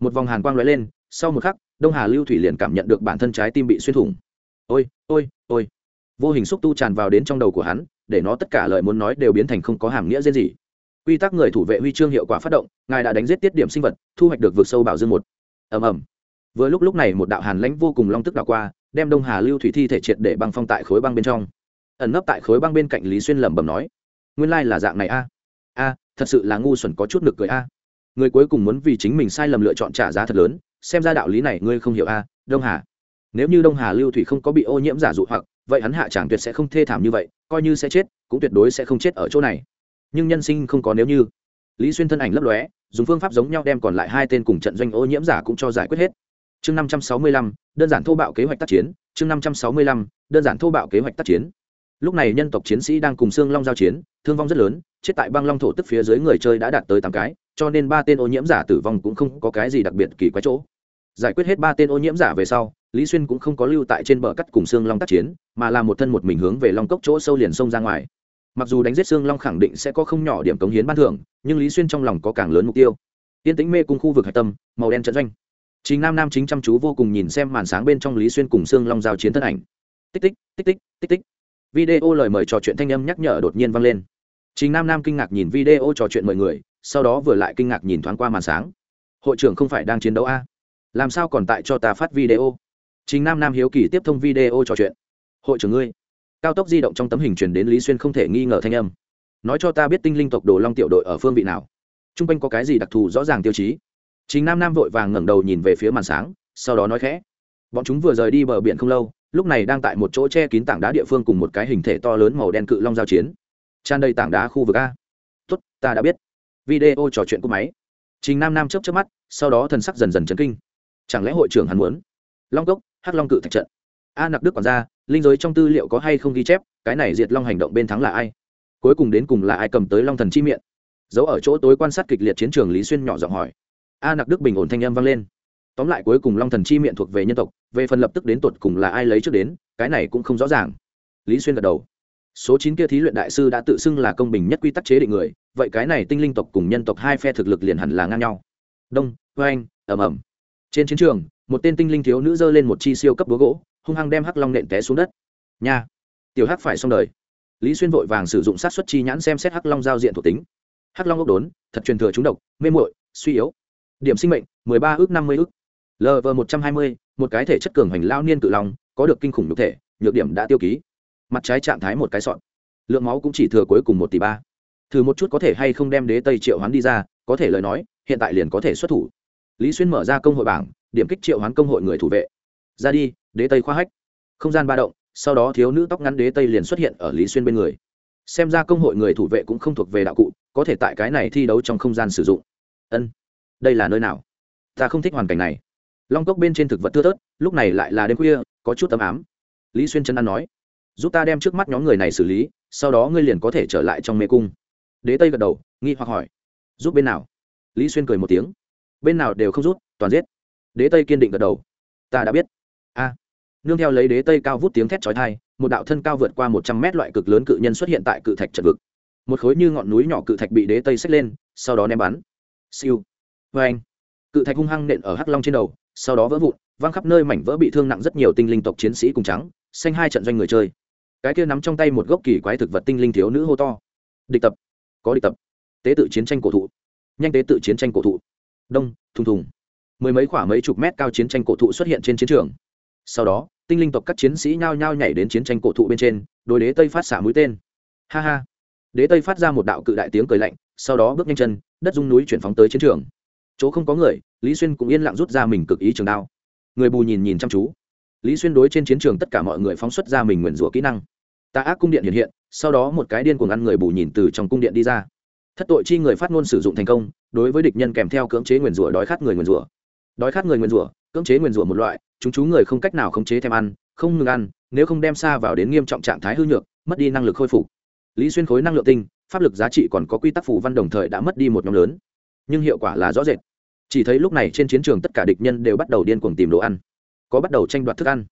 Một vòng hàn quang lóe lên, sau một khắc, đông hà lưu thủy liền cảm nhận được bản thân trái tim bị xuyên thủng. Ôi ôi ôi vô hình xúc tu tràn vào đến trong đầu của hắn, để nó tất cả lời muốn nói đều biến thành không có hàm nghĩa gì gì. Quy tắc người thủ vệ huy chương hiệu quả phát động, ngài đã đánh giết tiết điểm sinh vật, thu hoạch được vượt sâu bảo dương một. Ầm ầm. Vừa lúc lúc này một đạo hàn lãnh vô cùng long tức đảo qua, đem đông hà lưu thủy thi thể triệt để băng phong tại khối băng bên trong. Ẩn nấp tại khối băng bên cạnh lý xuyên lẩm bẩm nói, nguyên lai là dạng này a. A, thật sự là ngu xuẩn có chút nực cười a. Người cuối cùng muốn vì chính mình sai lầm lựa chọn trả giá thật lớn, xem ra đạo lý này ngươi không hiểu a, đông hà. Nếu như đông hà lưu thủy không có bị ô nhiễm giả dụ hoặc vậy hắn hạ chẳng tuyệt sẽ không thê thảm như vậy, coi như sẽ chết, cũng tuyệt đối sẽ không chết ở chỗ này. Nhưng nhân sinh không có nếu như. Lý xuyên thân ảnh lấp lóe, dùng phương pháp giống nhau đem còn lại hai tên cùng trận doanh ô nhiễm giả cũng cho giải quyết hết. Chương năm trăm sáu mươi lăm, đơn giản thô bạo kế hoạch tác chiến. Chương năm trăm sáu mươi lăm, đơn giản thô bạo kế hoạch tác chiến. Lúc này nhân tộc chiến sĩ đang cùng xương long giao chiến, thương vong rất lớn, chết tại băng long thổ tức phía dưới người chơi đã đạt tới tám cái, cho nên ba tên ô nhiễm giả tử vong cũng không có cái gì đặc biệt kỳ quái chỗ. Giải quyết hết ba tên ô nhiễm giả về sau lý xuyên cũng không có lưu tại trên bờ cắt cùng xương long tác chiến, mà là một thân một mình hướng về long cốc chỗ sâu liền sông ra ngoài. Mặc dù đánh giết xương long khẳng định sẽ có không nhỏ điểm cống hiến ban thưởng, nhưng lý xuyên trong lòng có càng lớn mục tiêu. Tiên tĩnh mê cùng khu vực hạch tâm, màu đen trận doanh. Chính nam nam chính chăm chú vô cùng nhìn xem màn sáng bên trong lý xuyên cùng xương long giao chiến thân ảnh. Tích tích tích tích tích tích. Video lời mời trò chuyện thanh âm nhắc nhở đột nhiên vang lên. Chính nam nam kinh ngạc nhìn video trò chuyện mời người, sau đó vừa lại kinh ngạc nhìn thoáng qua màn sáng. Hội trưởng không phải đang chiến đấu a? Làm sao còn tại cho ta phát video? Chính nam nam hiếu kỳ tiếp thông video trò chuyện. Hội trưởng ngươi. Cao tốc di động trong tấm hình truyền đến lý xuyên không thể nghi ngờ thanh âm. Nói cho ta biết tinh linh tộc đồ long tiểu đội ở phương vị nào? T r u n g quanh có cái gì đặc thù rõ ràng tiêu chí? Chính nam nam vội vàng ngẩng đầu nhìn về phía màn sáng, sau đó nói khẽ. Bọn chúng vừa rời đi bờ biển không lâu, lúc này đang tại một chỗ che kín tảng đá địa phương cùng một cái hình thể to lớn màu đen cự long giao chiến. Tràn đầy tảng đá khu vực a. Tốt, ta đã biết. Video trò chuyện của máy. Trình nam nam chớp chớp mắt, sau đó thần sắc dần dần chấn kinh. Chẳng lẽ hội trưởng hắn muốn? Long cốc hắc long cự thạch trận. A nặc đức còn ra linh giới trong tư liệu có hay không ghi chép, cái này diệt long hành động bên thắng là ai? Cuối cùng đến cùng là ai cầm tới long thần chi miệng? Giấu ở chỗ tối quan sát kịch liệt chiến trường lý xuyên nhỏ giọng hỏi. A nặc đức bình ổn thanh âm vang lên. Tóm lại cuối cùng long thần chi miệng thuộc về nhân tộc, về phần lập tức đến tột cùng là ai lấy trước đến, cái này cũng không rõ ràng. Lý xuyên gật đầu. Số chín kia thí luyện đại sư đã tự xưng là công bình nhất quy tắc chế định người, vậy cái này tinh linh tộc cùng nhân tộc hai phe thực lực liền hẳn là ngang nhau. Đông vê anh ẩm ẩm trên chiến trường một tên tinh linh thiếu nữ giơ lên một chi siêu cấp búa gỗ, hung hăng đem hắc long nện té xuống đất. Nha! Tiểu hắc phải xong đời. Lý xuyên vội vàng sử dụng sát xuất chi nhãn xem xét hắc long giao diện thuộc tính. Hắc long ốc đốn, thật truyền thừa trúng độc, mê muội, suy yếu. Điểm sinh mệnh, mười ba ước năm mươi ước. Lv một trăm hai mươi, một cái thể chất cường hành lao niên cự long, có được kinh khủng nhục thể, nhược điểm đã tiêu ký. Mặt trái trạng thái một cái sọn. Lượng máu cũng chỉ thừa cuối cùng một tỷ ba. Thử một chút có thể hay không đem đế tây triệu hoán đi ra, có thể lời nói, hiện tại liền có thể xuất thủ. Lý xuyên mở ra công hội bảng điểm kích triệu hoán công hội người thủ vệ. Ra đi, đế tây khoa hách. Không gian ba động, sau đó thiếu nữ tóc ngắn đế tây liền xuất hiện ở lý xuyên bên người. Xem ra công hội người thủ vệ cũng không thuộc về đạo cụ, có thể tại cái này thi đấu trong không gian sử dụng. Ân, đây là nơi nào? Ta không thích hoàn cảnh này. Long cốc bên trên thực vật thưa tớt lúc này lại là đêm khuya, có chút tấm ám. Lý xuyên chân ăn nói, giúp ta đem trước mắt nhóm người này xử lý, sau đó ngươi liền có thể trở lại trong mê cung. Đế tây gật đầu, nghi hoặc hỏi, giúp bên nào? Lý xuyên cười một tiếng, bên nào đều không rút toàn giết đế tây kiên định gật đầu. Ta đã biết. A. Nương theo lấy đế tây cao vút tiếng thét trói thai một đạo thân cao vượt qua một trăm mét loại cực lớn cự nhân xuất hiện tại cự thạch trận vực. Một khối như ngọn núi nhỏ cự thạch bị đế tây xách lên, sau đó ném bắn. Siêu. Vê anh cự thạch hung hăng nện ở hắc long trên đầu, sau đó vỡ vụn, văng khắp nơi mảnh vỡ bị thương nặng rất nhiều tinh linh tộc chiến sĩ cùng trắng, xanh hai trận doanh người chơi. Cái kia nắm trong tay một gốc kỳ quái thực vật tinh linh thiếu nữ hô to. Địch tập. Có địch tập. Tế tự chiến tranh cổ thụ. Nhanh tế tự chiến tranh cổ thụ. Đông, thùng thùng mười mấy khoảng mấy chục mét cao chiến tranh cổ thụ xuất hiện trên chiến trường. Sau đó, tinh linh tộc các chiến sĩ nhao nhao nhảy đến chiến tranh cổ thụ bên trên đôi đế tây phát xả mũi tên. Ha ha. Đế tây phát ra một đạo cự đại tiếng cười lạnh, sau đó bước nhanh chân, đất dung núi chuyển phóng tới chiến trường. Chỗ không có người, lý xuyên cũng yên lặng rút ra mình cực ý trường đao. Người bù nhìn nhìn chăm chú. Lý xuyên đối trên chiến trường tất cả mọi người phóng xuất ra mình nguyền rủa kỹ năng. Tà ác cung điện hiện hiện, sau đó một cái điên cuồng ăn người bù nhìn từ trong cung điện đi ra. Thất tội chi người phát ngôn sử dụng thành công, đối với địch nhân kèm theo cưỡng chế nguyền rủa đói khát người nguyền rủa đói khát người nguyền rủa, cưỡng chế nguyền rủa một loại, chúng chú người không cách nào khống chế thèm ăn, không ngừng ăn, nếu không đem xa vào đến nghiêm trọng trạng thái hư nhược, mất đi năng lực khôi phục. Lý xuyên khối năng lượng tinh, pháp lực giá trị còn có quy tắc phủ văn đồng thời đã mất đi một nhóm lớn. Nhưng hiệu quả là rõ rệt. Chỉ thấy lúc này trên chiến trường tất cả địch nhân đều bắt đầu điên cuồng tìm đồ ăn. Có bắt đầu tranh đoạt thức ăn.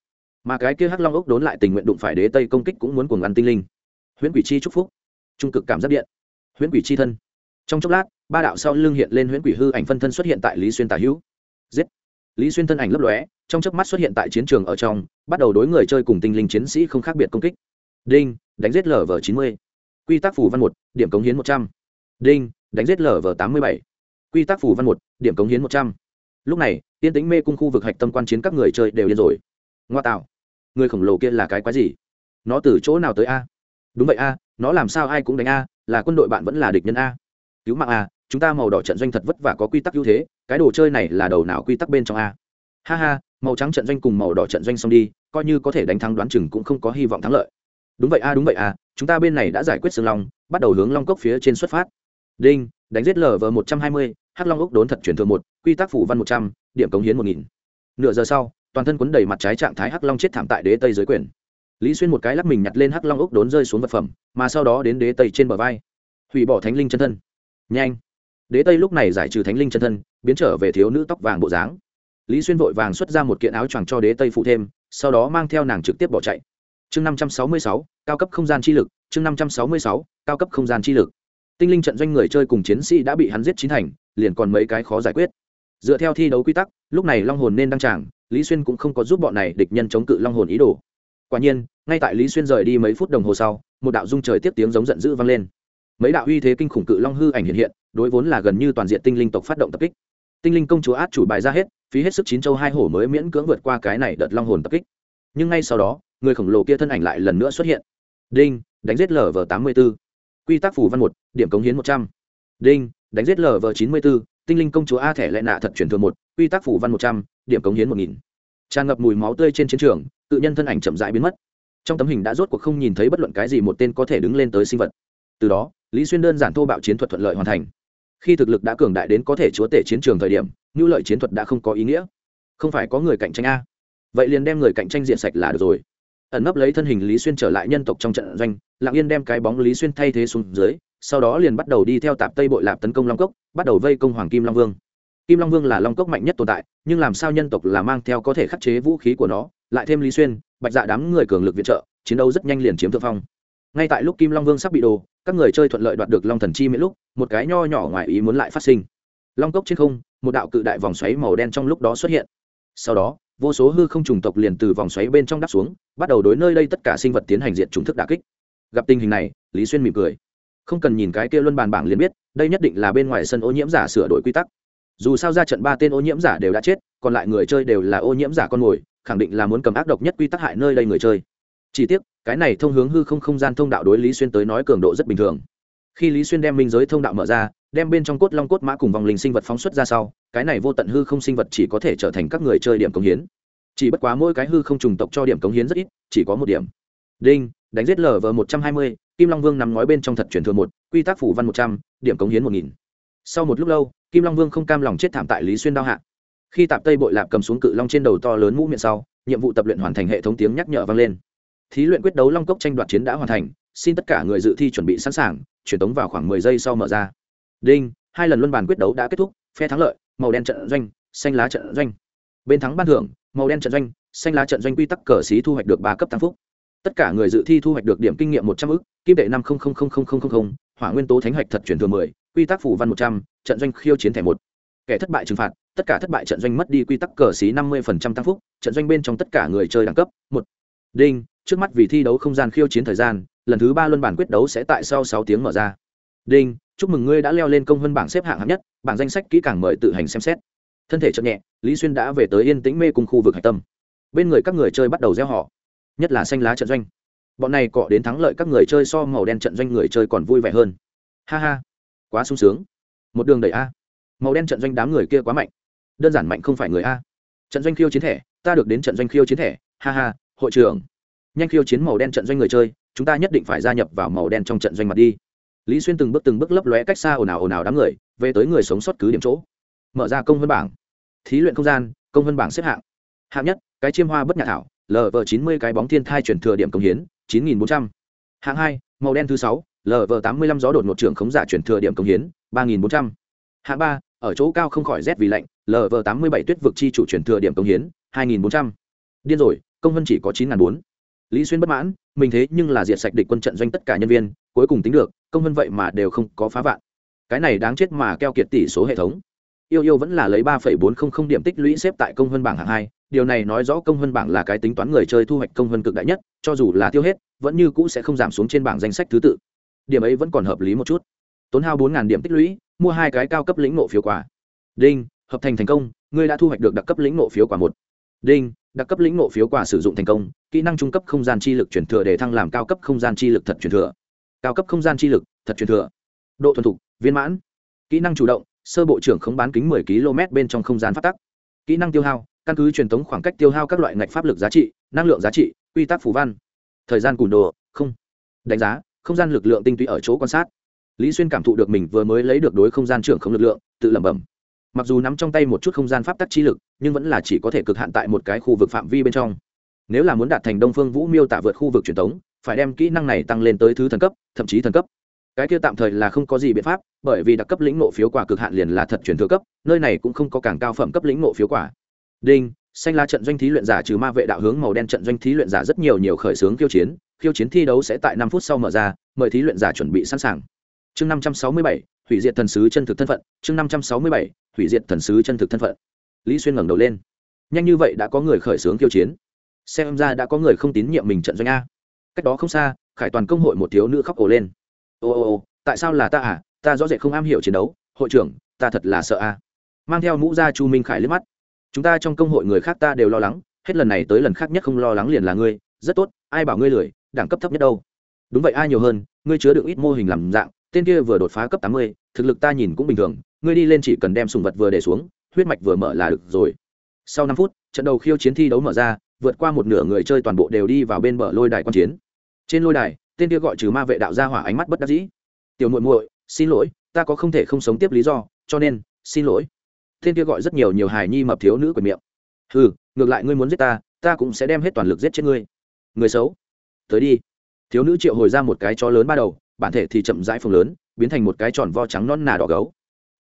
Mà cái kia hắc long ốc đốn lại tình nguyện đụng phải đế tây công kích cũng muốn cuồng ăn tinh linh. Huyễn quỷ chi chúc phúc. Trung cực cảm giác điện. Huyễn quỷ chi thân. Trong chốc lát, ba đạo sau lưng hiện lên huyễn quỷ hư ảnh phân thân xuất hiện tại lý xuyên tả hữu giết. Lý xuyên thân ảnh lấp lóe, trong chớp mắt xuất hiện tại chiến trường ở trong, bắt đầu đối người chơi cùng tinh linh chiến sĩ không khác biệt công kích. Đinh, đánh giết lv chín mươi. Quy tắc phủ văn một, điểm cống hiến một trăm. Đinh, đánh giết lv tám mươi bảy. Quy tắc phủ văn một, điểm cống hiến một trăm. Lúc này, tiên tính mê cung khu vực hạch tâm quan chiến các người chơi đều điên rồi. Ngoa tạo. Người khổng lồ kia là cái quái gì? Nó từ chỗ nào tới a? Đúng vậy a, nó làm sao ai cũng đánh a, là quân đội bạn vẫn là địch nhân a. Cứu mạng a chúng ta màu đỏ trận doanh thật vất vả có quy tắc ưu thế, cái đồ chơi này là đầu nào quy tắc bên trong a? Ha ha, màu trắng trận doanh cùng màu đỏ trận doanh xong đi, coi như có thể đánh thắng đoán chừng cũng không có hy vọng thắng lợi. Đúng vậy a, đúng vậy a, chúng ta bên này đã giải quyết sương long, bắt đầu hướng long cốc phía trên xuất phát. Đinh, đánh giết lv một trăm hai mươi, hắc long ốc đốn thật chuyển thừa một, quy tắc phủ văn một trăm, điểm cống hiến một nghìn. Nửa giờ sau, toàn thân quấn đầy mặt trái trạng thái hắc long chết thảm tại đế tây dưới quyền. Lý xuyên một cái lắc mình nhặt lên hắc long ốc đốn rơi xuống vật phẩm, mà sau đó đến đế tây trên bờ vai. Hủy bỏ thánh linh chân thân. Nhanh đế tây lúc này giải trừ thánh linh chân thân, biến trở về thiếu nữ tóc vàng bộ dáng. Lý xuyên vội vàng xuất ra một kiện áo choàng cho đế tây phụ thêm, sau đó mang theo nàng trực tiếp bỏ chạy. Chương năm trăm sáu mươi sáu, cao cấp không gian chi lực, chương năm trăm sáu mươi sáu, cao cấp không gian chi lực. Tinh linh trận doanh người chơi cùng chiến sĩ đã bị hắn giết chín thành, liền còn mấy cái khó giải quyết. Dựa theo thi đấu quy tắc, lúc này long hồn nên đăng tràng, lý xuyên cũng không có giúp bọn này địch nhân chống cự long hồn ý đồ. Quả nhiên, ngay tại lý xuyên rời đi mấy phút đồng hồ sau, một đạo dung trời tiếp tiếng giống giận dữ vang lên. Mấy đạo uy thế kinh khủng cự long hư ảnh hiện hiện đối vốn là gần như toàn diện tinh linh tộc phát động tập kích. Tinh linh công chúa át chủ bài ra hết, phí hết sức chín châu hai hổ mới miễn cưỡng vượt qua cái này đợt long hồn tập kích. Nhưng ngay sau đó, người khổng lồ kia thân ảnh lại lần nữa xuất hiện. Đinh, đánh giết lv tám mươi b ố quy tắc phủ văn một, điểm cống hiến một trăm. Đinh, đánh giết lv chín mươi b ố tinh linh công chúa a thẻ lệ nạ thật chuyển thường một, quy tắc phủ văn một trăm, điểm cống hiến một nghìn. Tràn ngập mùi máu tươi trên chiến trường, tự nhân thân ảnh chậm rãi biến mất. Trong tấm hình đã rốt cuộc không nhìn thấy bất luận cái gì một tên có thể đứng lên tới sinh vật. Từ đó, lý xuyên đơn giản thô bạo chiến thuật thuận lợi hoàn thành khi thực lực đã cường đại đến có thể chúa tể chiến trường thời điểm nhu lợi chiến thuật đã không có ý nghĩa. Không phải có người cạnh tranh a? Vậy liền đem người cạnh tranh diện sạch là được rồi. Ẩn nấp lấy thân hình lý xuyên trở lại nhân tộc trong trận doanh lạng yên đem cái bóng lý xuyên thay thế xuống dưới, sau đó liền bắt đầu đi theo tạp tây bội lạp tấn công long cốc, bắt đầu vây công hoàng kim long vương. Kim long vương là long cốc mạnh nhất tồn tại, nhưng làm sao nhân tộc là mang theo có thể khắc chế vũ khí của nó, lại thêm lý xuyên, bạch dạ đám người cường lực viện trợ, chiến đấu rất nhanh liền chiếm thượng phong. Ngay tại lúc kim long vương sắp bị đồ các người chơi thuận lợi đoạt được long thần chi miễn lúc, một cái nho nhỏ ngoài ý muốn lại phát sinh. Long cốc trên không, một đạo cự đại vòng xoáy màu đen trong lúc đó xuất hiện. Sau đó, vô số hư không trùng tộc liền từ vòng xoáy bên trong đắp xuống, bắt đầu đối nơi đây tất cả sinh vật tiến hành diện trùng thức đà kích. Gặp tình hình này, lý xuyên mỉm cười. Không cần nhìn cái kia luân bàn bảng liền biết, đây nhất định là bên ngoài sân ô nhiễm giả sửa đổi quy tắc. Dù sao ra trận ba tên ô nhiễm giả đều đã chết, còn lại người chơi đều là ô nhiễm giả con mồi, khẳng định là muốn cầm ác độc nhất quy tắc hại nơi đây người chơi chỉ tiếc, cái này thông hướng hư không không gian thông đạo đối lý xuyên tới nói cường độ rất bình thường. Khi lý xuyên đem minh giới thông đạo mở ra, đem bên trong cốt long cốt mã cùng vòng linh sinh vật phóng xuất ra sau, cái này vô tận hư không sinh vật chỉ có thể trở thành các người chơi điểm cống hiến. Chỉ bất quá mỗi cái hư không trùng tộc cho điểm cống hiến rất ít, chỉ có một điểm. Đinh, đánh giết lv một trăm hai mươi, kim long vương nằm ngói bên trong thật chuyển thừa một, quy tắc phủ văn một trăm, điểm cống hiến một nghìn. Sau một lúc lâu, kim long vương không cam lòng chết thảm tại lý xuyên đao hạ. Khi tạp tây bội lạp cầm xuống cự long trên đầu to lớn mũ miệng sau, nhiệm vụ tập luyện hoàn thành hệ thống tiếng nhắc nhở vang lên thí luyện quyết đấu long cốc tranh đoạt chiến đã hoàn thành, xin tất cả người dự thi chuẩn bị sẵn sàng, Truyền tống vào khoảng mười giây sau mở ra. Đinh, hai lần luân bàn quyết đấu đã kết thúc, phe thắng lợi, màu đen trận doanh, xanh lá trận doanh. Bên thắng ban thưởng, màu đen trận doanh, xanh lá trận doanh quy tắc cờ xí thu hoạch được ba cấp tăng phúc. Tất cả người dự thi thu hoạch được điểm kinh nghiệm một trăm ức, kim tệ năm hỏa nguyên tố thánh hoạch thật chuyển thừa mười, quy tắc phủ văn một trăm, trận doanh khiêu chiến thẻ một. Kẻ thất bại trừng phạt, tất cả thất bại trận doanh mất đi quy tắc cờ xí năm mươi tăng phúc, trận doanh bên trong tất cả người chơi đẳng cấp, một. Đinh trước mắt vì thi đấu không gian khiêu chiến thời gian, lần thứ ba luân bản quyết đấu sẽ tại sau sáu tiếng mở ra. Đinh, chúc mừng ngươi đã leo lên công hơn bảng xếp hạng hạng nhất, bảng danh sách kỹ càng mời tự hành xem xét. Thân thể chậm nhẹ, lý xuyên đã về tới yên tĩnh mê cùng khu vực hạch tâm. Bên người các người chơi bắt đầu gieo họ, nhất là xanh lá trận doanh. Bọn này cọ đến thắng lợi các người chơi so màu đen trận doanh người chơi còn vui vẻ hơn. Ha ha, quá sung sướng. Một đường đầy a. Màu đen trận doanh đám người kia quá mạnh. Đơn giản mạnh không phải người a. Trận doanh khiêu chiến thẻ, ta được đến trận doanh khiêu chiến thẻ. Ha ha, hội trưởng nhanh khiêu chiến màu đen trận doanh người chơi, chúng ta nhất định phải gia nhập vào màu đen trong trận doanh mặt đi. Lý xuyên từng bước từng bước lấp lóe cách xa ồn ào ồn ào đám người, về tới người sống sót cứ điểm chỗ. Mở ra công văn bảng. Thí luyện không gian, công văn bảng xếp hạng. Hạng nhất, cái chiêm hoa bất nhà thảo lv chín mươi cái bóng thiên thai chuyển thừa điểm công hiến, chín nghìn bốn trăm. Hạng hai, màu đen thứ sáu lv tám mươi lăm gió đột một trưởng khống giả chuyển thừa điểm công hiến, ba nghìn bốn trăm. Hạng ba, ở chỗ cao không khỏi rét vì lạnh lv tám mươi bảy tuyết vực chi chủ chuyển thừa điểm công hiến, hai nghìn bốn trăm. Điên rồi, công vân chỉ có chín n bốn lý xuyên bất mãn, mình thế nhưng là diệt sạch địch quân trận doanh tất cả nhân viên, cuối cùng tính được, công vân vậy mà đều không có phá vạn. Cái này đáng chết mà keo kiệt tỷ số hệ thống. Yêu yêu vẫn là lấy ba phẩy bốn không không điểm tích lũy xếp tại công vân bảng hạng hai, điều này nói rõ công vân bảng là cái tính toán người chơi thu hoạch công vân cực đại nhất, cho dù là tiêu hết, vẫn như cũ sẽ không giảm xuống trên bảng danh sách thứ tự. Điểm ấy vẫn còn hợp lý một chút. Tốn hao bốn điểm tích lũy, mua hai cái cao cấp lĩnh nộ phiếu quả. Đinh, hợp thành thành công, ngươi đã thu hoạch được đặc cấp lĩnh nộ phiếu quả một đinh, đặc cấp lĩnh ngộ phiếu quả sử dụng thành công, kỹ năng trung cấp không gian chi lực chuyển thừa để thăng làm cao cấp không gian chi lực thật chuyển thừa. Cao cấp không gian chi lực, thật chuyển thừa. Độ thuần thục, viên mãn. Kỹ năng chủ động, sơ bộ trưởng không bán kính 10 km bên trong không gian phát tắc. Kỹ năng tiêu hao, căn cứ truyền thống khoảng cách tiêu hao các loại ngạch pháp lực giá trị, năng lượng giá trị, quy tắc phù văn. Thời gian cùn đồ, không. Đánh giá, không gian lực lượng tinh túy ở chỗ quan sát. Lý xuyên cảm thụ được mình vừa mới lấy được đối không gian trưởng không lực lượng, tự lẩm bẩm mặc dù nắm trong tay một chút không gian pháp tắc chi lực, nhưng vẫn là chỉ có thể cực hạn tại một cái khu vực phạm vi bên trong. Nếu là muốn đạt thành đông phương vũ miêu tả vượt khu vực truyền thống, phải đem kỹ năng này tăng lên tới thứ thần cấp, thậm chí thần cấp. Cái kia tạm thời là không có gì biện pháp, bởi vì đặc cấp lĩnh nộ phiếu quả cực hạn liền là thật truyền thừa cấp, nơi này cũng không có càng cao phẩm cấp lĩnh nộ phiếu quả. Đinh, xanh la trận doanh thí luyện giả trừ ma vệ đạo hướng màu đen trận doanh thí luyện giả rất nhiều nhiều khởi xướng khiêu chiến khiêu chiến thi đấu sẽ tại năm phút sau mở ra, mời thí luyện giả chuẩn bị sẵn sàng. Chương năm trăm sáu mươi bảy, hủy diệt thần sứ chân thực thân phận, chương năm trăm sáu mươi bảy hủy diệt thần sứ chân thực thân phận. Lý xuyên ngẩng đầu lên. Nhanh như vậy đã có người khởi xướng kiêu chiến. Xem ra đã có người không tín nhiệm mình trận doanh a. Cách đó không xa, khải toàn công hội một thiếu nữ khóc ổ lên. Ô ô ô, tại sao là ta à? Ta rõ rệt không am hiểu chiến đấu. Hội trưởng, ta thật là sợ a. Mang theo mũ ra chu minh khải liếc mắt. Chúng ta trong công hội người khác ta đều lo lắng. Hết lần này tới lần khác nhất không lo lắng liền là ngươi. Rất tốt, ai bảo ngươi lười? Đẳng cấp thấp nhất đâu? Đúng vậy ai nhiều hơn, ngươi chứa được ít mô hình làm dạng. Tên kia vừa đột phá cấp tám mươi, thực lực ta nhìn cũng bình thường ngươi đi lên chỉ cần đem sùng vật vừa để xuống, huyết mạch vừa mở là được rồi. Sau năm phút, trận đầu khiêu chiến thi đấu mở ra, vượt qua một nửa người chơi toàn bộ đều đi vào bên bờ lôi đài quan chiến. Trên lôi đài, tên kia gọi trừ ma vệ đạo ra hỏa ánh mắt bất đắc dĩ. Tiểu muội muội, xin lỗi, ta có không thể không sống tiếp lý do, cho nên, xin lỗi. Tên kia gọi rất nhiều nhiều hài nhi mập thiếu nữ quyền miệng. Ừ ngược lại ngươi muốn giết ta ta cũng sẽ đem hết toàn lực giết chết ngươi. Người xấu. Tới đi. Thiếu nữ triệu hồi ra một cái chó lớn ba đầu, bản thể thì chậm rãi phồng lớn, biến thành một cái tròn vo trắng non nà đỏ gấu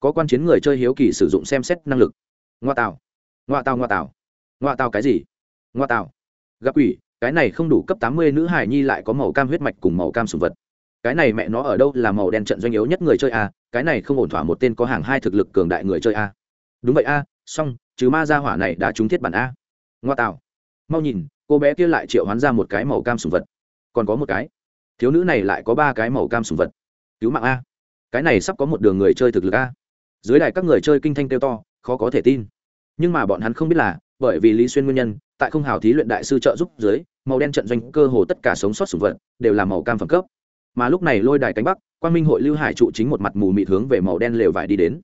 có quan chiến người chơi hiếu kỳ sử dụng xem xét năng lực. Ngoa tạo ngoa tạo ngoa tạo ngoa tạo cái gì? Ngoa tạo gặp quỷ, cái này không đủ cấp tám mươi nữ hải nhi lại có màu cam huyết mạch cùng màu cam sùng vật. Cái này mẹ nó ở đâu là màu đen trận doanh yếu nhất người chơi a? Cái này không ổn thỏa một tên có hàng hai thực lực cường đại người chơi a. Đúng vậy a, xong chứ ma gia hỏa này đã trúng thiết bản a. Ngoa tạo mau nhìn, cô bé kia lại triệu hoán ra một cái màu cam sùng vật. Còn có một cái. Thiếu nữ này lại có ba cái màu cam sùng vật. Cứu mạng a. Cái này sắp có một đường người chơi thực lực a dưới đài các người chơi kinh thanh kêu to, khó có thể tin. Nhưng mà bọn hắn không biết là, bởi vì lý xuyên nguyên nhân, tại không hào thí luyện đại sư trợ giúp dưới, màu đen trận doanh cơ hồ tất cả sống sót sùng vật đều là màu cam phẩm cấp. Mà lúc này lôi đài cánh bắc quan minh hội lưu hải trụ chính một mặt mù mịt hướng về màu đen lều vải đi đến.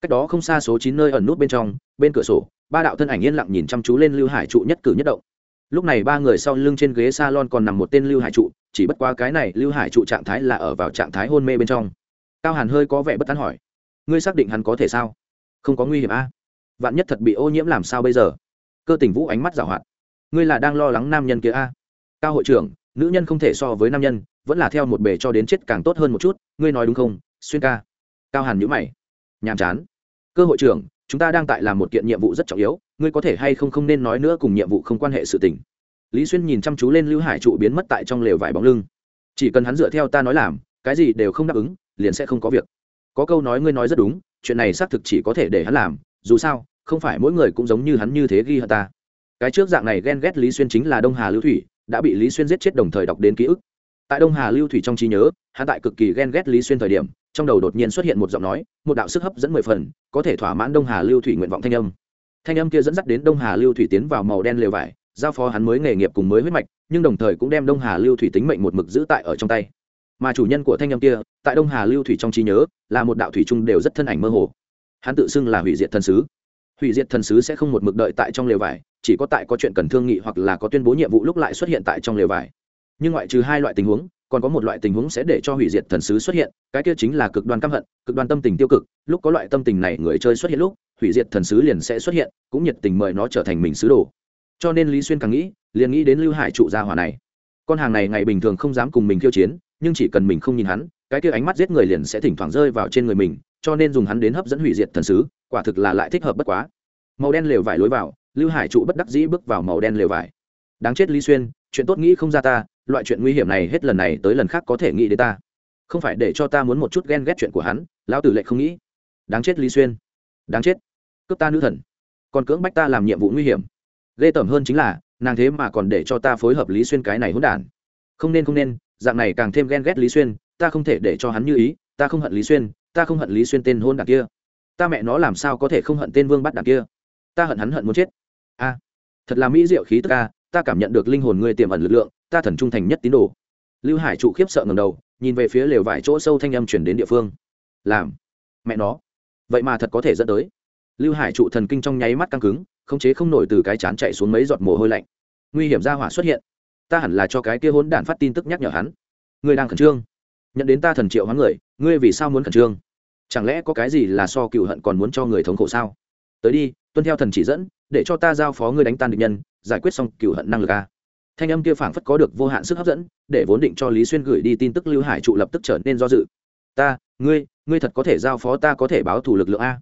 Cách đó không xa số chín nơi ẩn nút bên trong, bên cửa sổ, ba đạo thân ảnh yên lặng nhìn chăm chú lên lưu hải trụ nhất cử nhất động. Lúc này ba người sau lưng trên ghế s a lon còn nằm một tên lưu hải trụ, chỉ bất qua cái này lưu hải trụ trạng thái là ở vào trạng thái hôn mê bên trong. Cao hàn hơi có vẻ bất tán hỏi ngươi xác định hắn có thể sao? Không có nguy hiểm a. À? vạn nhất thật bị ô nhiễm làm sao bây giờ? Cơ tình vũ ánh mắt giảo hoạt. Ngươi là đang lo lắng nam nhân kia a? À? cao hội trưởng, nữ nhân không thể so với nam nhân, vẫn là theo một bề cho đến chết càng tốt hơn một chút, ngươi nói đúng không? Xuyên ca. Cao hàn nhữ mày. Nhàm chán. Cơ hội trưởng, chúng ta đang tại làm một kiện nhiệm vụ rất trọng yếu, ngươi có thể hay không không nên nói nữa cùng nhiệm vụ không quan hệ sự tình. Lý xuyên nhìn chăm chú lên lưu hải trụ biến mất tại trong lều vải bóng lưng. Chỉ cần hắn dựa theo ta nói làm, cái gì đều không đáp ứng, liền sẽ không có việc có câu nói ngươi nói rất đúng, chuyện này xác thực chỉ có thể để hắn làm, dù sao, không phải mỗi người cũng giống như hắn như thế ghi hận ta. Cái trước dạng này ghen ghét lý xuyên chính là đông hà lưu thủy, đã bị lý xuyên giết chết đồng thời đọc đến ký ức. Tại đông hà lưu thủy trong trí nhớ, hắn tại cực kỳ ghen ghét lý xuyên thời điểm, trong đầu đột nhiên xuất hiện một giọng nói, một đạo sức hấp dẫn mười phần, có thể thỏa mãn đông hà lưu thủy nguyện vọng thanh âm. Thanh âm kia dẫn dắt đến đông hà lưu thủy tiến vào màu đen lều vải, giao phó hắn mới nghề nghiệp cùng mới huyết mạch, nhưng đồng thời cũng đem đông hà lưu thủy tính mệnh một mực giữ tại ở trong tay mà chủ nhân của thanh âm kia, tại đông hà lưu thủy trong trí nhớ, là một đạo thủy trung đều rất thân ảnh mơ hồ. Hắn tự xưng là hủy diệt thần sứ. Hủy diệt thần sứ sẽ không một mực đợi tại trong lều vải, chỉ có tại có chuyện cần thương nghị hoặc là có tuyên bố nhiệm vụ lúc lại xuất hiện tại trong lều vải. Nhưng ngoại trừ hai loại tình huống, còn có một loại tình huống sẽ để cho hủy diệt thần sứ xuất hiện, cái kia chính là cực đoan căm hận, cực đoan tâm tình tiêu cực. Lúc có loại tâm tình này người chơi xuất hiện lúc, hủy diệt thần sứ liền sẽ xuất hiện, cũng nhiệt tình mời nó trở thành mình sứ đồ. Cho nên lý xuyên càng nghĩ, liền nghĩ đến lưu hải trụ gia hỏa này. Con hàng này ngày bình thường không dám cùng mình khiêu chiến nhưng chỉ cần mình không nhìn hắn, cái kia ánh mắt giết người liền sẽ thỉnh thoảng rơi vào trên người mình, cho nên dùng hắn đến hấp dẫn hủy diệt thần sứ, quả thực là lại thích hợp bất quá. Màu đen lều vải lối vào, lưu hải trụ bất đắc dĩ bước vào màu đen lều vải. Đáng chết lý xuyên, chuyện tốt nghĩ không ra ta, loại chuyện nguy hiểm này hết lần này tới lần khác có thể nghĩ đến ta. Không phải để cho ta muốn một chút ghen ghét chuyện của hắn, lão tử lệ không nghĩ. Đáng chết lý xuyên. Đáng chết. Cướp ta nữ thần. Còn cưỡng bách ta làm nhiệm vụ nguy hiểm. Ghê tởm hơn chính là, nàng thế mà còn để cho ta phối hợp lý xuyên cái này hỗn đản. Không nên không nên dạng này càng thêm ghen ghét lý xuyên, ta không thể để cho hắn như ý, ta không hận lý xuyên, ta không hận lý xuyên tên hôn đản kia. Ta mẹ nó làm sao có thể không hận tên vương bắt đản kia? Ta hận hắn hận muốn chết. A, thật là mỹ diệu khí tức a, ta cảm nhận được linh hồn ngươi tiềm ẩn lực lượng, ta thần trung thành nhất tín đồ. Lưu hải trụ khiếp sợ ngầm đầu, nhìn về phía lều vải chỗ sâu thanh âm chuyển đến địa phương. Làm, mẹ nó, vậy mà thật có thể dẫn tới. Lưu hải trụ thần kinh trong nháy mắt căng cứng, khống chế không nổi từ cái chán chạy xuống mấy giọt mồ hôi lạnh. Nguy hiểm ra hỏa xuất hiện ta hẳn là cho cái kia hỗn đản phát tin tức nhắc nhở hắn. Ngươi đang khẩn trương. Nhận đến ta thần triệu hoán người, ngươi vì sao muốn khẩn trương? Chẳng lẽ có cái gì là so cựu hận còn muốn cho người thống khổ sao? Tới đi, tuân theo thần chỉ dẫn, để cho ta giao phó ngươi đánh tan địch nhân, giải quyết xong cựu hận năng lực a. Thanh âm kia phảng phất có được vô hạn sức hấp dẫn, để vốn định cho lý xuyên gửi đi tin tức lưu hải trụ lập tức trở nên do dự. Ta, ngươi ngươi thật có thể giao phó ta có thể báo thủ lực lượng a?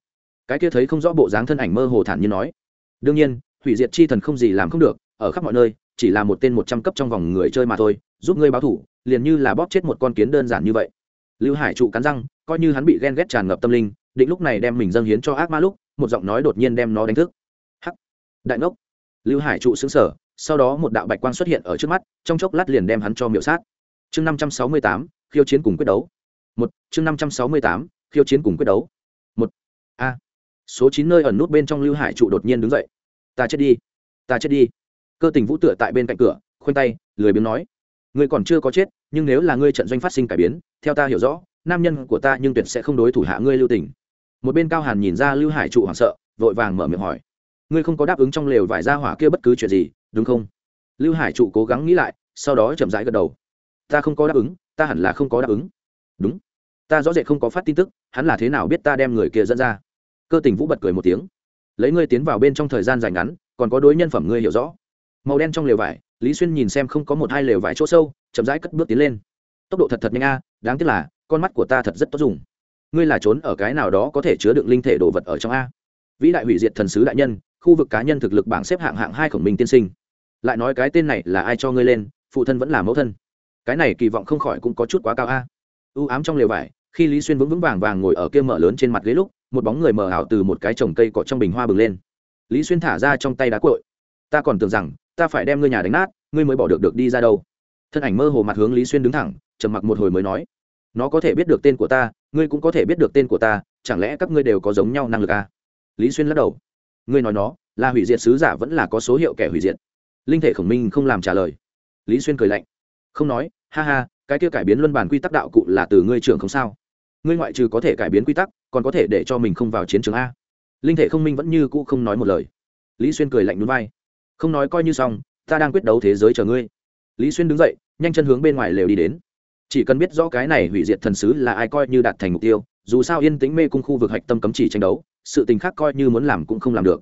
Cái kia thấy không rõ bộ dáng thân ảnh mơ hồ thản như nói. Đương nhiên, hủy diệt chi thần không gì làm không được, ở khắp mọi nơi chỉ là một tên một trăm cấp trong vòng người chơi mà thôi, giúp ngươi báo thủ, liền như là bóp chết một con kiến đơn giản như vậy. Lưu hải trụ cắn răng, coi như hắn bị ghen ghét tràn ngập tâm linh, định lúc này đem mình dâng hiến cho ác ma lúc, một giọng nói đột nhiên đem nó đánh thức. Hắc! Đại ngốc! Lưu hải trụ xứng sở sau đó một đạo bạch quang xuất hiện ở trước mắt, trong chốc lát liền đem hắn cho miệu sát. Chương năm trăm sáu mươi tám, khiêu chiến cùng quyết đấu. Một, chương năm trăm sáu mươi tám, khiêu chiến cùng quyết đấu. Một, a. Số chín nơi ẩn nút bên trong lưu hải trụ đột nhiên đứng dậy. Ta chết đi. Ta chết đi cơ tình vũ tựa tại bên cạnh cửa, khoanh tay, lười biếng nói, ngươi còn chưa có chết, nhưng nếu là ngươi trận doanh phát sinh cải biến, theo ta hiểu rõ, nam nhân của ta nhưng tuyệt sẽ không đối thủ hạ ngươi lưu tình. Một bên cao hàn nhìn ra lưu hải trụ hoảng sợ, vội vàng mở miệng hỏi, ngươi không có đáp ứng trong lều vải ra hỏa kia bất cứ chuyện gì, đúng không? Lưu hải trụ cố gắng nghĩ lại, sau đó chậm rãi gật đầu, ta không có đáp ứng, ta hẳn là không có đáp ứng. Đúng, ta rõ rệt không có phát tin tức, hắn là thế nào biết ta đem người kia dẫn ra? Cơ tình vũ bật cười một tiếng, lấy ngươi tiến vào bên trong thời gian dài ngắn, còn có đối nhân phẩm ngươi hiểu rõ màu đen trong lều vải, lý xuyên nhìn xem không có một hai lều vải chỗ sâu, chậm rãi cất bước tiến lên. Tốc độ thật thật nhanh a, đáng tiếc là, con mắt của ta thật rất tốt dùng. Ngươi là trốn ở cái nào đó có thể chứa đựng linh thể đồ vật ở trong a? Vĩ đại hủy diệt thần sứ đại nhân, khu vực cá nhân thực lực bảng xếp hạng hạng hai khổng minh tiên sinh. Lại nói cái tên này là ai cho ngươi lên, phụ thân vẫn là mẫu thân. Cái này kỳ vọng không khỏi cũng có chút quá cao a. Ưu ám trong lều vải, khi lý xuyên vững vững vàng vàng ngồi ở kia mở lớn trên mặt ghế lúc, một bóng người mờ ảo từ một cái trồng cây cọ trong bình hoa bừng lên. Lý xuyên thả ra trong tay đá cội ta còn tưởng rằng ta phải đem ngươi nhà đánh nát, ngươi mới bỏ được được đi ra đâu. Thân ảnh mơ hồ mặt hướng lý xuyên đứng thẳng, trầm mặc một hồi mới nói, nó có thể biết được tên của ta, ngươi cũng có thể biết được tên của ta, chẳng lẽ các ngươi đều có giống nhau năng lực à? lý xuyên lắc đầu, ngươi nói nó là hủy diệt sứ giả vẫn là có số hiệu kẻ hủy diệt? Linh thể khổng minh không làm trả lời. Lý xuyên cười lạnh, không nói, ha ha, cái kia cải biến luân bản quy tắc đạo cụ là từ ngươi trưởng không sao? Ngươi ngoại trừ có thể cải biến quy tắc, còn có thể để cho mình không vào chiến trường a. Linh thể không minh vẫn như cũ không nói một lời. Lý xuyên cười lạnh núi vai không nói coi như xong, ta đang quyết đấu thế giới chờ ngươi. Lý xuyên đứng dậy, nhanh chân hướng bên ngoài lều đi đến. Chỉ cần biết rõ cái này hủy diệt thần sứ là ai coi như đạt thành mục tiêu, dù sao yên tĩnh mê cung khu vực hạch tâm cấm chỉ tranh đấu, sự tình khác coi như muốn làm cũng không làm được.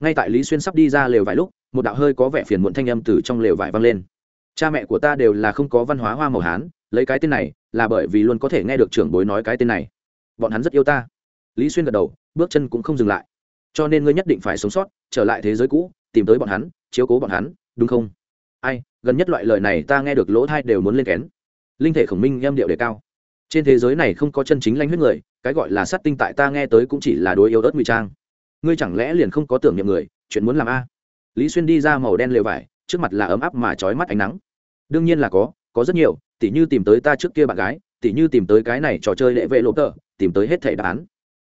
Ngay tại lý xuyên sắp đi ra lều vài lúc, một đạo hơi có vẻ phiền muộn thanh âm từ trong lều vải vang lên. Cha mẹ của ta đều là không có văn hóa hoa màu hán, lấy cái tên này là bởi vì luôn có thể nghe được trưởng bối nói cái tên này. Bọn hắn rất yêu ta. Lý xuyên gật đầu, bước chân cũng không dừng lại. Cho nên ngươi nhất định phải sống sót, trở lại thế giới cũ, tìm tới bọn hắn chiếu cố bọn hắn, đúng không? Ai, gần nhất loại lời này ta nghe được lỗ thai đều muốn lên kén. Linh thể khổng minh em điệu đề cao. Trên thế giới này không có chân chính lanh huyết người, cái gọi là sát tinh tại ta nghe tới cũng chỉ là đối yêu ớt ngụy trang. Ngươi chẳng lẽ liền không có tưởng niệm người, chuyện muốn làm a? Lý xuyên đi ra màu đen lều vải, trước mặt là ấm áp mà trói mắt ánh nắng. Đương nhiên là có có rất nhiều, tỉ như tìm tới ta trước kia bạn gái, tỉ như tìm tới cái này trò chơi lệ vệ lộp tờ, tìm tới hết thẻ đáp án.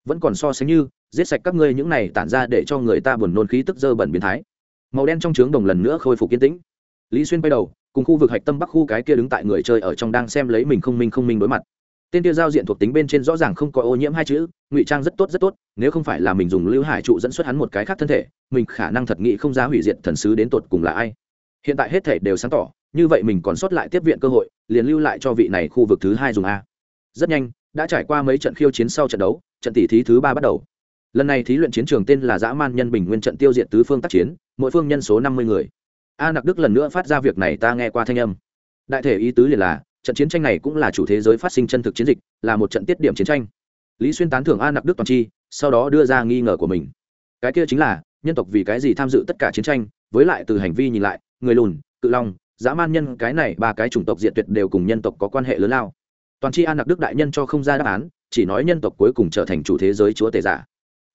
Vẫn còn so sánh như, giết sạch các ngươi những này tản ra để cho người ta buồn nôn khí tức dơ bẩn biến thái màu đen trong trướng đồng lần nữa khôi phục kiên tĩnh. Lý xuyên bay đầu, cùng khu vực hạch tâm bắc khu cái kia đứng tại người chơi ở trong đang xem lấy mình không minh không minh đối mặt. Tên kia giao diện thuộc tính bên trên rõ ràng không có ô nhiễm hai chữ, ngụy trang rất tốt rất tốt, nếu không phải là mình dùng lưu hải trụ dẫn xuất hắn một cái khác thân thể, mình khả năng thật nghĩ không ra hủy diệt thần sứ đến tột cùng là ai. Hiện tại hết thể đều sáng tỏ, như vậy mình còn sót lại tiếp viện cơ hội, liền lưu lại cho vị này khu vực thứ hai dùng a. Rất nhanh, đã trải qua mấy trận khiêu chiến sau trận đấu, trận tỷ thí thứ ba bắt đầu lần này thí luyện chiến trường tên là dã man nhân bình nguyên trận tiêu diệt tứ phương tác chiến, mỗi phương nhân số năm mươi người. A nặc đức lần nữa phát ra việc này ta nghe qua thanh âm. Đại thể ý tứ liền là, trận chiến tranh này cũng là chủ thế giới phát sinh chân thực chiến dịch, là một trận tiết điểm chiến tranh. Lý xuyên tán thưởng a nặc đức toàn chi, sau đó đưa ra nghi ngờ của mình. Cái kia chính là, nhân tộc vì cái gì tham dự tất cả chiến tranh, với lại từ hành vi nhìn lại, người lùn, cự long, dã man nhân, cái này ba cái chủng tộc diện tuyệt đều cùng nhân tộc có quan hệ lớn lao. Toàn tri an nặc đức đại nhân cho không ra đáp án, chỉ nói nhân tộc cuối cùng trở thành chủ thế giới chúa tể giả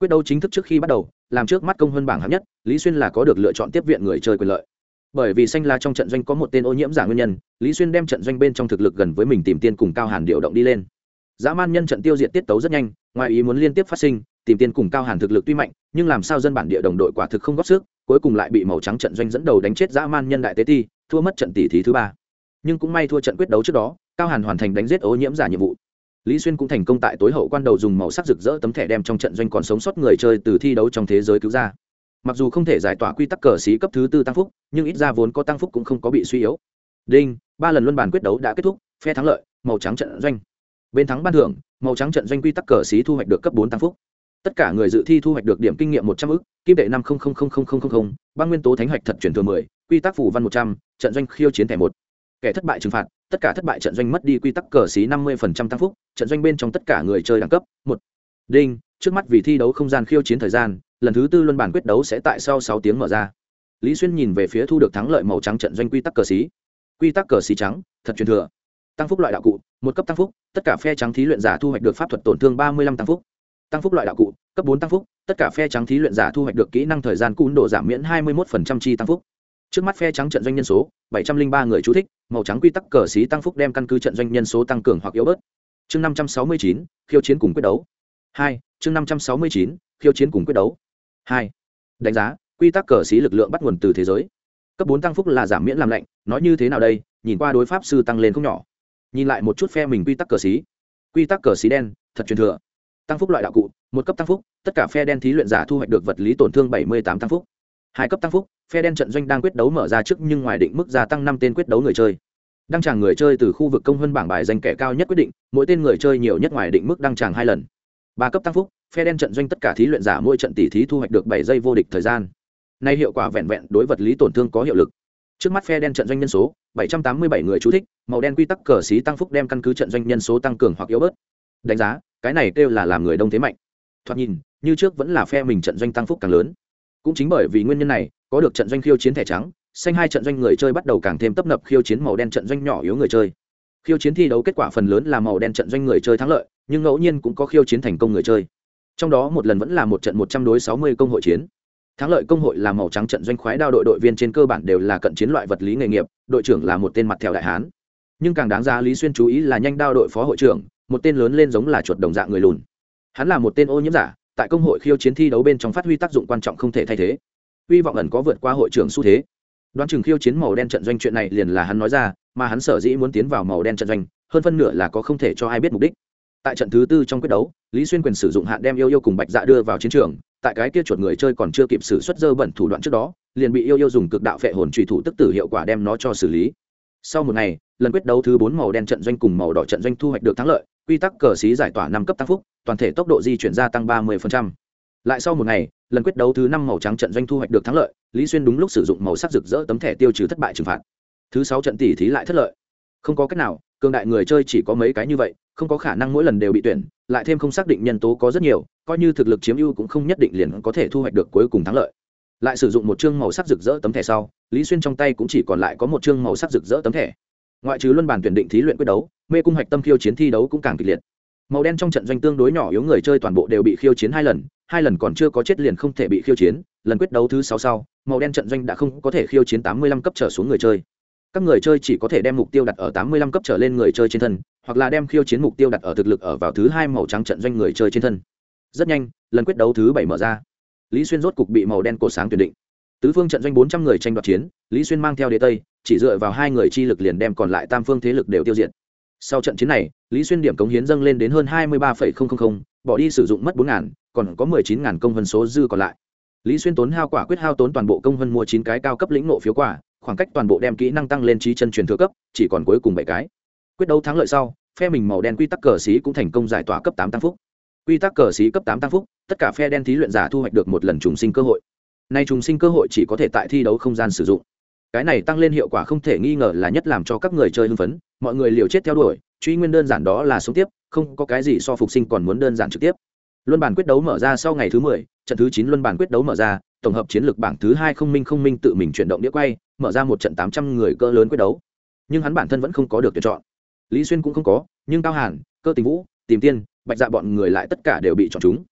quyết đấu chính thức trước khi bắt đầu, làm trước mắt công hơn bảng hạng nhất, lý xuyên là có được lựa chọn tiếp viện người chơi quyền lợi. Bởi vì xanh la trong trận doanh có một tên ô nhiễm giả nguyên nhân, lý xuyên đem trận doanh bên trong thực lực gần với mình tìm tiên cùng cao hàn điều động đi lên. Dã man nhân trận tiêu diệt tiết tấu rất nhanh, ngoài ý muốn liên tiếp phát sinh, tìm tiên cùng cao hàn thực lực tuy mạnh, nhưng làm sao dân bản địa đồng đội quả thực không góp sức, cuối cùng lại bị màu trắng trận doanh dẫn đầu đánh chết dã man nhân đại tế ti, thua mất trận tỷ thí thứ ba. Nhưng cũng may thua trận quyết đấu trước đó, cao hàn hoàn thành đánh giết ô nhiễm giả nhiệm vụ lý xuyên cũng thành công tại tối hậu quan đầu dùng màu sắc rực rỡ tấm thẻ đem trong trận doanh còn sống sót người chơi từ thi đấu trong thế giới cứu ra. Mặc dù không thể giải tỏa quy tắc cờ xí cấp thứ tư tăng phúc, nhưng ít ra vốn có tăng phúc cũng không có bị suy yếu. Đinh, ba lần luân bàn quyết đấu đã kết thúc, phe thắng lợi, màu trắng trận doanh. Bên thắng ban thưởng, màu trắng trận doanh quy tắc cờ xí thu hoạch được cấp bốn tăng phúc. Tất cả người dự thi thu hoạch được điểm kinh nghiệm một trăm ư c kim đệ năm ba nguyên tố thánh hoạch thật chuyển thừa mười, quy tắc phủ văn một trăm, trận doanh khiêu chiến thẻ một. Kẻ thất bại trừng phạt tất cả thất bại trận doanh mất đi quy tắc cờ xí năm mươi tăng phúc, trận doanh bên trong tất cả người chơi đẳng cấp, một. Đinh, trước mắt vì thi đấu không gian khiêu chiến thời gian, lần thứ tư luân bản quyết đấu sẽ tại sau sáu tiếng mở ra. Lý xuyên nhìn về phía thu được thắng lợi màu trắng trận doanh quy tắc cờ xí. Quy tắc cờ xí trắng, thật truyền thừa. Tăng phúc loại đạo cụ, một cấp tăng phúc, tất cả phe trắng thí luyện giả thu hoạch được pháp thuật tổn thương ba mươi lăm tăng phúc. Tăng phúc loại đạo cụ, cấp bốn tăng phúc, tất cả phe trắng thí luyện giả thu hoạch được kỹ năng thời gian cún độ giảm miễn hai mươi một chi tăng phúc trước mắt phe trắng trận doanh nhân số, bảy trăm linh ba người chú thích, màu trắng quy tắc cờ xí tăng phúc đem căn cứ trận doanh nhân số tăng cường hoặc yếu bớt. Chương năm trăm sáu mươi chín, khiêu chiến cùng quyết đấu. Hai, chương năm trăm sáu mươi chín, khiêu chiến cùng quyết đấu. Hai, đánh giá, quy tắc cờ xí lực lượng bắt nguồn từ thế giới. Cấp bốn tăng phúc là giảm miễn làm lạnh, nói như thế nào đây, nhìn qua đối pháp sư tăng lên không nhỏ. Nhìn lại một chút phe mình quy tắc cờ xí. Quy tắc cờ xí đen, thật truyền thừa. Tăng phúc loại đạo cụ, một cấp tăng phúc, tất cả phe đen thí luyện giả thu hoạch được vật lý tổn thương bảy mươi tám tăng phúc hai cấp tăng phúc, phe đen trận doanh đang quyết đấu mở ra trước nhưng ngoài định mức gia tăng năm tên quyết đấu người chơi. Đăng tràng người chơi từ khu vực công hơn bảng bài danh kẻ cao nhất quyết định, mỗi tên người chơi nhiều nhất ngoài định mức đăng tràng hai lần. Ba cấp tăng phúc, phe đen trận doanh tất cả thí luyện giả mỗi trận tỷ thí thu hoạch được bảy giây vô địch thời gian. Nay hiệu quả vẹn vẹn đối vật lý tổn thương có hiệu lực. Trước mắt phe đen trận doanh nhân số, bảy trăm tám mươi bảy người chú thích, màu đen quy tắc cờ xí tăng phúc đem căn cứ trận doanh nhân số tăng cường hoặc yếu bớt. Đánh giá, cái này kêu là làm người đông thế mạnh. Thoạt nhìn, như trước vẫn là phe mình trận doanh tăng phúc càng lớn cũng chính bởi vì nguyên nhân này, có được trận doanh khiêu chiến thẻ trắng, xanh hai trận doanh người chơi bắt đầu càng thêm tấp nập khiêu chiến màu đen trận doanh nhỏ yếu người chơi. Khiêu chiến thi đấu kết quả phần lớn là màu đen trận doanh người chơi thắng lợi, nhưng ngẫu nhiên cũng có khiêu chiến thành công người chơi. Trong đó một lần vẫn là một trận một trăm đối sáu mươi công hội chiến. Thắng lợi công hội là màu trắng trận doanh khoái đao đội đội viên trên cơ bản đều là cận chiến loại vật lý nghề nghiệp, đội trưởng là một tên mặt theo đại hán. Nhưng càng đáng giá lý xuyên chú ý là nhanh đao đội phó hội trưởng, một tên lớn lên giống là chuột đồng dạng người lùn. Hắn là một tên ô nhiễm giả tại công hội khiêu chiến thi đấu bên trong phát huy tác dụng quan trọng không thể thay thế. Hy vọng ẩn có vượt qua hội trưởng xu thế. Đoán chừng khiêu chiến màu đen trận doanh chuyện này liền là hắn nói ra, mà hắn sở dĩ muốn tiến vào màu đen trận doanh, hơn phân nửa là có không thể cho ai biết mục đích. Tại trận thứ tư trong quyết đấu, lý xuyên quyền sử dụng hạn đem yêu yêu cùng bạch dạ đưa vào chiến trường, tại cái kia chuột người chơi còn chưa kịp xử xuất dơ bẩn thủ đoạn trước đó, liền bị yêu yêu dùng cực đạo phệ hồn trùy thủ tức tử hiệu quả đem nó cho xử lý. Sau một ngày, lần quyết đấu thứ bốn màu đen trận doanh cùng màu đỏ trận doanh thu hoạch được thắng lợi, quy tắc cờ xí giải tỏa năm cấp tăng phúc toàn thể tốc độ di chuyển gia tăng ba mươi lại sau một ngày, lần quyết đấu thứ năm màu trắng trận doanh thu hoạch được thắng lợi, lý xuyên đúng lúc sử dụng màu sắc rực rỡ tấm thẻ tiêu trừ thất bại trừng phạt. Thứ sáu trận tỷ thí lại thất lợi. Không có cách nào, cường đại người chơi chỉ có mấy cái như vậy, không có khả năng mỗi lần đều bị tuyển, lại thêm không xác định nhân tố có rất nhiều, coi như thực lực chiếm ưu cũng không nhất định liền có thể thu hoạch được cuối cùng thắng lợi. Lại sử dụng một chương màu sắc rực rỡ tấm thẻ sau, lý xuyên trong tay cũng chỉ còn lại có một chương màu sắc rực rỡ tấm thẻ. Ngoại trừ luân bản tuyển định thí luyện quyết đấu, mê cung hoạch tâm khiêu chiến thi đấu cũng càng kịch liệt màu đen trong trận doanh tương đối nhỏ yếu người chơi toàn bộ đều bị khiêu chiến hai lần hai lần còn chưa có chết liền không thể bị khiêu chiến, lần quyết đấu thứ sáu sau, màu đen trận doanh đã không có thể khiêu chiến tám mươi lăm cấp trở xuống người chơi. Các người chơi chỉ có thể đem mục tiêu đặt ở tám mươi lăm cấp trở lên người chơi trên thân, hoặc là đem khiêu chiến mục tiêu đặt ở thực lực ở vào thứ hai màu trắng trận doanh người chơi trên thân. Rất nhanh, lần quyết đấu thứ bảy mở ra. Lý xuyên rốt cục bị màu đen cổ sáng tuyển định. Tứ phương trận doanh bốn trăm người tranh đoạt chiến, lý xuyên mang theo đế tây, chỉ dựa vào hai người chi lực liền đem còn lại tam phương thế lực đều tiêu diệt sau trận chiến này, lý xuyên điểm cống hiến dâng lên đến hơn hai mươi ba bỏ đi sử dụng mất bốn ngàn, còn có mười chín ngàn công vân số dư còn lại. Lý xuyên tốn hao quả quyết hao tốn toàn bộ công vân mua chín cái cao cấp lĩnh nộ phiếu quả, khoảng cách toàn bộ đem kỹ năng tăng lên trí chân truyền thừa cấp, chỉ còn cuối cùng bảy cái. Quyết đấu thắng lợi sau, phe mình màu đen quy tắc cờ xí cũng thành công giải tỏa cấp tám tăng phúc. Quy tắc cờ xí cấp tám tăng phúc, tất cả phe đen thí luyện giả thu hoạch được một lần trùng sinh cơ hội. Nay trùng sinh cơ hội chỉ có thể tại thi đấu không gian sử dụng cái này tăng lên hiệu quả không thể nghi ngờ là nhất làm cho các người chơi hưng phấn, mọi người liều chết theo đuổi, truy nguyên đơn giản đó là sống tiếp, không có cái gì so phục sinh còn muốn đơn giản trực tiếp. Luân bản quyết đấu mở ra sau ngày thứ mười, trận thứ chín luân bản quyết đấu mở ra, tổng hợp chiến lược bảng thứ hai không minh không minh tự mình chuyển động đĩa quay, mở ra một trận tám trăm người cỡ lớn quyết đấu. Nhưng hắn bản thân vẫn không có được tuyển chọn. Lý xuyên cũng không có, nhưng cao hàn, cơ tình vũ, tìm tiên, bạch dạ bọn người lại tất cả đều bị chọn chúng.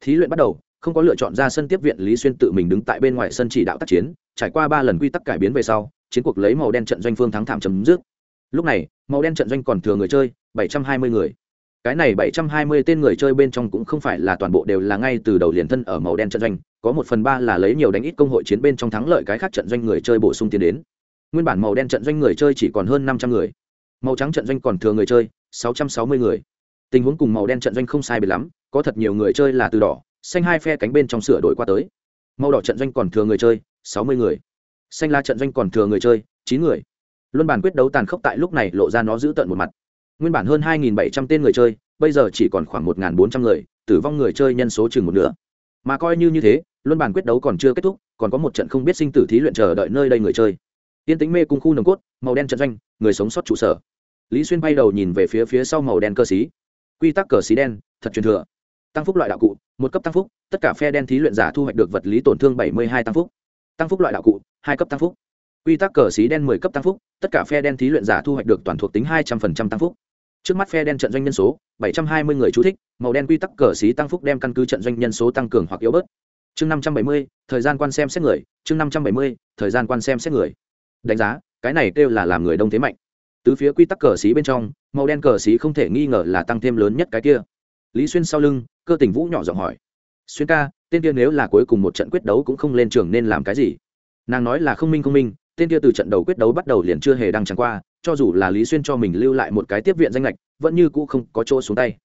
Thí luyện bắt đầu không có lựa chọn ra sân tiếp viện lý xuyên tự mình đứng tại bên ngoài sân chỉ đạo tác chiến, trải qua ba lần quy tắc cải biến về sau, chiến cuộc lấy màu đen trận doanh phương thắng thảm chấm dứt. Lúc này, màu đen trận doanh còn thừa người chơi, bảy trăm hai mươi người. Cái này bảy trăm hai mươi tên người chơi bên trong cũng không phải là toàn bộ đều là ngay từ đầu liền thân ở màu đen trận doanh, có một phần ba là lấy nhiều đánh ít công hội chiến bên trong thắng lợi cái khác trận doanh người chơi bổ sung tiến đến. Nguyên bản màu đen trận doanh người chơi chỉ còn hơn năm trăm người. Màu trắng trận doanh còn thừa người chơi, sáu trăm sáu mươi người. Tình huống cùng màu đen trận doanh không sai biệt lắm, có thật nhiều người chơi là từ đỏ xanh hai phe cánh bên trong sửa đổi qua tới. Màu đỏ trận doanh còn thừa người chơi, sáu mươi người. Xanh la trận doanh còn thừa người chơi, chín người. Luân bản quyết đấu tàn khốc tại lúc này lộ ra nó giữ tận một mặt. Nguyên bản hơn hai bảy trăm tên người chơi, bây giờ chỉ còn khoảng một bốn trăm người, tử vong người chơi nhân số chừng một nửa. Mà coi như như thế, luân bản quyết đấu còn chưa kết thúc, còn có một trận không biết sinh tử thí luyện chờ đợi nơi đây người chơi. Tiên tính mê cung khu nồng cốt, màu đen trận doanh, người sống sót trụ sở. Lý xuyên bay đầu nhìn về phía phía sau màu đen cơ xí quy tắc cờ xí đen, thật truyền thừa tăng phúc loại đạo cụ, một cấp tăng phúc, tất cả phe đen thí luyện giả thu hoạch được vật lý tổn thương bảy mươi hai tăng phúc. Tăng phúc loại đạo cụ, hai cấp tăng phúc. Quy tắc cờ xí đen mười cấp tăng phúc, tất cả phe đen thí luyện giả thu hoạch được toàn thuộc tính hai trăm linh tăng phúc. Trước mắt phe đen trận doanh nhân số, bảy trăm hai mươi người chú thích, màu đen quy tắc cờ xí tăng phúc đem căn cứ trận doanh nhân số tăng cường hoặc yếu bớt. Chương năm trăm bảy mươi, thời gian quan xem xét người. Chương năm trăm bảy mươi, thời gian quan xem xét người. Đánh giá, cái này kêu là làm người đông thế mạnh. Từ phía quy tắc cờ xí bên trong, màu đen cờ xí không thể nghi ngờ là tăng thêm lớn nhất cái kia lý xuyên sau lưng, cơ tình vũ nhỏ giọng hỏi. Xuyên ca, tên kia nếu là cuối cùng một trận quyết đấu cũng không lên trường nên làm cái gì? Nàng nói là không minh không minh, tên kia từ trận đầu quyết đấu bắt đầu liền chưa hề đăng trắng qua, cho dù là lý xuyên cho mình lưu lại một cái tiếp viện danh lệch vẫn như cũ không có chỗ xuống tay.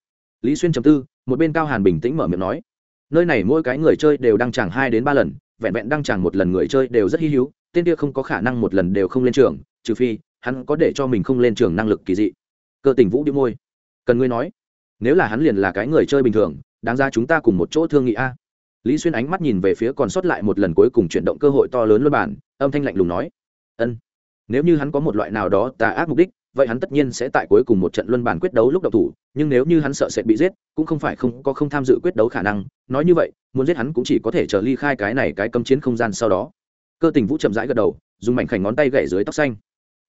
Lý xuyên chấm tư, một bên cao hàn bình tĩnh mở miệng nói. Nơi này mỗi cái người chơi đều đăng tràng hai đến ba lần, vẹn vẹn đăng tràng một lần người chơi đều rất hy hữu, tên kia không có khả năng một lần đều không lên trường, trừ phi, hắn có để cho mình không lên trường năng lực kỳ dị. Cơ tình vũ đi môi. Cần ngươi nói nếu là hắn liền là cái người chơi bình thường, đáng ra chúng ta cùng một chỗ thương nghị a. Lý xuyên ánh mắt nhìn về phía còn sót lại một lần cuối cùng chuyển động cơ hội to lớn luôn bản, âm thanh lạnh lùng nói, ân, nếu như hắn có một loại nào đó tà ác mục đích, vậy hắn tất nhiên sẽ tại cuối cùng một trận luân bản quyết đấu lúc độc thủ, nhưng nếu như hắn sợ sẽ bị giết, cũng không phải không có không tham dự quyết đấu khả năng, nói như vậy, muốn giết hắn cũng chỉ có thể chờ ly khai cái này cái cấm chiến không gian sau đó. Cơ tình vũ chậm rãi gật đầu, dùng mảnh khảnh ngón tay gậy dưới tóc xanh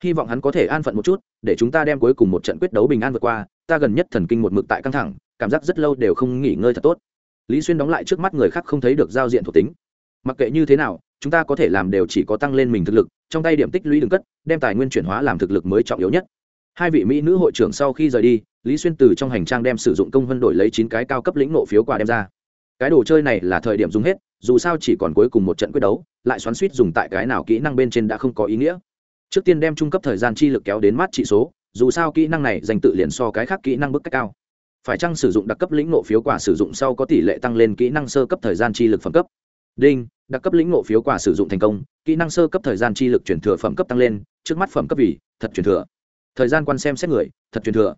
hy vọng hắn có thể an phận một chút, để chúng ta đem cuối cùng một trận quyết đấu bình an vượt qua, ta gần nhất thần kinh một mực tại căng thẳng, cảm giác rất lâu đều không nghỉ ngơi thật tốt. Lý xuyên đóng lại trước mắt người khác không thấy được giao diện thuộc tính. Mặc kệ như thế nào, chúng ta có thể làm đều chỉ có tăng lên mình thực lực, trong tay điểm tích lũy đừng cất, đem tài nguyên chuyển hóa làm thực lực mới trọng yếu nhất. Hai vị mỹ nữ hội trưởng sau khi rời đi, lý xuyên từ trong hành trang đem sử dụng công vân đổi lấy chín cái cao cấp lĩnh nộ phiếu quà đem ra. Cái đồ chơi này là thời điểm dùng hết, dù sao chỉ còn cuối cùng một trận quyết đấu, lại xoắn suýt dùng tại cái nào kỹ năng bên trên đã không có ý nghĩa trước tiên đem trung cấp thời gian chi lực kéo đến mát trị số, dù sao kỹ năng này dành tự liền so cái khác kỹ năng bức cách cao. Phải chăng sử dụng đặc cấp lĩnh nộ phiếu quả sử dụng sau có tỷ lệ tăng lên kỹ năng sơ cấp thời gian chi lực phẩm cấp? Đinh, đặc cấp lĩnh nộ phiếu quả sử dụng thành công, kỹ năng sơ cấp thời gian chi lực chuyển thừa phẩm cấp tăng lên, trước mắt phẩm cấp vì, thật chuyển thừa. Thời gian quan xem xét người, thật chuyển thừa.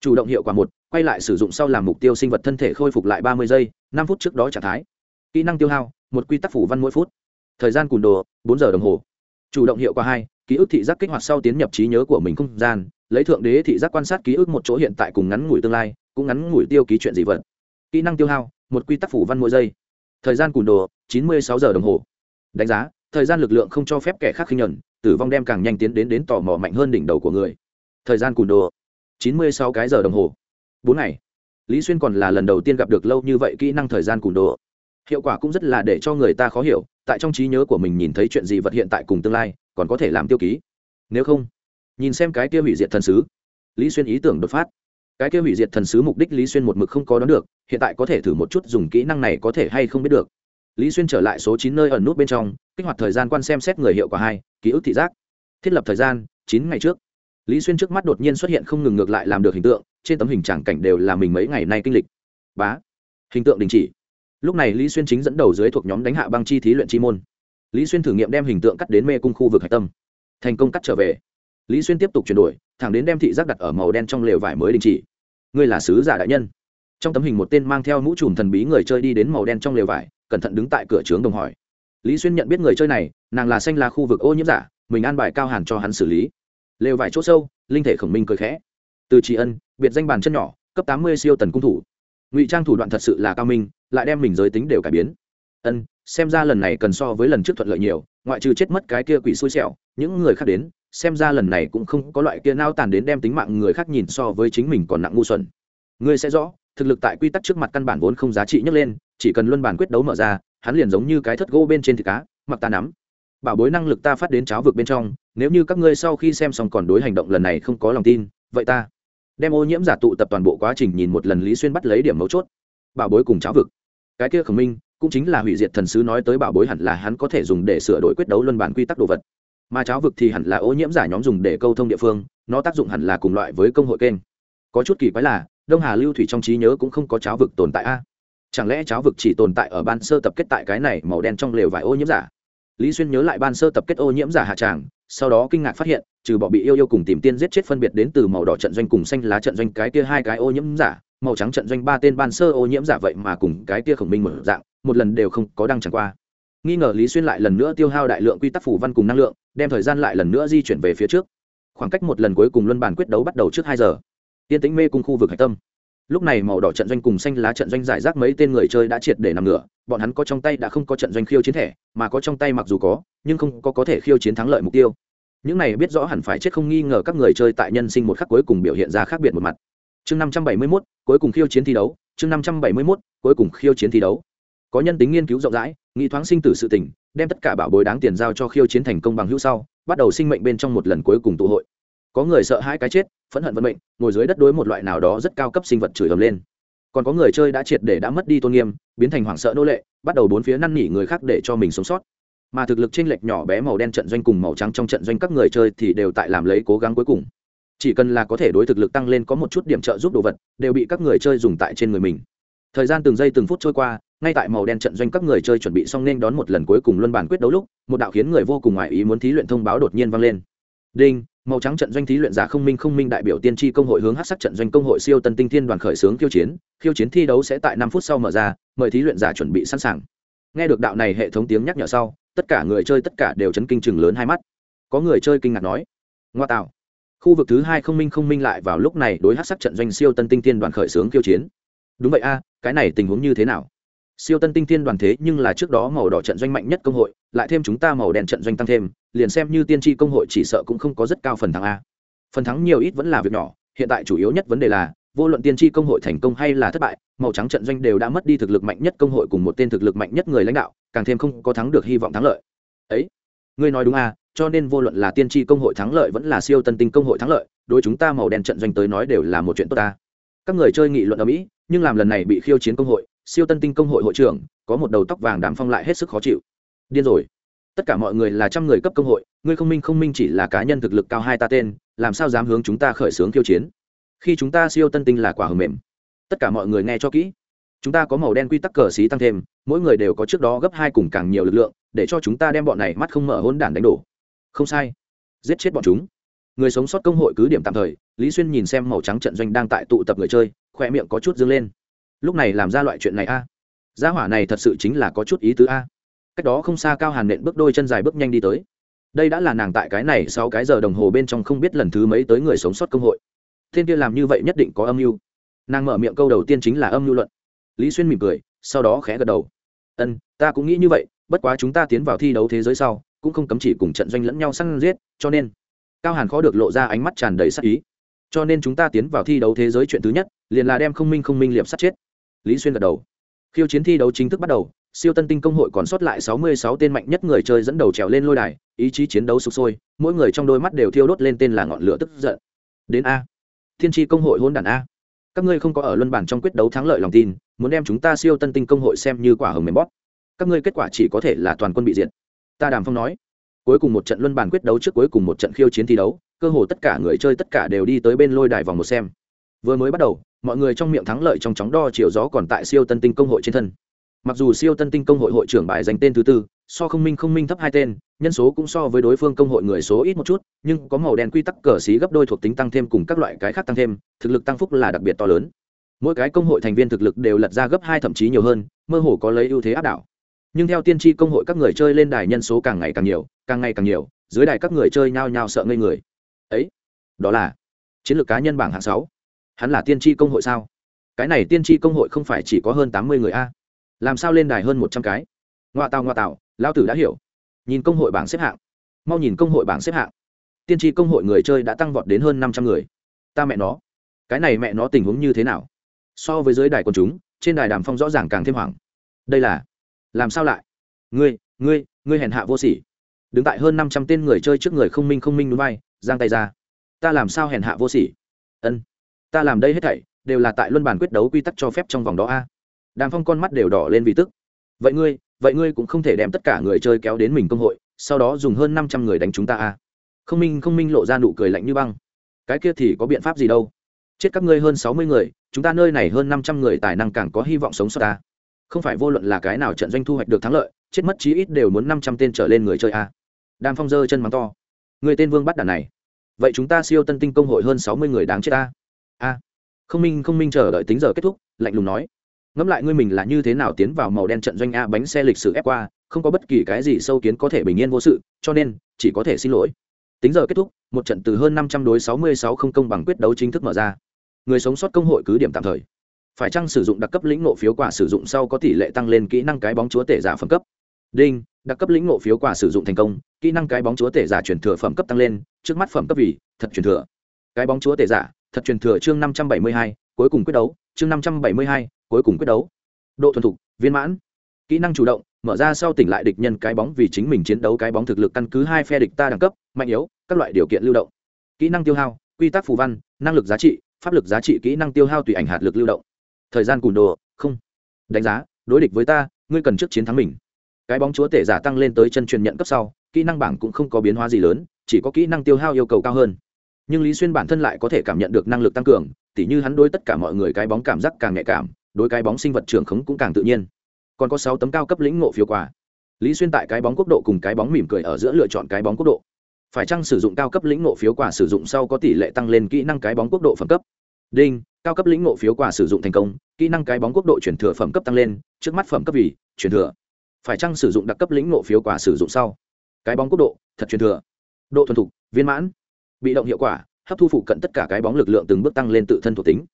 Chủ động hiệu quả một, quay lại sử dụng sau làm mục tiêu sinh vật thân thể khôi phục lại ba mươi giây, năm phút trước đó trạng thái. Kỹ năng tiêu hao, một quy tắc phủ văn mỗi phút. Thời gian cùn đồ, bốn giờ đồng hồ. Chủ động hiệu quả hai ký ức thị giác kích hoạt sau tiến nhập trí nhớ của mình không gian, lấy thượng đế thị giác quan sát ký ức một chỗ hiện tại cùng ngắn ngủi tương lai, cũng ngắn ngủi tiêu ký chuyện gì vật. Kỹ năng tiêu hao, một quy tắc phủ văn mỗi giây. Thời gian cùn đồ, chín mươi sáu giờ đồng hồ. Đánh giá, thời gian lực lượng không cho phép kẻ khác khinh nhuận, tử vong đem càng nhanh tiến đến đến tò mò mạnh hơn đỉnh đầu của người. Thời gian cùn đồ, chín mươi sáu cái giờ đồng hồ. Bốn ngày. Lý xuyên còn là lần đầu tiên gặp được lâu như vậy kỹ năng thời gian cùn đồ. Hiệu quả cũng rất là để cho người ta khó hiểu tại trong trí nhớ của mình nhìn thấy chuyện gì vật hiện tại cùng tương lai, còn có thể làm tiêu ký. Nếu không, nhìn xem cái kia hủy diệt thần sứ. Lý xuyên ý tưởng đột phát. Cái kia hủy diệt thần sứ mục đích lý xuyên một mực không có đón được, hiện tại có thể thử một chút dùng kỹ năng này có thể hay không biết được. Lý xuyên trở lại số chín nơi ẩn nút bên trong, kích hoạt thời gian quan xem xét người hiệu quả hai, ký ức thị giác. Thiết lập thời gian, chín ngày trước. Lý xuyên trước mắt đột nhiên xuất hiện không ngừng ngược lại làm được hình tượng, trên tấm hình tràng cảnh đều là mình mấy ngày nay kinh lịch. Bá. Hình tượng đình chỉ lúc này lý xuyên chính dẫn đầu dưới thuộc nhóm đánh hạ băng chi thí luyện chi môn. Lý xuyên thử nghiệm đem hình tượng cắt đến mê cung khu vực hạch tâm. Thành công cắt trở về. Lý xuyên tiếp tục chuyển đổi, thẳng đến đem thị giác đặt ở màu đen trong lều vải mới đình chỉ. Ngươi là sứ giả đại nhân. Trong tấm hình một tên mang theo mũ trùm thần bí người chơi đi đến màu đen trong lều vải, cẩn thận đứng tại cửa trướng đồng hỏi. Lý xuyên nhận biết người chơi này, nàng là xanh là khu vực ô nhiễm giả, mình an bài cao hàn cho hắn xử lý. Lều vải chỗ sâu, linh thể khổng minh cười khẽ. Từ tri ân, biệt danh bàn chân nhỏ, cấp tám mươi siêu tần cung thủ ngụy trang thủ đoạn thật sự là cao minh, lại đem mình giới tính đều cải biến. Ân, xem ra lần này cần so với lần trước thuận lợi nhiều, ngoại trừ chết mất cái kia quỷ xui xẻo, những người khác đến, xem ra lần này cũng không có loại kia nao tàn đến đem tính mạng người khác nhìn so với chính mình còn nặng ngu xuẩn. Ngươi sẽ rõ, thực lực tại quy tắc trước mặt căn bản vốn không giá trị nhấc lên, chỉ cần luân bản quyết đấu mở ra, hắn liền giống như cái thất gỗ bên trên thịt cá, mặc ta nắm. Bảo bối năng lực ta phát đến cháo vực bên trong, nếu như các ngươi sau khi xem xong còn đối hành động lần này không có lòng tin, vậy ta đem ô nhiễm giả tụ tập toàn bộ quá trình nhìn một lần lý xuyên bắt lấy điểm mấu chốt. Bảo bối cùng cháo vực. Cái kia khổng minh, cũng chính là hủy diệt thần sứ nói tới bảo bối hẳn là hắn có thể dùng để sửa đổi quyết đấu luân bản quy tắc đồ vật. Mà cháo vực thì hẳn là ô nhiễm giả nhóm dùng để câu thông địa phương, nó tác dụng hẳn là cùng loại với công hội kênh. Có chút kỳ quái là, đông hà lưu thủy trong trí nhớ cũng không có cháo vực tồn tại a. Chẳng lẽ cháo vực chỉ tồn tại ở ban sơ tập kết tại cái này màu đen trong lều vải ô nhiễm giả? Lý xuyên nhớ lại ban sơ tập kết ô nhiễm giả hạ tràng sau đó kinh ngạc phát hiện, trừ bỏ bị yêu yêu cùng tìm tiên giết chết phân biệt đến từ màu đỏ trận doanh cùng xanh lá trận doanh, cái kia hai cái ô nhiễm giả, màu trắng trận doanh ba tên ban sơ ô nhiễm giả vậy mà cùng cái kia khổng minh mở dạng, một lần đều không có đăng chẳng qua. Nghi ngờ lý xuyên lại lần nữa tiêu hao đại lượng quy tắc phủ văn cùng năng lượng, đem thời gian lại lần nữa di chuyển về phía trước. Khoảng cách một lần cuối cùng luân bàn quyết đấu bắt đầu trước hai giờ. Tiên tĩnh mê cùng khu vực hạch tâm lúc này màu đỏ trận doanh cùng xanh lá trận doanh giải rác mấy tên người chơi đã triệt để nằm ngửa, bọn hắn có trong tay đã không có trận doanh khiêu chiến thẻ, mà có trong tay mặc dù có, nhưng không có có thể khiêu chiến thắng lợi mục tiêu. Những này biết rõ hẳn phải chết không nghi ngờ các người chơi tại nhân sinh một khắc cuối cùng biểu hiện ra khác biệt một mặt. Chương năm trăm bảy mươi mốt, cuối cùng khiêu chiến thi đấu, chương năm trăm bảy mươi mốt, cuối cùng khiêu chiến thi đấu. Có nhân tính nghiên cứu rộng rãi, nghĩ thoáng sinh tử sự tình, đem tất cả bảo bối đáng tiền giao cho khiêu chiến thành công bằng hữu sau, bắt đầu sinh mệnh bên trong một lần cuối cùng tụ hội. Có người sợ hãi cái chết phẫn hận vận mệnh, ngồi dưới đất đối một loại nào đó rất cao cấp sinh vật chửi ầm lên. Còn có người chơi đã triệt để đã mất đi tôn nghiêm, biến thành hoảng sợ nô lệ, bắt đầu bốn phía năn nỉ người khác để cho mình sống sót. Mà thực lực chênh lệch nhỏ bé màu đen trận doanh cùng màu trắng trong trận doanh các người chơi thì đều tại làm lấy cố gắng cuối cùng. Chỉ cần là có thể đối thực lực tăng lên có một chút điểm trợ giúp đồ vật, đều bị các người chơi dùng tại trên người mình. Thời gian từng giây từng phút trôi qua, ngay tại màu đen trận doanh các người chơi chuẩn bị xong nên đón một lần cuối cùng luân bản quyết đấu lúc, một đạo khiến người vô cùng ngoài ý muốn thí luyện thông báo đột nhiên vang lên. Đinh! Màu trắng trận doanh thí luyện giả không minh không minh đại biểu tiên tri công hội hướng hát sắc trận doanh công hội siêu tân tinh thiên đoàn khởi xướng khiêu chiến khiêu chiến thi đấu sẽ tại năm phút sau mở ra, mời thí luyện giả chuẩn bị sẵn sàng. Nghe được đạo này hệ thống tiếng nhắc nhở sau, tất cả người chơi tất cả đều chấn kinh chừng lớn hai mắt. Có người chơi kinh ngạc nói, ngoa tạo, khu vực thứ hai không minh không minh lại vào lúc này đối hát sắc trận doanh siêu tân tinh thiên đoàn khởi xướng khiêu chiến. Đúng vậy a, cái này tình huống như thế nào? Siêu tân tinh thiên đoàn thế nhưng là trước đó màu đỏ trận doanh mạnh nhất công hội, lại thêm chúng ta màu đen trận doanh tăng thêm, liền xem như tiên tri công hội chỉ sợ cũng không có rất cao phần thắng a. Phần thắng nhiều ít vẫn là việc nhỏ, hiện tại chủ yếu nhất vấn đề là, vô luận tiên tri công hội thành công hay là thất bại, màu trắng trận doanh đều đã mất đi thực lực mạnh nhất công hội cùng một tên thực lực mạnh nhất người lãnh đạo, càng thêm không có thắng được hy vọng thắng lợi. Ấy, ngươi nói đúng à cho nên vô luận là tiên tri công hội thắng lợi vẫn là siêu tân tinh công hội thắng lợi, đối chúng ta màu đen trận doanh tới nói đều là một chuyện tốt ta các người chơi nghị luận ở mỹ, nhưng làm lần này bị khiêu chiến công hội siêu tân tinh công hội hội trưởng, có một đầu tóc vàng đàm phong lại hết sức khó chịu. Điên rồi. Tất cả mọi người là trăm người cấp công hội, ngươi không minh không minh chỉ là cá nhân thực lực cao hai ta tên, làm sao dám hướng chúng ta khởi xướng khiêu chiến? Khi chúng ta siêu tân tinh là quả hầm mềm. Tất cả mọi người nghe cho kỹ. Chúng ta có màu đen quy tắc cờ xí tăng thêm, mỗi người đều có trước đó gấp hai cùng càng nhiều lực lượng, để cho chúng ta đem bọn này mắt không mở hôn đản đánh đổ. Không sai. Giết chết bọn chúng. Người sống sót công hội cứ điểm tạm thời, lý xuyên nhìn xem màu trắng trận doanh đang tại tụ tập người chơi khoe miệng có chút dâng lên lúc này làm ra loại chuyện này a. Gia hỏa này thật sự chính là có chút ý tứ a. Cách đó không xa cao hàn nện bước đôi chân dài bước nhanh đi tới. Đây đã là nàng tại cái này sau cái giờ đồng hồ bên trong không biết lần thứ mấy tới người sống sót công hội. Thiên kia làm như vậy nhất định có âm mưu. Nàng mở miệng câu đầu tiên chính là âm mưu luận. Lý xuyên mỉm cười, sau đó khẽ gật đầu. Ân, ta cũng nghĩ như vậy, bất quá chúng ta tiến vào thi đấu thế giới sau, cũng không cấm chỉ cùng trận doanh lẫn nhau săn giết, cho nên cao hàn khó được lộ ra ánh mắt tràn đầy sắc ý. Cho nên chúng ta tiến vào thi đấu thế giới chuyện thứ nhất, liền là đem không minh không minh liệp sát chết lý xuyên gật đầu. Khiêu chiến thi đấu chính thức bắt đầu, siêu tân tinh công hội còn sót lại sáu mươi sáu tên mạnh nhất người chơi dẫn đầu trèo lên lôi đài, ý chí chiến đấu sục sôi, mỗi người trong đôi mắt đều thiêu đốt lên tên là ngọn lửa tức giận. Đến a. Thiên tri công hội hôn đàn a. Các ngươi không có ở luân bản trong quyết đấu thắng lợi lòng tin, muốn đem chúng ta siêu tân tinh công hội xem như quả hồng mềm bóp. Các ngươi kết quả chỉ có thể là toàn quân bị diệt. Ta đàm phong nói. Cuối cùng một trận luân bàn quyết đấu trước cuối cùng một trận khiêu chiến thi đấu, cơ hồ tất cả người chơi tất cả đều đi tới bên lôi đài vòng một xem. Vừa mới bắt đầu mọi người trong miệng thắng lợi trong chóng đo chiều gió còn tại siêu tân tinh công hội trên thân. Mặc dù siêu tân tinh công hội hội trưởng bài dành tên thứ tư, so không minh không minh thấp hai tên, nhân số cũng so với đối phương công hội người số ít một chút, nhưng có màu đen quy tắc cờ xí gấp đôi thuộc tính tăng thêm cùng các loại cái khác tăng thêm, thực lực tăng phúc là đặc biệt to lớn. Mỗi cái công hội thành viên thực lực đều lật ra gấp hai thậm chí nhiều hơn, mơ hồ có lấy ưu thế áp đảo. Nhưng theo tiên tri công hội các người chơi lên đài nhân số càng ngày càng nhiều, càng ngày càng nhiều, dưới đài các người chơi nhao nhao sợ ngây người. Ấy, đó là chiến lược cá nhân bảng hạng sáu hắn là tiên tri công hội sao? Cái này tiên tri công hội không phải chỉ có hơn tám mươi người a? Làm sao lên đài hơn một trăm cái? Ngoa tạo ngoa tào, lao tử đã hiểu. Nhìn công hội bảng xếp hạng. Mau nhìn công hội bảng xếp hạng. Tiên tri công hội người chơi đã tăng vọt đến hơn năm trăm người. Ta mẹ nó. Cái này mẹ nó tình huống như thế nào? So với dưới đài quần chúng trên đài đàm phong rõ ràng càng thêm hoảng. Đây là làm sao lại? Ngươi ngươi ngươi hèn hạ vô sỉ. Đứng tại hơn năm trăm tên người chơi trước người không minh không minh núi bay giang tay ra. Ta làm sao hèn hạ vô sỉ? Ân ta làm đây hết thảy đều là tại luân bàn quyết đấu quy tắc cho phép trong vòng đó a. Đàm phong con mắt đều đỏ lên vì tức. Vậy ngươi vậy ngươi cũng không thể đem tất cả người chơi kéo đến mình công hội, sau đó dùng hơn năm trăm người đánh chúng ta a. Không minh không minh lộ ra nụ cười lạnh như băng. Cái kia thì có biện pháp gì đâu? Chết các ngươi hơn sáu mươi người, chúng ta nơi này hơn năm trăm người tài năng càng có hy vọng sống sót ta không phải vô luận là cái nào trận doanh thu hoạch được thắng lợi, chết mất chí ít đều muốn năm trăm tên trở lên người chơi a. Đàm phong giơ chân mắng to. Người tên vương bắt đàn này. Vậy chúng ta siêu tân tinh công hội hơn sáu mươi người đáng chết ta a không minh không minh chờ đợi tính giờ kết thúc, lạnh lùng nói. Ngẫm lại ngươi mình là như thế nào tiến vào màu đen trận doanh a bánh xe lịch sử ép qua, không có bất kỳ cái gì sâu kiến có thể bình yên vô sự, cho nên, chỉ có thể xin lỗi. Tính giờ kết thúc, một trận từ hơn năm trăm đối sáu mươi sáu không công bằng quyết đấu chính thức mở ra. Người sống sót công hội cứ điểm tạm thời. Phải chăng sử dụng đặc cấp lĩnh nộ phiếu quả sử dụng sau có tỷ lệ tăng lên kỹ năng cái bóng chúa tể giả phẩm cấp? Đinh, đặc cấp lĩnh nộ phiếu quả sử dụng thành công, kỹ năng cái bóng chúa tể giả chuyển thừa phẩm cấp tăng lên, trước mắt phẩm cấp vì, thật chuyển thừa. Cái bóng chúa tể giả thật truyền thừa chương năm trăm bảy mươi hai, cuối cùng quyết đấu, chương năm trăm bảy mươi hai, cuối cùng quyết đấu. Độ thuần thục, viên mãn. Kỹ năng chủ động, mở ra sau tỉnh lại địch nhân cái bóng vì chính mình chiến đấu cái bóng thực lực căn cứ hai phe địch ta đẳng cấp, mạnh yếu, các loại điều kiện lưu động. Kỹ năng tiêu hao, quy tắc phù văn, năng lực giá trị, pháp lực giá trị kỹ năng tiêu hao tùy ảnh hạt lực lưu động. Thời gian cùn đồ, không. Đánh giá, đối địch với ta, ngươi cần trước chiến thắng mình. Cái bóng chúa tể giả tăng lên tới chân truyền nhận cấp sau, kỹ năng bảng cũng không có biến hóa gì lớn, chỉ có kỹ năng tiêu hao yêu cầu cao hơn nhưng lý xuyên bản thân lại có thể cảm nhận được năng lực tăng cường, tỉ như hắn đối tất cả mọi người cái bóng cảm giác càng nhạy cảm, đối cái bóng sinh vật trưởng khống cũng càng tự nhiên. Còn có sáu tấm cao cấp lĩnh ngộ phiếu quà lý xuyên tại cái bóng quốc độ cùng cái bóng mỉm cười ở giữa lựa chọn cái bóng quốc độ. Phải chăng sử dụng cao cấp lĩnh ngộ phiếu quà sử dụng sau có tỷ lệ tăng lên kỹ năng cái bóng quốc độ phẩm cấp? Đinh, cao cấp lĩnh ngộ phiếu quà sử dụng thành công, kỹ năng cái bóng quốc độ chuyển thừa phẩm cấp tăng lên, trước mắt phẩm cấp vì chuyển thừa. Phải chăng sử dụng đặc cấp lĩnh ngộ phiếu quà sử dụng sau? Cái bóng quốc độ, thật chuyển thừa. Độ thuần thục, viên mãn bị động hiệu quả hấp thu phụ cận tất cả cái bóng lực lượng từng bước tăng lên tự thân thuộc tính.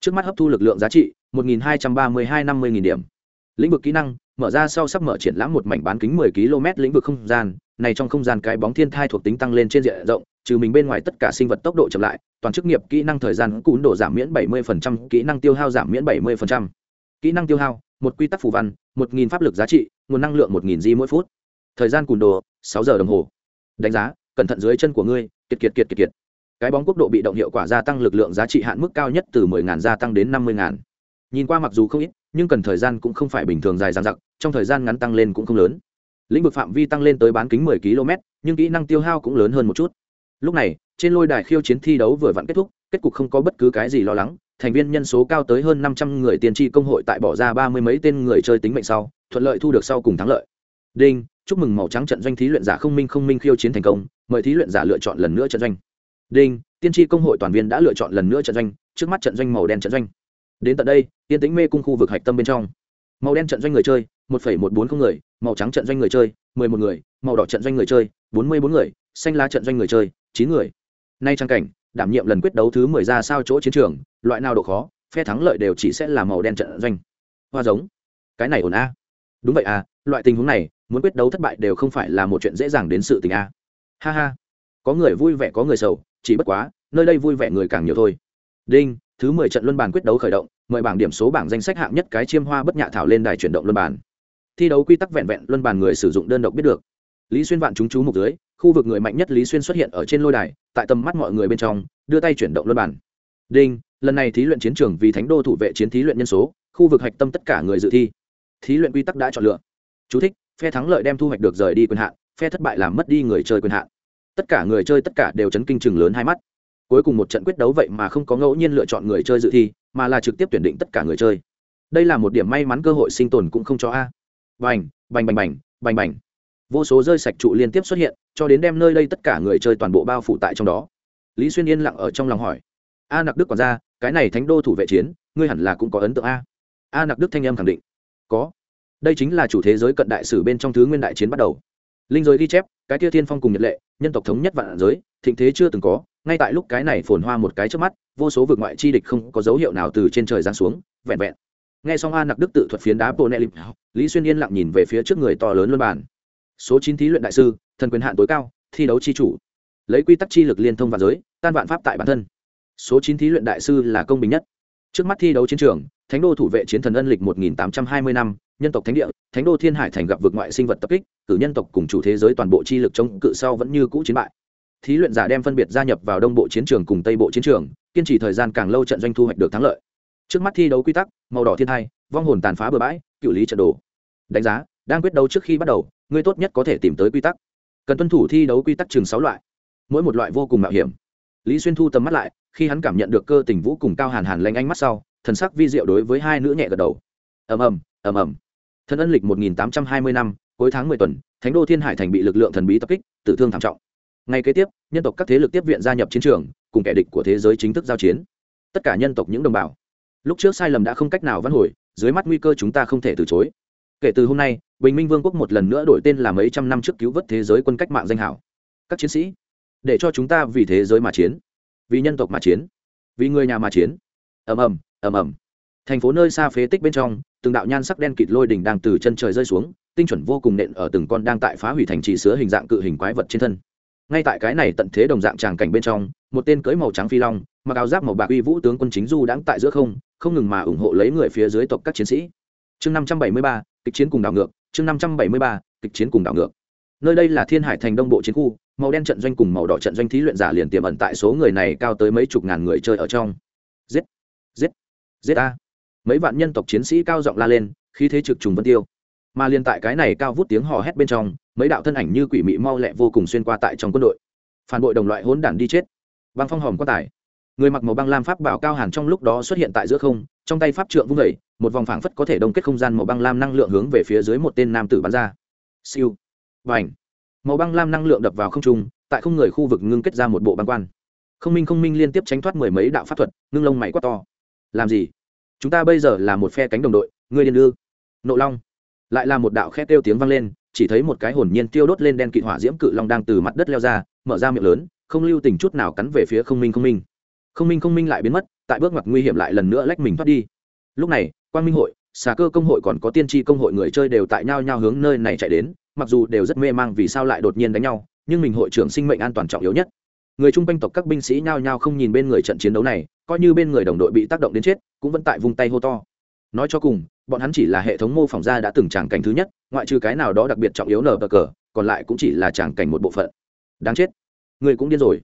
Trước mắt hấp thu lực lượng giá trị một nghìn hai trăm ba mươi hai năm mươi điểm. Lĩnh vực kỹ năng mở ra sau sắp mở triển lãm một mảnh bán kính 10 km lĩnh vực không gian. Này trong không gian cái bóng thiên thai thuộc tính tăng lên trên diện rộng trừ mình bên ngoài tất cả sinh vật tốc độ chậm lại toàn chức nghiệp kỹ năng thời gian cún độ giảm miễn 70%, kỹ năng tiêu hao giảm miễn 70%. kỹ năng tiêu hao một quy tắc phù văn một nghìn pháp lực giá trị nguồn năng lượng một nghìn di mỗi phút. Thời gian cùn đồ sáu giờ đồng hồ. Đánh giá cẩn thận dưới chân của ngươi kiệt kiệt kiệt kiệt kiệt. Cái bóng quốc độ bị động hiệu quả gia tăng lực lượng giá trị hạn mức cao nhất từ 10.000 gia tăng đến 50.000. nhìn qua mặc dù không ít, nhưng cần thời gian cũng không phải bình thường dài dằng dặc, trong thời gian ngắn tăng lên cũng không lớn. Lĩnh vực phạm vi tăng lên tới bán kính 10 km nhưng kỹ năng tiêu hao cũng lớn hơn một chút. Lúc này, trên lôi đài khiêu chiến thi đấu vừa vặn kết thúc, kết cục không có bất cứ cái gì lo lắng. Thành viên nhân số cao tới hơn 500 người tiền tri công hội tại bỏ ra ba mươi mấy tên người chơi tính mệnh sau, thuận lợi thu được sau cùng thắng lợi. Đinh chúc mừng màu trắng trận doanh thí luyện giả không minh không minh khiêu chiến thành công, mời thí luyện giả lựa chọn lần nữa trận doanh. Đinh, tiên tri công hội toàn viên đã lựa chọn lần nữa trận doanh, trước mắt trận doanh màu đen trận doanh. Đến tận đây, tiên tĩnh mê cung khu vực hạch tâm bên trong. Màu đen trận doanh người chơi, một một bốn không người, màu trắng trận doanh người chơi, mười một người, màu đỏ trận doanh người chơi, bốn mươi bốn người, xanh lá trận doanh người chơi, chín người. Nay trang cảnh, đảm nhiệm lần quyết đấu thứ mười ra sao chỗ chiến trường, loại nào độ khó, phe thắng lợi đều chỉ sẽ là màu đen trận doanh. Hoa giống. Cái này ổn a. Đúng vậy à loại tình huống này muốn quyết đấu thất bại đều không phải là một chuyện dễ dàng đến sự tình a. Ha ha. Có người vui vẻ có người sầu chỉ bất quá nơi đây vui vẻ người càng nhiều thôi. Đinh thứ mười trận luân bàn quyết đấu khởi động mời bảng điểm số bảng danh sách hạng nhất cái chiêm hoa bất nhạ thảo lên đài chuyển động luân bàn. Thi đấu quy tắc vẹn vẹn luân bàn người sử dụng đơn độc biết được. Lý xuyên vạn chúng chú mục dưới khu vực người mạnh nhất lý xuyên xuất hiện ở trên lôi đài tại tầm mắt mọi người bên trong đưa tay chuyển động luân bàn. Đinh lần này thí luyện chiến trường vì thánh đô thủ vệ chiến thí luyện nhân số khu vực hạch tâm tất cả người dự thi. Thí luyện quy tắc đã chọn lựa. Chú thích, phe thắng lợi đem thu hoạch được rời đi quyền hạn, phe thất bại làm mất đi người chơi quyền hạn. Tất cả người chơi tất cả đều chấn kinh chừng lớn hai mắt. Cuối cùng một trận quyết đấu vậy mà không có ngẫu nhiên lựa chọn người chơi dự thi, mà là trực tiếp tuyển định tất cả người chơi. Đây là một điểm may mắn cơ hội sinh tồn cũng không cho a. Bành bành bành bành bành bành. Vô số rơi sạch trụ liên tiếp xuất hiện, cho đến đem nơi đây tất cả người chơi toàn bộ bao phủ tại trong đó. Lý xuyên yên lặng ở trong lòng hỏi. A nặc đức còn ra, cái này thánh đô thủ vệ chiến, ngươi hẳn là cũng có ấn tượng a. A nặc đức thanh em khẳng định. Có đây chính là chủ thế giới cận đại sử bên trong thứ nguyên đại chiến bắt đầu. Linh giới ghi chép, cái kia thiên phong cùng nhật lệ, nhân tộc thống nhất vạn giới, thịnh thế chưa từng có, ngay tại lúc cái này phồn hoa một cái trước mắt, vô số vực ngoại chi địch không có dấu hiệu nào từ trên trời giáng xuống, vẹn vẹn. Nghe xong a nặc đức tự thuật phiến đá bộ nệ lịp lý xuyên yên lặng nhìn về phía trước người to lớn luân bản số chín thí luyện đại sư, thần quyền hạn tối cao, thi đấu chi chủ. Lấy quy tắc chi lực liên thông và giới, tan vạn pháp tại bản thân. Số chín thí luyện đại sư là công bình nhất. Trước mắt thi đấu chiến trường, thánh đô thủ vệ chiến thần ân lịch một nghìn tám trăm hai mươi năm nhân tộc thánh địa, thánh đô thiên hải thành gặp vực ngoại sinh vật tập kích, cử nhân tộc cùng chủ thế giới toàn bộ chi lực chống cự sau vẫn như cũ chiến bại. Thí luyện giả đem phân biệt gia nhập vào đông bộ chiến trường cùng tây bộ chiến trường, kiên trì thời gian càng lâu trận doanh thu hoạch được thắng lợi. Trước mắt thi đấu quy tắc, màu đỏ thiên hai vong hồn tàn phá bừa bãi, cựu lý trận đồ. Đánh giá, đang quyết đấu trước khi bắt đầu, ngươi tốt nhất có thể tìm tới quy tắc. Cần tuân thủ thi đấu quy tắc chừng sáu loại. Mỗi một loại vô cùng mạo hiểm. Lý xuyên thu tầm mắt lại, khi hắn cảm nhận được cơ tình vũ cùng cao hàn hàn lanh ánh mắt sau, thần sắc vi diệu đối với hai nữ nhẹ gật đầu. Ầm ầm ầm ầm thần ân lịch một nghìn tám trăm hai mươi năm, cuối tháng mười tuần, thánh đô thiên hải thành bị lực lượng thần bí tập kích, tử thương thảm trọng. Ngay kế tiếp, nhân tộc các thế lực tiếp viện gia nhập chiến trường, cùng kẻ địch của thế giới chính thức giao chiến. Tất cả nhân tộc những đồng bào. Lúc trước sai lầm đã không cách nào vãn hồi, dưới mắt nguy cơ chúng ta không thể từ chối. Kể từ hôm nay, bình minh vương quốc một lần nữa đổi tên là mấy trăm năm trước cứu vớt thế giới quân cách mạng danh hảo. Các chiến sĩ, để cho chúng ta vì thế giới mà chiến. Vì nhân tộc mà chiến. Vì người nhà mà chiến. Ầm ầm ầm ầm. Thành phố nơi xa phế tích bên trong từng đạo nhan sắc đen kịt lôi đỉnh đang từ chân trời rơi xuống, tinh chuẩn vô cùng nện ở từng con đang tại phá hủy thành trì sứa hình dạng cự hình quái vật trên thân. Ngay tại cái này tận thế đồng dạng tràng cảnh bên trong, một tên cưới màu trắng phi long, mặc áo giáp màu bạc uy vũ tướng quân chính du đang tại giữa không không ngừng mà ủng hộ lấy người phía dưới tộc các chiến sĩ. Chương năm trăm bảy mươi ba, kịch chiến cùng đảo ngược, chương năm trăm bảy mươi ba, kịch chiến cùng đảo ngược. Nơi đây là thiên hải thành đông bộ chiến khu, màu đen trận doanh cùng màu đỏ trận doanh thí luyện giả liền tiềm ẩn tại số người này cao tới mấy chục ngàn người chơi ở trong. Giết! Giết! Giết a mấy vạn nhân tộc chiến sĩ cao giọng la lên, khí thế trực trùng vân tiêu. Mà liên tại cái này cao vút tiếng hò hét bên trong, mấy đạo thân ảnh như quỷ mị mau lẹ vô cùng xuyên qua tại trong quân đội. Phản bội đồng loại hỗn đản đi chết. Băng phong hòm quan tài. Người mặc màu băng lam pháp bảo cao hàn trong lúc đó xuất hiện tại giữa không, trong tay pháp trượng vung vẩy một vòng phảng phất có thể đông kết không gian màu băng lam năng lượng hướng về phía dưới một tên nam tử bắn ra. Siêu. Và ảnh màu băng lam năng lượng đập vào không trung, tại không người khu vực ngưng kết ra một bộ băng quan. Không minh không minh liên tiếp tránh thoát mười mấy đạo pháp thuật, ngưng lông mày quát to. Làm gì? Chúng ta bây giờ là một phe cánh đồng đội, ngươi điên ư? Nộ long. Lại là một đạo khét kêu tiếng vang lên, chỉ thấy một cái hồn nhiên tiêu đốt lên đen kịt hỏa diễm cự long đang từ mặt đất leo ra, mở ra miệng lớn, không lưu tình chút nào cắn về phía không minh không minh. Không minh không minh lại biến mất, tại bước ngoặt nguy hiểm lại lần nữa lách mình thoát đi. Lúc này quan minh hội, xà cơ công hội còn có tiên tri công hội người chơi đều tại nhau nhau hướng nơi này chạy đến, mặc dù đều rất mê mang vì sao lại đột nhiên đánh nhau, nhưng mình hội trưởng sinh mệnh an toàn trọng yếu nhất. Người chung quanh tộc các binh sĩ nhao nhao không nhìn bên người trận chiến đấu này coi như bên người đồng đội bị tác động đến chết, cũng vẫn tại vung tay hô to. Nói cho cùng, bọn hắn chỉ là hệ thống mô phỏng ra đã từng tràng cảnh thứ nhất, ngoại trừ cái nào đó đặc biệt trọng yếu nở bờ cờ, còn lại cũng chỉ là tràng cảnh một bộ phận. Đáng chết. Người cũng điên rồi.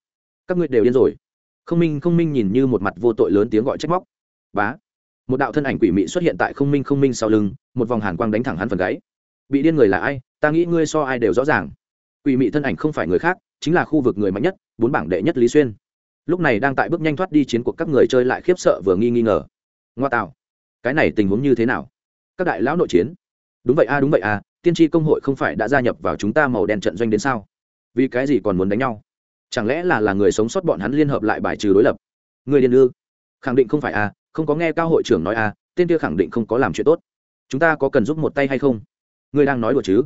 Các ngươi đều điên rồi. Không minh không minh nhìn như một mặt vô tội lớn tiếng gọi trách móc. Bá. Một đạo thân ảnh quỷ mị xuất hiện tại không minh không minh sau lưng, một vòng hàn quang đánh thẳng hắn phần gáy. Bị điên người là ai? Ta nghĩ ngươi so ai đều rõ ràng. Quỷ mị thân ảnh không phải người khác, chính là khu vực người mạnh nhất, bốn bảng đệ nhất lý xuyên lúc này đang tại bước nhanh thoát đi chiến cuộc các người chơi lại khiếp sợ vừa nghi nghi ngờ. Ngoa tạo, cái này tình huống như thế nào? Các đại lão nội chiến. Đúng vậy a, đúng vậy a, tiên tri công hội không phải đã gia nhập vào chúng ta màu đen trận doanh đến sao? Vì cái gì còn muốn đánh nhau? Chẳng lẽ là là người sống sót bọn hắn liên hợp lại bài trừ đối lập? Người điên ư? Khẳng định không phải a, không có nghe cao hội trưởng nói a, tên kia khẳng định không có làm chuyện tốt. Chúng ta có cần giúp một tay hay không? Ngươi đang nói đùa chứ?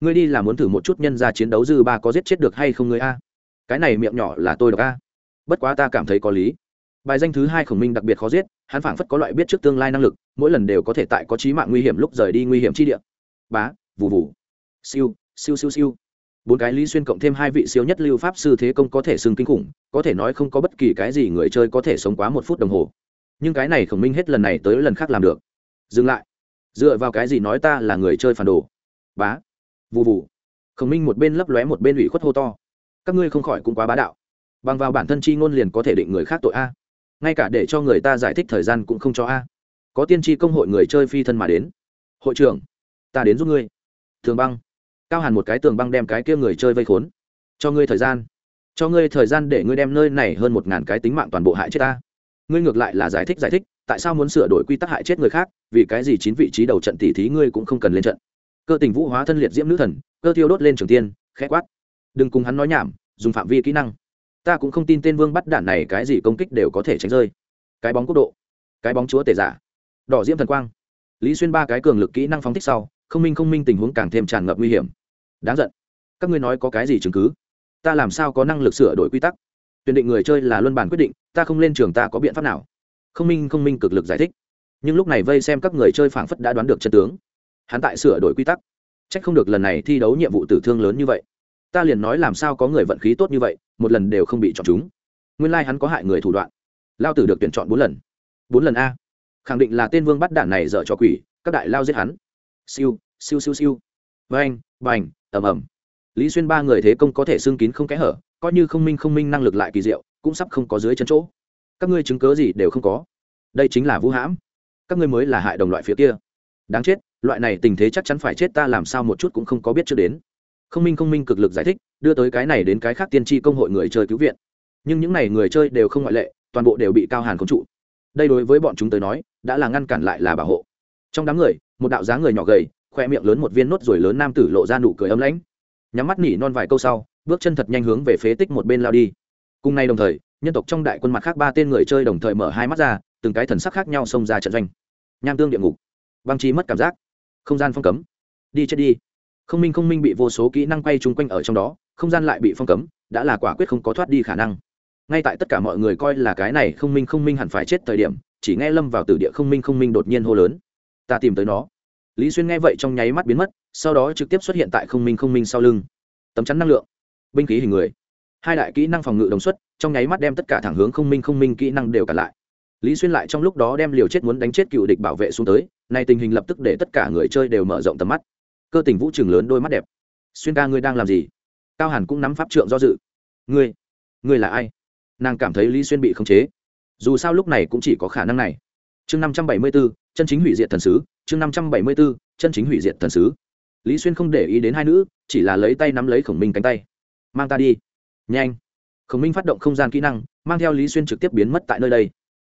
Ngươi đi là muốn thử một chút nhân ra chiến đấu dư ba có giết chết được hay không ngươi a? Cái này miệng nhỏ là tôi được a bất quá ta cảm thấy có lý. Bài danh thứ hai khổng minh đặc biệt khó giết, hắn phảng phất có loại biết trước tương lai năng lực, mỗi lần đều có thể tại có trí mạng nguy hiểm lúc rời đi nguy hiểm chi địa. Bá, vù vù. Siêu siêu siêu siêu. Bốn cái lý xuyên cộng thêm hai vị siêu nhất lưu pháp sư thế công có thể xưng kinh khủng, có thể nói không có bất kỳ cái gì người chơi có thể sống quá một phút đồng hồ. Nhưng cái này khổng minh hết lần này tới lần khác làm được. Dừng lại. Dựa vào cái gì nói ta là người chơi phản đồ? Bá, vù vù. Khổng minh một bên lấp lóe một bên ủy khuất hô to. Các ngươi không khỏi cũng quá bá đạo bằng vào bản thân chi ngôn liền có thể định người khác tội a. Ngay cả để cho người ta giải thích thời gian cũng không cho a. Có tiên tri công hội người chơi phi thân mà đến. Hội trưởng, ta đến giúp ngươi. Thường băng. Cao hàn một cái tường băng đem cái kia người chơi vây khốn. Cho ngươi thời gian. Cho ngươi thời gian để ngươi đem nơi này hơn một ngàn cái tính mạng toàn bộ hại chết ta. Ngươi ngược lại là giải thích giải thích, tại sao muốn sửa đổi quy tắc hại chết người khác, vì cái gì chín vị trí đầu trận tỷ thí ngươi cũng không cần lên trận. Cơ tình vũ hóa thân liệt diễm nữ thần, cơ thiêu đốt lên trường tiên, khẽ quát. Đừng cùng hắn nói nhảm, dùng phạm vi kỹ năng ta cũng không tin tên vương bắt đạn này cái gì công kích đều có thể tránh rơi. Cái bóng quốc độ, cái bóng chúa tể giả, đỏ diễm thần quang. Lý xuyên ba cái cường lực kỹ năng phóng thích sau, không minh không minh tình huống càng thêm tràn ngập nguy hiểm. Đáng giận. Các ngươi nói có cái gì chứng cứ? Ta làm sao có năng lực sửa đổi quy tắc? Tuyển định người chơi là luân bản quyết định, ta không lên trường ta có biện pháp nào? Không minh không minh cực lực giải thích. Nhưng lúc này vây xem các người chơi phảng phất đã đoán được chân tướng. Hắn tại sửa đổi quy tắc. C h ắ c không được lần này thi đấu nhiệm vụ tử thương lớn như vậy ta liền nói làm sao có người vận khí tốt như vậy, một lần đều không bị chọn chúng. Nguyên lai、like、hắn có hại người thủ đoạn. Lao tử được tuyển chọn bốn lần. Bốn lần a. Khẳng định là tên vương bắt đạn này dở cho quỷ, các đại lao giết hắn. Siêu siêu siêu siêu. Vâng, Vanh bành ầm ầm. Lý xuyên ba người thế công có thể xương kín không kẽ hở, coi như không minh không minh năng lực lại kỳ diệu, cũng sắp không có dưới chân chỗ. Các ngươi chứng cớ gì đều không có. Đây chính là vũ hãm. Các ngươi mới là hại đồng loại phía kia. Đáng chết, loại này tình thế chắc chắn phải chết ta làm sao một chút cũng không có biết chưa đến không minh không minh cực lực giải thích, đưa tới cái này đến cái khác tiên tri công hội người chơi cứu viện. Nhưng những n à y người chơi đều không ngoại lệ, toàn bộ đều bị cao hàn khống trụ. Đây đối với bọn chúng tới nói, đã là ngăn cản lại là bảo hộ. Trong đám người, một đạo dáng người nhỏ gầy, khoe miệng lớn một viên nốt ruồi lớn nam tử lộ ra nụ cười ấm lãnh. Nhắm mắt nỉ non vài câu sau, bước chân thật nhanh hướng về phế tích một bên lao đi. Cùng nay đồng thời, nhân tộc trong đại quân mặt khác ba tên người chơi đồng thời mở hai mắt ra, từng cái thần sắc khác nhau xông ra trận doanh. Nham tương địa ngục. Băng chi mất cảm giác. Không gian phong cấm. Đi chết đi không minh không minh bị vô số kỹ năng quay chung quanh ở trong đó, không gian lại bị phong cấm, đã là quả quyết không có thoát đi khả năng. Ngay tại tất cả mọi người coi là cái này không minh không minh hẳn phải chết thời điểm, chỉ nghe lâm vào tử địa không minh không minh đột nhiên hô lớn. Ta tìm tới nó. Lý xuyên nghe vậy trong nháy mắt biến mất, sau đó trực tiếp xuất hiện tại không minh không minh sau lưng. Tấm chắn năng lượng. Binh khí hình người. Hai đại kỹ năng phòng ngự đồng xuất, trong nháy mắt đem tất cả thẳng hướng không minh không minh kỹ năng đều cả lại. Lý xuyên lại trong lúc đó đem liều chết muốn đánh chết cựu địch bảo vệ xuống tới, nay tình hình lập tức để tất cả người chơi đều mở rộng tầm mắt cơ tình vũ trường lớn đôi mắt đẹp. Xuyên ca ngươi đang làm gì? Cao hàn cũng nắm pháp trượng do dự. Ngươi ngươi là ai? Nàng cảm thấy lý xuyên bị khống chế. Dù sao lúc này cũng chỉ có khả năng này. Chương năm trăm bảy mươi b ố chân chính hủy diệt thần sứ. Chương năm trăm bảy mươi b ố chân chính hủy diệt thần sứ. Lý xuyên không để ý đến hai nữ, chỉ là lấy tay nắm lấy khổng minh cánh tay. Mang ta đi. Nhanh. Khổng minh phát động không gian kỹ năng, mang theo lý xuyên trực tiếp biến mất tại nơi đây.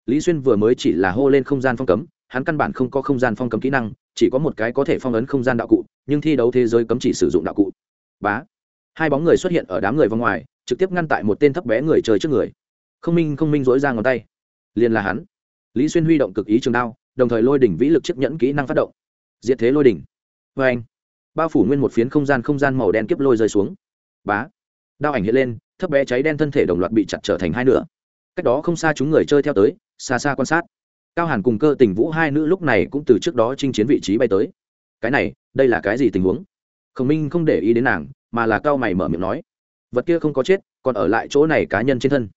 Lý xuyên vừa mới chỉ là hô lên không gian phong cấm, hắn căn bản không có không gian phong cấm kỹ năng, chỉ có một cái có thể phong ấn không gian đạo cụ nhưng thi đấu thế giới cấm chỉ sử dụng đạo cụ. Bá. Hai bóng người xuất hiện ở đám người vòng ngoài, trực tiếp ngăn tại một tên thấp bé người chơi trước người. Không minh không minh dối ra ngón tay. Liền là hắn. Lý xuyên huy động cực ý trường đao, đồng thời lôi đỉnh vĩ lực chấp nhẫn kỹ năng phát động. Diệt thế lôi đỉnh. Vê anh, bao phủ nguyên một phiến không gian không gian màu đen kiếp lôi rơi xuống. Bá. Đao ảnh hiện lên, thấp bé cháy đen thân thể đồng loạt bị chặt trở thành hai nửa. Cách đó không xa chúng người chơi theo tới, xa xa quan sát. Cao hàn cùng cơ tình vũ hai nữ lúc này cũng từ trước đó chinh chiến vị trí bay tới cái này, đây là cái gì tình huống? Khổng minh không để ý đến nàng, mà là cao mày mở miệng nói, vật kia không có chết, còn ở lại chỗ này cá nhân trên thân.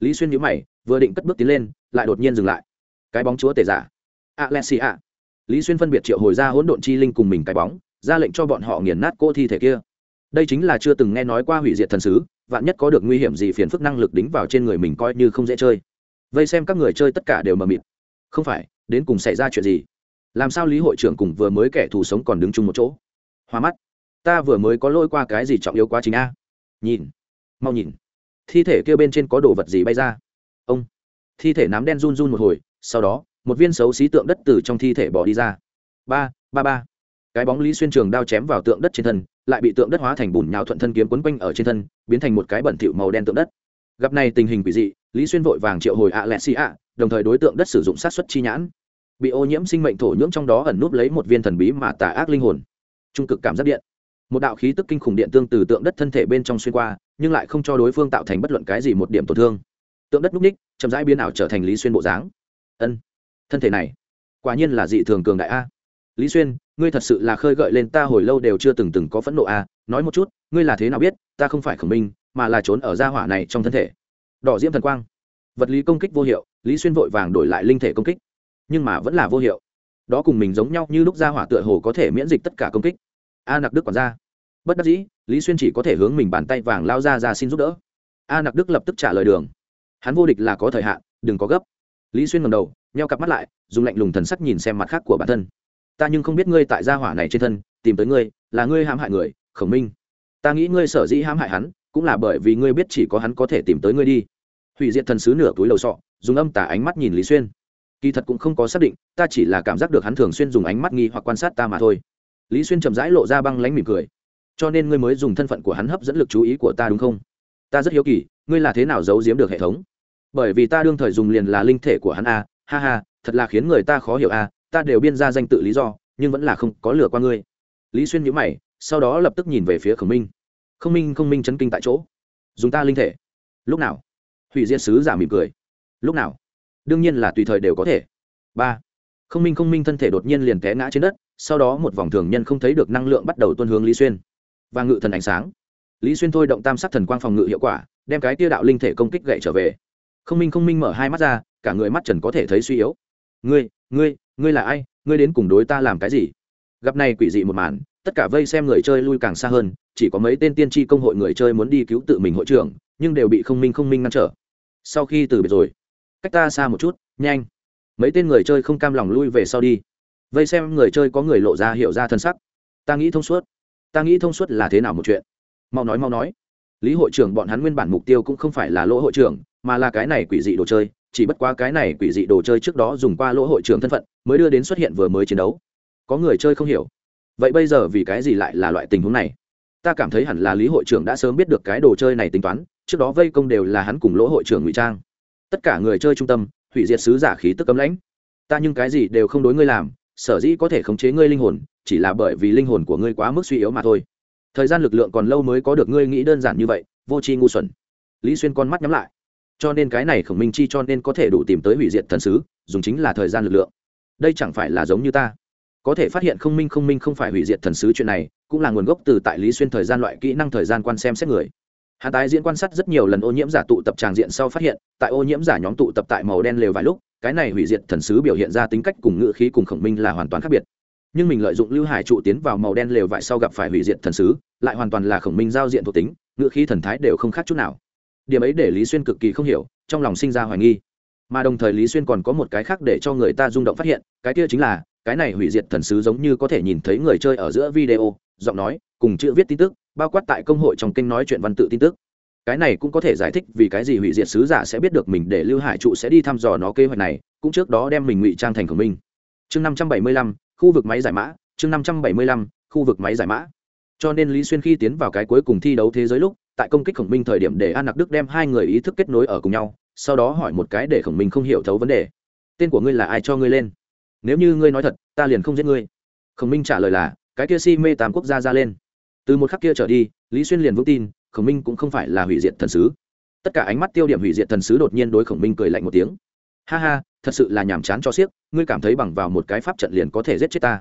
Lý xuyên nhữ mày, vừa định cất bước tiến lên, lại đột nhiên dừng lại. Cái bóng chúa tể giả. Alexia lý xuyên phân biệt triệu hồi ra hỗn độn chi linh cùng mình cái bóng, ra lệnh cho bọn họ nghiền nát cô thi thể kia. Đây chính là chưa từng nghe nói qua hủy diệt thần sứ, vạn nhất có được nguy hiểm gì phiền phức năng lực đính vào trên người mình coi như không dễ chơi. Vây xem các người chơi tất cả đều mờ mịt. Không phải, đến cùng xảy ra chuyện gì? Làm sao lý hội trưởng cùng vừa mới kẻ thù sống còn đứng chung một chỗ? Hoa mắt. Ta vừa mới có lôi qua cái gì trọng yếu quá trình a? Nhìn. Mau nhìn. Thi thể kia bên trên có đồ vật gì bay ra? Ông. Thi thể nám đen run run một hồi, sau đó, một viên xấu xí tượng đất từ trong thi thể bỏ đi ra. Ba ba ba. Cái bóng lý xuyên trường đao chém vào tượng đất trên thân, lại bị tượng đất hóa thành bùn nhào thuận thân kiếm quấn quanh ở trên thân, biến thành một cái bẩn thịu màu đen tượng đất. Gặp này tình hình quỷ dị, lý xuyên vội vàng triệu hồi ạ lẹ xì ạ đồng thời đối tượng đất sử dụng sát xuất chi nhãn bị ô nhiễm sinh mệnh thổ nhưỡng trong đó ẩn núp lấy một viên thần bí mà tà ác linh hồn. Trung cực cảm giác điện. Một đạo khí tức kinh khủng điện tương từ tượng đất thân thể bên trong xuyên qua, nhưng lại không cho đối phương tạo thành bất luận cái gì một điểm tổn thương. Tượng đất núp ních, chậm rãi biến ảo trở thành lý xuyên bộ dáng. Ân, thân thể này, quả nhiên là dị thường cường đại a. Lý xuyên, ngươi thật sự là khơi gợi lên ta hồi lâu đều chưa từng từng có phẫn nộ a. Nói một chút, ngươi là thế nào biết, ta không phải khổng minh, mà là trốn ở gia hỏa này trong thân thể. Đỏ diễm thần quang. Vật lý công kích vô hiệu, lý xuyên vội vàng đổi lại linh thể công kích nhưng mà vẫn là vô hiệu. Đó cùng mình giống nhau như lúc gia hỏa tựa hồ có thể miễn dịch tất cả công kích. A nặc đức còn ra bất đắc dĩ, lý xuyên chỉ có thể hướng mình bàn tay vàng lao ra ra xin giúp đỡ. A nặc đức lập tức trả lời đường. Hắn vô địch là có thời hạn, đừng có gấp. Lý xuyên ngầm đầu, nheo cặp mắt lại, dùng lạnh lùng thần sắc nhìn xem mặt khác của bản thân. Ta nhưng không biết ngươi tại gia hỏa này trên thân, tìm tới ngươi, là ngươi hãm hại người, khổng minh. Ta nghĩ ngươi sở dĩ hãm hại hắn, cũng là bởi vì ngươi biết chỉ có hắn có thể tìm tới ngươi đi. Hủy diệt thần sứ nửa túi lầu sọ, dùng âm tả ánh mắt nhìn lý xuyên kỳ thật cũng không có xác định, ta chỉ là cảm giác được hắn thường xuyên dùng ánh mắt nghi hoặc quan sát ta mà thôi. Lý xuyên chậm rãi lộ ra băng lánh mỉm cười. Cho nên ngươi mới dùng thân phận của hắn hấp dẫn lực chú ý của ta đúng không? Ta rất hiếu kỳ, ngươi là thế nào giấu giếm được hệ thống? Bởi vì ta đương thời dùng liền là linh thể của hắn a, ha ha, thật là khiến người ta khó hiểu a, ta đều biên ra danh tự lý do, nhưng vẫn là không có lừa qua ngươi. Lý xuyên nhữ mày, sau đó lập tức nhìn về phía khổng minh. Không minh không minh chấn kinh tại chỗ. Dùng ta linh thể. Lúc nào? Hủy diệt sứ giả mỉm cười. Lúc nào? Đương nhiên là tùy thời đều có thể. Ba, không minh không minh thân thể đột nhiên liền té ngã trên đất, sau đó một vòng thường nhân không thấy được năng lượng bắt đầu tuân hướng lý xuyên. Và ngự thần ánh sáng. Lý xuyên thôi động tam sắc thần quang phòng ngự hiệu quả, đem cái tia đạo linh thể công kích gậy trở về. Không minh không minh mở hai mắt ra, cả người mắt trần có thể thấy suy yếu. Ngươi ngươi ngươi là ai? Ngươi đến cùng đối ta làm cái gì? Gặp này quỷ dị một màn, tất cả vây xem người chơi lui càng xa hơn, chỉ có mấy tên tiên tri công hội người chơi muốn đi cứu tự mình hội trưởng, nhưng đều bị không minh không minh ngăn trở. Sau khi từ biệt rồi cách ta xa một chút, nhanh. Mấy tên người chơi không cam lòng lui về sau đi. Vây xem người chơi có người lộ ra hiểu ra thân sắc. Ta nghĩ thông suốt. Ta nghĩ thông suốt là thế nào một chuyện? Mau nói mau nói. Lý hội trưởng bọn hắn nguyên bản mục tiêu cũng không phải là lỗ hội trưởng, mà là cái này quỷ dị đồ chơi. Chỉ bất quá cái này quỷ dị đồ chơi trước đó dùng qua lỗ hội trưởng thân phận, mới đưa đến xuất hiện vừa mới chiến đấu. Có người chơi không hiểu. Vậy bây giờ vì cái gì lại là loại tình huống này? Ta cảm thấy hẳn là lý hội trưởng đã sớm biết được cái đồ chơi này tính toán, trước đó vây công đều là hắn cùng lỗ hội trưởng ngụy trang tất cả người chơi trung tâm, hủy diệt sứ giả khí tức cấm lãnh. Ta nhưng cái gì đều không đối ngươi làm, sở dĩ có thể khống chế ngươi linh hồn, chỉ là bởi vì linh hồn của ngươi quá mức suy yếu mà thôi. Thời gian lực lượng còn lâu mới có được ngươi nghĩ đơn giản như vậy, vô tri ngu xuẩn. Lý xuyên con mắt nhắm lại. Cho nên cái này khổng minh chi cho nên có thể đủ tìm tới hủy diệt thần sứ, dùng chính là thời gian lực lượng. Đây chẳng phải là giống như ta. Có thể phát hiện không minh không minh không phải hủy diệt thần sứ chuyện này, cũng là nguồn gốc từ tại lý xuyên thời gian loại kỹ năng thời gian quan xem xét người hắn tái diễn quan sát rất nhiều lần ô nhiễm giả tụ tập tràng diện sau phát hiện, tại ô nhiễm giả nhóm tụ tập tại màu đen lều vài lúc, cái này hủy diệt thần sứ biểu hiện ra tính cách cùng ngự khí cùng khổng minh là hoàn toàn khác biệt. Nhưng mình lợi dụng lưu hải trụ tiến vào màu đen lều vải sau gặp phải hủy diệt thần sứ, lại hoàn toàn là khổng minh giao diện thuộc tính ngự khí thần thái đều không khác chút nào. Điểm ấy để lý xuyên cực kỳ không hiểu, trong lòng sinh ra hoài nghi. Mà đồng thời lý xuyên còn có một cái khác để cho người ta rung động phát hiện, cái kia chính là, cái này hủy diệt thần sứ giống như có thể nhìn thấy người chơi ở giữa video, giọng nói, cùng chữ viết tin tức bao quát tại công hội trong kênh nói chuyện văn tự tin tức. Cái này cũng có thể giải thích vì cái gì hủy diệt sứ giả sẽ biết được mình để lưu hải trụ sẽ đi thăm dò nó kế hoạch này, cũng trước đó đem mình ngụy trang thành của mình chương năm trăm bảy mươi lăm, khu vực máy giải mã, chương năm trăm bảy mươi lăm, khu vực máy giải mã. Cho nên lý xuyên khi tiến vào cái cuối cùng thi đấu thế giới lúc, tại công kích khổng minh thời điểm để an nặc đức đem hai người ý thức kết nối ở cùng nhau, sau đó hỏi một cái để khổng minh không hiểu thấu vấn đề. Tên của ngươi là ai cho ngươi lên? Nếu như ngươi nói thật, ta liền không giết ngươi. Khổng minh trả lời là, cái kia si mê tám quốc gia ra lên từ một khắc kia trở đi, lý xuyên liền vững tin, khổng minh cũng không phải là hủy diệt thần sứ. Tất cả ánh mắt tiêu điểm hủy diệt thần sứ đột nhiên đối khổng minh cười lạnh một tiếng. Ha ha, thật sự là nhàm chán cho xiếc ngươi cảm thấy bằng vào một cái pháp trận liền có thể giết chết ta.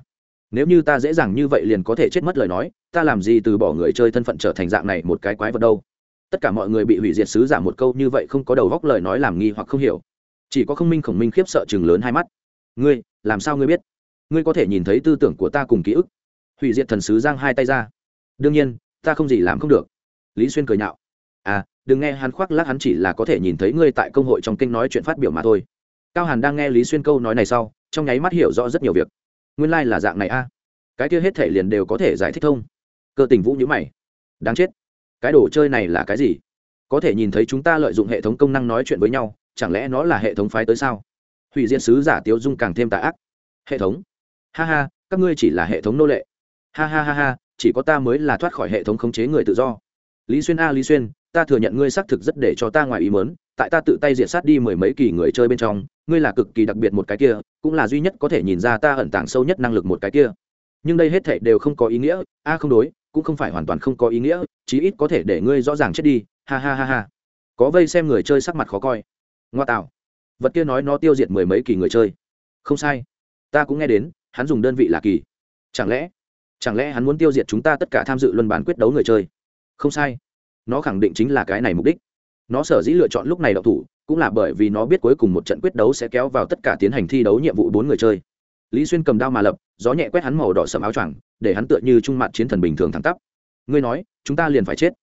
Nếu như ta dễ dàng như vậy liền có thể chết mất lời nói, ta làm gì từ bỏ người chơi thân phận trở thành dạng này một cái quái vật đâu? Tất cả mọi người bị hủy diệt sứ giả một câu như vậy không có đầu góc lời nói làm nghi hoặc không hiểu. Chỉ có không minh khổng minh khiếp sợ chừng lớn hai mắt. Ngươi, làm sao ngươi biết? Ngươi có thể nhìn thấy tư tưởng của ta cùng ký ức. Hủy diệt thần sứ giang hai tay ra đương nhiên, ta không gì làm không được. Lý xuyên cười nhạo. À đừng nghe hắn khoác lác, hắn chỉ là có thể nhìn thấy ngươi tại công hội trong kênh nói chuyện phát biểu mà thôi. Cao hàn đang nghe lý xuyên câu nói này sau, trong nháy mắt hiểu rõ rất nhiều việc. Nguyên lai、like、là dạng này a. À. cái kia hết thể liền đều có thể giải thích thông. Cơ tình vũ nhữ mày. Đáng chết. Cái đồ chơi này là cái gì? Có thể nhìn thấy chúng ta lợi dụng hệ thống công năng nói chuyện với nhau, chẳng lẽ nó là hệ thống phái tới sao? Hủy diện sứ giả tiếu dung càng thêm tà ác. Hệ thống? Ha ha, các ngươi chỉ là hệ thống nô lệ. Ha ha ha ha chỉ có ta mới là thoát khỏi hệ thống khống chế người tự do. Lý xuyên a, lý xuyên, ta thừa nhận ngươi xác thực rất để cho ta ngoài ý mớn tại ta tự tay diệt sát đi mười mấy kỳ người chơi bên trong, ngươi là cực kỳ đặc biệt một cái kia, cũng là duy nhất có thể nhìn ra ta ẩn tàng sâu nhất năng lực một cái kia. Nhưng đây hết thảy đều không có ý nghĩa, a, không đối, cũng không phải hoàn toàn không có ý nghĩa, chí ít có thể để ngươi rõ ràng chết đi, ha ha ha ha. Có vây xem người chơi sắc mặt khó coi. Ngoa tạo. Vật kia nói nó tiêu diệt mười mấy kỳ người chơi. Không sai. Ta cũng nghe đến, hắn dùng đơn vị là kỳ. Chẳng lẽ chẳng lẽ hắn muốn tiêu diệt chúng ta tất cả tham dự luân bản quyết đấu người chơi? Không sai. Nó khẳng định chính là cái này mục đích. Nó sở dĩ lựa chọn lúc này đậu thủ, cũng là bởi vì nó biết cuối cùng một trận quyết đấu sẽ kéo vào tất cả tiến hành thi đấu nhiệm vụ bốn người chơi. Lý xuyên cầm đao mà lập, gió nhẹ quét hắn màu đỏ sầm áo choàng, để hắn tựa như trung mặt chiến thần bình thường thẳng tắp. Ngươi nói, chúng ta liền phải chết.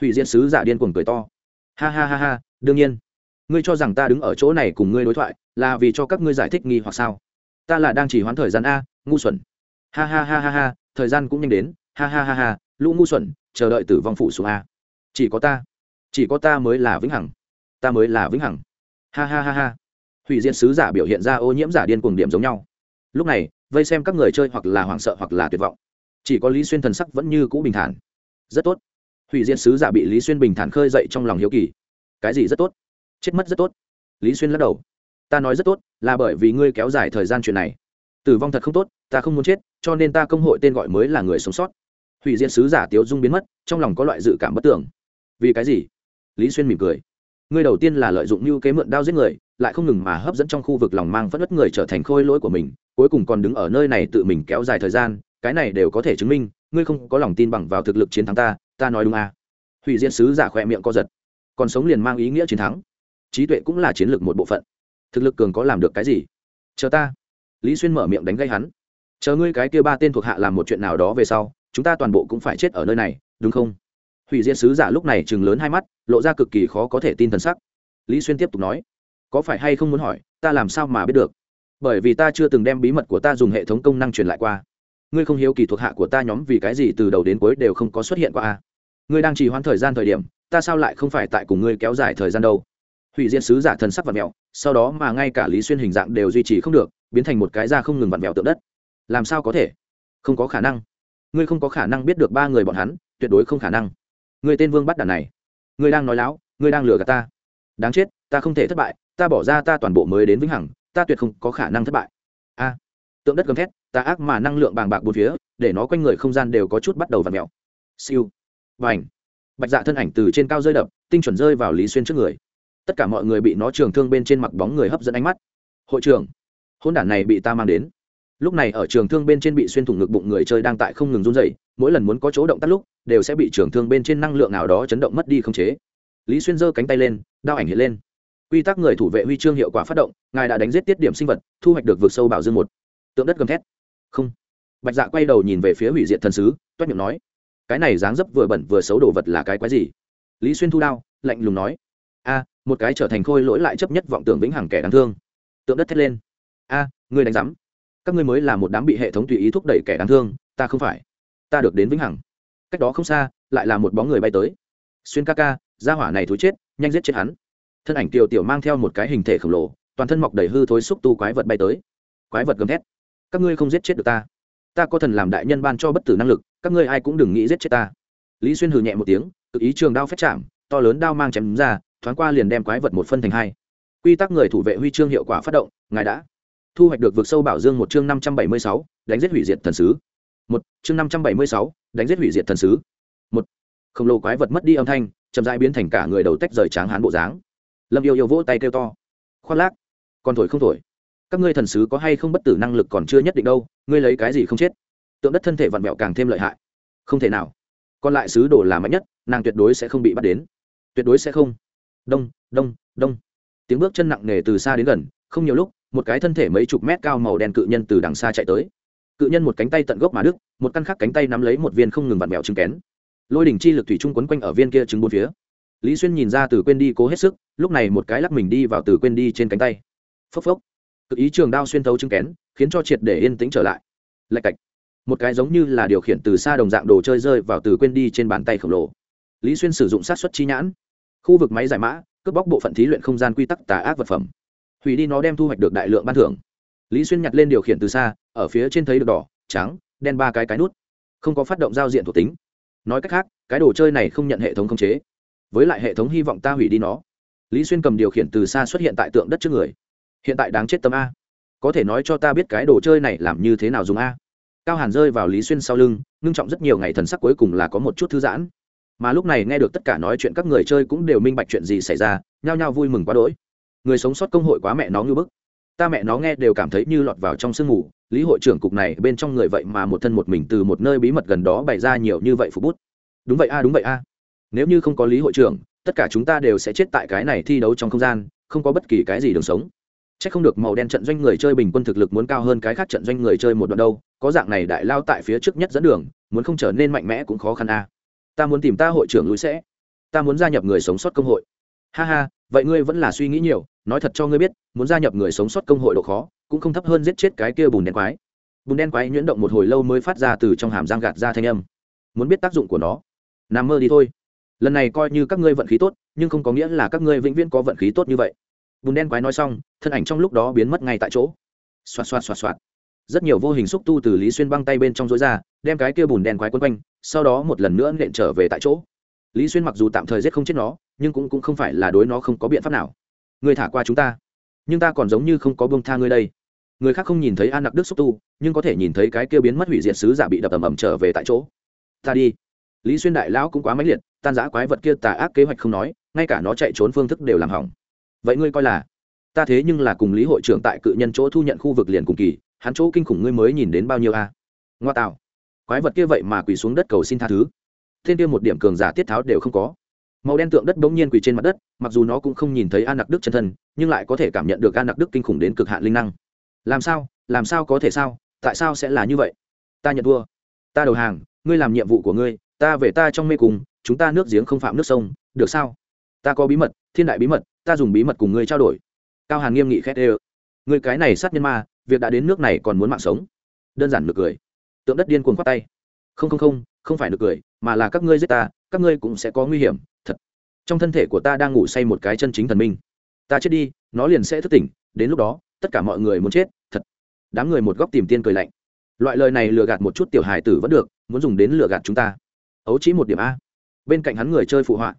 Hủy Diên sứ giả điên cuồng cười to. Ha ha ha ha, đương nhiên. Ngươi cho rằng ta đứng ở chỗ này cùng ngươi đối thoại, là vì cho các ngươi giải thích nghi hoặc sao? Ta là đang chỉ hoãn thời gian a, ngu xuẩn ha ha ha ha ha, thời gian cũng nhanh đến. Ha ha ha ha, lũ ngu xuẩn, chờ đợi tử vong phủ xuống a. Chỉ có ta. Chỉ có ta mới là vĩnh hằng. Ta mới là vĩnh hằng. Ha ha ha ha. Hủy diệt sứ giả biểu hiện ra ô nhiễm giả điên cuồng điểm giống nhau. Lúc này, vây xem các người chơi hoặc là hoảng sợ hoặc là tuyệt vọng. Chỉ có lý xuyên thần sắc vẫn như cũ bình thản. Rất tốt. Hủy diệt sứ giả bị lý xuyên bình thản khơi dậy trong lòng hiếu kỳ. Cái gì rất tốt? Chết mất rất tốt. Lý xuyên lắc đầu. Ta nói rất tốt, là bởi vì ngươi kéo dài thời gian chuyện này. Tử vong thật không tốt, ta không muốn chết cho nên ta công hội tên gọi mới là người sống sót. Hủy diệt sứ giả tiếu dung biến mất, trong lòng có loại dự cảm bất tưởng vì cái gì? Lý xuyên mỉm cười. Ngươi đầu tiên là lợi dụng như kế mượn đao giết người, lại không ngừng mà hấp dẫn trong khu vực lòng mang phất đất người trở thành khôi lỗi của mình, cuối cùng còn đứng ở nơi này tự mình kéo dài thời gian, cái này đều có thể chứng minh, ngươi không có lòng tin bằng vào thực lực chiến thắng ta ta nói đúng à. hủy diệt sứ giả khỏe miệng co giật. Còn sống liền mang ý nghĩa chiến thắng. Trí tuệ cũng là chiến lược một bộ phận. Thực lực cường có làm được cái gì? Chờ ta. Lý xuyên mở miệng đánh gây hắn chờ ngươi cái kia ba tên thuộc hạ làm một chuyện nào đó về sau, chúng ta toàn bộ cũng phải chết ở nơi này, đúng không? Hủy diệt sứ giả lúc này chừng lớn hai mắt, lộ ra cực kỳ khó có thể tin t sắc. Lý xuyên tiếp tục nói, có phải hay không muốn hỏi, ta làm sao mà biết được? Bởi vì ta chưa từng đem bí mật của ta dùng hệ thống công năng truyền lại qua. Ngươi không hiếu kỳ thuộc hạ của ta nhóm vì cái gì từ đầu đến cuối đều không có xuất hiện qua a ngươi đang trì hoãn thời gian thời điểm, ta sao lại không phải tại cùng ngươi kéo dài thời gian đâu? Hủy diệt sứ giả thần sắc và mẹo sau đó mà ngay cả lý xuyên hình dạng đều duy trì không được, biến thành một cái da không ngừng vặn vẹo tượng đất làm sao có thể? Không có khả năng. Ngươi không có khả năng biết được ba người bọn hắn, tuyệt đối không khả năng. Người tên vương bắt đàn này. Ngươi đang nói láo, ngươi đang lừa gạt ta. Đáng chết, ta không thể thất bại, ta bỏ ra ta toàn bộ mới đến vĩnh hằng, ta tuyệt không có khả năng thất bại. A. Tượng đất gầm thét, ta ác mà năng lượng bàng bạc bốn phía, để nó quanh người không gian đều có chút bắt đầu v ặ mẹo siêu. Và ảnh bạch dạ thân ảnh từ trên cao rơi đập, tinh chuẩn rơi vào lý xuyên trước người. Tất cả mọi người bị nó trường thương bên trên mặt bóng người hấp dẫn ánh mắt. Hội trưởng hôn đản này bị ta mang đến lúc này ở trường thương bên trên bị xuyên thủng ngực bụng người chơi đang tại không ngừng run dày mỗi lần muốn có chỗ động tắt lúc đều sẽ bị trường thương bên trên năng lượng nào đó chấn động mất đi không chế. Lý xuyên giơ cánh tay lên đao ảnh hiện lên. Quy tắc người thủ vệ huy chương hiệu quả phát động ngài đã đánh giết tiết điểm sinh vật thu hoạch được vượt sâu bảo dương một. Tượng đất gầm thét. Không. Bạch dạ quay đầu nhìn về phía hủy diệt thần sứ toét miệng nói cái này dáng dấp vừa bẩn vừa xấu đồ vật là cái quái gì? Lý xuyên thu đao lạnh lùng nói a một cái trở thành khôi lỗi lại chấp nhất vọng tưởng vĩnh hằng kẻ đáng thương. Tượng đất thét lên a à, ngươi đánh giám các ngươi mới là một đám bị hệ thống tùy ý thúc đẩy kẻ đáng thương, ta không phải. Ta được đến vĩnh hằng. Cách đó không xa, lại là một bóng người bay tới. Xuyên ca ca ra hỏa này thối chết, nhanh giết chết hắn. Thân ảnh tiểu tiểu mang theo một cái hình thể khổng lồ, toàn thân mọc đầy hư thối xúc tu quái vật bay tới. Quái vật gầm thét. Các ngươi không giết chết được ta. Ta có thần làm đại nhân ban cho bất tử năng lực, các ngươi ai cũng đừng nghĩ giết chết ta. Lý xuyên hừ nhẹ một tiếng tự ý trường đao phép chạm, to lớn đao mang chém ra, thoáng qua liền đem quái vật một phân thành hai. Quy tắc người thủ vệ huy chương hiệu quả phát động, ngài đã thu hoạch được vượt sâu bảo dương một chương năm trăm bảy mươi sáu, đánh giết hủy diệt thần sứ. Một, chương năm trăm bảy mươi sáu, đánh giết hủy diệt thần sứ. Một, khổng lồ quái vật mất đi âm thanh, chậm rãi biến thành cả người đầu tách rời tráng hán bộ dáng. Lâm yêu yêu vỗ tay kêu to. Khoác lác còn thổi không thổi. Các ngươi thần sứ có hay không bất tử năng lực còn chưa nhất định đâu, ngươi lấy cái gì không chết? Tượng đất thân thể vặn vẹo càng thêm lợi hại. Không thể nào. Còn lại sứ đồ là mạnh nhất, nàng tuyệt đối sẽ không bị bắt đến. Tuyệt đối sẽ không. Đông đông đông. Tiếng bước chân nặng nề từ xa đến gần, không nhiều lúc một cái thân thể mấy chục mét cao màu đen cự nhân từ đằng xa chạy tới. Cự nhân một cánh tay tận gốc mà đức một căn khác cánh tay nắm lấy một viên không ngừng vặn vẹo trứng kén. Lôi đỉnh chi lực thủy trung quấn quanh ở viên kia trứng bốn phía. Lý xuyên nhìn ra từ quên đi cố hết sức, lúc này một cái lắc mình đi vào từ quên đi trên cánh tay. Phốc phốc. Cự ý trường đao xuyên thấu trứng kén, khiến cho triệt để yên tĩnh trở lại. Lạch cạch. Một cái giống như là điều khiển từ xa đồng dạng đồ chơi rơi vào từ quên đi trên bàn tay khổng lồ. Lý xuyên sử dụng sát xuất chi nhãn. Khu vực máy giải mã, cướp bóc bộ phận thí luyện không gian quy tắc tà ác vật phẩm hủy đi nó đem thu hoạch được đại lượng ban thưởng. Lý xuyên nhặt lên điều khiển từ xa, ở phía trên thấy được đỏ, trắng, đen ba cái cái nút. Không có phát động giao diện thuộc tính. Nói cách khác, cái đồ chơi này không nhận hệ thống khống chế. Với lại hệ thống hy vọng ta hủy đi nó. Lý xuyên cầm điều khiển từ xa xuất hiện tại tượng đất trước người. Hiện tại đáng chết tâm a. Có thể nói cho ta biết cái đồ chơi này làm như thế nào dùng a. Cao hàn rơi vào lý xuyên sau lưng, ngưng trọng rất nhiều ngày thần sắc cuối cùng là có một chút thư giãn. Mà lúc này nghe được tất cả nói chuyện các người chơi cũng đều minh bạch chuyện gì xảy ra, nhao nhao vui mừng quá đỗi người sống sót công hội quá mẹ nó như bức. Ta mẹ nó nghe đều cảm thấy như lọt vào trong sương mù, lý hội trưởng cục này bên trong người vậy mà một thân một mình từ một nơi bí mật gần đó bày ra nhiều như vậy phục bút. Đúng vậy a, đúng vậy a. Nếu như không có lý hội trưởng, tất cả chúng ta đều sẽ chết tại cái này thi đấu trong không gian, không có bất kỳ cái gì đường sống. C h ắ c không được màu đen trận doanh người chơi bình quân thực lực muốn cao hơn cái khác trận doanh người chơi một đoạn đâu, có dạng này đại lao tại phía trước nhất dẫn đường, muốn không trở nên mạnh mẽ cũng khó khăn a. Ta muốn tìm ta hội trưởng lũi sẽ. Ta muốn gia nhập người sống sót công hội. Ha ha, vậy ngươi vẫn là suy nghĩ nhiều nói thật cho ngươi biết muốn gia nhập người sống sót công hội độ khó cũng không thấp hơn giết chết cái kia bùn đen quái. Bùn đen quái nhuyễn động một hồi lâu mới phát ra từ trong hàm giang gạt ra thanh âm. Muốn biết tác dụng của nó? Nằm mơ đi thôi. Lần này coi như các ngươi vận khí tốt nhưng không có nghĩa là các ngươi vĩnh viễn có vận khí tốt như vậy. Bùn đen quái nói xong thân ảnh trong lúc đó biến mất ngay tại chỗ. Xoạt xoạt xoạt xoạt. Rất nhiều vô hình xúc tu từ lý xuyên băng tay bên trong rối ra đem cái kia bùn đen quái quấn quanh sau đó một lần nữa nện trở về tại chỗ. Lý xuyên mặc dù tạm thời giết không chết nó nhưng cũng, cũng không phải là đối nó không có biện pháp nào. Ngươi thả qua chúng ta. Nhưng ta còn giống như không có bông tha ngươi đây. Người khác không nhìn thấy an nặc đức xúc tu, nhưng có thể nhìn thấy cái kia biến mất hủy diệt sứ giả bị đập ầm ầm trở về tại chỗ. Ta đi. Lý xuyên đại lão cũng quá mãnh liệt, tan giã quái vật kia tà ác kế hoạch không nói, ngay cả nó chạy trốn phương thức đều làm hỏng. Vậy ngươi coi là? Ta thế nhưng là cùng lý hội trưởng tại cự nhân chỗ thu nhận khu vực liền cùng kỳ, hắn chỗ kinh khủng ngươi mới nhìn đến bao nhiêu a? À? Ngoa tạo. Quái vật kia vậy mà quỳ xuống đất cầu xin tha thứ. Thiên kia một điểm cường giả tiết tháo đều không có màu đen tượng đất bỗng nhiên quỳ trên mặt đất, mặc dù nó cũng không nhìn thấy an nặc đức chân thân, nhưng lại có thể cảm nhận được an nặc đức kinh khủng đến cực hạn linh năng. Làm sao? Làm sao có thể sao? Tại sao sẽ là như vậy? Ta nhận thua. Ta đầu hàng, ngươi làm nhiệm vụ của ngươi, ta về ta trong mê cùng chúng ta nước giếng không phạm nước sông, được sao? Ta có bí mật, thiên đại bí mật, ta dùng bí mật cùng ngươi trao đổi. Cao hàn nghiêm nghị khét ê người cái này sát nhân ma, việc đã đến nước này còn muốn mạng sống. Đơn giản nực cười. Tượng đất điên cuồng khoác tay. Không không không không phải được cười, mà là các ngươi giết ta, các ngươi cũng sẽ có nguy hiểm, thật. Trong thân thể của ta đang ngủ say một cái chân chính thần minh. Ta chết đi, nó liền sẽ thức tỉnh, đến lúc đó, tất cả mọi người muốn chết, thật. Đám người một góc tìm tiên cười lạnh. Loại lời này lừa gạt một chút tiểu hài tử vẫn được, muốn dùng đến lừa gạt chúng ta. Ấu chỉ một điểm a. Bên cạnh hắn người chơi phụ họa.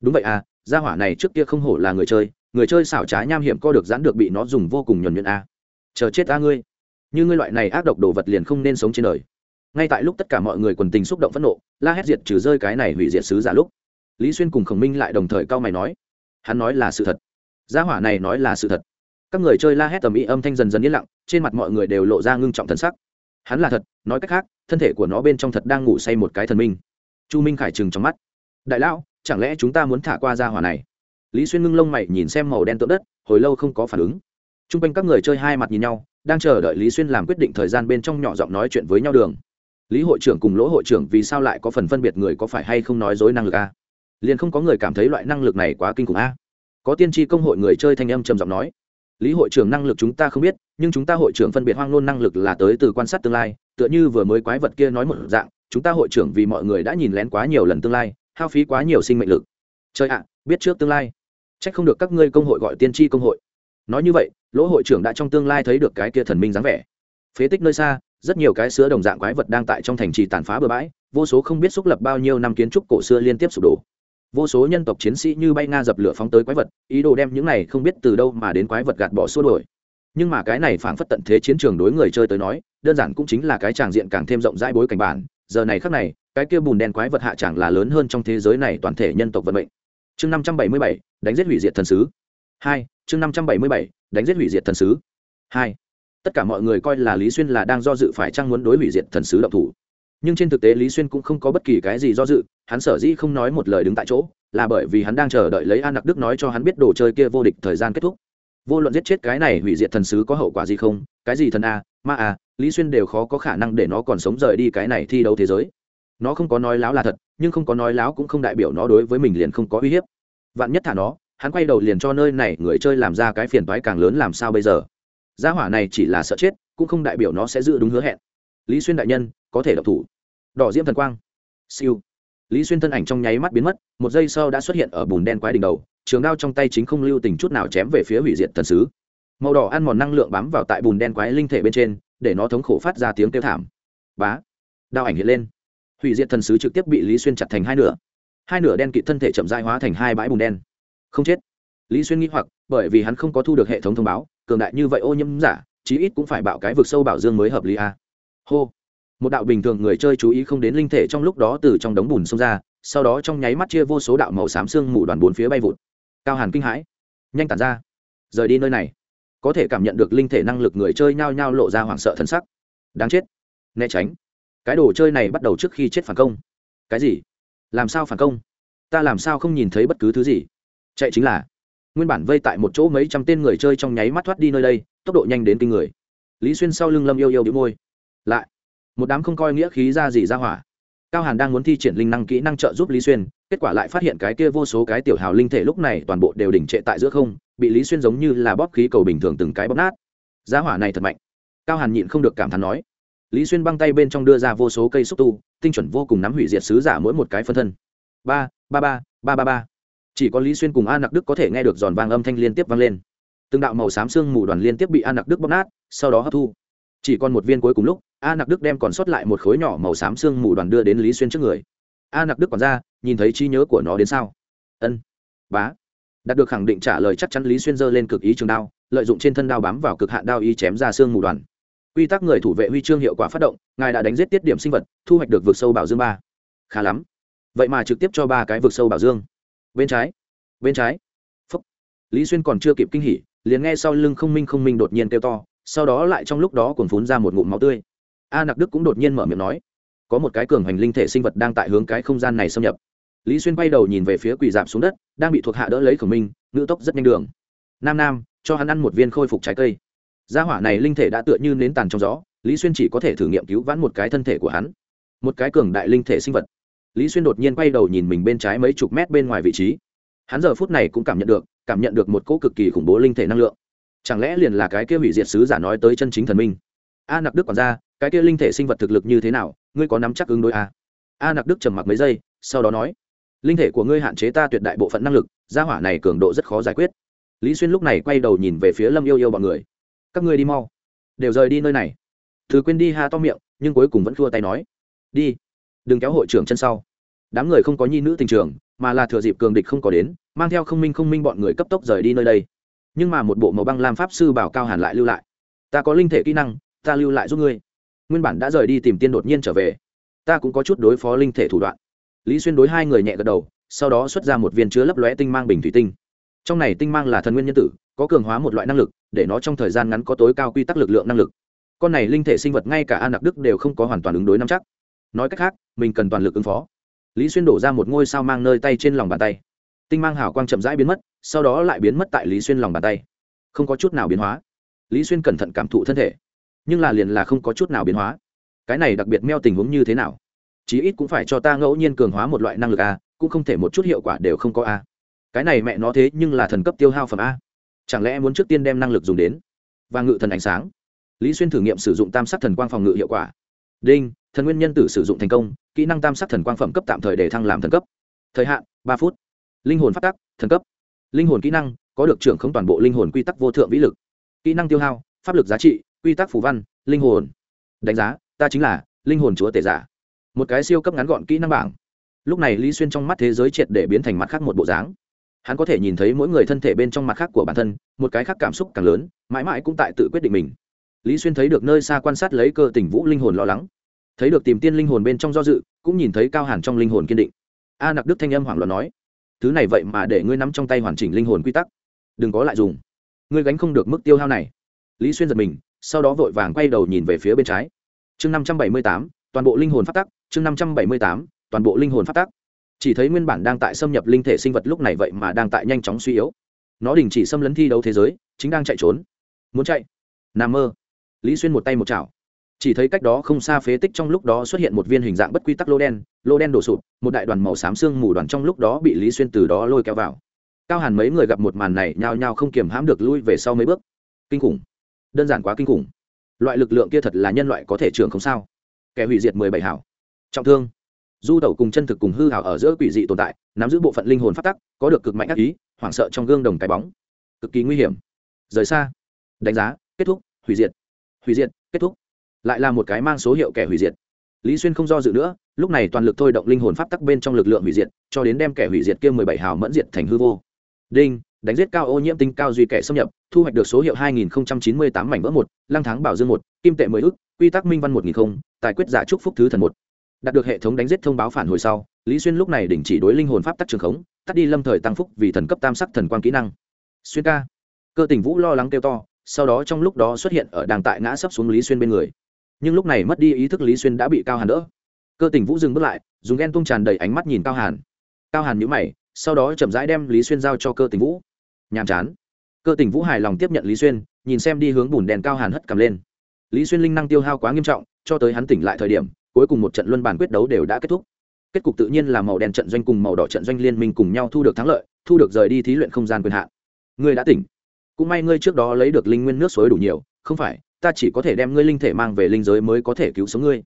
Đúng vậy à gia hỏa này trước kia không hổ là người chơi người chơi xảo trá nham hiểm co được giãn được bị nó dùng vô cùng nhuần nhuyễn a. Chờ chết ta ngươi. Như ngươi loại này ác độc đồ vật liền không nên sống trên đời ngay tại lúc tất cả mọi người quần tình xúc động phẫn nộ, la hét diệt trừ rơi cái này hủy diệt sứ giả lúc. Lý xuyên cùng khổng minh lại đồng thời cao mày nói, hắn nói là sự thật. Gia hỏa này nói là sự thật. Các người chơi la hét tầm ý âm thanh dần dần yên lặng, trên mặt mọi người đều lộ ra ngưng trọng thân sắc. Hắn là thật, nói cách khác, thân thể của nó bên trong thật đang ngủ say một cái thần minh. Chu minh khải trừng trong mắt, đại lão, chẳng lẽ chúng ta muốn thả qua gia hỏa này? Lý xuyên ngưng lông mày nhìn xem màu đen tượng đất, hồi lâu không có phản ứng. T r u n g quanh các người chơi hai mặt nhìn nhau, đang chờ đợi lý xuyên làm quyết định thời gian bên trong nhỏ giọng nói chuyện với nhau đường lý hội trưởng cùng lỗ hội trưởng vì sao lại có phần phân biệt người có phải hay không nói dối năng lực a liền không có người cảm thấy loại năng lực này quá kinh khủng a có tiên tri công hội người chơi thanh âm trầm giọng nói lý hội trưởng năng lực chúng ta không biết nhưng chúng ta hội trưởng phân biệt hoang nôn năng lực là tới từ quan sát tương lai tựa như vừa mới quái vật kia nói một dạng chúng ta hội trưởng vì mọi người đã nhìn lén quá nhiều lần tương lai hao phí quá nhiều sinh mệnh lực chơi ạ biết trước tương lai Chắc không được các ngươi công hội gọi tiên tri công hội. Nói như vậy, Lỗ hội trưởng đã trong tương lai thấy được cái kia thần minh dáng vẻ. Phế tích nơi xa, rất nhiều cái sứa đồng dạng quái vật đang tại trong thành trì tàn phá bừa bãi, vô số không biết xúc lập bao nhiêu năm kiến trúc cổ xưa liên tiếp sụp đổ. Vô số nhân tộc chiến sĩ như bay nga dập lửa phóng tới quái vật, ý đồ đem những này không biết từ đâu mà đến quái vật gạt bỏ xua đuổi. Nhưng mà cái này phảng phất tận thế chiến trường đối người chơi tới nói, đơn giản cũng chính là cái tràng diện càng thêm rộng rãi bối cảnh bản, giờ này khắc này, cái kia bùn đen quái vật hạ chẳng là lớn hơn trong thế giới này toàn thể nhân tộc vận mệnh chương năm trăm bảy mươi bảy đánh giết hủy diệt thần sứ hai chương năm trăm bảy mươi bảy đánh giết hủy diệt thần sứ hai tất cả mọi người coi là lý xuyên là đang do dự phải chăng muốn đối hủy diệt thần sứ động thủ. Nhưng trên thực tế lý xuyên cũng không có bất kỳ cái gì do dự, hắn sở dĩ không nói một lời đứng tại chỗ, là bởi vì hắn đang chờ đợi lấy an đặc đức nói cho hắn biết đồ chơi kia vô địch thời gian kết thúc. Vô luận giết chết cái này hủy diệt thần sứ có hậu quả gì không, cái gì thần a, ma a, lý xuyên đều khó có khả năng để nó còn sống rời đi cái này thi đấu thế giới. Nó không có nói láo là thật, nhưng không có nói láo cũng không đại biểu nó đối với mình liền không có uy hiếp. Vạn nhất thả nó, hắn quay đầu liền cho nơi này người chơi làm ra cái phiền toái càng lớn làm sao bây giờ? Gia hỏa này chỉ là sợ chết, cũng không đại biểu nó sẽ giữ đúng hứa hẹn. Lý xuyên đại nhân, có thể độc thủ. Đỏ diễm thần quang. Siêu. Lý xuyên thân ảnh trong nháy mắt biến mất, một giây sau đã xuất hiện ở bùn đen quái đỉnh đầu, trường đao trong tay chính không lưu tình chút nào chém về phía hủy diệt thần sứ. Màu đỏ ăn mòn năng lượng bám vào tại bùn đen quái linh thể bên trên, để nó thống khổ phát ra tiếng kêu thảm. Bá. Đao ảnh hiện lên. Hủy diệt thần sứ trực tiếp bị lý xuyên chặt thành hai nửa. Hai nửa đen kịt thân thể chậm dai hóa thành hai bãi bùn đen. Không chết. Lý xuyên nghĩ hoặc, bởi vì hắn không có thu được hệ thống thông báo cường đại như vậy ô nhiễm giả, chí ít cũng phải bạo cái vực sâu bảo dương mới hợp lý a. Hô. Một đạo bình thường người chơi chú ý không đến linh thể trong lúc đó từ trong đống bùn xông ra, sau đó trong nháy mắt chia vô số đạo màu xám xương mù đoàn bốn phía bay vụt. Cao hàn kinh hãi. Nhanh tản ra. Rời đi nơi này. Có thể cảm nhận được linh thể năng lực người chơi nhao nhao lộ ra hoảng sợ thân sắc. Đáng chết. Né tránh. Cái đồ chơi này bắt đầu trước khi chết phản công. Cái gì? Làm sao phản công? Ta làm sao không nhìn thấy bất cứ thứ gì? Chạy chính là nguyên bản vây tại một chỗ mấy trăm tên người chơi trong nháy mắt thoát đi nơi đây, tốc độ nhanh đến kinh người. Lý xuyên sau lưng lâm yêu yêu đĩu môi. Lại, một đám không coi nghĩa khí ra gì ra hỏa. Cao hàn đang muốn thi triển linh năng kỹ năng trợ giúp lý xuyên, kết quả lại phát hiện cái kia vô số cái tiểu hào linh thể lúc này toàn bộ đều đỉnh trệ tại giữa không, bị lý xuyên giống như là bóp khí cầu bình thường từng cái bóp nát. Giá hỏa này thật mạnh. Cao hàn nhịn không được cảm thán nói. Lý xuyên băng tay bên trong đưa ra vô số cây xúc tu, tinh chuẩn vô cùng nắm hủy diệt sứ giả mỗi một cái phân thân. Ba ba ba ba ba ba chỉ có lý xuyên cùng a nặc đức có thể nghe được giòn vang âm thanh liên tiếp vang lên. Từng đạo màu xám xương mù đoàn liên tiếp bị a nặc đức bóc nát, sau đó hấp thu. Chỉ còn một viên cuối cùng lúc, a nặc đức đem còn sót lại một khối nhỏ màu xám xương mù đoàn đưa đến lý xuyên trước người. A nặc đức còn ra, nhìn thấy trí nhớ của nó đến sao? Ân, bá. Đạt được khẳng định trả lời chắc chắn lý xuyên giơ lên cực ý trường đao, lợi dụng trên thân đao bám vào cực hạn đao y chém ra xương mù đoàn. Quy tắc người thủ vệ huy chương hiệu quả phát động, ngài đã đánh giết tiết điểm sinh vật, thu hoạch được vực sâu bảo dương ba. Khá lắm. Vậy mà trực tiếp cho ba cái vực sâu bảo dương bên trái. Bên trái. Phúc. Lý xuyên còn chưa kịp kinh hỉ, liền nghe sau lưng không minh không minh đột nhiên kêu to, sau đó lại trong lúc đó còn phun ra một ngụm máu tươi. A nặc đức cũng đột nhiên mở miệng nói, có một cái cường hành linh thể sinh vật đang tại hướng cái không gian này xâm nhập. Lý xuyên quay đầu nhìn về phía quỳ dạp xuống đất, đang bị thuộc hạ đỡ lấy khổng minh, ngữ tốc rất nhanh đường. Nam nam, cho hắn ăn một viên khôi phục trái cây. Gia hỏa này linh thể đã tựa như nến tàn trong gió, lý xuyên chỉ có thể thử nghiệm cứu vãn một cái thân thể của hắn. Một cái cường đại linh thể sinh vật lý xuyên đột nhiên quay đầu nhìn mình bên trái mấy chục mét bên ngoài vị trí. Hắn giờ phút này cũng cảm nhận được, cảm nhận được một cỗ cực kỳ khủng bố linh thể năng lượng. Chẳng lẽ liền là cái kia hủy diệt sứ giả nói tới chân chính thần minh? A nặc đức còn ra, cái kia linh thể sinh vật thực lực như thế nào, ngươi có nắm chắc ứng đối a a nặc đức trầm mặc mấy giây, sau đó nói, linh thể của ngươi hạn chế ta tuyệt đại bộ phận năng lực, gia hỏa này cường độ rất khó giải quyết. Lý xuyên lúc này quay đầu nhìn về phía lâm yêu yêu bọn người. Các ngươi đi mau. Đều rời đi nơi này. Thứ quên đi ha to miệng, nhưng cuối cùng vẫn khua tay nói, đi đừng kéo hội trưởng chân sau. Đám người không có nhi nữ tình trường, mà là thừa dịp cường địch không có đến, mang theo không minh không minh bọn người cấp tốc rời đi nơi đây. Nhưng mà một bộ màu băng lam pháp sư bảo cao hàn lại lưu lại. Ta có linh thể kỹ năng, ta lưu lại giúp ngươi. Nguyên bản đã rời đi tìm tiên đột nhiên trở về. Ta cũng có chút đối phó linh thể thủ đoạn. Lý xuyên đối hai người nhẹ gật đầu, sau đó xuất ra một viên chứa lấp lóe tinh mang bình thủy tinh. Trong này tinh mang là thần nguyên nhân tử, có cường hóa một loại năng lực, để nó trong thời gian ngắn có tối cao quy tắc lực lượng năng lực. Con này linh thể sinh vật ngay cả an nặc đức đều không có hoàn toàn ứng đối nắm chắc. Nói cách khác mình cần toàn lực ứng phó. Lý xuyên đổ ra một ngôi sao mang nơi tay trên lòng bàn tay. Tinh mang hào quang chậm rãi biến mất, sau đó lại biến mất tại lý xuyên lòng bàn tay. Không có chút nào biến hóa. Lý xuyên cẩn thận cảm thụ thân thể, nhưng là liền là không có chút nào biến hóa. Cái này đặc biệt meo tình huống như thế nào? Chí ít cũng phải cho ta ngẫu nhiên cường hóa một loại năng lực a, cũng không thể một chút hiệu quả đều không có a. Cái này mẹ nó thế nhưng là thần cấp tiêu hao phẩm a. Chẳng lẽ muốn trước tiên đem năng lực dùng đến? Và ngự thần ánh sáng. Lý xuyên thử nghiệm sử dụng tam sắc thần quang phòng ngự hiệu quả. Đinh thần nguyên nhân tử sử dụng thành công, kỹ năng tam sắc thần quang phẩm cấp tạm thời để thăng làm thần cấp. Thời hạn, ba phút. Linh hồn phát tắc, thần cấp. Linh hồn kỹ năng, có được trưởng không toàn bộ linh hồn quy tắc vô thượng vĩ lực. Kỹ năng tiêu hao, pháp lực giá trị, quy tắc phù văn, linh hồn. Đánh giá, ta chính là linh hồn chúa tể giả. Một cái siêu cấp ngắn gọn kỹ năng bảng. Lúc này lý xuyên trong mắt thế giới triệt để biến thành mặt khác một bộ dáng. Hắn có thể nhìn thấy mỗi người thân thể bên trong mặt khác của bản thân, một cái khác cảm xúc càng lớn, mãi mãi cũng tại tự quyết định mình. Lý xuyên thấy được nơi xa quan sát lấy cơ tình vũ linh hồn lo lắng thấy được tìm tiên linh hồn bên trong do dự, cũng nhìn thấy cao hàn trong linh hồn kiên định. A nặc đức thanh âm hoảng loạn nói, thứ này vậy mà để ngươi nắm trong tay hoàn chỉnh linh hồn quy tắc. Đừng có lại dùng. Ngươi gánh không được mức tiêu hao này. Lý xuyên giật mình, sau đó vội vàng quay đầu nhìn về phía bên trái. Chương năm trăm bảy mươi tám, toàn bộ linh hồn phát tắc, chương năm trăm bảy mươi tám, toàn bộ linh hồn phát tắc. Chỉ thấy nguyên bản đang tại xâm nhập linh thể sinh vật lúc này vậy mà đang tại nhanh chóng suy yếu. Nó đình chỉ xâm lấn thi đấu thế giới, chính đang chạy trốn. Muốn chạy? N mơ. Lý xuyên một tay một chảo chỉ thấy cách đó không xa phế tích trong lúc đó xuất hiện một viên hình dạng bất quy tắc lô đen lô đen đổ sụp, một đại đoàn màu xám xương mù đoàn trong lúc đó bị lý xuyên từ đó lôi kéo vào. Cao hàn mấy người gặp một màn này nhao nhao không kiềm hãm được lui về sau mấy bước. Kinh khủng. Đơn giản quá kinh khủng. Loại lực lượng kia thật là nhân loại có thể trường không sao. Kẻ hủy diệt mười bảy hảo. Trọng thương. Du tẩu cùng chân thực cùng hư hảo ở giữa quỷ dị tồn tại, nắm giữ bộ phận linh hồn phát tắc, có được cực mạnh ác ý, hoảng sợ trong gương đồng cái bóng. Cực kỳ nguy hiểm. Rời xa. Đánh giá. Kết thúc. Hủy diệt. Hủy diệt. Kết thúc lại là một cái mang số hiệu kẻ hủy diệt. Lý xuyên không do dự nữa, lúc này toàn lực thôi động linh hồn pháp tắc bên trong lực lượng hủy diệt, cho đến đem kẻ hủy diệt kia mười bảy hào mẫn diệt thành hư vô. Đinh, đánh giết cao ô nhiễm tinh cao duy kẻ xâm nhập, thu hoạch được số hiệu hai nghìn chín mươi tám mảnh vỡ một, lăng tháng bảo dương một, kim tệ mười ức, quy tắc minh văn một nghìn không, tài quyết giả trúc phúc thứ thần một. Đạt được hệ thống đánh giết thông báo phản hồi sau, lý xuyên lúc này đình chỉ đối linh hồn pháp tắc trường khống, tắt đi lâm thời tăng phúc vì thần cấp tam sắc thần quan kỹ năng. Xuyên ca. Cơ tình vũ lo lắng kêu to, sau đó trong lúc đó xuất hiện ở đàng tại ngã sấp xuống lý xuyên bên người nhưng lúc này mất đi ý thức lý xuyên đã bị cao hàn đỡ. Cơ tình vũ dừng bước lại, dùng ghen tung tràn đầy ánh mắt nhìn cao hàn. Cao hàn nhữ mày, sau đó chậm rãi đem lý xuyên giao cho cơ tình vũ. Nhàm chán. Cơ tình vũ hài lòng tiếp nhận lý xuyên, nhìn xem đi hướng bùn đèn cao hàn hất cầm lên. Lý xuyên linh năng tiêu hao quá nghiêm trọng, cho tới hắn tỉnh lại thời điểm, cuối cùng một trận luân bản quyết đấu đều đã kết thúc. Kết cục tự nhiên là màu đen trận doanh cùng màu đỏ trận doanh liên minh cùng nhau thu được thắng lợi, thu được rời đi thí luyện không gian quyền hạn. Ngươi đã tỉnh. Cũng may ngươi trước đó lấy được linh nguyên nước suối đủ nhiều, không phải ta chỉ có thể đem ngươi linh thể mang về linh giới mới có thể cứu sống ngươi.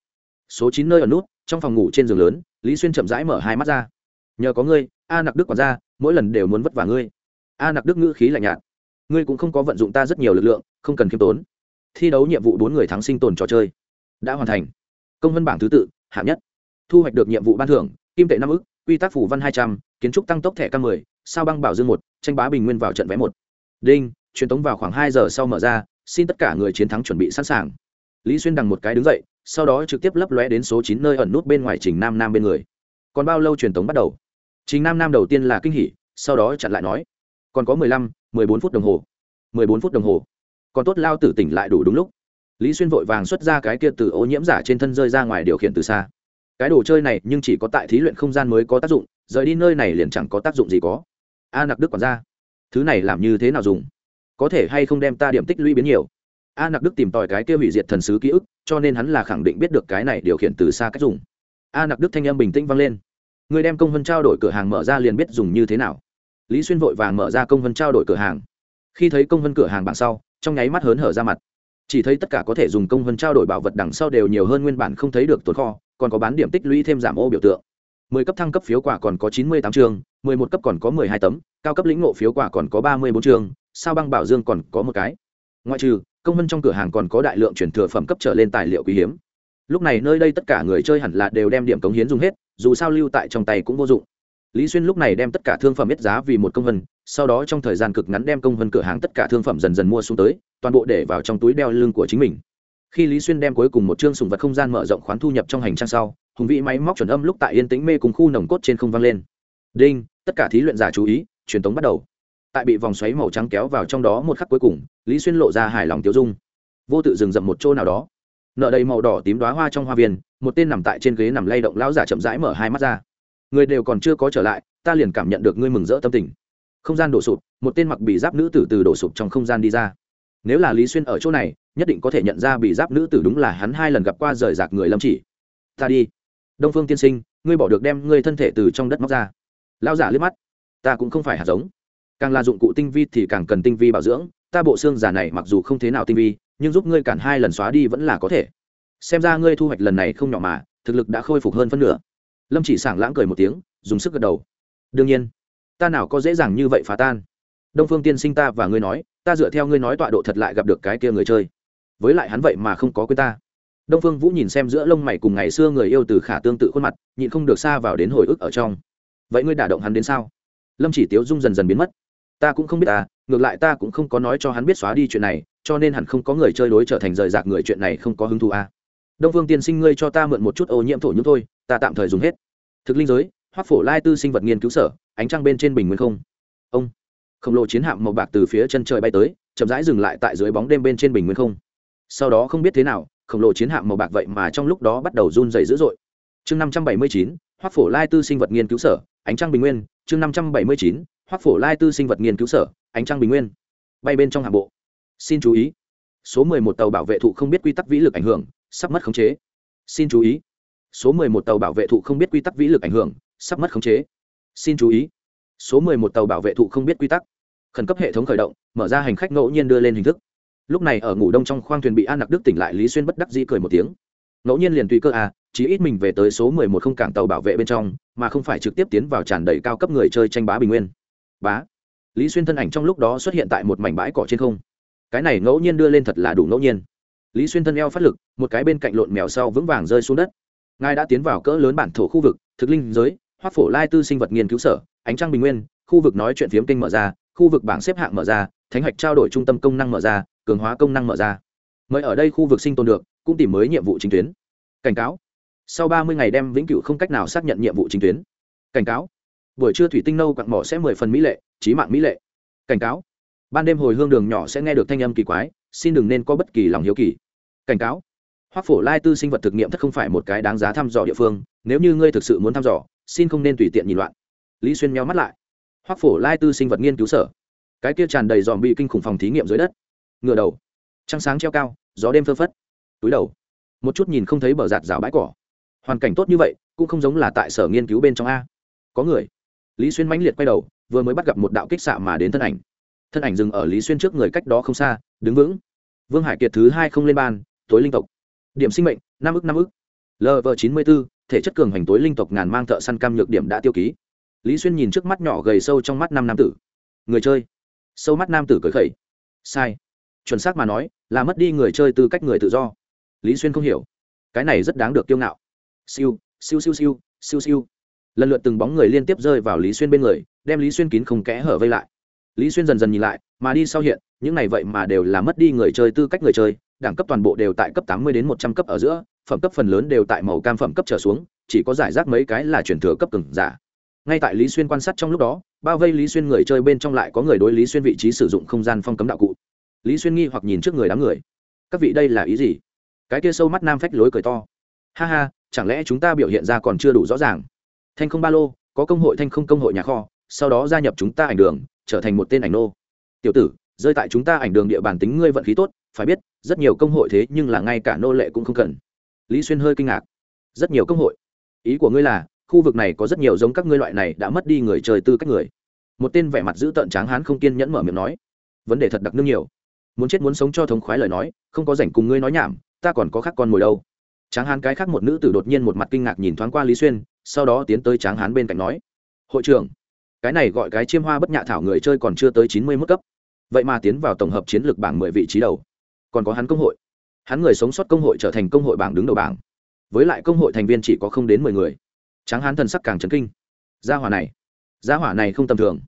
Số chín nơi ở nút, trong phòng ngủ trên giường lớn, lý xuyên chậm rãi mở hai mắt ra. Nhờ có ngươi, a nặc đức quản gia, mỗi lần đều muốn vất vả ngươi. A nặc đức ngữ khí lạnh nhạt. Ngươi cũng không có vận dụng ta rất nhiều lực lượng, không cần khiêm tốn. Thi đấu nhiệm vụ bốn người thắng sinh tồn trò chơi. Đã hoàn thành. Công văn bảng thứ tự, hạng nhất. Thu hoạch được nhiệm vụ ban thưởng, kim tệ năm ức, quy tắc phủ văn hai trăm, kiến trúc tăng tốc thẻ k mười, sao băng bảo dương một, tranh bá bình nguyên vào trận vé một. Đinh, truyền tống vào khoảng hai giờ sau mở ra xin tất cả người chiến thắng chuẩn bị sẵn sàng. Lý xuyên đằng một cái đứng dậy, sau đó trực tiếp lấp lóe đến số chín nơi ẩn nút bên ngoài trình nam nam bên người. Còn bao lâu truyền tống bắt đầu? Trình nam nam đầu tiên là kinh hỉ, sau đó chặn lại nói, còn có mười lăm, mười bốn phút đồng hồ. Mười bốn phút đồng hồ. Còn tốt lao tử tỉnh lại đủ đúng lúc. Lý xuyên vội vàng xuất ra cái kia từ ô nhiễm giả trên thân rơi ra ngoài điều khiển từ xa. Cái đồ chơi này nhưng chỉ có tại thí luyện không gian mới có tác dụng, rời đi nơi này liền chẳng có tác dụng gì có. A nặc đức còn ra thứ này làm như thế nào dùng? Có thể hay không đem ta điểm tích lũy biến nhiều. A nặc đức tìm tòi cái kia hủy diệt thần sứ ký ức, cho nên hắn là khẳng định biết được cái này điều khiển từ xa cách dùng. A nặc đức thanh âm bình tĩnh vang lên. Người đem công vân trao đổi cửa hàng mở ra liền biết dùng như thế nào. Lý xuyên vội vàng mở ra công vân trao đổi cửa hàng. Khi thấy công vân cửa hàng bảng sau, trong nháy mắt hớn hở ra mặt. Chỉ thấy tất cả có thể dùng công vân trao đổi bảo vật đằng sau đều nhiều hơn nguyên bản không thấy được tồn kho, còn có bán điểm tích lũy thêm giảm ô biểu tượng mười cấp thăng cấp phiếu quả còn có chín mươi tám chương mười một cấp còn có mười hai tấm cao cấp lĩnh ngộ phiếu quả còn có ba mươi bốn chương sao băng bảo dương còn có một cái. Ngoại trừ công văn trong cửa hàng còn có đại lượng chuyển thừa phẩm cấp trở lên tài liệu quý hiếm. Lúc này nơi đây tất cả người chơi hẳn là đều đem điểm cống hiến dùng hết dù sao lưu tại trong tay cũng vô dụng. Lý xuyên lúc này đem tất cả thương phẩm biết giá vì một công văn, sau đó trong thời gian cực ngắn đem công văn cửa hàng tất cả thương phẩm dần dần mua xuống tới toàn bộ để vào trong túi đeo lưng của chính mình. Khi lý xuyên đem cuối cùng một chương sùng vật không gian mở rộng khoán thu nhập trong hành trang sau hùng vị máy móc chuẩn âm lúc tại yên tĩnh mê cùng khu nồng cốt trên không vang lên. Đinh, tất cả thí luyện giả chú ý, truyền tống bắt đầu. Tại bị vòng xoáy màu trắng kéo vào trong đó một khắc cuối cùng, lý xuyên lộ ra hài lòng tiêu dung. Vô tự dừng dậm một chỗ nào đó. Nợ đầy màu đỏ tím đoá hoa trong hoa viên, một tên nằm tại trên ghế nằm lay động lão giả chậm rãi mở hai mắt ra. Người đều còn chưa có trở lại, ta liền cảm nhận được ngươi mừng rỡ tâm tình. Không gian đổ sụp, một tên mặc bị giáp nữ tử từ đổ sụp trong không gian đi ra. Nếu là lý xuyên ở chỗ này, nhất định có thể nhận ra bị giáp nữ tử đúng là hắn hai lần gặp qua rời rạc người lâm chỉ. Ta đi đông phương tiên sinh, ngươi bỏ được đem ngươi thân thể từ trong đất móc ra. Lao giả liếc mắt. Ta cũng không phải hạt giống. Càng là dụng cụ tinh vi thì càng cần tinh vi bảo dưỡng. Ta bộ xương giả này mặc dù không thế nào tinh vi, nhưng giúp ngươi cản hai lần xóa đi vẫn là có thể. Xem ra ngươi thu hoạch lần này không nhỏ mà, thực lực đã khôi phục hơn phân nửa. Lâm chỉ sảng lãng cười một tiếng, dùng sức gật đầu. Đương nhiên, ta nào có dễ dàng như vậy phá tan. Đông phương tiên sinh ta và ngươi nói, ta dựa theo ngươi nói tọa độ thật lại gặp được cái kia người chơi. Với lại hắn vậy mà không có quên ta đông phương vũ nhìn xem giữa lông mày cùng ngày xưa người yêu từ khả tương tự khuôn mặt, nhịn không được xa vào đến hồi ức ở trong. Vậy ngươi đả động hắn đến sao? Lâm chỉ tiếu dung dần dần biến mất. Ta cũng không biết ta ngược lại ta cũng không có nói cho hắn biết xóa đi chuyện này, cho nên hẳn không có người chơi đối trở thành rời rạc người chuyện này không có hứng thú à. đông phương tiên sinh ngươi cho ta mượn một chút ô nhiễm thổ nhưỡng thôi, ta tạm thời dùng hết. Thực linh giới hoác phổ lai tư sinh vật nghiên cứu sở, ánh trăng bên trên bình nguyên không. Ông. Khổng lồ chiến hạm màu bạc từ phía chân trời bay tới, chậm rãi dừng lại tại dưới bóng đêm bên trên bình nguyên không. Sau đó không biết thế nào khổng lồ chiến hạm màu bạc vậy mà trong lúc đó bắt đầu run dày dữ dội. Chương năm trăm bảy mươi chín, hoác phổ lai tư sinh vật nghiên cứu sở, ánh trăng bình nguyên. Chương năm trăm bảy mươi chín, hoác phổ lai tư sinh vật nghiên cứu sở, ánh trăng bình nguyên. Bay bên trong hạng bộ. Xin chú ý. Số mười một tàu bảo vệ thụ không biết quy tắc vĩ lực ảnh hưởng, sắp mất khống chế. Xin chú ý. Số mười một tàu bảo vệ thụ không biết quy tắc vĩ lực ảnh hưởng, sắp mất khống chế. Xin chú ý. Số mười một tàu bảo vệ thụ không biết quy tắc. Khẩn cấp hệ thống khởi động, mở ra hành khách ngẫu nhiên đưa lên hình thức lúc này ở ngủ đông trong khoang thuyền bị an nặc đức tỉnh lại, lý xuyên bất đắc dĩ cười một tiếng. Ngẫu nhiên liền tùy cơ à chỉ ít mình về tới số mười một không cảng tàu bảo vệ bên trong, mà không phải trực tiếp tiến vào tràn đầy cao cấp người chơi tranh bá bình nguyên. Bá. Lý xuyên thân ảnh trong lúc đó xuất hiện tại một mảnh bãi cỏ trên không. Cái này ngẫu nhiên đưa lên thật là đủ ngẫu nhiên. Lý xuyên thân eo phát lực, một cái bên cạnh lộn mèo sau vững vàng rơi xuống đất. Ngài đã tiến vào cỡ lớn bản thổ khu vực, thực linh giới, hoác phổ lai tư sinh vật nghiên cứu sở, ánh trăng bình nguyên, khu vực nói chuyện phiếm kênh mở ra, khu vực bảng xếp hạng mở ra, thánh hạch trao đổi trung tâm công năng mở ra cường hóa công năng mở ra. Mới ở đây khu vực sinh tồn được, cũng tìm mới nhiệm vụ chính tuyến. Cảnh cáo. Sau ba mươi ngày đem vĩnh cửu không cách nào xác nhận nhiệm vụ chính tuyến. Cảnh cáo. Buổi trưa thủy tinh nâu quặng mỏ sẽ mười phần mỹ lệ trí mạng mỹ lệ. Cảnh cáo. Ban đêm hồi hương đường nhỏ sẽ nghe được thanh âm kỳ quái, xin đừng nên có bất kỳ lòng hiếu kỳ. Cảnh cáo. Hoác phổ lai tư sinh vật thực nghiệm thất không phải một cái đáng giá thăm dò địa phương, nếu như ngươi thực sự muốn thăm dò, xin không nên tùy tiện nhìn loạn. Lý xuyên meo mắt lại. Hoác phổ lai tư sinh vật nghiên cứu sở. Cái kia tràn đầy dòm bị kinh khủng phòng thí nghiệm dưới đất ngựa đầu. Trăng sáng treo cao, gió đêm phơ phất. Túi đầu. Một chút nhìn không thấy bờ giạt rào bãi cỏ. Hoàn cảnh tốt như vậy, cũng không giống là tại sở nghiên cứu bên trong a. Có người. Lý xuyên mãnh liệt quay đầu, vừa mới bắt gặp một đạo kích xạ mà đến thân ảnh. Thân ảnh dừng ở lý xuyên trước người cách đó không xa, đứng vững. Vương hải kiệt thứ hai không lên ban, tối linh tộc. Điểm sinh mệnh, năm ức năm ức. Lv chín mươi b ố thể chất cường hành tối linh tộc ngàn mang thợ săn cam nhược điểm đã tiêu ký. Lý xuyên nhìn trước mắt nhỏ gầy sâu trong mắt năm nam tử. Người chơi. Sâu mắt nam tử cởi khẩy. Sai chuẩn xác mà nói, là mất đi người chơi tư cách người tự do. Lý xuyên không hiểu. Cái này rất đáng được kiêu ngạo. Siêu siêu siêu siêu siêu siêu. Lần lượt từng bóng người liên tiếp rơi vào lý xuyên bên người, đem lý xuyên kín không kẽ hở vây lại. Lý xuyên dần dần nhìn lại, mà đi sau hiện, những này vậy mà đều là mất đi người chơi tư cách người chơi, đẳng cấp toàn bộ đều tại cấp tám mươi đến một trăm cấp ở giữa, phẩm cấp phần lớn đều tại màu cam phẩm cấp trở xuống, chỉ có giải rác mấy cái là chuyển thừa cấp cứng giả. Ngay tại lý xuyên quan sát trong lúc đó, bao vây lý xuyên người chơi bên trong lại có người đối lý xuyên vị trí sử dụng không gian phong cấm đạo cụ lý xuyên nghi hoặc nhìn trước người đám người các vị đây là ý gì cái kia sâu mắt nam phách lối cười to ha ha chẳng lẽ chúng ta biểu hiện ra còn chưa đủ rõ ràng thanh không ba lô có công hội thanh không công hội nhà kho sau đó gia nhập chúng ta ảnh đường trở thành một tên ảnh nô tiểu tử rơi tại chúng ta ảnh đường địa bàn tính ngươi vận khí tốt phải biết rất nhiều công hội thế nhưng là ngay cả nô lệ cũng không cần lý xuyên hơi kinh ngạc rất nhiều công hội ý của ngươi là khu vực này có rất nhiều giống các ngươi loại này đã mất đi người trời tư cách người một tên vẻ mặt giữ tợn tráng hán không kiên nhẫn mở miệng nói vấn đề thật đặc nương nhiều muốn chết muốn sống cho thống khoái lời nói, không có rảnh cùng ngươi nói nhảm, ta còn có khác con mồi đâu. Tráng hán cái khác một nữ tử đột nhiên một mặt kinh ngạc nhìn thoáng qua lý xuyên, sau đó tiến tới tráng hán bên cạnh nói, hội trưởng, cái này gọi cái chiêm hoa bất nhạ thảo người chơi còn chưa tới chín mươi mức cấp. Vậy mà tiến vào tổng hợp chiến lược bảng mười vị trí đầu. Còn có hắn công hội. Hắn người sống sót công hội trở thành công hội bảng đứng đầu bảng. Với lại công hội thành viên chỉ có không đến mười người. Tráng hán thần sắc càng chấn kinh. Gia hỏa này, gia hỏa này không tầm thường.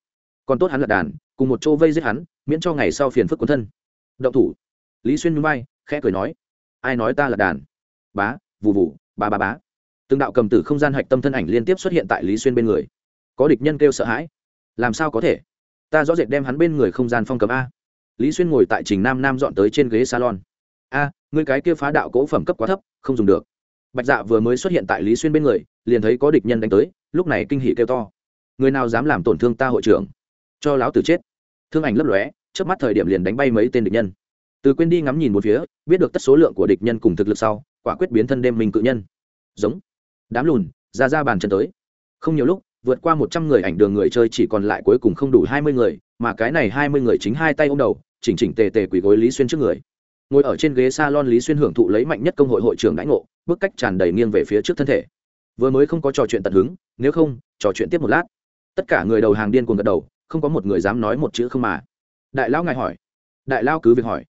Còn tốt hắn lật đàn, cùng một chỗ vây giết hắn, miễn cho ngày sau phiền phức quấn thân động thủ. Lý xuyên núi bay khẽ cười nói, ai nói ta là đàn? Bá, vù vù ba ba bá. Từng đạo cầm tử không gian hạch tâm thân ảnh liên tiếp xuất hiện tại lý xuyên bên người. Có địch nhân kêu sợ hãi. Làm sao có thể? Ta rõ rệt đem hắn bên người không gian phong cấm a. Lý xuyên ngồi tại trình nam nam dọn tới trên ghế salon. A người cái kia phá đạo cỗ phẩm cấp quá thấp, không dùng được. Bạch dạ vừa mới xuất hiện tại lý xuyên bên người, liền thấy có địch nhân đánh tới, lúc này kinh hỉ kêu to. Người nào dám làm tổn thương ta hội trưởng? Cho láo tử chết. Thương ảnh lấp lóe trước mắt thời điểm liền đánh bay mấy tên địch nhân. Từ quên đi ngắm nhìn một phía, biết được tất số lượng của địch nhân cùng thực lực sau, quả quyết biến thân đêm mình cự nhân. Giống. Đám lùn, ra ra bàn chân tới. Không nhiều lúc, vượt qua một trăm người ảnh đường người chơi chỉ còn lại cuối cùng không đủ hai mươi người, mà cái này hai mươi người chính hai tay ô m đầu, chỉnh chỉnh tề tề quỳ gối lý xuyên trước người. Ngồi ở trên ghế s a lon lý xuyên hưởng thụ lấy mạnh nhất công hội hội trưởng đãi ngộ, bức cách tràn đầy nghiêng về phía trước thân thể. Vừa mới không có trò chuyện tận hứng, nếu không, trò chuyện tiếp một lát. Tất cả người đầu hàng điên cuồng gật đầu, không có một người dám nói một chữ không mà đại lão ngài hỏi. Đại lão cứ việc hỏi.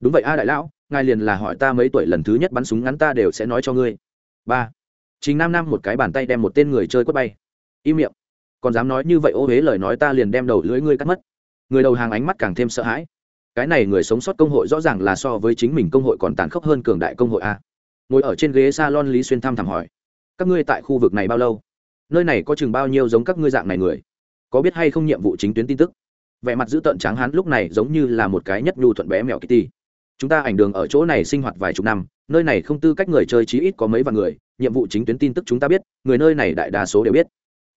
Đúng vậy a, đại lão, ngài liền là hỏi ta mấy tuổi lần thứ nhất bắn súng ngắn ta đều sẽ nói cho ngươi. Ba. Chính nam nam một cái bàn tay đem một tên người chơi quất bay. Im miệng. Còn dám nói như vậy ô huế lời nói ta liền đem đầu lưỡi ngươi cắt mất. Người đầu hàng ánh mắt càng thêm sợ hãi. Cái này người sống sót công hội rõ ràng là so với chính mình công hội còn tàn khốc hơn cường đại công hội a. Ngồi ở trên ghế s a lon lý xuyên thăm thẳm hỏi. Các ngươi tại khu vực này bao lâu? Nơi này có chừng bao nhiêu giống các ngươi dạng này người? Có biết hay không nhiệm vụ chính tuyến tin tức? Vẻ mặt giữ tợn tráng hán lúc này giống như là một cái nhất nhu thuận bé mèo kitty. Chúng ta ảnh đường ở chỗ này sinh hoạt vài chục năm, nơi này không tư cách người chơi chí ít có mấy vạn người, nhiệm vụ chính tuyến tin tức chúng ta biết, người nơi này đại đa số đều biết.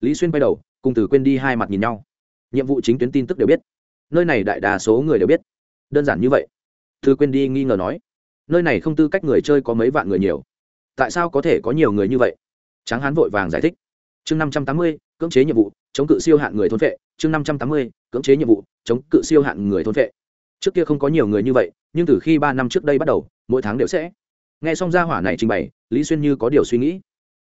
Lý xuyên quay đầu, cùng từ quên đi hai mặt nhìn nhau. Nhiệm vụ chính tuyến tin tức đều biết. Nơi này đại đa số người đều biết. Đơn giản như vậy. Thư quên đi nghi ngờ nói. Nơi này không tư cách người chơi có mấy vạn người nhiều. Tại sao có thể có nhiều người như vậy? Tráng hán vội vàng giải thích. Chương năm trăm tám mươi, cưỡng chế nhiệm vụ chống cự siêu hạn người thôn vệ, chương năm trăm tám mươi, cưỡng chế nhiệm vụ, chống cự siêu hạn người thôn vệ. Trước kia không có nhiều người như vậy, nhưng từ khi ba năm trước đây bắt đầu, mỗi tháng đều sẽ. Nghe xong gia hỏa này trình bày, lý xuyên như có điều suy nghĩ.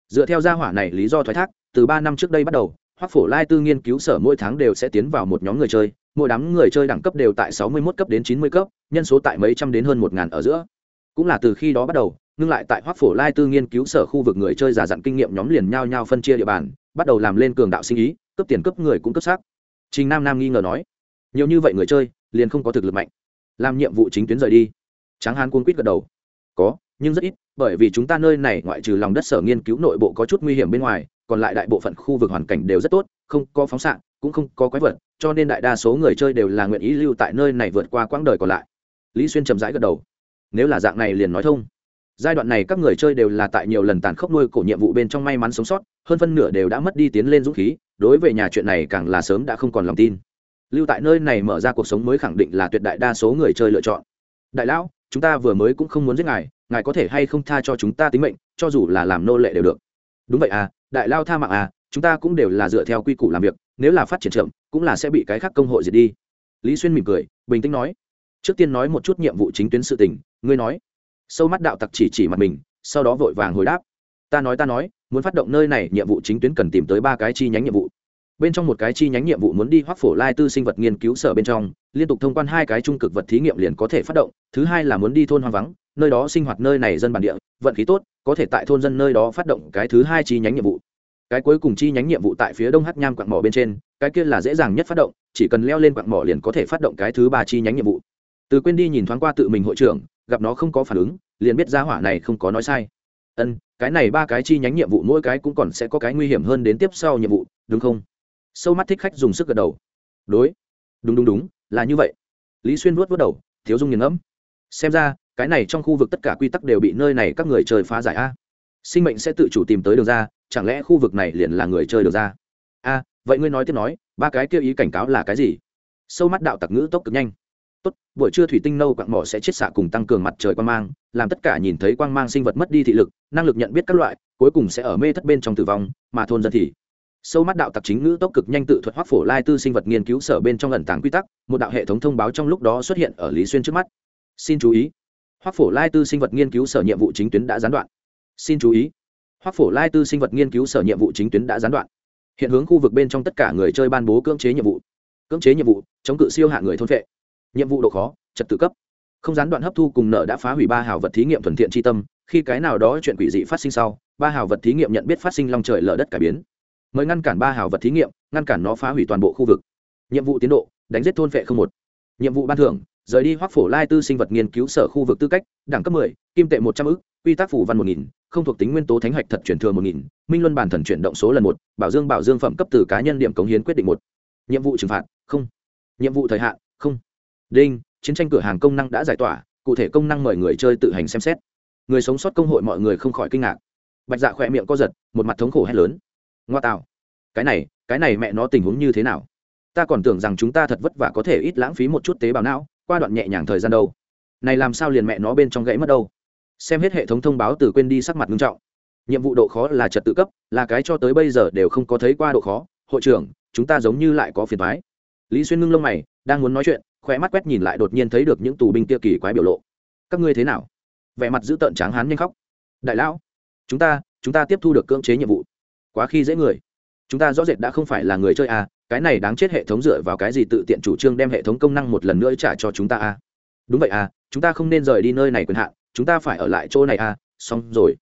Dựa theo gia hỏa này lý do thoái thác, từ ba năm trước đây bắt đầu, hoắc phổ lai tư nghiên cứu sở mỗi tháng đều sẽ tiến vào một nhóm người chơi, mỗi đám người chơi đẳng cấp đều tại sáu mươi 61 cấp đến chín mươi cấp, nhân số tại mấy trăm đến hơn một ngàn ở giữa. Cũng là từ khi đó bắt đầu, ngưng lại tại hoắc phổ lai tư nghiên cứu sở khu vực người chơi giả dặn kinh nghiệm nhóm liền nhau nhau phân chia địa bàn, bắt đầu làm lên cường đạo sinh ý cấp tiền cấp người cũng cấp xác. Trình nam nam nghi ngờ nói, nhiều như vậy người chơi, liền không có thực lực mạnh. Làm nhiệm vụ chính tuyến rời đi. Tráng hán cuốn quýt gật đầu, có, nhưng rất ít, bởi vì chúng ta nơi này ngoại trừ lòng đất sở nghiên cứu nội bộ có chút nguy hiểm bên ngoài, còn lại đại bộ phận khu vực hoàn cảnh đều rất tốt, không có phóng xạ, cũng không có quái vật, cho nên đại đa số người chơi đều là nguyện ý lưu tại nơi này vượt qua quãng đời còn lại. Lý xuyên chậm rãi gật đầu, nếu là dạng này liền nói thông giai đoạn này các người chơi đều là tại nhiều lần tàn khốc nuôi cổ nhiệm vụ bên trong may mắn sống sót, hơn phân nửa đều đã mất đi tiến lên dũng khí, đối với nhà chuyện này càng là sớm đã không còn lòng tin. Lưu tại nơi này mở ra cuộc sống mới khẳng định là tuyệt đại đa số người chơi lựa chọn. Đại lão, chúng ta vừa mới cũng không muốn giết ngài ngài có thể hay không tha cho chúng ta tính mệnh, cho dù là làm nô lệ đều được. Đúng vậy à đại lao tha mạng à chúng ta cũng đều là dựa theo quy củ làm việc, nếu là phát triển chậm, cũng là sẽ bị cái khác công hội diệt đi. Lý xuyên mỉm cười, bình tĩnh nói. Trước tiên nói một chút nhiệm vụ chính tuyến sự tình, ngươi nói sâu mắt đạo tặc chỉ chỉ mặt mình, sau đó vội vàng hồi đáp. Ta nói ta nói, muốn phát động nơi này, nhiệm vụ chính tuyến cần tìm tới ba cái chi nhánh nhiệm vụ. Bên trong một cái chi nhánh nhiệm vụ muốn đi hoác phổ lai tư sinh vật nghiên cứu sở bên trong, liên tục thông quan hai cái trung cực vật thí nghiệm liền có thể phát động. Thứ hai là muốn đi thôn hoang vắng, nơi đó sinh hoạt nơi này dân bản địa, vận khí tốt, có thể tại thôn dân nơi đó phát động cái thứ hai chi nhánh nhiệm vụ. Cái cuối cùng chi nhánh nhiệm vụ tại phía đông hát nham quạng mỏ bên trên, cái kia là dễ dàng nhất phát động, chỉ cần leo lên quạng mỏ liền có thể phát động cái thứ ba chi nhánh nhiệm vụ. Từ quên đi nhìn thoáng qua tự mình hội trưởng gặp nó không có phản ứng, liền biết ra hỏa này không có nói sai. Ân, cái này ba cái chi nhánh nhiệm vụ mỗi cái cũng còn sẽ có cái nguy hiểm hơn đến tiếp sau nhiệm vụ, đúng không? Sâu mắt thích khách dùng sức gật đầu. Đối. Đúng đúng đúng, là như vậy. Lý xuyên vuốt vuốt đầu, thiếu dung nghiền ngẫm. Xem ra, cái này trong khu vực tất cả quy tắc đều bị nơi này các người chơi phá giải a. Sinh mệnh sẽ tự chủ tìm tới đường ra, chẳng lẽ khu vực này liền là người chơi được ra? A, vậy ngươi nói tiếp nói, ba cái kia ý cảnh cáo là cái gì? Sâu mắt đạo tặc ngữ tốc cực nhanh tốt, buổi trưa thủy tinh nâu quặng mỏ sẽ chiết xạ cùng tăng cường mặt trời quang mang, làm tất cả nhìn thấy quang mang sinh vật mất đi thị lực, năng lực nhận biết các loại, cuối cùng sẽ ở mê thất bên trong tử vong, mà thôn dân thì sâu mắt đạo tặc chính ngữ tốc cực nhanh tự thuật hoác phổ lai tư sinh vật nghiên cứu sở bên trong ẩn tàng quy tắc, một đạo hệ thống thông báo trong lúc đó xuất hiện ở lý xuyên trước mắt. Xin chú ý hoác phổ lai tư sinh vật nghiên cứu sở nhiệm vụ chính tuyến đã gián đoạn. Xin chú ý hoác phổ lai tư sinh vật nghiên cứu sở nhiệm vụ chính tuyến đã gián đoạn. Hiện hướng khu vực bên trong tất cả người chơi ban bố cưỡng chế nhiệm vụ. Cưỡng chế nhiệm vụ, chống cự siêu hạ người thôn vệ nhiệm vụ độ khó trật tự cấp. Không gián đoạn hấp thu cùng nợ đã phá hủy ba hào vật thí nghiệm thuần thiện tri tâm khi cái nào đó chuyện quỷ dị phát sinh sau ba hào vật thí nghiệm nhận biết phát sinh long trời lở đất cải biến. Mời ngăn cản ba hào vật thí nghiệm ngăn cản nó phá hủy toàn bộ khu vực. Nhiệm vụ tiến độ đánh giết thôn vệ không một. Nhiệm vụ ban thưởng rời đi hoác phổ lai tư sinh vật nghiên cứu sở khu vực tư cách đẳng cấp 10, kim tệ một trăm ư quy tắc phủ văn một nghìn không thuộc tính nguyên tố thánh hạch thật chuyển thừa một nghìn minh luân bản thần chuyển động số lần một bảo dương bảo dương phẩm cấp từ cá nhân điểm cống hiến quyết định một. Nhiệm vụ trừng phạt không. Nhiệm vụ thời hạn không đinh, chiến tranh cửa hàng công năng đã giải tỏa, cụ thể công năng mời người chơi tự hành xem xét. Người sống sót công hội mọi người không khỏi kinh ngạc. Bạch dạ khỏe miệng co giật, một mặt thống khổ hét lớn. Ngoa tạo. Cái này cái này mẹ nó tình huống như thế nào? Ta còn tưởng rằng chúng ta thật vất vả có thể ít lãng phí một chút tế bào não, qua đoạn nhẹ nhàng thời gian đâu. Này làm sao liền mẹ nó bên trong gãy mất đâu? Xem hết hệ thống thông báo từ quên đi sắc mặt nghiêm trọng. Nhiệm vụ độ khó là trật tự cấp, là cái cho tới bây giờ đều không có thấy qua độ khó. Hội trưởng, chúng ta giống như lại có phiền thoái lý xuyên ngưng lông mày, đang muốn nói chuyện khỏe mắt quét nhìn lại đột nhiên thấy được những tù binh kia kỳ quái biểu lộ. Các ngươi thế nào? Vẻ mặt giữ tợn tráng hán nhanh khóc. Đại lão, chúng ta chúng ta tiếp thu được cưỡng chế nhiệm vụ. Quá khi dễ người. Chúng ta rõ rệt đã không phải là người chơi à cái này đáng chết hệ thống dựa vào cái gì tự tiện chủ trương đem hệ thống công năng một lần nữa trả cho chúng ta à? Đúng vậy à chúng ta không nên rời đi nơi này quyền hạn, chúng ta phải ở lại chỗ này à? Xong rồi.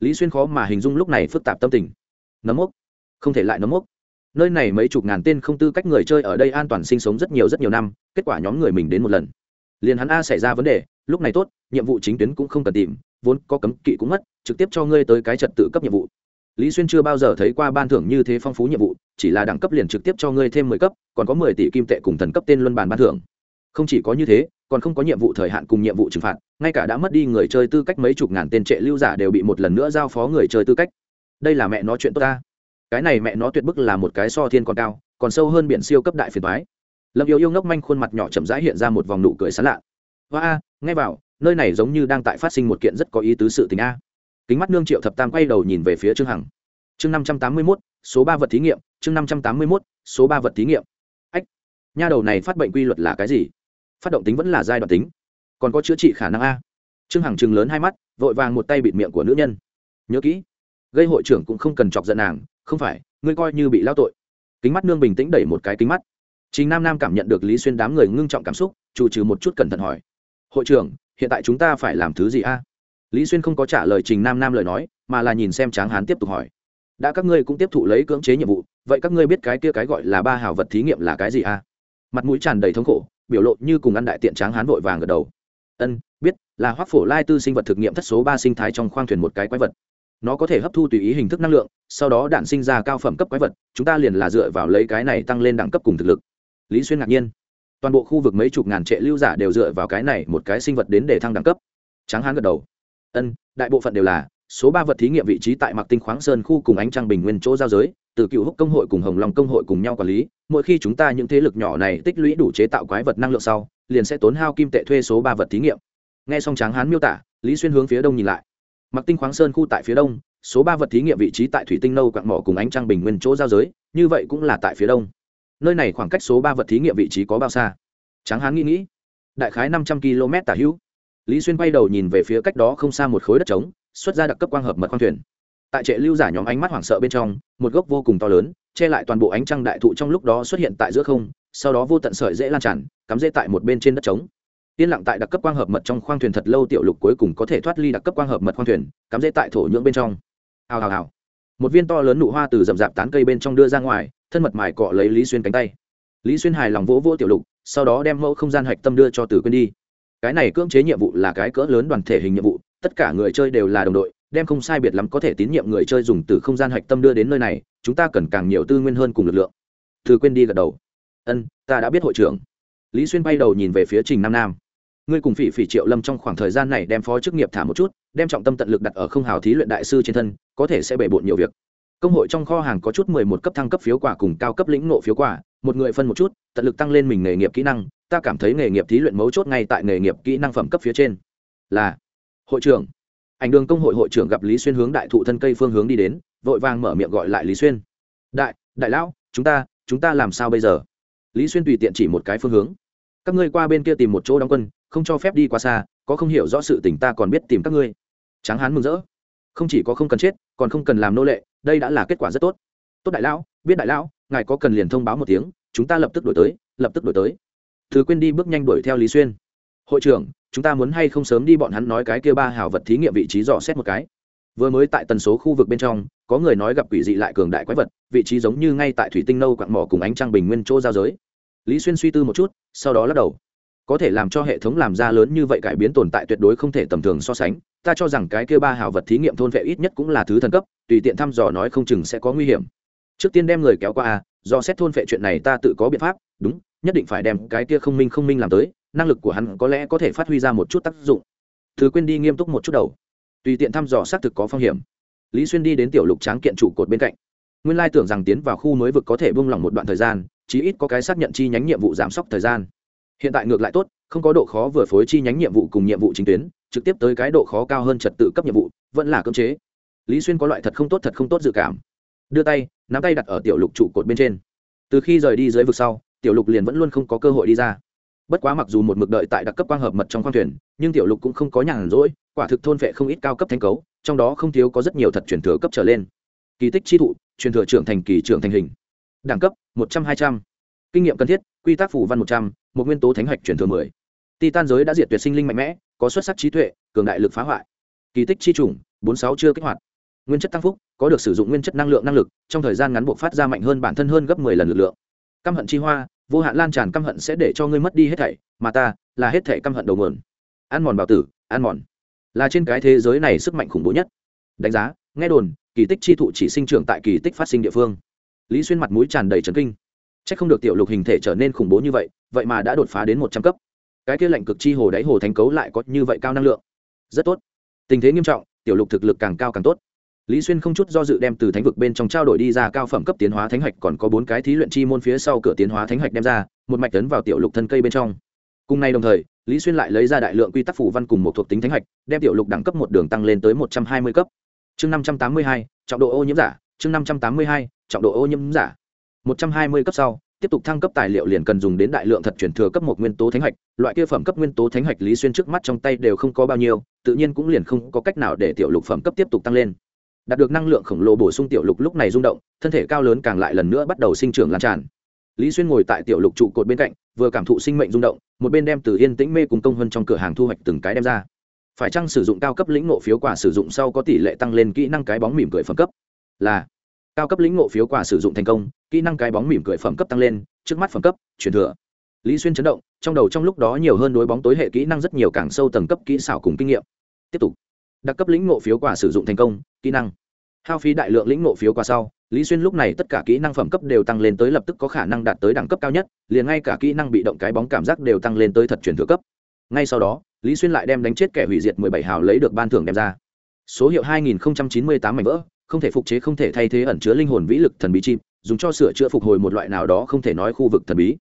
Lý xuyên khó mà hình dung lúc này phức tạp tâm tình. Nấm mốc. Không thể lại nấm mốc. Nơi này mấy chục ngàn tên không tư cách người chơi ở đây an toàn sinh sống rất nhiều rất nhiều năm kết quả nhóm người mình đến một lần. Liền hắn a xảy ra vấn đề, lúc này tốt, nhiệm vụ chính tuyến cũng không cần tìm, vốn có cấm kỵ cũng mất, trực tiếp cho ngươi tới cái trật tự cấp nhiệm vụ. Lý xuyên chưa bao giờ thấy qua ban thưởng như thế phong phú nhiệm vụ, chỉ là đẳng cấp liền trực tiếp cho ngươi thêm mười cấp, còn có mười tỷ kim tệ cùng thần cấp tên luân bàn ban thưởng. Không chỉ có như thế, còn không có nhiệm vụ thời hạn cùng nhiệm vụ trừng phạt, ngay cả đã mất đi người chơi tư cách mấy chục ngàn tên trệ lưu giả đều bị một lần nữa giao phó người chơi tư cách. Đây là mẹ nó chuyện tốt ta. Cái này mẹ nó tuyệt bức là một cái so thiên còn cao, còn sâu hơn biển siêu cấp đại phiền thoái lâm yêu yêu ngốc manh khuôn mặt nhỏ chậm rãi hiện ra một vòng nụ cười sán lạ. Hoa a, nghe vào, nơi này giống như đang tại phát sinh một kiện rất có ý tứ sự tình a. Kính mắt nương triệu thập tam quay đầu nhìn về phía trương hằng. Chương năm trăm tám mươi mốt, số ba vật thí nghiệm, chương năm trăm tám mươi mốt, số ba vật thí nghiệm. Ách, nha đầu này phát bệnh quy luật là cái gì? Phát động tính vẫn là giai đoạn tính. Còn có chữa trị khả năng a. Trương hằng chừng lớn hai mắt, vội vàng một tay bịt miệng của nữ nhân. Nhớ kỹ, gây hội trưởng cũng không cần chọc giận nàng, không phải, ngươi coi như bị lao tội. Kính mắt nương bình tĩnh đẩy một cái kính mắt chính nam nam cảm nhận được lý xuyên đám người ngưng trọng cảm xúc, chủ trừ một chút cẩn thận hỏi, hội trưởng, hiện tại chúng ta phải làm thứ gì a? Lý xuyên không có trả lời trình nam nam lời nói, mà là nhìn xem tráng hán tiếp tục hỏi, đã các ngươi cũng tiếp thụ lấy cưỡng chế nhiệm vụ, vậy các ngươi biết cái kia cái gọi là ba hào vật thí nghiệm là cái gì a? Mặt mũi tràn đầy thống khổ, biểu lộ như cùng ăn đại tiện tráng hán vội vàng gật đầu. Ân, biết, là hoác phổ lai tư sinh vật thực nghiệm thất số ba sinh thái trong khoang thuyền một cái quái vật. Nó có thể hấp thu tùy ý hình thức năng lượng, sau đó đạn sinh ra cao phẩm cấp quái vật, chúng ta liền là dựa vào lấy cái này tăng lên đẳng cấp cùng thực lực lý xuyên ngạc nhiên. Toàn bộ khu vực mấy chục ngàn trệ lưu giả đều dựa vào cái này một cái sinh vật đến để thăng đẳng cấp. Tráng hán gật đầu. Ân, đại bộ phận đều là, số ba vật thí nghiệm vị trí tại mạc tinh khoáng sơn khu cùng ánh trăng bình nguyên chỗ giao giới, từ cựu húc công hội cùng hồng long công hội cùng nhau quản lý, mỗi khi chúng ta những thế lực nhỏ này tích lũy đủ chế tạo quái vật năng lượng sau, liền sẽ tốn hao kim tệ thuê số ba vật thí nghiệm. Nghe xong tráng hán miêu tả, lý xuyên hướng phía đông nhìn lại. Mặc tinh khoáng sơn khu tại phía đông, số ba vật thí nghiệm vị trí tại thủy tinh nâu quạng mỏ cùng ánh trăng bình nguyên chỗ giao giới, như vậy cũng là tại phía đông nơi này khoảng cách số ba vật thí nghiệm vị trí có bao xa? Tráng hán nghĩ nghĩ. Đại khái năm trăm km tả hữu. Lý xuyên quay đầu nhìn về phía cách đó không xa một khối đất trống, xuất ra đặc cấp quang hợp mật khoang thuyền. Tại trệ lưu giả nhóm ánh mắt hoảng sợ bên trong, một gốc vô cùng to lớn, che lại toàn bộ ánh trăng đại thụ trong lúc đó xuất hiện tại giữa không, sau đó vô tận sợi dễ lan tràn, cắm dễ tại một bên trên đất trống. Yên lặng tại đặc cấp quang hợp mật trong khoang thuyền thật lâu tiểu lục cuối cùng có thể thoát ly đặc cấp quang hợp mật khoang thuyền, cắm dễ tại thổ nhưỡng bên trong. Hào hào hào một viên to lớn nụ hoa từ rậm rạp tán cây bên trong đưa ra ngoài, thân mật mài cọ lấy lý xuyên cánh tay. Lý xuyên hài lòng vỗ vỗ tiểu lục, sau đó đem mẫu không gian hạch tâm đưa cho từ quên đi. Cái này cưỡng chế nhiệm vụ là cái cỡ lớn đoàn thể hình nhiệm vụ, tất cả người chơi đều là đồng đội, đem không sai biệt lắm có thể tín nhiệm người chơi dùng từ không gian hạch tâm đưa đến nơi này, chúng ta cần càng nhiều tư nguyên hơn cùng lực lượng. Từ quên đi gật đầu. Ân, ta đã biết hội trưởng. Lý xuyên bay đầu nhìn về phía trình nam nam ngươi cùng phỉ phỉ triệu lâm trong khoảng thời gian này đem phó chức nghiệp thả một chút, đem trọng tâm tận lực đặt ở không hào thí luyện đại sư trên thân, có thể sẽ bể bộn nhiều việc. Công hội trong kho hàng có chút mười một cấp thăng cấp phiếu quả cùng cao cấp lĩnh nộ phiếu quả một người phân một chút, tận lực tăng lên mình nghề nghiệp kỹ năng, ta cảm thấy nghề nghiệp thí luyện mấu chốt ngay tại nghề nghiệp kỹ năng phẩm cấp phía trên. Là, hội trưởng. Ảnh đường công hội hội trưởng gặp lý xuyên hướng đại thụ thân cây phương hướng đi đến, vội vàng mở miệng gọi lại lý xuyên. Đại đại lão, chúng ta chúng ta làm sao bây giờ? Lý xuyên tùy tiện chỉ một cái phương hướng. Các ngươi qua bên kia tìm một chỗ đóng quân không cho phép đi quá xa, có không hiểu rõ sự tình ta còn biết tìm các ngươi. Tráng hán mừng rỡ. Không chỉ có không cần chết, còn không cần làm nô lệ, đây đã là kết quả rất tốt. Tốt đại lão, biết đại lão, ngài có cần liền thông báo một tiếng, chúng ta lập tức đổi tới, lập tức đổi tới. Thứ quên đi bước nhanh đuổi theo lý xuyên. Hội trưởng, chúng ta muốn hay không sớm đi bọn hắn nói cái kia ba hào vật thí nghiệm vị trí dò xét một cái. Vừa mới tại tần số khu vực bên trong, có người nói gặp quỷ dị lại cường đại quái vật, vị trí giống như ngay tại thủy tinh nâu quặng mỏ cùng ánh trăng bình nguyên chỗ giao giới. Lý xuyên suy tư một chút, sau đó lắc đầu có thể làm cho hệ thống làm ra lớn như vậy cải biến tồn tại tuyệt đối không thể tầm thường so sánh. Ta cho rằng cái kia ba hảo vật thí nghiệm thôn vệ ít nhất cũng là thứ thần cấp, tùy tiện thăm dò nói không chừng sẽ có nguy hiểm. Trước tiên đem người kéo qua a do xét thôn vệ chuyện này ta tự có biện pháp, đúng, nhất định phải đem cái kia không minh không minh làm tới, năng lực của hắn có lẽ có thể phát huy ra một chút tác dụng. Thứ quên đi nghiêm túc một chút đầu. Tùy tiện thăm dò xác thực có phong hiểm. Lý xuyên đi đến tiểu lục tráng kiện trụ cột bên cạnh. Nguyên lai tưởng rằng tiến vào khu mới vực có thể buông lỏng một đoạn thời gian, chí ít có cái xác nhận chi nhánh nhiệm vụ giảm sốc thời gian hiện tại ngược lại tốt, không có độ khó vừa phối chi nhánh nhiệm vụ cùng nhiệm vụ chính tuyến, trực tiếp tới cái độ khó cao hơn trật tự cấp nhiệm vụ, vẫn là cưỡng chế. Lý xuyên có loại thật không tốt thật không tốt dự cảm. Đưa tay, nắm tay đặt ở tiểu lục trụ cột bên trên. Từ khi rời đi dưới vực sau, tiểu lục liền vẫn luôn không có cơ hội đi ra. Bất quá mặc dù một mực đợi tại đặc cấp quang hợp mật trong khoang thuyền, nhưng tiểu lục cũng không có nhàn rỗi, quả thực thôn vệ không ít cao cấp thanh cấu, trong đó không thiếu có rất nhiều thật truyền thừa cấp trở lên. Kỳ tích chi thụ, truyền thừa trưởng thành kỳ trưởng thành hình. Đẳng cấp, một trăm hai trăm. Kinh nghiệm cần thiết quy tắc phủ văn một trăm, một nguyên tố thánh hạch truyền thừa mười. Titan giới đã diệt tuyệt sinh linh mạnh mẽ, có xuất sắc trí tuệ, cường đại lực phá hoại. Kỳ tích chi chủng bốn sáu chưa kích hoạt. Nguyên chất tăng phúc, có được sử dụng nguyên chất năng lượng năng lực, trong thời gian ngắn buộc phát ra mạnh hơn bản thân hơn gấp mười lần lực lượng. Căm hận chi hoa, vô hạn lan tràn căm hận sẽ để cho ngươi mất đi hết thảy, mà ta là hết thảy căm hận đầu nguồn. Ăn mòn bảo tử, ăn mòn. Là trên cái thế giới này sức mạnh khủng bố nhất. Đánh giá, nghe đồn, kỳ tích chi thụ chỉ sinh trưởng tại kỳ tích phát sinh địa phương. Lý xuyên mặt mũi tràn đầy trấn kinh. Chắc không được tiểu lục hình thể trở nên khủng bố như vậy vậy mà đã đột phá đến một trăm cấp. Cái kia lạnh cực chi hồ đáy hồ thánh cấu lại có như vậy cao năng lượng. Rất tốt. Tình thế nghiêm trọng, tiểu lục thực lực càng cao càng tốt. Lý xuyên không chút do dự đem từ thánh vực bên trong trao đổi đi ra cao phẩm cấp tiến hóa thánh hạch, còn có bốn cái thí luyện chi môn phía sau cửa tiến hóa thánh hạch đem ra, một mạch tấn vào tiểu lục thân cây bên trong. Cùng nay đồng thời, lý xuyên lại lấy ra đại lượng quy tắc phủ văn cùng một thuộc tính thánh hạch, đem tiểu lục đẳng cấp một đường tăng lên tới một trăm hai mươi cấp. Chương năm trăm tám mươi hai, trọng độ ô nhiễm giả. Chương năm trăm tám mươi hai, trọng độ ô nhiễm giả một trăm hai mươi cấp sau, tiếp tục thăng cấp tài liệu liền cần dùng đến đại lượng thật chuyển thừa cấp một nguyên tố thánh hạch. Loại kia phẩm cấp nguyên tố thánh hạch lý xuyên trước mắt trong tay đều không có bao nhiêu, tự nhiên cũng liền không có cách nào để tiểu lục phẩm cấp tiếp tục tăng lên. Đạt được năng lượng khổng lồ bổ sung tiểu lục lúc này rung động, thân thể cao lớn càng lại lần nữa bắt đầu sinh trưởng lan tràn. Lý xuyên ngồi tại tiểu lục trụ cột bên cạnh, vừa cảm thụ sinh mệnh rung động, một bên đem từ yên tĩnh mê cùng công hơn trong cửa hàng thu hoạch từng cái đem ra. Phải chăng sử dụng cao cấp lĩnh ngộ phiếu quả sử dụng sau có tỷ lệ tăng lên kỹ năng cái bóng mỉm cười phẩm cấp? Là cao cấp lĩnh ngộ phiếu quả sử dụng thành công, kỹ năng cái bóng mỉm cười phẩm cấp tăng lên, trước mắt phẩm cấp, truyền thừa. Lý xuyên chấn động, trong đầu trong lúc đó nhiều hơn đối bóng tối hệ kỹ năng rất nhiều càng sâu tầng cấp kỹ xảo cùng kinh nghiệm. Tiếp tục. Đặc cấp lĩnh ngộ phiếu quả sử dụng thành công, kỹ năng. Hao phí đại lượng lĩnh ngộ phiếu quà sau, lý xuyên lúc này tất cả kỹ năng phẩm cấp đều tăng lên tới lập tức có khả năng đạt tới đẳng cấp cao nhất, liền ngay cả kỹ năng bị động cái bóng cảm giác đều tăng lên tới thật chuyển thừa cấp. Ngay sau đó, lý xuyên lại đem đánh chết kẻ hủy diệt mười bảy hào lấy được ban thưởng đem ra. Số hiệu hai nghìn chín mươi tám mảnh vỡ không thể phục chế, không thể thay thế ẩn chứa linh hồn vĩ lực thần bí chim, dùng cho sửa chữa phục hồi một loại nào đó không thể nói khu vực thần bí.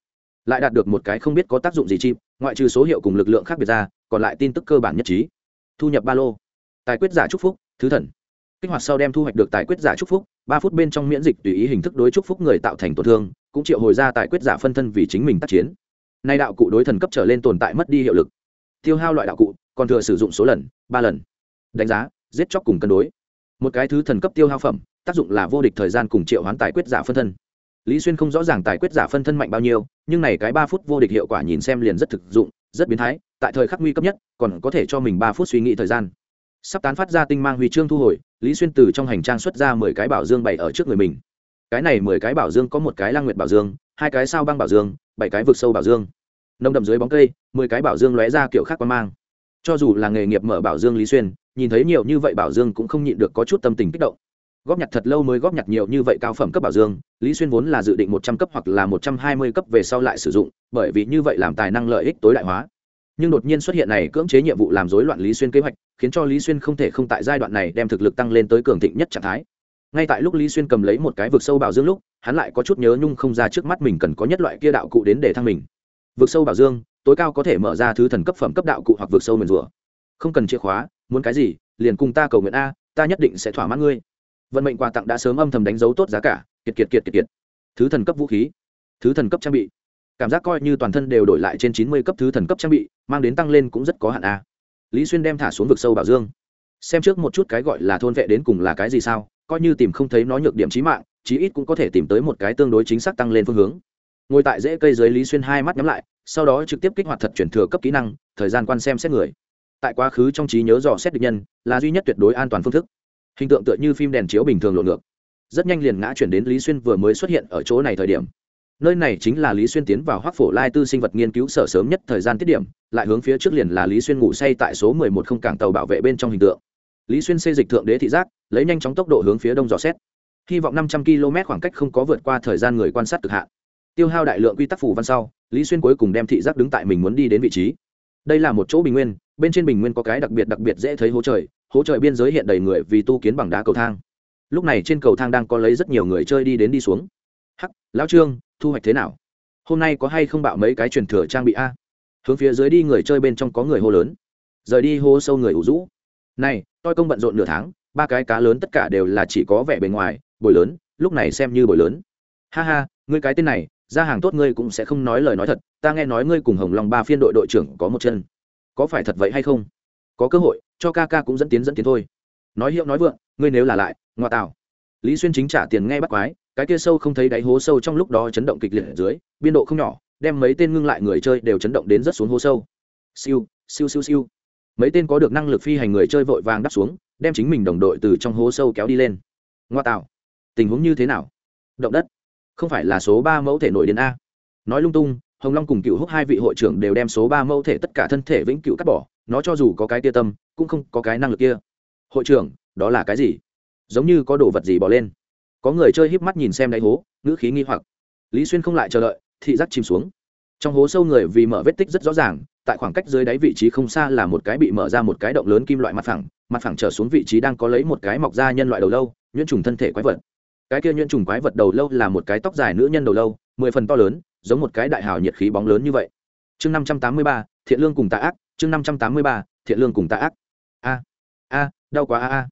Lại đạt được một cái không biết có tác dụng gì chim, ngoại trừ số hiệu cùng lực lượng khác biệt ra, còn lại tin tức cơ bản nhất trí. Thu nhập ba lô. Tài quyết giả chúc phúc, thứ thần. Kích hoạt sau đem thu hoạch được tài quyết giả chúc phúc, ba phút bên trong miễn dịch tùy ý hình thức đối chúc phúc người tạo thành tổn thương, cũng triệu hồi ra tài quyết giả phân thân vì chính mình tác chiến. Nay đạo cụ đối thần cấp trở lên tồn tại mất đi hiệu lực. Tiêu hao loại đạo cụ, còn thừa sử dụng số lần, ba lần. Đánh giá, giết chóc cùng cân đối một cái thứ thần cấp tiêu hao phẩm, tác dụng là vô địch thời gian cùng triệu hoán tài quyết giả phân thân. Lý xuyên không rõ ràng tài quyết giả phân thân mạnh bao nhiêu, nhưng này cái ba phút vô địch hiệu quả nhìn xem liền rất thực dụng, rất biến thái, tại thời khắc nguy cấp nhất, còn có thể cho mình ba phút suy nghĩ thời gian. Sắp tán phát ra tinh mang huy chương thu hồi, lý xuyên từ trong hành trang xuất ra mười cái bảo dương bày ở trước người mình. Cái này mười cái bảo dương có một cái lang nguyệt bảo dương, hai cái sao băng bảo dương, bảy cái vực sâu bảo dương. Nông đậm dưới bóng cây, mười cái bảo dương lóe ra kiểu khác quan mang. Cho dù là nghề nghiệp mở bảo dương lý xuyên nhìn thấy nhiều như vậy bảo dương cũng không nhịn được có chút tâm tình kích động. Góp nhặt thật lâu mới góp nhặt nhiều như vậy cao phẩm cấp bảo dương, lý xuyên vốn là dự định một trăm cấp hoặc là một trăm hai mươi cấp về sau lại sử dụng, bởi vì như vậy làm tài năng lợi ích tối đại hóa. Nhưng đột nhiên xuất hiện này cưỡng chế nhiệm vụ làm rối loạn lý xuyên kế hoạch, khiến cho lý xuyên không thể không tại giai đoạn này đem thực lực tăng lên tới cường thịnh nhất trạng thái. Ngay tại lúc lý xuyên cầm lấy một cái vực sâu bảo dương lúc, hắn lại có chút nhớ nhung không ra trước mắt mình cần có nhất loại kia đạo cụ đến để thăng mình. Vực sâu bảo dương, tối cao có thể mở ra thứ thần cấp phẩm cấp đạo cụ hoặc vực sâu mền rùa không cần chìa khóa muốn cái gì, liền cùng ta cầu nguyện a, ta nhất định sẽ thỏa mãn ngươi. Vận mệnh quà tặng đã sớm âm thầm đánh dấu tốt giá cả, kiệt kiệt kiệt kiệt kiệt. Thứ thần cấp vũ khí, thứ thần cấp trang bị. Cảm giác coi như toàn thân đều đổi lại trên chín mươi cấp thứ thần cấp trang bị, mang đến tăng lên cũng rất có hạn a. Lý xuyên đem thả xuống vực sâu bảo dương. Xem trước một chút cái gọi là thôn vệ đến cùng là cái gì sao, coi như tìm không thấy nó nhược điểm trí mạng, chí ít cũng có thể tìm tới một cái tương đối chính xác tăng lên phương hướng. Ngồi tại rễ cây dưới lý xuyên hai mắt nhắm lại, sau đó trực tiếp kích hoạt thật chuyển thừa cấp kỹ năng, thời gian quan xem xét người tại quá khứ trong trí nhớ dò xét địch nhân là duy nhất tuyệt đối an toàn phương thức. Hình tượng tựa như phim đèn chiếu bình thường lộn ngược. Rất nhanh liền ngã chuyển đến lý xuyên vừa mới xuất hiện ở chỗ này thời điểm. Nơi này chính là lý xuyên tiến vào hoác phổ lai tư sinh vật nghiên cứu sở sớm nhất thời gian tiết điểm, lại hướng phía trước liền là lý xuyên ngủ say tại số mười một không cảng tàu bảo vệ bên trong hình tượng. Lý xuyên xây dịch thượng đế thị giác, lấy nhanh chóng tốc độ hướng phía đông dò xét. Hy vọng năm trăm km khoảng cách không có vượt qua thời gian người quan sát cực hạn. Tiêu hao đại lượng quy tắc phủ văn sau, lý xuyên cuối cùng đem thị giác đứng tại mình muốn đi đến vị trí đây là một chỗ bình nguyên, bên trên bình nguyên có cái đặc biệt đặc biệt dễ thấy hố trời hố trời biên giới hiện đầy người vì tu kiến bằng đá cầu thang. Lúc này trên cầu thang đang có lấy rất nhiều người chơi đi đến đi xuống. Hắc, lão trương, thu hoạch thế nào? Hôm nay có hay không bạo mấy cái truyền thừa trang bị a? Hướng phía dưới đi người chơi bên trong có người hô lớn. Rời đi hô sâu người ủ rũ. Này, tôi công bận rộn nửa tháng, ba cái cá lớn tất cả đều là chỉ có vẻ bề ngoài, bồi lớn, lúc này xem như bồi lớn. Ha ha, ngươi cái tên này ra hàng tốt ngươi cũng sẽ không nói lời nói thật, ta nghe nói ngươi cùng hồng long ba phiên đội đội trưởng có một chân. Có phải thật vậy hay không? Có cơ hội, cho ca ca cũng dẫn tiến dẫn tiến thôi. Nói hiệu nói vượng, ngươi nếu là lại, ngoa tạo lý xuyên chính trả tiền nghe bắt quái, cái kia sâu không thấy đáy hố sâu trong lúc đó chấn động kịch liệt ở dưới, biên độ không nhỏ, đem mấy tên ngưng lại người chơi đều chấn động đến rất xuống hố sâu. Siêu siêu siêu siêu. Mấy tên có được năng lực phi hành người chơi vội vàng đắp xuống, đem chính mình đồng đội từ trong hố sâu kéo đi lên. Ngoa tạo tình huống như thế nào? Động đất không phải là số ba mẫu thể nội điên a. Nói lung tung, hồng long cùng cựu húc hai vị hội trưởng đều đem số ba mẫu thể tất cả thân thể vĩnh cựu cắt bỏ, nó cho dù có cái tia tâm, cũng không có cái năng lực kia. Hội trưởng, đó là cái gì? Giống như có đồ vật gì bỏ lên. Có người chơi híp mắt nhìn xem đáy hố, ngữ khí nghi hoặc. Lý xuyên không lại chờ đợi, thị giác chìm xuống. Trong hố sâu người vì mở vết tích rất rõ ràng, tại khoảng cách dưới đáy vị trí không xa là một cái bị mở ra một cái động lớn kim loại mặt phẳng mặt phẳng trở xuống vị trí đang có lấy một cái mọc ra nhân loại đầu lâu, nhuyễn trùng thân thể quái vật cái kia nhuyễn trùng quái vật đầu lâu là một cái tóc dài nữ nhân đầu lâu, mười phần to lớn, giống một cái đại hào nhiệt khí bóng lớn như vậy. Chương năm trăm tám mươi ba, thiện lương cùng tạ ác, chương năm trăm tám mươi ba, thiện lương cùng tạ ác. A a, đau quá a a.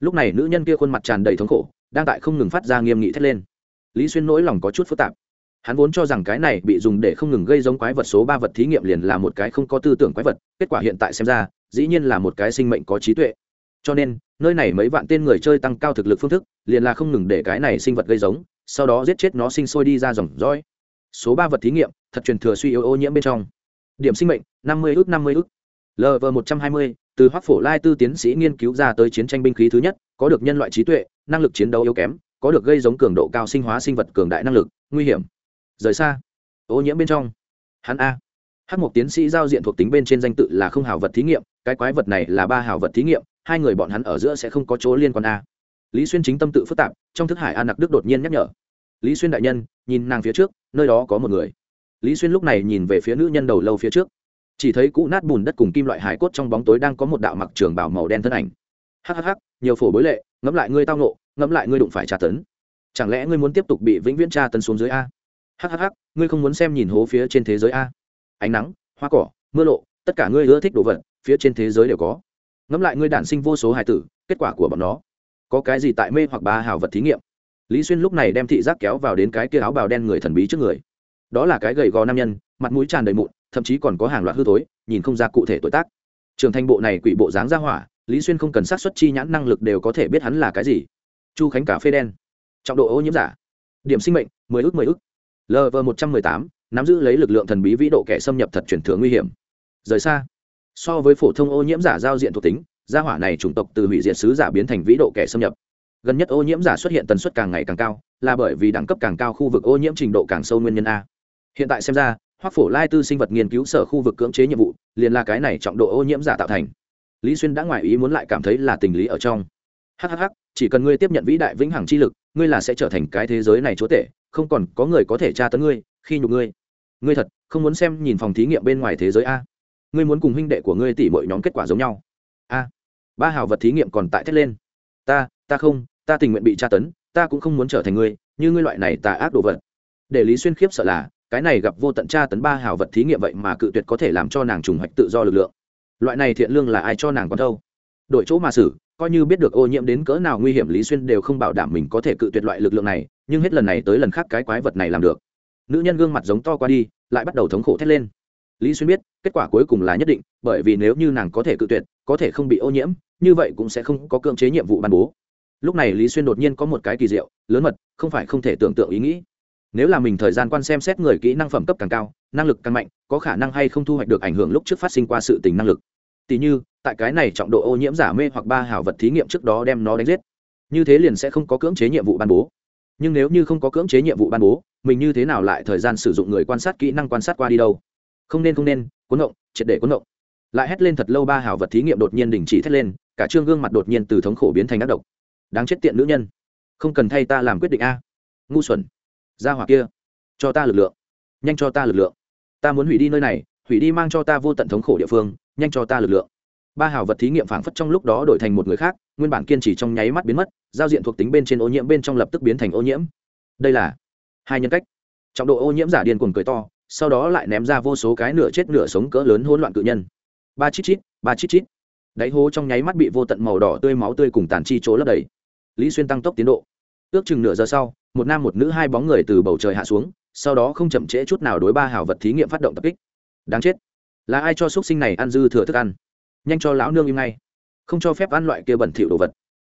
Lúc này nữ nhân kia khuôn mặt tràn đầy thống khổ, đang tại không ngừng phát ra nghiêm nghị thét lên. Lý xuyên nỗi lòng có chút phức tạp. Hắn vốn cho rằng cái này bị dùng để không ngừng gây giống quái vật số ba vật thí nghiệm liền là một cái không có tư tưởng quái vật, kết quả hiện tại xem ra, dĩ nhiên là một cái sinh mệnh có trí tuệ. Cho nên nơi này mấy vạn tên người chơi tăng cao thực lực phương thức, liền là không ngừng để cái này sinh vật gây giống, sau đó giết chết nó sinh sôi đi ra dòng dõi. Số ba vật thí nghiệm, thật truyền thừa suy yếu ô nhiễm bên trong. Điểm sinh mệnh, năm mươi ước năm mươi ước lv một trăm hai mươi, từ hoác phổ lai tư tiến sĩ nghiên cứu ra tới chiến tranh binh khí thứ nhất, có được nhân loại trí tuệ, năng lực chiến đấu yếu kém, có được gây giống cường độ cao sinh hóa sinh vật cường đại năng lực, nguy hiểm. Rời xa. Ô nhiễm bên trong. Hắn a. H một tiến sĩ giao diện thuộc tính bên trên danh tự là không hào vật thí nghiệm, cái quái vật này là ba hào vật thí nghiệm hai người bọn hắn ở giữa sẽ không có chỗ liên quan a. Lý xuyên chính tâm tự phức tạp, trong thức hải an nặc đức đột nhiên nhắc nhở. Lý xuyên đại nhân, nhìn nàng phía trước, nơi đó có một người. Lý xuyên lúc này nhìn về phía nữ nhân đầu lâu phía trước. Chỉ thấy cũ nát bùn đất cùng kim loại hải cốt trong bóng tối đang có một đạo mặc trường bảo màu đen thân ảnh. Hhh nhiều phổ bối lệ, ngẫm lại ngươi tao nộ ngẫm lại ngươi đụng phải tra tấn. Chẳng lẽ ngươi muốn tiếp tục bị vĩnh viễn tra tấn xuống dưới a? Hhh ngươi không muốn xem nhìn hố phía trên thế giới a? Ánh nắng, hoa cỏ, mưa lộ, tất cả ngươi ưa thích đồ vật, phía trên thế giới đều có ngẫm lại ngươi đản sinh vô số hài tử, kết quả của bọn nó. Có cái gì tại mê hoặc ba hào vật thí nghiệm? Lý xuyên lúc này đem thị giác kéo vào đến cái kia áo bào đen người thần bí trước người. Đó là cái gầy gò nam nhân, mặt mũi tràn đầy mụn, thậm chí còn có hàng loạt hư thối, nhìn không ra cụ thể tuổi tác. Trường thanh bộ này quỷ bộ dáng ra hỏa, lý xuyên không cần sát xuất chi nhãn năng lực đều có thể biết hắn là cái gì. Chu khánh cà phê đen. Trọng độ ô nhiễm giả. Điểm sinh mệnh, mười ước mười ước lv một trăm mười tám, nắm giữ lấy lực lượng thần bí vĩ độ kẻ xâm nhập thật chuyển thừa nguy hiểm. Rời xa so với phổ thông ô nhiễm giả giao diện thuộc tính, gia hỏa này chủng tộc từ hủy diệt sứ giả biến thành vĩ độ kẻ xâm nhập. Gần nhất ô nhiễm giả xuất hiện tần suất càng ngày càng cao, là bởi vì đẳng cấp càng cao khu vực ô nhiễm trình độ càng sâu nguyên nhân a. Hiện tại xem ra hoác phổ lai tư sinh vật nghiên cứu sở khu vực cưỡng chế nhiệm vụ, liền là cái này trọng độ ô nhiễm giả tạo thành. Lý xuyên đã ngoài ý muốn lại cảm thấy là tình lý ở trong. Hhh chỉ cần ngươi tiếp nhận vĩ đại vĩnh hằng chi lực, ngươi là sẽ trở thành cái thế giới này chúa tể, không còn có người có thể tra tấn ngươi, khi nhục ngươi. Ngươi thật, không muốn xem nhìn phòng thí nghiệm bên ngoài thế giới a ngươi muốn cùng huynh đệ của ngươi tỉ mọi nhóm kết quả giống nhau. A, ba hào vật thí nghiệm còn tại thét lên. Ta ta không, ta tình nguyện bị tra tấn, ta cũng không muốn trở thành ngươi, như ngươi loại này ta ác đồ vật. Để lý xuyên khiếp sợ là, cái này gặp vô tận tra tấn ba hào vật thí nghiệm vậy mà cự tuyệt có thể làm cho nàng trùng hoạch tự do lực lượng. Loại này thiện lương là ai cho nàng còn đâu? Đổi chỗ mà xử, coi như biết được ô nhiễm đến cỡ nào nguy hiểm lý xuyên đều không bảo đảm mình có thể cự tuyệt loại lực lượng này, nhưng hết lần này tới lần khác cái quái vật này làm được. Nữ nhân gương mặt giống to qua đi, lại bắt đầu thống khổ thét lên lý xuyên biết, kết quả cuối cùng là nhất định, bởi vì nếu như nàng có thể cự tuyệt, có thể không bị ô nhiễm, như vậy cũng sẽ không có cưỡng chế nhiệm vụ ban bố. Lúc này lý xuyên đột nhiên có một cái kỳ diệu, lớn mật, không phải không thể tưởng tượng ý nghĩ. Nếu là mình thời gian quan xem xét người kỹ năng phẩm cấp càng cao, năng lực càng mạnh, có khả năng hay không thu hoạch được ảnh hưởng lúc trước phát sinh qua sự tình năng lực. Tỉ như, tại cái này trọng độ ô nhiễm giả mê hoặc ba hảo vật thí nghiệm trước đó đem nó đánh giết. Như thế liền sẽ không có cưỡng chế nhiệm vụ ban bố. Nhưng nếu như không có cưỡng chế nhiệm vụ ban bố, mình như thế nào lại thời gian sử dụng người quan sát kỹ năng quan sát qua đi đâu? Không nên không nên, cuốn động triệt để cuốn động lại hét lên thật lâu ba hảo vật thí nghiệm đột nhiên đình chỉ thét lên, cả trương gương mặt đột nhiên từ thống khổ biến thành ác độc. Đáng chết tiện nữ nhân. Không cần thay ta làm quyết định a. Ngu xuẩn. Ra hỏa kia. Cho ta lực lượng. Nhanh cho ta lực lượng. Ta muốn hủy đi nơi này, hủy đi mang cho ta vô tận thống khổ địa phương, nhanh cho ta lực lượng. Ba hảo vật thí nghiệm phảng phất trong lúc đó đổi thành một người khác, nguyên bản kiên trì trong nháy mắt biến mất, giao diện thuộc tính bên trên ô nhiễm bên trong lập tức biến thành ô nhiễm. Đây là hai nhân cách. Trọng độ ô nhiễm giả điên cuồng cười to sau đó lại ném ra vô số cái nửa chết nửa sống cỡ lớn hỗn loạn cự nhân. Ba chít chít, ba chít chít. Đáy hố trong nháy mắt bị vô tận màu đỏ tươi máu tươi cùng tàn chi chỗ lấp đầy. Lý xuyên tăng tốc tiến độ. Ước chừng nửa giờ sau, một nam một nữ hai bóng người từ bầu trời hạ xuống, sau đó không chậm trễ chút nào đối ba hảo vật thí nghiệm phát động tập kích. Đáng chết. Là ai cho x u ấ t sinh này ăn dư thừa thức ăn? Nhanh cho lão nương im ngay. Không cho phép ăn loại kia bẩn thỉu đồ vật.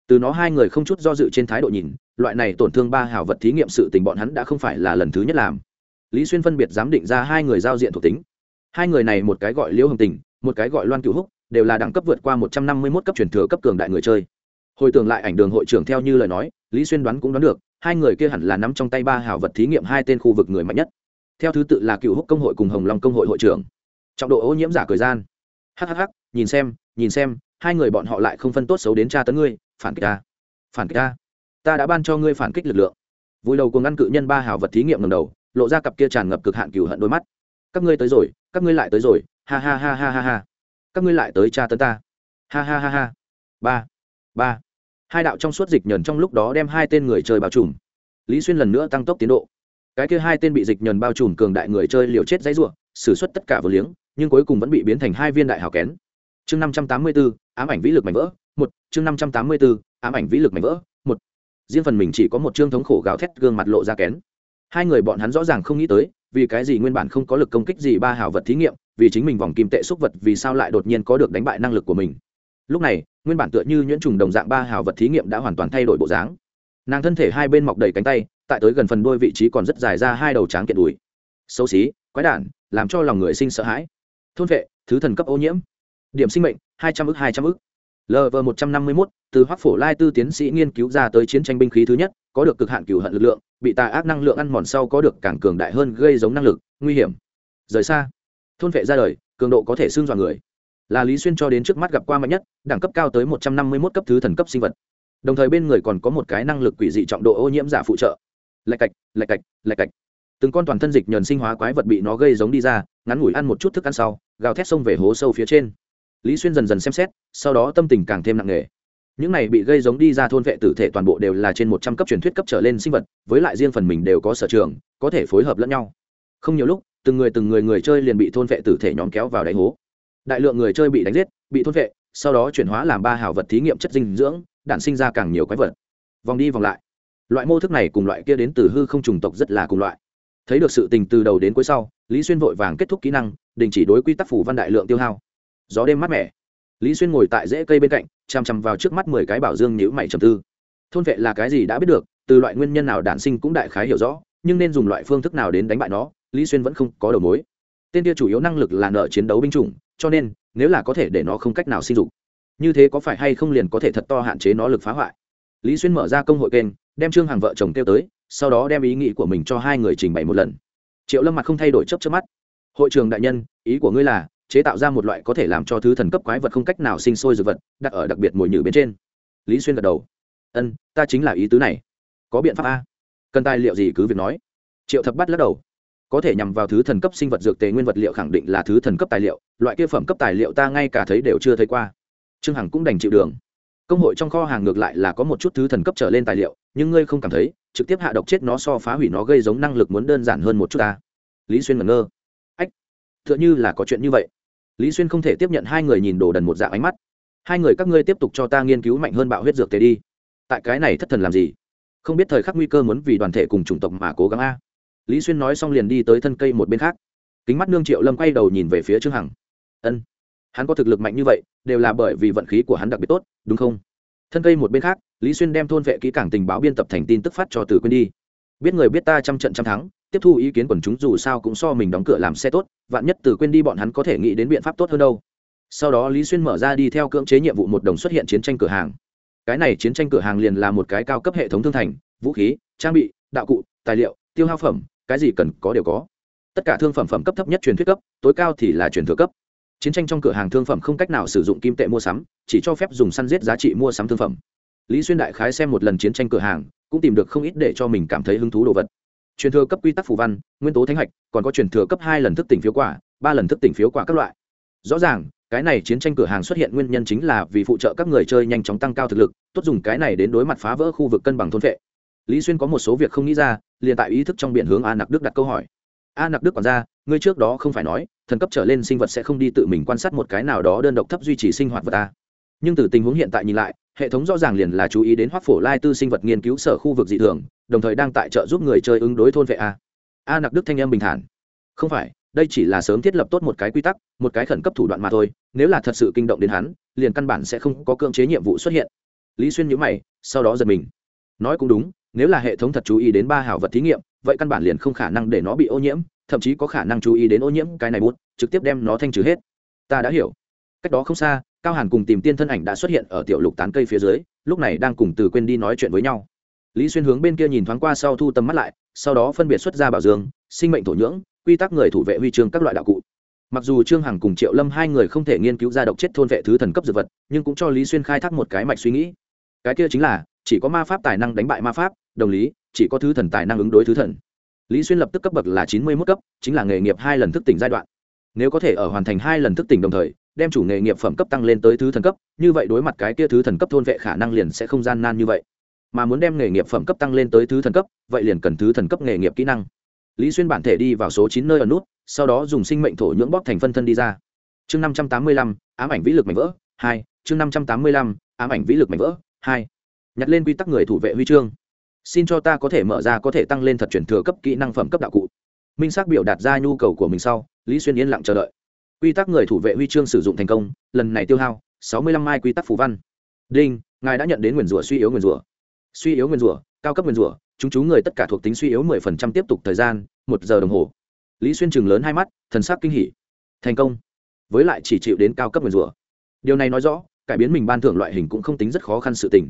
Từ nó hai người không chút do dự trên thái độ nhìn, loại này tổn thương ba hảo vật thí nghiệm sự tình bọn hắn đã không phải là lần thứ nhất làm lý xuyên phân biệt giám định ra hai người giao diện thuộc tính. Hai người này một cái gọi liễu hồng tình, một cái gọi loan cựu húc, đều là đẳng cấp vượt qua một trăm năm mươi mốt cấp truyền thừa cấp cường đại người chơi. Hồi tưởng lại ảnh đường hội trưởng theo như lời nói, lý xuyên đoán cũng đoán được, hai người kia hẳn là nắm trong tay ba hảo vật thí nghiệm hai tên khu vực người mạnh nhất. Theo thứ tự là cựu húc công hội cùng hồng long công hội hội trưởng. Trọng độ ô nhiễm giả thời gian. Hhh nhìn xem nhìn xem, hai người bọn họ lại không phân tốt xấu đến tra tấn ngươi, phản kích ta. Phản kích ta. Ta đã ban cho ngươi phản kích lực lượng. Vui đầu cùng ngăn cự nhân ba hào vật thí nghiệm lần đầu lộ ra cặp kia tràn ngập cực hạn cừu hận đôi mắt. Các ngươi tới rồi, các ngươi lại tới rồi, ha ha ha ha ha ha. Các ngươi lại tới tra tấn ta. Ha ha ha ha. Ba ba. Hai đạo trong suốt dịch nhờn trong lúc đó đem hai tên người chơi bao trùm. Lý xuyên lần nữa tăng tốc tiến độ. Cái kia hai tên bị dịch nhờn bao trùm cường đại người chơi liều chết dãy r u ộ xử suất tất cả vừa liếng, nhưng cuối cùng vẫn bị biến thành hai viên đại hào kén. Chương năm trăm tám mươi bốn ám ảnh vĩ lực mảnh vỡ, một. Chương năm trăm tám mươi bốn ám ảnh vĩ lực mảnh vỡ, một. Riêng phần mình chỉ có một chương thống khổ gào thét gương mặt lộ ra kén hai người bọn hắn rõ ràng không nghĩ tới, vì cái gì nguyên bản không có lực công kích gì ba hào vật thí nghiệm, vì chính mình vòng kim tệ xúc vật vì sao lại đột nhiên có được đánh bại năng lực của mình. Lúc này, nguyên bản tựa như nhuyễn trùng đồng dạng ba hào vật thí nghiệm đã hoàn toàn thay đổi bộ dáng. Nàng thân thể hai bên mọc đầy cánh tay, tại tới gần phần đôi vị trí còn rất dài ra hai đầu tráng kiện đùi. Xấu xí, quái đản, làm cho lòng người sinh sợ hãi. Thôn vệ, thứ thần cấp ô nhiễm. Điểm sinh mệnh, hai trăm ức, hai trăm ức. Lv một trăm năm mươi mốt, từ hoác phổ lai tư tiến sĩ nghiên cứu ra tới chiến tranh binh khí thứ nhất, có được cực hạn cửu hận lực lượng bị tà ác năng lượng ăn mòn sau có được càng cường đại hơn gây giống năng lực, nguy hiểm. Rời xa. Thôn vệ ra đời, cường độ có thể xương dọa người. Là lý xuyên cho đến trước mắt gặp qua mạnh nhất, đẳng cấp cao tới một trăm năm mươi mốt cấp thứ thần cấp sinh vật. Đồng thời bên người còn có một cái năng lực quỷ dị trọng độ ô nhiễm giả phụ trợ. Lạch cạch lạch cạch lạch cạch. Từng con toàn thân dịch nhờn sinh hóa quái vật bị nó gây giống đi ra, ngắn ngủi ăn một chút thức ăn sau, gào thét xông về hố sâu phía trên. Lý xuyên dần dần xem xét, sau đó tâm tình càng thêm nặng nề những này bị gây giống đi ra thôn vệ tử thể toàn bộ đều là trên một trăm cấp truyền thuyết cấp trở lên sinh vật, với lại riêng phần mình đều có sở trường, có thể phối hợp lẫn nhau. Không nhiều lúc, từng người từng người người chơi liền bị thôn vệ tử thể nhóm kéo vào đáy hố. Đại lượng người chơi bị đánh giết, bị thôn vệ, sau đó chuyển hóa làm ba hảo vật thí nghiệm chất dinh dưỡng đạn sinh ra càng nhiều quái vật. Vòng đi vòng lại. Loại mô thức này cùng loại kia đến từ hư không trùng tộc rất là cùng loại. Thấy được sự tình từ đầu đến cuối sau, lý xuyên vội vàng kết thúc kỹ năng, đình chỉ đối quy tắc phủ văn đại lượng tiêu hao. Gió đêm mát mẻ lý xuyên ngồi tại rễ cây bên cạnh, chằm chằm vào trước mắt mười cái bảo dương nhữ mày trầm tư. Thôn vệ là cái gì đã biết được, từ loại nguyên nhân nào đản sinh cũng đại khái hiểu rõ, nhưng nên dùng loại phương thức nào đến đánh bại nó, lý xuyên vẫn không có đầu mối. Tên kia chủ yếu năng lực là nợ chiến đấu binh chủng, cho nên, nếu là có thể để nó không cách nào sinh dục, như thế có phải hay không liền có thể thật to hạn chế nó lực phá hoại? Lý xuyên mở ra công hội kênh, đem trương hàng vợ chồng kêu tới, sau đó đem ý nghĩ của mình cho hai người trình bày một lần. Triệu lâm mặt không thay đổi chấp chấp mắt. Hội trường đại nhân, ý của ngươi là chế tạo ra một loại có thể làm cho thứ thần cấp quái vật không cách nào sinh sôi dược vật, đặt ở đặc biệt mồi nhử bên trên. Lý xuyên gật đầu. Ân, ta chính là ý tứ này. Có biện pháp a? Cần tài liệu gì cứ việc nói. Triệu thập bắt lắc đầu. Có thể nhằm vào thứ thần cấp sinh vật dược tề nguyên vật liệu khẳng định là thứ thần cấp tài liệu, loại kia phẩm cấp tài liệu ta ngay cả thấy đều chưa thấy qua. Trương hằng cũng đành chịu đường. Công hội trong kho hàng ngược lại là có một chút thứ thần cấp trở lên tài liệu, nhưng ngươi không cảm thấy, trực tiếp hạ độc chết nó so phá hủy nó gây giống năng lực muốn đơn giản hơn một chút ta. Lý xuyên ngẩn ngơ. Ách t h ư ợ n h ư là có chuyện như vậy lý xuyên không thể tiếp nhận hai người nhìn đồ đần một dạng ánh mắt. Hai người các ngươi tiếp tục cho ta nghiên cứu mạnh hơn bạo huyết dược tế đi. Tại cái này thất thần làm gì? Không biết thời khắc nguy cơ muốn vì đoàn thể cùng chủng tộc mà cố gắng a. Lý xuyên nói xong liền đi tới thân cây một bên khác. Kính mắt nương triệu lâm quay đầu nhìn về phía trương hằng. Ân, hắn có thực lực mạnh như vậy, đều là bởi vì vận khí của hắn đặc biệt tốt, đúng không? Thân cây một bên khác, lý xuyên đem thôn vệ kỹ cảng tình báo biên tập thành tin tức phát cho từ quên đi. Biết người biết ta trăm trận trăm thắng tiếp thu ý kiến quần chúng dù sao cũng so mình đóng cửa làm xe tốt, vạn nhất từ quên đi bọn hắn có thể nghĩ đến biện pháp tốt hơn đâu. Sau đó lý xuyên mở ra đi theo cưỡng chế nhiệm vụ một đồng xuất hiện chiến tranh cửa hàng. Cái này chiến tranh cửa hàng liền là một cái cao cấp hệ thống thương thành, vũ khí, trang bị, đạo cụ, tài liệu, tiêu hao phẩm, cái gì cần có đều có. Tất cả thương phẩm phẩm cấp thấp nhất truyền thuyết cấp, tối cao thì là truyền thừa cấp. Chiến tranh trong cửa hàng thương phẩm không cách nào sử dụng kim tệ mua sắm, chỉ cho phép dùng săn giết giá trị mua sắm thương phẩm. Lý xuyên đại khái xem một lần chiến tranh cửa hàng, cũng tìm được không ít để cho mình cảm thấy hứng thú đồ vật truyền thừa cấp quy tắc phù văn, nguyên tố thánh hạch, còn có truyền thừa cấp hai lần thức tỉnh phiếu quả, ba lần thức tỉnh phiếu quả các loại. Rõ ràng, cái này chiến tranh cửa hàng xuất hiện nguyên nhân chính là vì phụ trợ các người chơi nhanh chóng tăng cao thực lực, tốt dùng cái này đến đối mặt phá vỡ khu vực cân bằng thôn vệ. Lý xuyên có một số việc không nghĩ ra, liền tại ý thức trong biển hướng a nặc đức đặt câu hỏi. A nặc đức còn ra ngươi trước đó không phải nói, thần cấp trở lên sinh vật sẽ không đi tự mình quan sát một cái nào đó đơn độc thấp duy trì sinh hoạt vật ta nhưng từ tình huống hiện tại nhìn lại, hệ thống rõ ràng liền là chú ý đến hoác phổ lai tư sinh vật nghiên cứu sở khu vực dị thường đồng thời đang tại trợ giúp người chơi ứng đối thôn vệ a. A nặc đức thanh âm bình thản. Không phải, đây chỉ là sớm thiết lập tốt một cái quy tắc, một cái khẩn cấp thủ đoạn mà thôi, nếu là thật sự kinh động đến hắn, liền căn bản sẽ không có cưỡng chế nhiệm vụ xuất hiện. Lý xuyên nhữ mày, sau đó giật mình. Nói cũng đúng, nếu là hệ thống thật chú ý đến ba hảo vật thí nghiệm, vậy căn bản liền không khả năng để nó bị ô nhiễm, thậm chí có khả năng chú ý đến ô nhiễm cái này bút, trực tiếp đem nó thanh trừ hết. Ta đã hiểu. Cách đó không xa, cao hàn cùng tìm tiên thân ảnh đã xuất hiện ở tiểu lục tán cây phía dưới, lúc này đang cùng từ quên đi nói chuyện với nhau lý xuyên hướng bên kia nhìn thoáng qua sau thu tầm mắt lại, sau đó phân biệt xuất ra bảo dương, sinh mệnh thổ nhưỡng, quy tắc người thủ vệ huy chương các loại đạo cụ. Mặc dù trương hằng cùng triệu lâm hai người không thể nghiên cứu ra độc chết thôn vệ thứ thần cấp dược vật, nhưng cũng cho lý xuyên khai thác một cái mạch suy nghĩ. Cái kia chính là, chỉ có ma pháp tài năng đánh bại ma pháp, đồng lý, chỉ có thứ thần tài năng ứng đối thứ thần. Lý xuyên lập tức cấp bậc là chín mươi mức cấp, chính là nghề nghiệp hai lần thức tỉnh giai đoạn. Nếu có thể ở hoàn thành hai lần thức tỉnh đồng thời, đem chủ nghề nghiệp phẩm cấp tăng lên tới thứ thần cấp, như vậy đối mặt cái kia thứ thần cấp thôn vệ khả năng liền sẽ không gian nan như vậy mà muốn đem nghề nghiệp phẩm cấp tăng lên tới thứ thần cấp, vậy liền cần thứ thần cấp nghề nghiệp kỹ năng. Lý xuyên bản thể đi vào số chín nơi ở nút, sau đó dùng sinh mệnh thổ nhưỡng bóp thành phân thân đi ra. Chương năm trăm tám mươi lăm, ám ảnh vĩ lực mạnh vỡ, hai, chương năm trăm tám mươi lăm, ám ảnh vĩ lực mạnh vỡ, hai. Nhặt lên quy tắc người thủ vệ huy chương. Xin cho ta có thể mở ra có thể tăng lên thật chuyển thừa cấp kỹ năng phẩm cấp đạo cụ. Minh xác biểu đạt ra nhu cầu của mình sau, lý xuyên yên lặng chờ đợi. Quy tắc người thủ vệ huy chương sử dụng thành công, lần này tiêu hao sáu mươi lăm mai quy tắc phù văn. Đinh, ngài đã nhận đến nguyền rủa suy yếu nguyền rủa suy yếu nguyên rủa, cao cấp nguyên rủa, chúng chú người tất cả thuộc tính suy yếu mười phần trăm tiếp tục thời gian, một giờ đồng hồ. Lý xuyên chừng lớn hai mắt, thần sắc kinh hỉ. Thành công. Với lại chỉ chịu đến cao cấp nguyên rủa. Điều này nói rõ, cải biến mình ban thưởng loại hình cũng không tính rất khó khăn sự tình.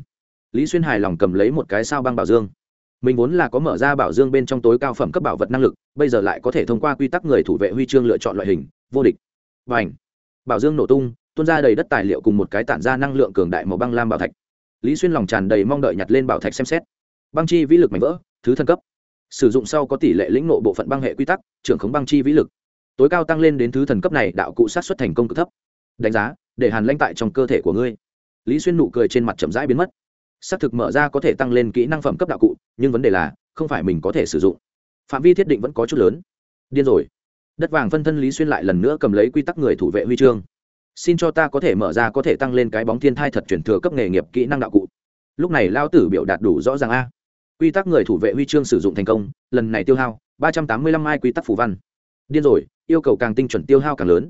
Lý xuyên hài lòng cầm lấy một cái sao băng bảo dương. Mình vốn là có mở ra bảo dương bên trong tối cao phẩm cấp bảo vật năng lực, bây giờ lại có thể thông qua quy tắc người thủ vệ huy chương lựa chọn loại hình, vô địch. Và ảnh bảo dương nổ tung, tuôn ra đầy đất tài liệu cùng một cái tản ra năng lượng cường đại màu băng lam bảo thạch lý xuyên lòng tràn đầy mong đợi nhặt lên bảo thạch xem xét băng chi vĩ lực mạnh vỡ, thứ thân cấp. sử dụng sau có tỷ lệ lĩnh nộ bộ phận băng hệ quy tắc, trưởng khống băng chi vĩ lực. tối cao tăng lên đến thứ thần cấp này, đạo cụ sát xuất thành công cực thấp. đánh giá, để hàn lanh tại trong cơ thể của ngươi. lý xuyên nụ cười trên mặt chậm rãi biến mất. xác thực mở ra có thể tăng lên kỹ năng phẩm cấp đạo cụ, nhưng vấn đề là, không phải mình có thể sử dụng. phạm vi thiết định vẫn có chút lớn. điên rồi. đất vàng phân thân lý xuyên lại lần nữa cầm lấy quy tắc người thủ vệ huy chương xin cho ta có thể mở ra có thể tăng lên cái bóng thiên thai thật chuyển thừa cấp nghề nghiệp kỹ năng đạo cụ. Lúc này lao tử biểu đạt đủ rõ ràng a. Quy tắc người thủ vệ huy chương sử dụng thành công, lần này tiêu hao ba trăm tám mươi lăm mai quy tắc phù văn. Điên rồi, yêu cầu càng tinh chuẩn tiêu hao càng lớn.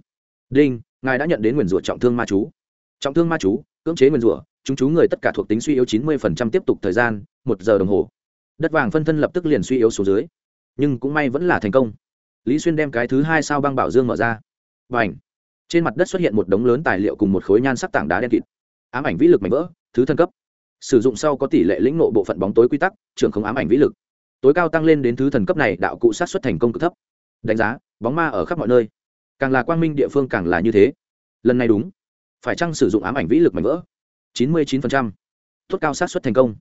Đinh, ngài đã nhận đến nguyền rủa trọng thương ma chú. Trọng thương ma chú, cưỡng chế nguyên rủa, chúng chú người tất cả thuộc tính suy yếu chín mươi phần trăm tiếp tục thời gian, một giờ đồng hồ. Đất vàng phân thân lập tức liền suy yếu xuống dưới. Nhưng cũng may vẫn là thành công. Lý xuyên đem cái thứ hai sao băng bảo dương mở ra. Và ảnh trên mặt đất xuất hiện một đống lớn tài liệu cùng một khối nhan sắc tảng đá đen kịt. Ám ảnh vĩ lực mạnh vỡ, thứ thân cấp. Sử dụng sau có tỷ lệ lĩnh nộ bộ phận bóng tối quy tắc trường không ám ảnh vĩ lực. Tối cao tăng lên đến thứ thần cấp này, đạo cụ sát xuất thành công cực thấp. Đánh giá, bóng ma ở khắp mọi nơi. Càng là quang minh địa phương càng là như thế. Lần này đúng. Phải chăng sử dụng ám ảnh vĩ lực mạnh vỡ? chín mươi chín tốt cao sát xuất thành công.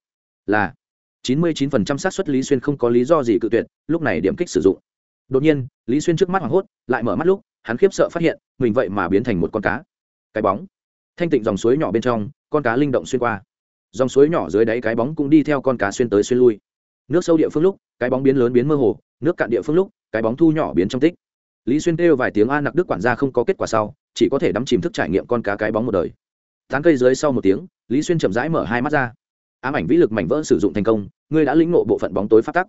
Là. chín mươi chín sát xuất lý xuyên không có lý do gì cự tuyệt, lúc này điểm kích sử dụng. Đột nhiên, lý xuyên trước mắt hoảng hốt, lại mở mắt lúc hắn khiếp sợ phát hiện, mình vậy mà biến thành một con cá. Cái bóng. Thanh tịnh dòng suối nhỏ bên trong, con cá linh động xuyên qua. Dòng suối nhỏ dưới đáy cái bóng cũng đi theo con cá xuyên tới xuyên lui. Nước sâu địa phương lúc, cái bóng biến lớn biến mơ hồ, nước cạn địa phương lúc, cái bóng thu nhỏ biến trong tích. Lý xuyên kêu vài tiếng a nặc đức quản gia không có kết quả sau, chỉ có thể đắm chìm thức trải nghiệm con cá cái bóng một đời. Tán cây dưới sau một tiếng, lý xuyên chậm rãi mở hai mắt ra. Ám ảnh vĩ lực mảnh vỡ sử dụng thành công, ngươi đã lĩnh ngộ bộ phận bóng tối phát tắc.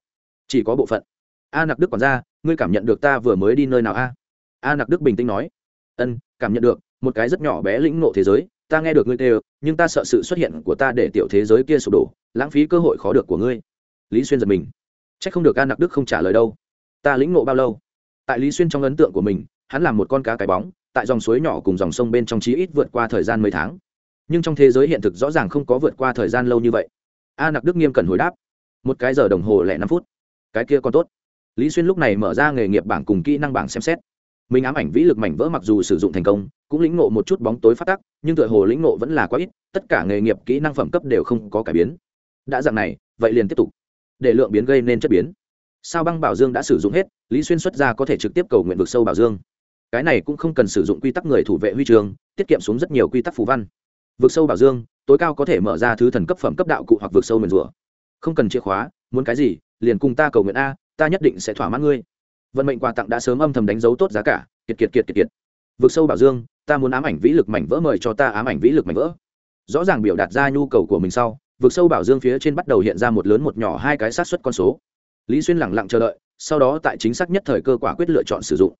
Chỉ có bộ phận. A nặc đức quản gia, ngươi cảm nhận được ta vừa mới đi nơi nào a? A nặc đức bình tĩnh nói. Ân, cảm nhận được, một cái rất nhỏ bé lĩnh ngộ thế giới, ta nghe được ngươi kêu, nhưng ta sợ sự xuất hiện của ta để tiểu thế giới kia sụp đổ, lãng phí cơ hội khó được của ngươi. Lý xuyên giật mình. C h ắ c không được a nặc đức không trả lời đâu. Ta lĩnh ngộ bao lâu? Tại lý xuyên trong ấn tượng của mình, hắn là một con cá cái bóng, tại dòng suối nhỏ cùng dòng sông bên trong chí ít vượt qua thời gian mấy tháng. Nhưng trong thế giới hiện thực rõ ràng không có vượt qua thời gian lâu như vậy. A nặc đức nghiêm cần hồi đáp. Một cái giờ đồng hồ lẻ năm phút. Cái kia còn tốt. Lý xuyên lúc này mở ra nghề nghiệp bảng cùng kỹ năng bảng xem xét mình ám ảnh vĩ lực mảnh vỡ mặc dù sử dụng thành công, cũng lĩnh ngộ một chút bóng tối phát tắc, nhưng tựa hồ lĩnh ngộ vẫn là quá ít, tất cả nghề nghiệp kỹ năng phẩm cấp đều không có cải biến. Đã dạng này, vậy liền tiếp tục. Để lượng biến gây nên chất biến. Sao băng bảo dương đã sử dụng hết, lý xuyên xuất ra có thể trực tiếp cầu nguyện vực sâu bảo dương. Cái này cũng không cần sử dụng quy tắc người thủ vệ huy trường, tiết kiệm xuống rất nhiều quy tắc phù văn. Vực sâu bảo dương, tối cao có thể mở ra thứ thần cấp phẩm cấp đạo cụ hoặc vực sâu nguyền rủa. Không cần chìa khóa, muốn cái gì, liền cùng ta cầu nguyện a, ta nhất định sẽ thỏa mãn ngươi vận mệnh quà tặng đã sớm âm thầm đánh dấu tốt giá cả. Kiệt kiệt kiệt kiệt kiệt. Vực sâu bảo dương, ta muốn ám ảnh vĩ lực mảnh vỡ mời cho ta ám ảnh vĩ lực mảnh vỡ. Rõ ràng biểu đạt ra nhu cầu của mình sau, vực sâu bảo dương phía trên bắt đầu hiện ra một lớn một nhỏ hai cái sát xuất con số. Lý xuyên lẳng lặng chờ đợi, sau đó tại chính xác nhất thời cơ quả quyết lựa chọn sử dụng.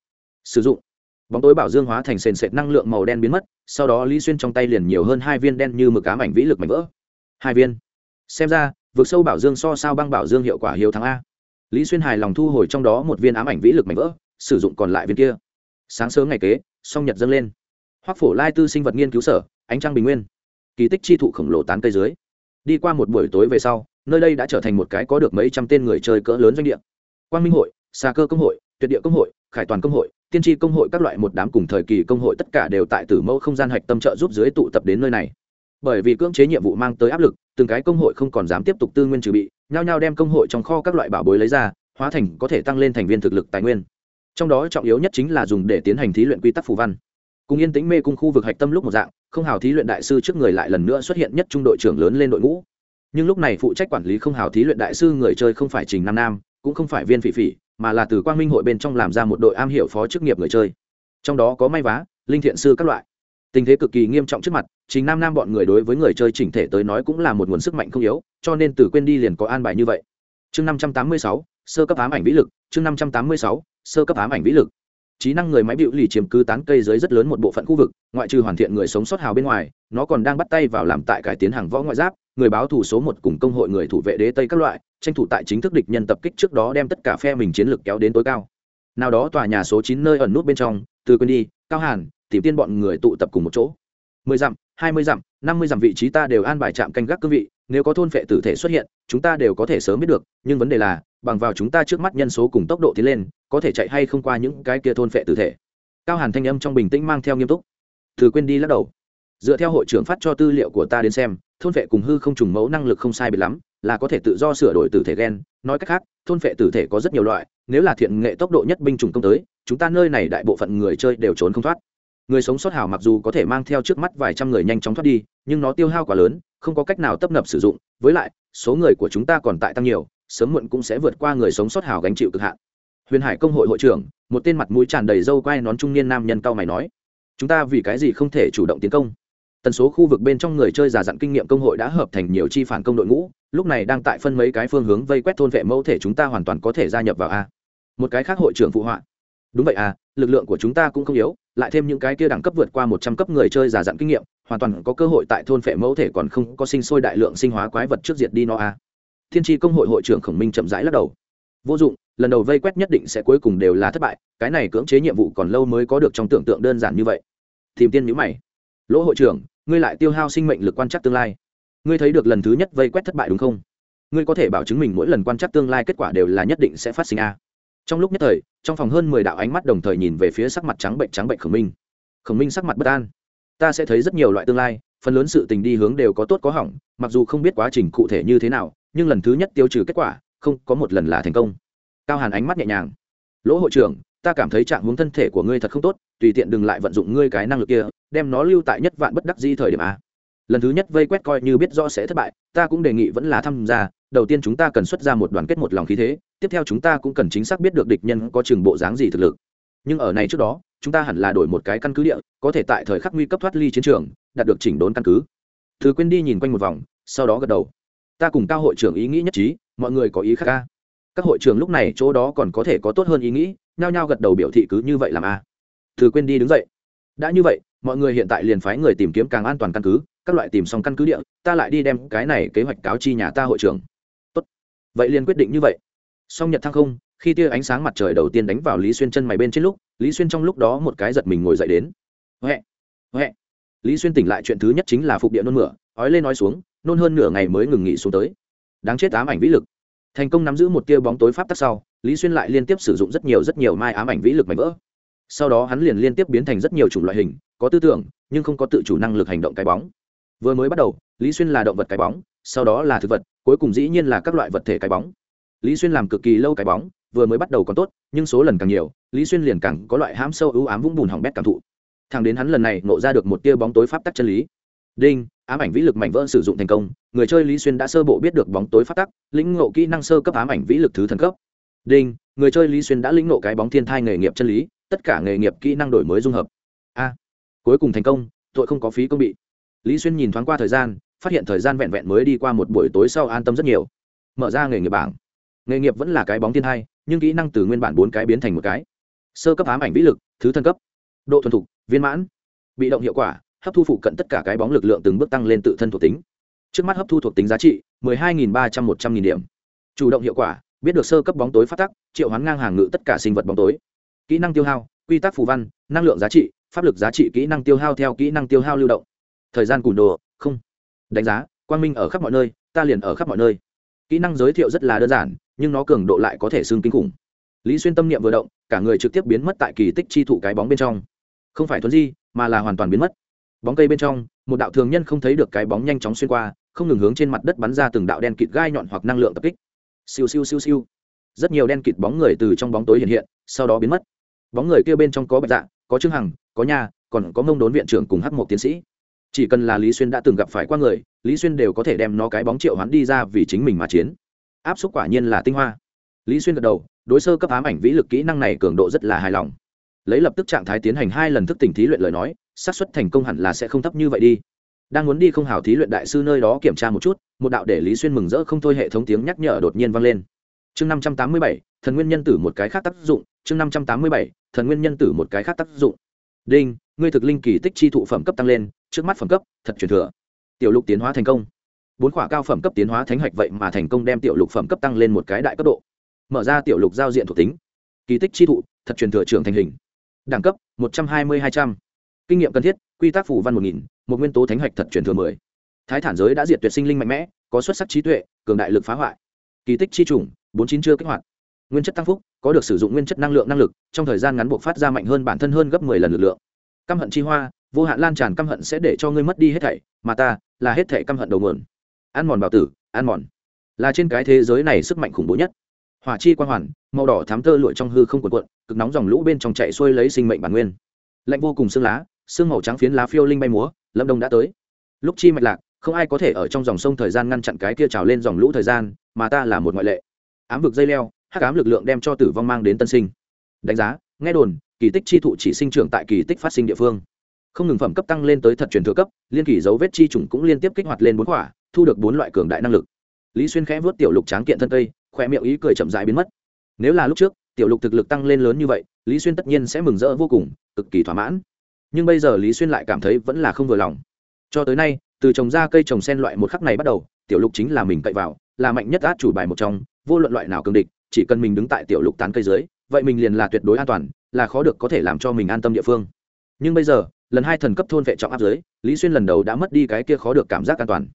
Sử dụng. Bóng tối bảo dương hóa thành sền sệt năng lượng màu đen biến mất, sau đó lý xuyên trong tay liền nhiều hơn hai viên đen như mực ám ảnh vĩ lực mảnh vỡ. Hai viên. Xem ra, vực sâu bảo dương so sao băng bảo dương hiệu quả hiếu thắng a lý xuyên hài lòng thu hồi trong đó một viên ám ảnh vĩ lực mảnh vỡ, sử dụng còn lại viên kia. Sáng sớm ngày kế, song nhật dâng lên. Hoác phổ lai tư sinh vật nghiên cứu sở, ánh trăng bình nguyên. Kỳ tích chi thụ khổng lồ tán cây dưới. Đi qua một buổi tối về sau, nơi đây đã trở thành một cái có được mấy trăm tên người chơi cỡ lớn doanh địa. Quang minh hội xa cơ công hội, tuyệt địa công hội, khải toàn công hội, tiên tri công hội các loại một đám cùng thời kỳ công hội tất cả đều tại tử mẫu không gian hạch tâm trợ giúp dưới tụ tập đến nơi này. Bởi vì cưỡng chế nhiệm vụ mang tới áp lực, từng cái công hội không còn dám tiếp tục tư nguyên trừ bị nhao nhao đem công hội trong kho các loại bảo bối lấy ra, hóa thành có thể tăng lên thành viên thực lực tài nguyên. Trong đó trọng yếu nhất chính là dùng để tiến hành thí luyện quy tắc phù văn. Cùng yên tĩnh mê cung khu vực hạch tâm lúc một dạng, không hào thí luyện đại sư trước người lại lần nữa xuất hiện nhất trung đội trưởng lớn lên đội ngũ. Nhưng lúc này phụ trách quản lý không hào thí luyện đại sư người chơi không phải trình nam nam, cũng không phải viên phỉ phỉ, mà là từ quang minh hội bên trong làm ra một đội am hiểu phó chức nghiệp người chơi. Trong đó có may vá, linh thiện sư các loại tình thế cực kỳ nghiêm trọng trước mặt, chính nam nam bọn người đối với người chơi chỉnh thể tới nói cũng là một nguồn sức mạnh không yếu, cho nên từ quên đi liền có an bài như vậy. Chương năm trăm tám mươi sáu, sơ cấp ám ảnh vĩ lực, chương năm trăm tám mươi sáu, sơ cấp ám ảnh vĩ lực. Trí năng người máy bịu lì chiếm cứ tán cây dưới rất lớn một bộ phận khu vực, ngoại trừ hoàn thiện người sống sót hào bên ngoài, nó còn đang bắt tay vào làm tại cải tiến hàng võ ngoại giáp, người báo thủ số một cùng công hội người thủ vệ đế tây các loại, tranh thủ tại chính thức địch nhân tập kích trước đó đem tất cả phe mình chiến lược kéo đến tối cao. Nào đó tòa nhà số chín nơi ẩn nút bên trong, từ quên đi, cao hàn tìm tiên bọn người tụ tập cùng một chỗ. Mười dặm, hai mươi dặm, năm mươi dặm vị trí ta đều an bài trạm canh gác cương vị, nếu có thôn phệ tử thể xuất hiện, chúng ta đều có thể sớm biết được, nhưng vấn đề là, bằng vào chúng ta trước mắt nhân số cùng tốc độ tiến lên, có thể chạy hay không qua những cái kia thôn phệ tử thể. Cao hàn thanh âm trong bình tĩnh mang theo nghiêm túc. Thử quên đi lắc đầu. Dựa theo hội trưởng phát cho tư liệu của ta đến xem, thôn phệ cùng hư không trùng mẫu năng lực không sai biệt lắm, là có thể tự do sửa đổi tử thể gen. Nói cách khác, thôn phệ tử thể có rất nhiều loại, nếu là thiện nghệ tốc độ nhất binh chủng công tới, chúng ta nơi này đại bộ phận người chơi đều trốn không thoát người sống sót hảo mặc dù có thể mang theo trước mắt vài trăm người nhanh chóng thoát đi, nhưng nó tiêu hao quá lớn, không có cách nào tấp nập sử dụng. Với lại, số người của chúng ta còn tại tăng nhiều, sớm muộn cũng sẽ vượt qua người sống sót hảo gánh chịu cực hạn. Huyền hải công hội hội trưởng, một tên mặt mũi tràn đầy râu quai nón trung niên nam nhân cao mày nói, chúng ta vì cái gì không thể chủ động tiến công? Tần số khu vực bên trong người chơi già dặn kinh nghiệm công hội đã hợp thành nhiều chi phản công đội ngũ, lúc này đang tại phân mấy cái phương hướng vây quét thôn vệ mẫu thể chúng ta hoàn toàn có thể gia nhập vào a. Một cái khác hội trưởng phụ họa, đúng vậy à lực lượng của chúng ta cũng không yếu, lại thêm những cái kia đẳng cấp vượt qua một trăm cấp người chơi giả dặn kinh nghiệm, hoàn toàn có cơ hội tại thôn phệ mẫu thể còn không có sinh sôi đại lượng sinh hóa quái vật trước diệt đi nó a thiên tri công hội hội trưởng khổng minh chậm rãi lắc đầu. Vô dụng, lần đầu vây quét nhất định sẽ cuối cùng đều là thất bại, cái này cưỡng chế nhiệm vụ còn lâu mới có được trong tưởng tượng đơn giản như vậy. Tìm tiên nhữ mày. Lỗ hội trưởng, ngươi lại tiêu hao sinh mệnh lực quan trắc tương lai. Ngươi thấy được lần thứ nhất vây quét thất bại đúng không? Ngươi có thể bảo chứng mình mỗi lần quan trắc tương lai kết quả đều là nhất định sẽ phát sinh a trong lúc nhất thời, trong phòng hơn mười đạo ánh mắt đồng thời nhìn về phía sắc mặt trắng bệnh trắng bệnh khổng minh. Khổng minh sắc mặt bất an. Ta sẽ thấy rất nhiều loại tương lai, phần lớn sự tình đi hướng đều có tốt có hỏng, mặc dù không biết quá trình cụ thể như thế nào, nhưng lần thứ nhất tiêu trừ kết quả, không có một lần là thành công. Cao hàn ánh mắt nhẹ nhàng. Lỗ hội trưởng, ta cảm thấy trạng hướng thân thể của ngươi thật không tốt, tùy tiện đừng lại vận dụng ngươi cái năng lực kia, đem nó lưu tại nhất vạn bất đắc di thời điểm a. Lần thứ nhất vây quét coi như biết rõ sẽ thất bại, ta cũng đề nghị vẫn là tham gia đầu tiên chúng ta cần xuất ra một đoàn kết một lòng khí thế, tiếp theo chúng ta cũng cần chính xác biết được địch nhân có chừng bộ dáng gì thực lực. Nhưng ở này trước đó, chúng ta hẳn là đổi một cái căn cứ địa, có thể tại thời khắc nguy cấp thoát ly chiến trường, đạt được chỉnh đốn căn cứ. Thứ quên đi nhìn quanh một vòng, sau đó gật đầu. Ta cùng cao hội trưởng ý nghĩ nhất trí, mọi người có ý khác ca các hội trưởng lúc này chỗ đó còn có thể có tốt hơn ý nghĩ, nhao nhao gật đầu biểu thị cứ như vậy làm a. À. thứ quên đi đứng dậy. Đã như vậy, mọi người hiện tại liền phái người tìm kiếm càng an toàn căn cứ, các loại tìm xong căn cứ địa, ta lại đi đem cái này kế hoạch cáo chi nhà ta hội trưởng vậy liền quyết định như vậy. Song nhật thăng không, khi tia ánh sáng mặt trời đầu tiên đánh vào lý xuyên chân mày bên trên lúc, lý xuyên trong lúc đó một cái giật mình ngồi dậy đến. Huệ huệ. Lý xuyên tỉnh lại chuyện thứ nhất chính là phục địa nôn mửa, ói lên nói xuống, nôn hơn nửa ngày mới ngừng nghỉ xuống tới. Đáng chết ám ảnh vĩ lực. Thành công nắm giữ một tia bóng tối pháp tắc sau, lý xuyên lại liên tiếp sử dụng rất nhiều rất nhiều mai ám ảnh vĩ lực mảnh vỡ. Sau đó hắn liền liên tiếp biến thành rất nhiều chủng loại hình, có tư tưởng, nhưng không có tự chủ năng lực hành động cái bóng vừa mới bắt đầu, lý xuyên là động vật cái bóng, sau đó là thực vật, cuối cùng dĩ nhiên là các loại vật thể cái bóng. Lý xuyên làm cực kỳ lâu cái bóng, vừa mới bắt đầu còn tốt, nhưng số lần càng nhiều, lý xuyên liền càng có loại hãm sâu ưu ám vũng bùn hỏng bét cảm thụ. Thằng đến hắn lần này nộ ra được một tia bóng tối pháp tắc chân lý. Đinh, ám ảnh vĩ lực mảnh vỡ sử dụng thành công, người chơi lý xuyên đã sơ bộ biết được bóng tối pháp tắc, lĩnh ngộ kỹ năng sơ cấp ám ảnh vĩ lực thứ thần cấp. Đinh, người chơi lý xuyên đã lĩnh ngộ cái bóng thiên thai nghề nghiệp chân lý, tất cả nghề nghiệp kỹ năng đổi mới dung hợp. A, cuối cùng thành công, tội không có phí công bị lý xuyên nhìn thoáng qua thời gian, phát hiện thời gian vẹn vẹn mới đi qua một buổi tối sau an tâm rất nhiều. Mở ra nghề nghiệp bảng. Nghề nghiệp vẫn là cái bóng thiên hai, nhưng kỹ năng từ nguyên bản bốn cái biến thành một cái. Sơ cấp ám ảnh vĩ lực, thứ thân cấp. Độ thuần thục, viên mãn. Bị động hiệu quả, hấp thu phụ cận tất cả cái bóng lực lượng từng bước tăng lên tự thân thuộc tính. Trước mắt hấp thu thuộc tính giá trị, mười hai nghìn ba trăm một trăm nghìn điểm. Chủ động hiệu quả, biết được sơ cấp bóng tối phát tắc, triệu hoán ngang hàng ngự tất cả sinh vật bóng tối. Kỹ năng tiêu hao, quy tắc phù văn, năng lượng giá trị, pháp lực giá trị kỹ năng tiêu hao theo kỹ năng tiêu hao lưu động thời gian cùn đồ, không. Đánh giá, quang minh ở khắp mọi nơi, ta liền ở khắp mọi nơi. Kỹ năng giới thiệu rất là đơn giản, nhưng nó cường độ lại có thể xương kinh khủng. Lý xuyên tâm niệm vừa động, cả người trực tiếp biến mất tại kỳ tích chi thụ cái bóng bên trong. Không phải thuấn di, mà là hoàn toàn biến mất. Bóng cây bên trong, một đạo thường nhân không thấy được cái bóng nhanh chóng xuyên qua, không ngừng hướng trên mặt đất bắn ra từng đạo đen kịt gai nhọn hoặc năng lượng tập kích. Siêu siêu siêu siêu. Rất nhiều đen kịt bóng người từ trong bóng tối hiện hiện, sau đó biến mất. Bóng người kia bên trong có bạch dạ có trương hằng, có nhà còn có mông đốn viện trưởng cùng hắc một tiến sĩ chỉ cần là lý xuyên đã từng gặp phải qua người, lý xuyên đều có thể đem nó cái bóng triệu hắn đi ra vì chính mình mà chiến. Áp xúc quả nhiên là tinh hoa. Lý xuyên gật đầu, đối sơ cấp ám ảnh vĩ lực kỹ năng này cường độ rất là hài lòng. Lấy lập tức trạng thái tiến hành hai lần thức tỉnh thí luyện lời nói, xác suất thành công hẳn là sẽ không thấp như vậy đi. Đang muốn đi không hào thí luyện đại sư nơi đó kiểm tra một chút, một đạo để lý xuyên mừng rỡ không thôi hệ thống tiếng nhắc nhở đột nhiên vang lên. Chương năm trăm tám mươi bảy, thần nguyên nhân tử một cái khác tác dụng. Chương năm trăm tám mươi bảy, thần nguyên nhân tử một cái khác tác dụng. Đinh ngươi thực linh kỳ tích chi thụ phẩm cấp tăng lên, trước mắt phẩm cấp, thật truyền thừa. Tiểu lục tiến hóa thành công. Bốn khỏa cao phẩm cấp tiến hóa thánh hạch vậy mà thành công đem tiểu lục phẩm cấp tăng lên một cái đại cấp độ. Mở ra tiểu lục giao diện thuộc tính. Kỳ tích chi thụ, thật truyền thừa trưởng thành hình. Đẳng cấp, một trăm hai mươi hai trăm. Kinh nghiệm cần thiết, quy tắc phủ văn một nghìn, một nguyên tố thánh hạch thật truyền thừa mười. Thái thản giới đã diệt tuyệt sinh linh mạnh mẽ, có xuất sắc trí tuệ, cường đại lực phá hoại. Kỳ tích chi trùng, bốn chín chưa kích hoạt. Nguyên chất tăng phúc, có được sử dụng nguyên chất năng lượng năng lực, trong thời gian ngắn buộc phát ra mạnh hơn bản thân hơn gấp mười lần lực lượng căm hận chi hoa, vô hạn lan tràn căm hận sẽ để cho ngươi mất đi hết thảy, mà ta là hết thảy căm hận đầu nguồn. Ăn mòn bảo tử, ăn mòn. Là trên cái thế giới này sức mạnh khủng bố nhất. Hỏa chi quang hoàn, màu đỏ thám tơ lụi trong hư không cuộn cuộn, cực nóng dòng lũ bên trong chạy xuôi lấy sinh mệnh bản nguyên. Lạnh vô cùng xương lá, xương màu trắng phiến lá phiêu linh bay múa, lâm đông đã tới. Lúc chi mạch lạc, không ai có thể ở trong dòng sông thời gian ngăn chặn cái kia trào lên dòng lũ thời gian, mà ta là một ngoại lệ. Ám vực dây leo, hắc ám lực lượng đem cho tử vong mang đến tân sinh. Đánh giá, nghe đồn kỳ tích chi thụ chỉ sinh trưởng tại kỳ tích phát sinh địa phương. Không ngừng phẩm cấp tăng lên tới thật truyền thừa cấp, liên kỳ dấu vết chi trùng cũng liên tiếp kích hoạt lên bốn quả, thu được bốn loại cường đại năng lực. Lý xuyên khẽ vớt tiểu lục tráng kiện thân cây khoe miệng ý cười chậm rãi biến mất. Nếu là lúc trước, tiểu lục thực lực tăng lên lớn như vậy, lý xuyên tất nhiên sẽ mừng rỡ vô cùng, cực kỳ thỏa mãn. Nhưng bây giờ lý xuyên lại cảm thấy vẫn là không vừa lòng. Cho tới nay, từ trồng ra cây trồng sen loại một khắc này bắt đầu, tiểu lục chính là mình cậy vào, là mạnh nhất át chủ bài một trong, vô luận loại nào cường địch, chỉ cần mình đứng tại tiểu lục tán cây dưới vậy mình liền là tuyệt đối an toàn, là khó được có thể làm cho mình an tâm địa phương. Nhưng bây giờ, lần hai thần cấp thôn vệ trọng áp dưới lý xuyên lần đầu đã mất đi cái kia khó được cảm giác an toàn.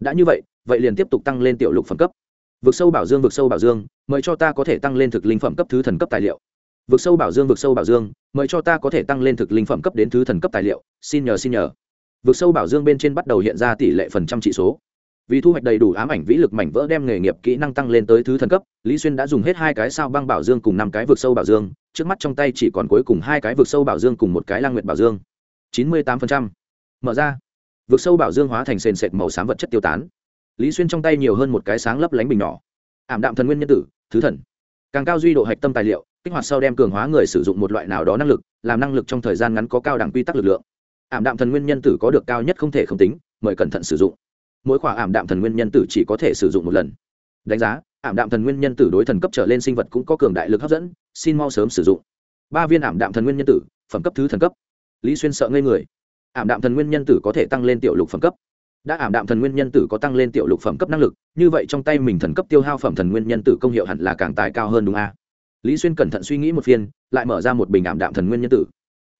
Đã như vậy vậy liền tiếp tục tăng lên tiểu lục phẩm cấp. Vực sâu bảo dương, vực sâu bảo dương, mời cho ta có thể tăng lên thực linh phẩm cấp thứ thần cấp tài liệu. Vực sâu bảo dương, vực sâu bảo dương, mời cho ta có thể tăng lên thực linh phẩm cấp đến thứ thần cấp tài liệu. Xin nhờ xin nhờ. Vực sâu bảo dương bên trên bắt đầu hiện ra tỷ lệ phần trăm trị số vì thu hoạch đầy đủ ám ảnh vĩ lực mảnh vỡ đem nghề nghiệp kỹ năng tăng lên tới thứ thần cấp, lý xuyên đã dùng hết hai cái sao băng bảo dương cùng năm cái vực sâu bảo dương, trước mắt trong tay chỉ còn cuối cùng hai cái vực sâu bảo dương cùng một cái lang nguyệt bảo dương. Chín mươi tám mở ra. Vực sâu bảo dương hóa thành sền sệt màu xám vật chất tiêu tán. Lý xuyên trong tay nhiều hơn một cái sáng lấp lánh bình nhỏ. Ảm đạm thần nguyên nhân tử, thứ thần. Càng cao duy độ hạch tâm tài liệu, kích hoạt sau đem cường hóa người sử dụng một loại nào đó năng lực, làm năng lực trong thời gian ngắn có cao đẳng quy tắc lực lượng. Ảm đạm thần nguyên nhân tử có được cao nhất không thể không tính, mời cẩn thận sử dụng mỗi khoả ảm đạm thần nguyên nhân tử chỉ có thể sử dụng một lần. Đánh giá, ảm đạm thần nguyên nhân tử đối thần cấp trở lên sinh vật cũng có cường đại lực hấp dẫn, xin mau sớm sử dụng. Ba viên ảm đạm thần nguyên nhân tử, phẩm cấp thứ thần cấp. Lý xuyên sợ ngây người. Ảm đạm thần nguyên nhân tử có thể tăng lên tiểu lục phẩm cấp. Đã ảm đạm thần nguyên nhân tử có tăng lên tiểu lục phẩm cấp năng lực, như vậy trong tay mình thần cấp tiêu hao phẩm thần nguyên nhân tử công hiệu hẳn là càng tài cao hơn đúng a? Lý xuyên cẩn thận suy nghĩ một phiên, lại mở ra một bình ảm đạm thần nguyên nhân tử.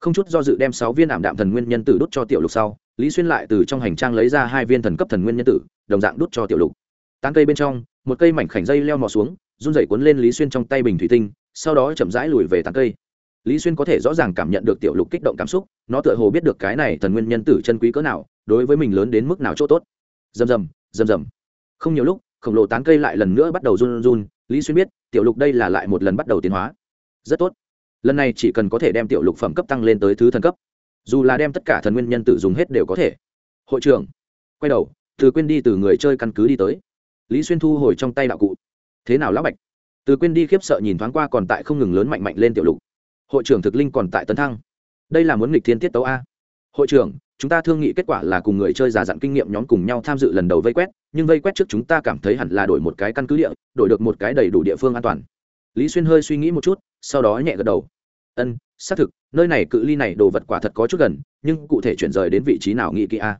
Không chút do dự đem sáu viên ảm đạm thần nguyên nhân tử đốt cho tiểu lục sau lý xuyên lại từ trong hành trang lấy ra hai viên thần cấp thần nguyên nhân tử, đồng dạng đốt cho tiểu lục. Tán cây bên trong, một cây mảnh khảnh dây leo mò xuống, run rẩy cuốn lên lý xuyên trong tay bình thủy tinh, sau đó chậm rãi lùi về tán cây. Lý xuyên có thể rõ ràng cảm nhận được tiểu lục kích động cảm xúc, nó tựa hồ biết được cái này thần nguyên nhân tử chân quý cỡ nào, đối với mình lớn đến mức nào chỗ tốt. Rầm rầm rầm rầm. Không nhiều lúc, khổng lồ tán cây lại lần nữa bắt đầu run run, lý xuyên biết, tiểu lục đây là lại một lần bắt đầu tiến hóa. Rất tốt. Lần này chỉ cần có thể đem tiểu lục phẩm cấp tăng lên tới thứ thần cấp dù là đem tất cả thần nguyên nhân tử dùng hết đều có thể. Hội trưởng, quay đầu, từ quên đi từ người chơi căn cứ đi tới. Lý xuyên thu hồi trong tay đạo cụ. Thế nào lão bạch? Từ quên đi khiếp sợ nhìn thoáng qua còn tại không ngừng lớn mạnh mạnh lên tiểu lục. Hội trưởng thực linh còn tại tấn thăng. Đây là muốn nghịch thiên tiết tấu a. Hội trưởng, chúng ta thương nghị kết quả là cùng người chơi già dặn kinh nghiệm nhóm cùng nhau tham dự lần đầu vây quét, nhưng vây quét trước chúng ta cảm thấy hẳn là đổi một cái căn cứ địa, đổi được một cái đầy đủ địa phương an toàn. Lý xuyên hơi suy nghĩ một chút, sau đó nhẹ gật đầu. Ân xác thực, nơi này cự ly này đồ vật quả thật có chút gần, nhưng cụ thể chuyển rời đến vị trí nào nghị kỹ a?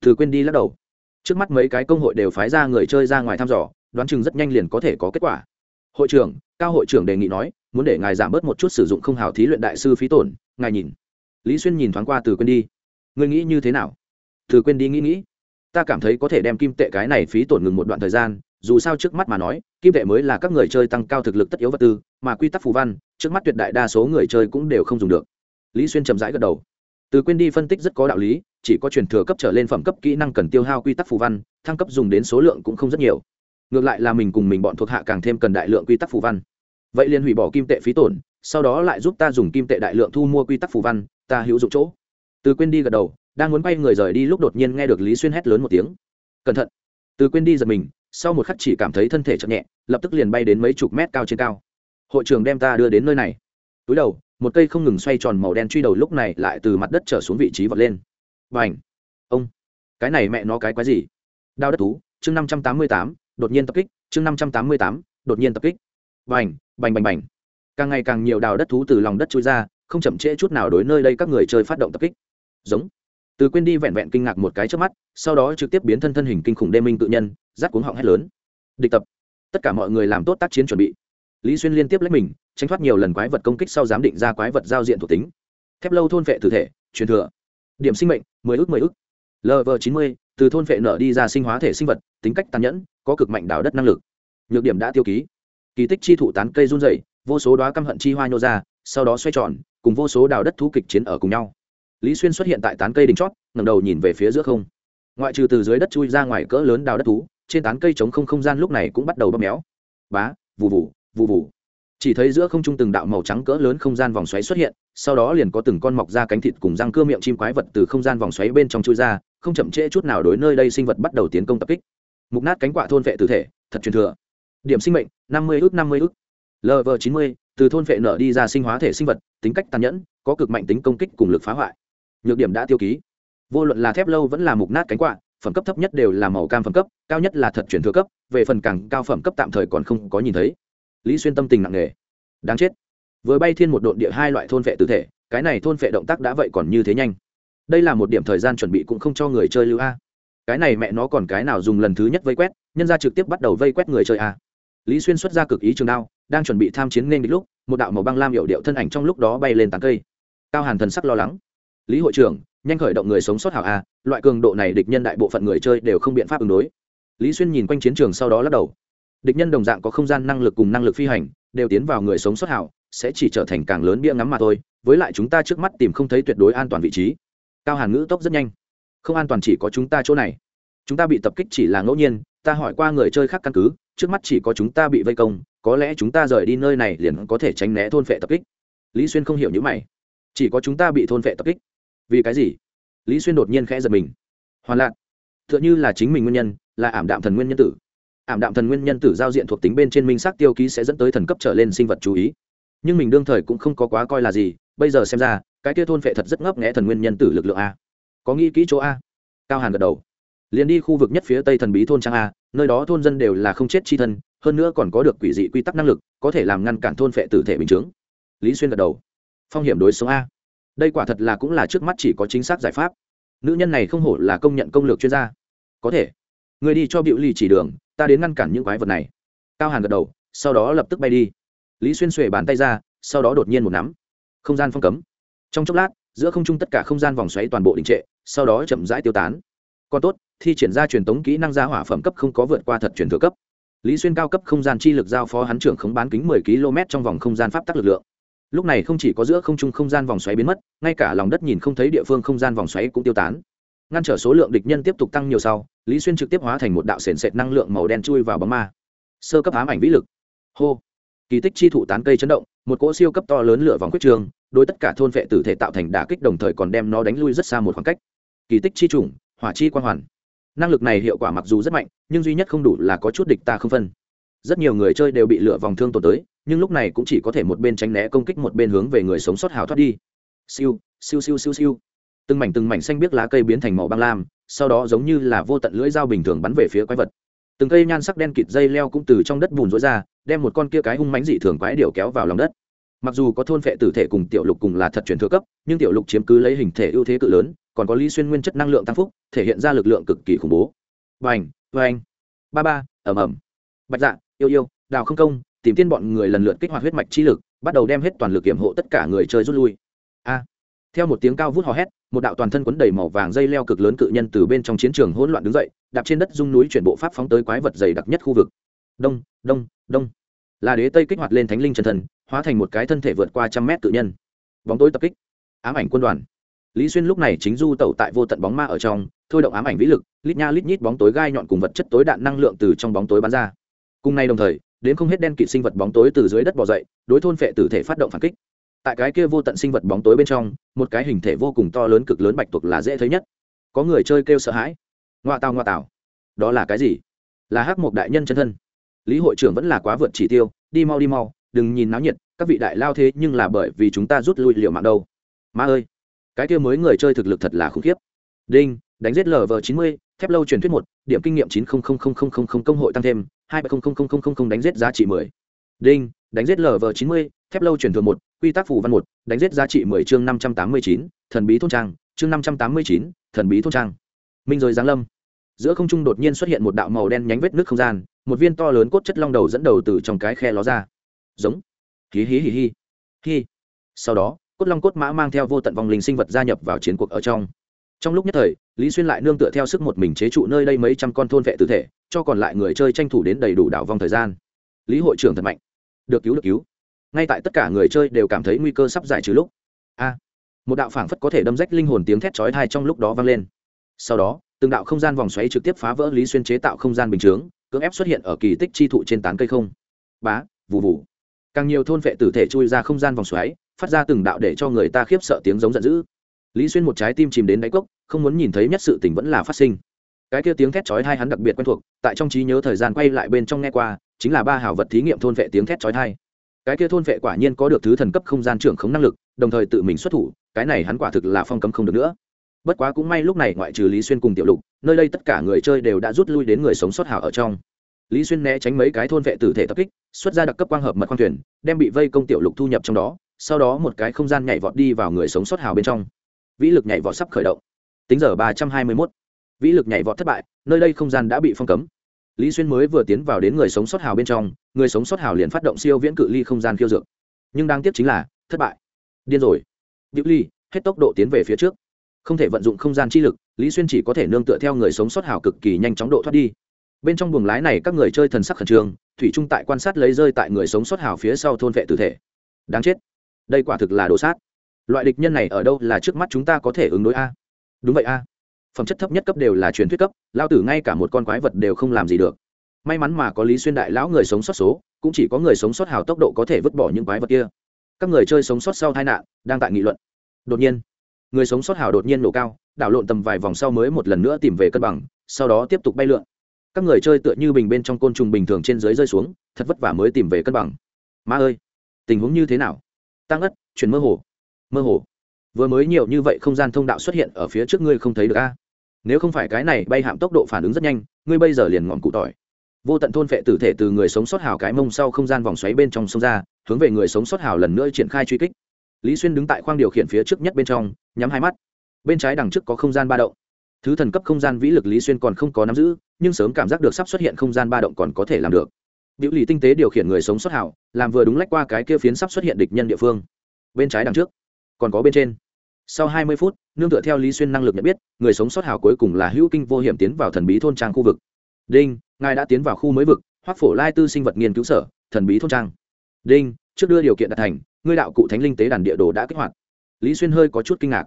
Thử quên đi lắc đầu. Trước mắt mấy cái công hội đều phái ra người chơi ra ngoài thăm dò, đoán chừng rất nhanh liền có thể có kết quả. Hội trưởng, cao hội trưởng đề nghị nói, muốn để ngài giảm bớt một chút sử dụng không hào thí luyện đại sư phí tổn, ngài nhìn. Lý xuyên nhìn thoáng qua từ quên đi. Ngươi nghĩ như thế nào? Từ quên đi nghĩ nghĩ. Ta cảm thấy có thể đem kim tệ cái này phí tổn ngừng một đoạn thời gian dù sao trước mắt mà nói, kim tệ mới là các người chơi tăng cao thực lực tất yếu vật tư, mà quy tắc phù văn, trước mắt tuyệt đại đa số người chơi cũng đều không dùng được. Lý xuyên chậm rãi gật đầu. Từ quên đi phân tích rất có đạo lý, chỉ có truyền thừa cấp trở lên phẩm cấp kỹ năng cần tiêu hao quy tắc phù văn, thăng cấp dùng đến số lượng cũng không rất nhiều. Ngược lại là mình cùng mình bọn thuộc hạ càng thêm cần đại lượng quy tắc phù văn. Vậy liền hủy bỏ kim tệ phí tổn, sau đó lại giúp ta dùng kim tệ đại lượng thu mua quy tắc phù văn, ta hữu dụng chỗ. Từ quên đi gật đầu, đang muốn bay người rời đi lúc đột nhiên nghe được lý xuyên hét lớn một tiếng. Cẩn thận. Từ quên đi giật mình sau một khắc chỉ cảm thấy thân thể chậm nhẹ, lập tức liền bay đến mấy chục mét cao trên cao. Hội trường đem ta đưa đến nơi này. Túi đầu, một cây không ngừng xoay tròn màu đen truy đầu lúc này lại từ mặt đất trở xuống vị trí vọt lên. B à n h ông! Cái này mẹ nó cái quái gì? Đao đất thú, chương năm trăm tám mươi tám, đột nhiên tập kích, chương năm trăm tám mươi tám, đột nhiên tập kích. Bành! Bành bành bành! Càng ngày càng nhiều đào đất thú từ lòng đất trôi ra, không chậm trễ chút nào đối nơi đây các người chơi phát động tập kích. Giống! Từ quên đi vẹn vẹn kinh ngạc một cái trước mắt, sau đó trực tiếp biến thân thân hình kinh khủng đê minh tự nhân rát cuống họng hét lớn. Địch tập. Tất cả mọi người làm tốt tác chiến chuẩn bị. Lý xuyên liên tiếp lấy mình, tránh thoát nhiều lần quái vật công kích sau giám định ra quái vật giao diện thuộc tính. Thép lâu thôn vệ tử thể, truyền thừa. Điểm sinh mệnh, mười ước mười ước. Lv chín mươi, từ thôn vệ nở đi ra sinh hóa thể sinh vật, tính cách tàn nhẫn, có cực mạnh đào đất năng lực. Nhược điểm đã tiêu ký. Kỳ tích chi thụ tán cây run dày vô số đoá căm hận chi hoa nhô ra, sau đó xoay tròn, cùng vô số đào đất thú kịch chiến ở cùng nhau lý xuyên xuất hiện tại tán cây đỉnh chót ngầm đầu nhìn về phía giữa không. Ngoại trừ từ dưới đất chui ra ngoài cỡ lớn đào đất thú, trên tán cây trống không không gian lúc này cũng bắt đầu bóp méo. Bá vụ vụ vụ vụ chỉ thấy giữa không trung từng đạo màu trắng cỡ lớn không gian vòng xoáy xuất hiện, sau đó liền có từng con mọc ra cánh thịt cùng răng cưa miệng chim quái vật từ không gian vòng xoáy bên trong chui ra, không chậm trễ chút nào đối nơi đây sinh vật bắt đầu tiến công tập kích. Mục nát cánh quạ thôn vệ tử thể, thật truyền thừa. Điểm sinh mệnh, năm mươi ước năm mươi ước lv chín mươi, từ thôn vệ nở đi ra sinh hóa thể sinh vật, tính cách tàn nhẫn, có cực mạnh tính công kích cùng lực phá hoại nhược điểm đã tiêu ký. Vô luận là thép lâu vẫn là mục nát cánh quạ, phẩm cấp thấp nhất đều là màu cam phẩm cấp, cao nhất là thật chuyển thừa cấp, về phần càng cao phẩm cấp tạm thời còn không có nhìn thấy. Lý xuyên tâm tình nặng nề. Đáng chết. Vừa bay thiên một độn địa hai loại thôn vệ tử thể, cái này thôn vệ động tác đã vậy còn như thế nhanh. Đây là một điểm thời gian chuẩn bị cũng không cho người chơi lưu a. Cái này mẹ nó còn cái nào dùng lần thứ nhất vây quét, nhân ra trực tiếp bắt đầu vây quét người chơi a. Lý xuyên xuất ra cực ý trường đao, đang chuẩn bị tham chiến nên đích lúc, một đạo màu băng lam hiệu điệu thân ảnh trong lúc đó bay lên tán cây. Cao hàn thần sắc lo lắng lý hội trưởng, nhanh khởi động người sống sót hảo a, loại cường độ này địch nhân đại bộ phận người chơi đều không biện pháp ứng đối. Lý xuyên nhìn quanh chiến trường sau đó lắc đầu. Địch nhân đồng dạng có không gian năng lực cùng năng lực phi hành, đều tiến vào người sống sót hảo, sẽ chỉ trở thành càng lớn bia ngắm mà thôi, với lại chúng ta trước mắt tìm không thấy tuyệt đối an toàn vị trí. Cao hàn ngữ tốc rất nhanh. Không an toàn chỉ có chúng ta chỗ này. Chúng ta bị tập kích chỉ là ngẫu nhiên, ta hỏi qua người chơi khác căn cứ, trước mắt chỉ có chúng ta bị vây công, có lẽ chúng ta rời đi nơi này liền có thể tránh né thôn phệ tập kích. Lý xuyên không hiểu những mày. Chỉ có chúng ta bị thôn phệ tập kích vì cái gì? Lý xuyên đột nhiên khẽ giật mình. Hoàn lạc t h ư ợ n h ư là chính mình nguyên nhân, là ảm đạm thần nguyên nhân tử. Ảm đạm thần nguyên nhân tử giao diện thuộc tính bên trên minh sắc tiêu ký sẽ dẫn tới thần cấp trở lên sinh vật chú ý. Nhưng mình đương thời cũng không có quá coi là gì, bây giờ xem ra, cái kia thôn phệ thật rất ngấp nghẽ thần nguyên nhân tử lực lượng a. Có nghĩ kỹ chỗ a? Cao hàn gật đầu. Liền đi khu vực nhất phía tây thần bí thôn trang a, nơi đó thôn dân đều là không chết chi thân, hơn nữa còn có được quỷ dị quy tắc năng lực, có thể làm ngăn cản thôn phệ tử thể bình chướng. Lý xuyên gật đầu. Phong hiểm đối sống a đây quả thật là cũng là trước mắt chỉ có chính xác giải pháp. Nữ nhân này không hổ là công nhận công lược chuyên gia. Có thể. Người đi cho biểu lì chỉ đường, ta đến ngăn cản những quái vật này. Cao hàn gật đầu, sau đó lập tức bay đi. Lý xuyên xuề bàn tay ra, sau đó đột nhiên một nắm. Không gian phong cấm. Trong chốc lát, giữa không trung tất cả không gian vòng xoáy toàn bộ đình trệ, sau đó chậm rãi tiêu tán. Còn tốt, thi triển ra truyền tống kỹ năng ra hỏa phẩm cấp không có vượt qua thật truyền thừa cấp. Lý xuyên cao cấp không gian chi lực giao phó hắn trưởng khống bán kính mười km trong vòng không gian pháp tắc lực lượng lúc này không chỉ có giữa không trung không gian vòng xoáy biến mất, ngay cả lòng đất nhìn không thấy địa phương không gian vòng xoáy cũng tiêu tán. Ngăn trở số lượng địch nhân tiếp tục tăng nhiều sau, lý xuyên trực tiếp hóa thành một đạo sền sệt năng lượng màu đen chui vào bóng ma. Sơ cấp ám ảnh vĩ lực. Hô. Kỳ tích chi thụ tán cây chấn động, một cỗ siêu cấp to lớn lửa vòng quyết trường, đối tất cả thôn vệ tử thể tạo thành đả kích đồng thời còn đem nó đánh lui rất xa một khoảng cách. Kỳ tích chi trùng hỏa chi quan hoàn. Năng lực này hiệu quả mặc dù rất mạnh, nhưng duy nhất không đủ là có chút địch ta không phân rất nhiều người chơi đều bị lửa vòng thương tổn tới, nhưng lúc này cũng chỉ có thể một bên tránh né công kích một bên hướng về người sống sót hào thoát đi. Siêu siêu siêu siêu siêu. Từng mảnh từng mảnh xanh biếc lá cây biến thành màu băng lam, sau đó giống như là vô tận lưỡi dao bình thường bắn về phía quái vật. Từng cây nhan sắc đen kịt dây leo cũng từ trong đất bùn rối ra, đem một con kia cái hung mánh dị thường quái điều kéo vào lòng đất. Mặc dù có thôn phệ tử thể cùng tiểu lục cùng là thật truyền thừa cấp, nhưng tiểu lục chiếm cứ lấy hình thể ưu thế cự lớn, còn có lý xuyên nguyên chất năng lượng tăng phúc, thể hiện ra lực lượng cực kỳ khủng bố. Vành vành ba ba ẩm ẩm bạch dạ yêu yêu, đào không công, tìm tiên bọn người lần lượt kích hoạt huyết mạch chi lực, bắt đầu đem hết toàn lực kiểm hộ tất cả người chơi rút lui. A. Theo một tiếng cao vút hò hét, một đạo toàn thân quấn đầy màu vàng dây leo cực lớn cự nhân từ bên trong chiến trường hỗn loạn đứng dậy, đạp trên đất dung núi chuyển bộ pháp phóng tới quái vật dày đặc nhất khu vực. Đông đông đông. Là đế tây kích hoạt lên thánh linh chân thần, hóa thành một cái thân thể vượt qua trăm mét cự nhân. Bóng tối tập kích. Ám ảnh quân đoàn. Lý xuyên lúc này chính du tẩu tại vô tận bóng ma ở trong, thôi động ám ảnh vĩ lực, lít nha lít nhít bóng tối gai nhọn cùng vật chất tối đạn năng lượng từ trong bóng tối bắn ra cùng nay đồng thời, đến không hết đen kịt sinh vật bóng tối từ dưới đất bỏ dậy, đối thôn phệ tử thể phát động phản kích. Tại cái kia vô tận sinh vật bóng tối bên trong, một cái hình thể vô cùng to lớn cực lớn bạch tuộc là dễ thấy nhất. Có người chơi kêu sợ hãi. Ngoa tào ngoa tào. Đó là cái gì? Là hắc một đại nhân chân thân. Lý hội trưởng vẫn là quá vượt chỉ tiêu, đi mau đi mau, đừng nhìn náo nhiệt, các vị đại lao thế nhưng là bởi vì chúng ta rút lui liệu mạng đâu. Ma ơi. Cái kia mới người chơi thực lực thật là khủng khiếp. Đinh, đánh giết lv chín mươi thép lâu truyền thuyết một điểm kinh nghiệm chín công hội tăng thêm hai đánh giết giá trị mười đinh đánh giết lv chín mươi thép lâu truyền thừa một quy tắc phù văn một đánh giết giá trị mười chương năm trăm tám mươi chín thần bí thôn trang chương năm trăm tám mươi chín thần bí thôn trang minh rồi giáng lâm giữa không trung đột nhiên xuất hiện một đạo màu đen nhánh vết nước không gian một viên to lớn cốt chất long đầu dẫn đầu từ trong cái khe ló ra giống hí hí hí hí hí sau đó cốt long cốt mã mang theo vô tận vòng linh sinh vật gia nhập vào chiến cuộc ở trong trong lúc nhất thời, lý xuyên lại nương tựa theo sức một mình chế trụ nơi đây mấy trăm con thôn vệ tử thể, cho còn lại người chơi tranh thủ đến đầy đủ đảo vòng thời gian. Lý hội trưởng thật mạnh. Được cứu được cứu. Ngay tại tất cả người chơi đều cảm thấy nguy cơ sắp giải trừ lúc. A! Một đạo phảng phất có thể đâm rách linh hồn tiếng thét chói thai trong lúc đó vang lên. Sau đó, từng đạo không gian vòng xoáy trực tiếp phá vỡ lý xuyên chế tạo không gian bình chướng, cưỡng ép xuất hiện ở kỳ tích chi thụ trên tán cây không. Bá vụ vụ càng nhiều thôn vệ tử thể chui ra không gian vòng xoáy, phát ra từng đạo để cho người ta khiếp sợ tiếng giống giận dữ lý xuyên một trái tim chìm đến đáy cốc, không muốn nhìn thấy nhất sự tình vẫn là phát sinh. Cái kia tiếng thét chói thai hắn đặc biệt quen thuộc, tại trong trí nhớ thời gian quay lại bên trong nghe qua, chính là ba hảo vật thí nghiệm thôn vệ tiếng thét chói thai cái kia thôn vệ quả nhiên có được thứ thần cấp không gian trưởng khống năng lực, đồng thời tự mình xuất thủ, cái này hắn quả thực là phong cấm không được nữa. Bất quá cũng may lúc này ngoại trừ lý xuyên cùng tiểu lục, nơi đây tất cả người chơi đều đã rút lui đến người sống sót hảo ở trong. Lý xuyên né tránh mấy cái thôn vệ tử thể tập kích, xuất ra đặc cấp quang hợp mật khoang thuyền, đem bị vây công tiểu lục thu nhập trong đó, sau đó một cái không gian nhảy vọt đi vào người sống sót hào bên trong vĩ lực nhảy vọt sắp khởi động tính giờ ba trăm hai mươi mốt vĩ lực nhảy vọt thất bại nơi đây không gian đã bị phong cấm lý xuyên mới vừa tiến vào đến người sống sót hào bên trong người sống sót hào liền phát động siêu viễn cự ly không gian khiêu dược nhưng đáng tiếc chính là thất bại điên rồi Diệu Ly, hết tốc độ tiến về phía trước. Không thể vận dụng không gian chi lực, Lý Xuyên chỉ có thể nương tựa theo người sống sót hào cực kỳ nhanh chóng độ thoát đi. Bên trong buồng lái này các người chơi thần sắc khẩn trương, thủy trung tại quan sát lấy rơi tại người sống sót hào phía sau thôn vệ tử thể. Đáng chết. Đây quả thực là đồ sát. Loại địch nhân này ở đâu là trước mắt chúng ta có thể ứng đối a? Đúng vậy a. Phẩm chất thấp nhất cấp đều là truyền thuyết cấp, lao tử ngay cả một con quái vật đều không làm gì được. May mắn mà có Lý Xuyên đại lão người sống sót số, cũng chỉ có người sống sót hào tốc độ có thể vứt bỏ những quái vật kia các người chơi sống sót sau tai nạn đang tại nghị luận đột nhiên người sống sót hào đột nhiên nổ cao đảo lộn tầm vài vòng sau mới một lần nữa tìm về cân bằng sau đó tiếp tục bay lượn các người chơi tựa như bình bên trong côn trùng bình thường trên dưới rơi xuống thật vất vả mới tìm về cân bằng ma ơi tình huống như thế nào tăng ất chuyển mơ hồ mơ hồ. Vừa mới nhiều như vậy không gian thông đạo xuất hiện ở phía trước ngươi không thấy được a? Nếu không phải cái này bay hạm tốc độ phản ứng rất nhanh, ngươi bây giờ liền ngọn cụ tỏi. Vô tận thôn phệ tử thể từ người sống sót hào cái mông sau không gian vòng xoáy bên trong sông ra, hướng về người sống sót hào lần nữa triển khai truy kích. Lý xuyên đứng tại khoang điều khiển phía trước nhất bên trong, nhắm hai mắt. Bên trái đằng trước có không gian ba động. Thứ thần cấp không gian vĩ lực lý xuyên còn không có nắm giữ, nhưng sớm cảm giác được sắp xuất hiện không gian ba động còn có thể làm được. Biểu lì tinh tế điều khiển người sống sót hào, làm vừa đúng lách qua cái kia phiến sắp xuất hiện địch nhân địa phương. Bên trái đằng trước còn có bên trên. Sau hai mươi phút, nương tựa theo lý xuyên năng lực nhận biết, người sống sót hào cuối cùng là hữu kinh vô hiểm tiến vào thần bí thôn trang khu vực. Đinh, ngài đã tiến vào khu mới vực hoác phổ lai tư sinh vật nghiên cứu sở, thần bí thôn trang. Đinh, trước đưa điều kiện đạt thành, ngươi đạo cụ thánh linh tế đàn địa đồ đã kích hoạt. Lý xuyên hơi có chút kinh ngạc.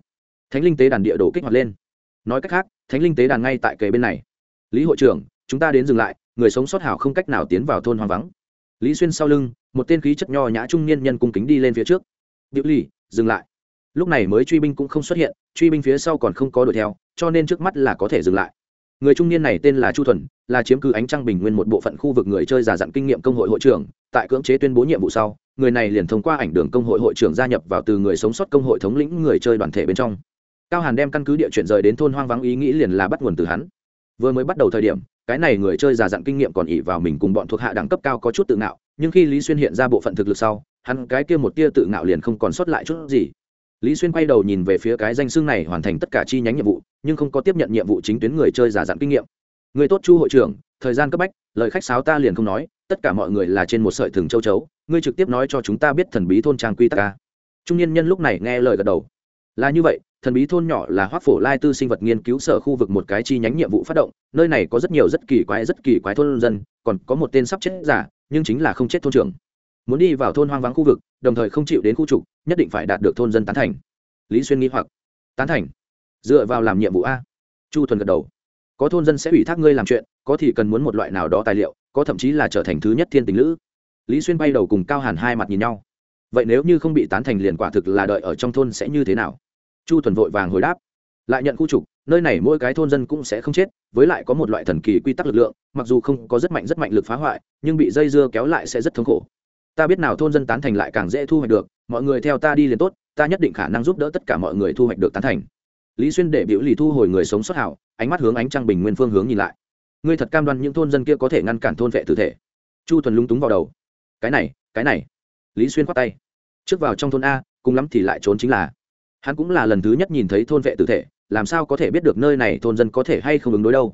Thánh linh tế đàn địa đồ kích hoạt lên. Nói cách khác, thánh linh tế đàn ngay tại kề bên này. Lý hội trưởng, chúng ta đến dừng lại, người sống sót hào không cách nào tiến vào thôn hoang vắng. Lý xuyên sau lưng, một tên khí chất nho nhã trung niên nhân cung kính đi lên phía trước. Điệu ly dừng lại lúc này mới truy binh cũng không xuất hiện, truy binh phía sau còn không có đuổi theo, cho nên trước mắt là có thể dừng lại. Người trung niên này tên là chu thuần, là chiếm cứ ánh trăng bình nguyên một bộ phận khu vực người chơi giả dặn kinh nghiệm công hội hội trưởng, tại cưỡng chế tuyên bố nhiệm vụ sau, người này liền thông qua ảnh đường công hội hội trưởng gia nhập vào từ người sống sót công hội thống lĩnh người chơi đoàn thể bên trong. Cao hàn đem căn cứ địa chuyển rời đến thôn hoang vắng ý nghĩ liền là bắt nguồn từ hắn. Vừa mới bắt đầu thời điểm, cái này người chơi giả dặn kinh nghiệm còn ỉ vào mình cùng bọn thuộc hạ đẳng cấp cao có chút tự ngạo, nhưng khi lý xuyên hiện ra bộ phận thực lực sau, hắn cái kia một tia tự ngạo liền không còn sót lại chút gì lý xuyên quay đầu nhìn về phía cái danh xưng này hoàn thành tất cả chi nhánh nhiệm vụ, nhưng không có tiếp nhận nhiệm vụ chính tuyến người chơi giả dặn kinh nghiệm. Người tốt chu hội trưởng, thời gian cấp bách, lời khách sáo ta liền không nói, tất cả mọi người là trên một sợi thừng châu chấu, ngươi trực tiếp nói cho chúng ta biết thần bí thôn trang quy tắc ca trung niên nhân lúc này nghe lời gật đầu. Là như vậy, thần bí thôn nhỏ là hoác phổ lai tư sinh vật nghiên cứu sở khu vực một cái chi nhánh nhiệm vụ phát động, nơi này có rất nhiều rất kỳ quái rất kỳ quái thôn dân, còn có một tên sắp chết giả, nhưng chính là không chết thôn trưởng muốn đi vào thôn hoang vắng khu vực, đồng thời không chịu đến khu trục, nhất định phải đạt được thôn dân tán thành. Lý xuyên nghĩ hoặc. Tán thành? Dựa vào làm nhiệm vụ a. Chu thuần gật đầu. Có thôn dân sẽ ủy thác ngươi làm chuyện, có thì cần muốn một loại nào đó tài liệu, có thậm chí là trở thành thứ nhất thiên tình lữ. Lý xuyên bay đầu cùng cao hàn hai mặt nhìn nhau. Vậy nếu như không bị tán thành liền quả thực là đợi ở trong thôn sẽ như thế nào? Chu thuần vội vàng hồi đáp. Lại nhận khu trục, nơi này mỗi cái thôn dân cũng sẽ không chết, với lại có một loại thần kỳ quy tắc lực lượng, mặc dù không có rất mạnh rất mạnh lực phá hoại, nhưng bị dây dưa kéo lại sẽ rất thống khổ ta biết nào thôn dân tán thành lại càng dễ thu hoạch được, mọi người theo ta đi liền tốt, ta nhất định khả năng giúp đỡ tất cả mọi người thu hoạch được tán thành. Lý xuyên để biểu lì thu hồi người sống xuất hảo, ánh mắt hướng ánh trăng bình nguyên phương hướng nhìn lại. Ngươi thật cam đoan những thôn dân kia có thể ngăn cản thôn vệ tử thể. Chu thuần lúng túng vào đầu. Cái này cái này. Lý xuyên khoát tay. Trước vào trong thôn a, cùng lắm thì lại trốn chính là. Hắn cũng là lần thứ nhất nhìn thấy thôn vệ tử thể, làm sao có thể biết được nơi này thôn dân có thể hay không ứng đối đâu.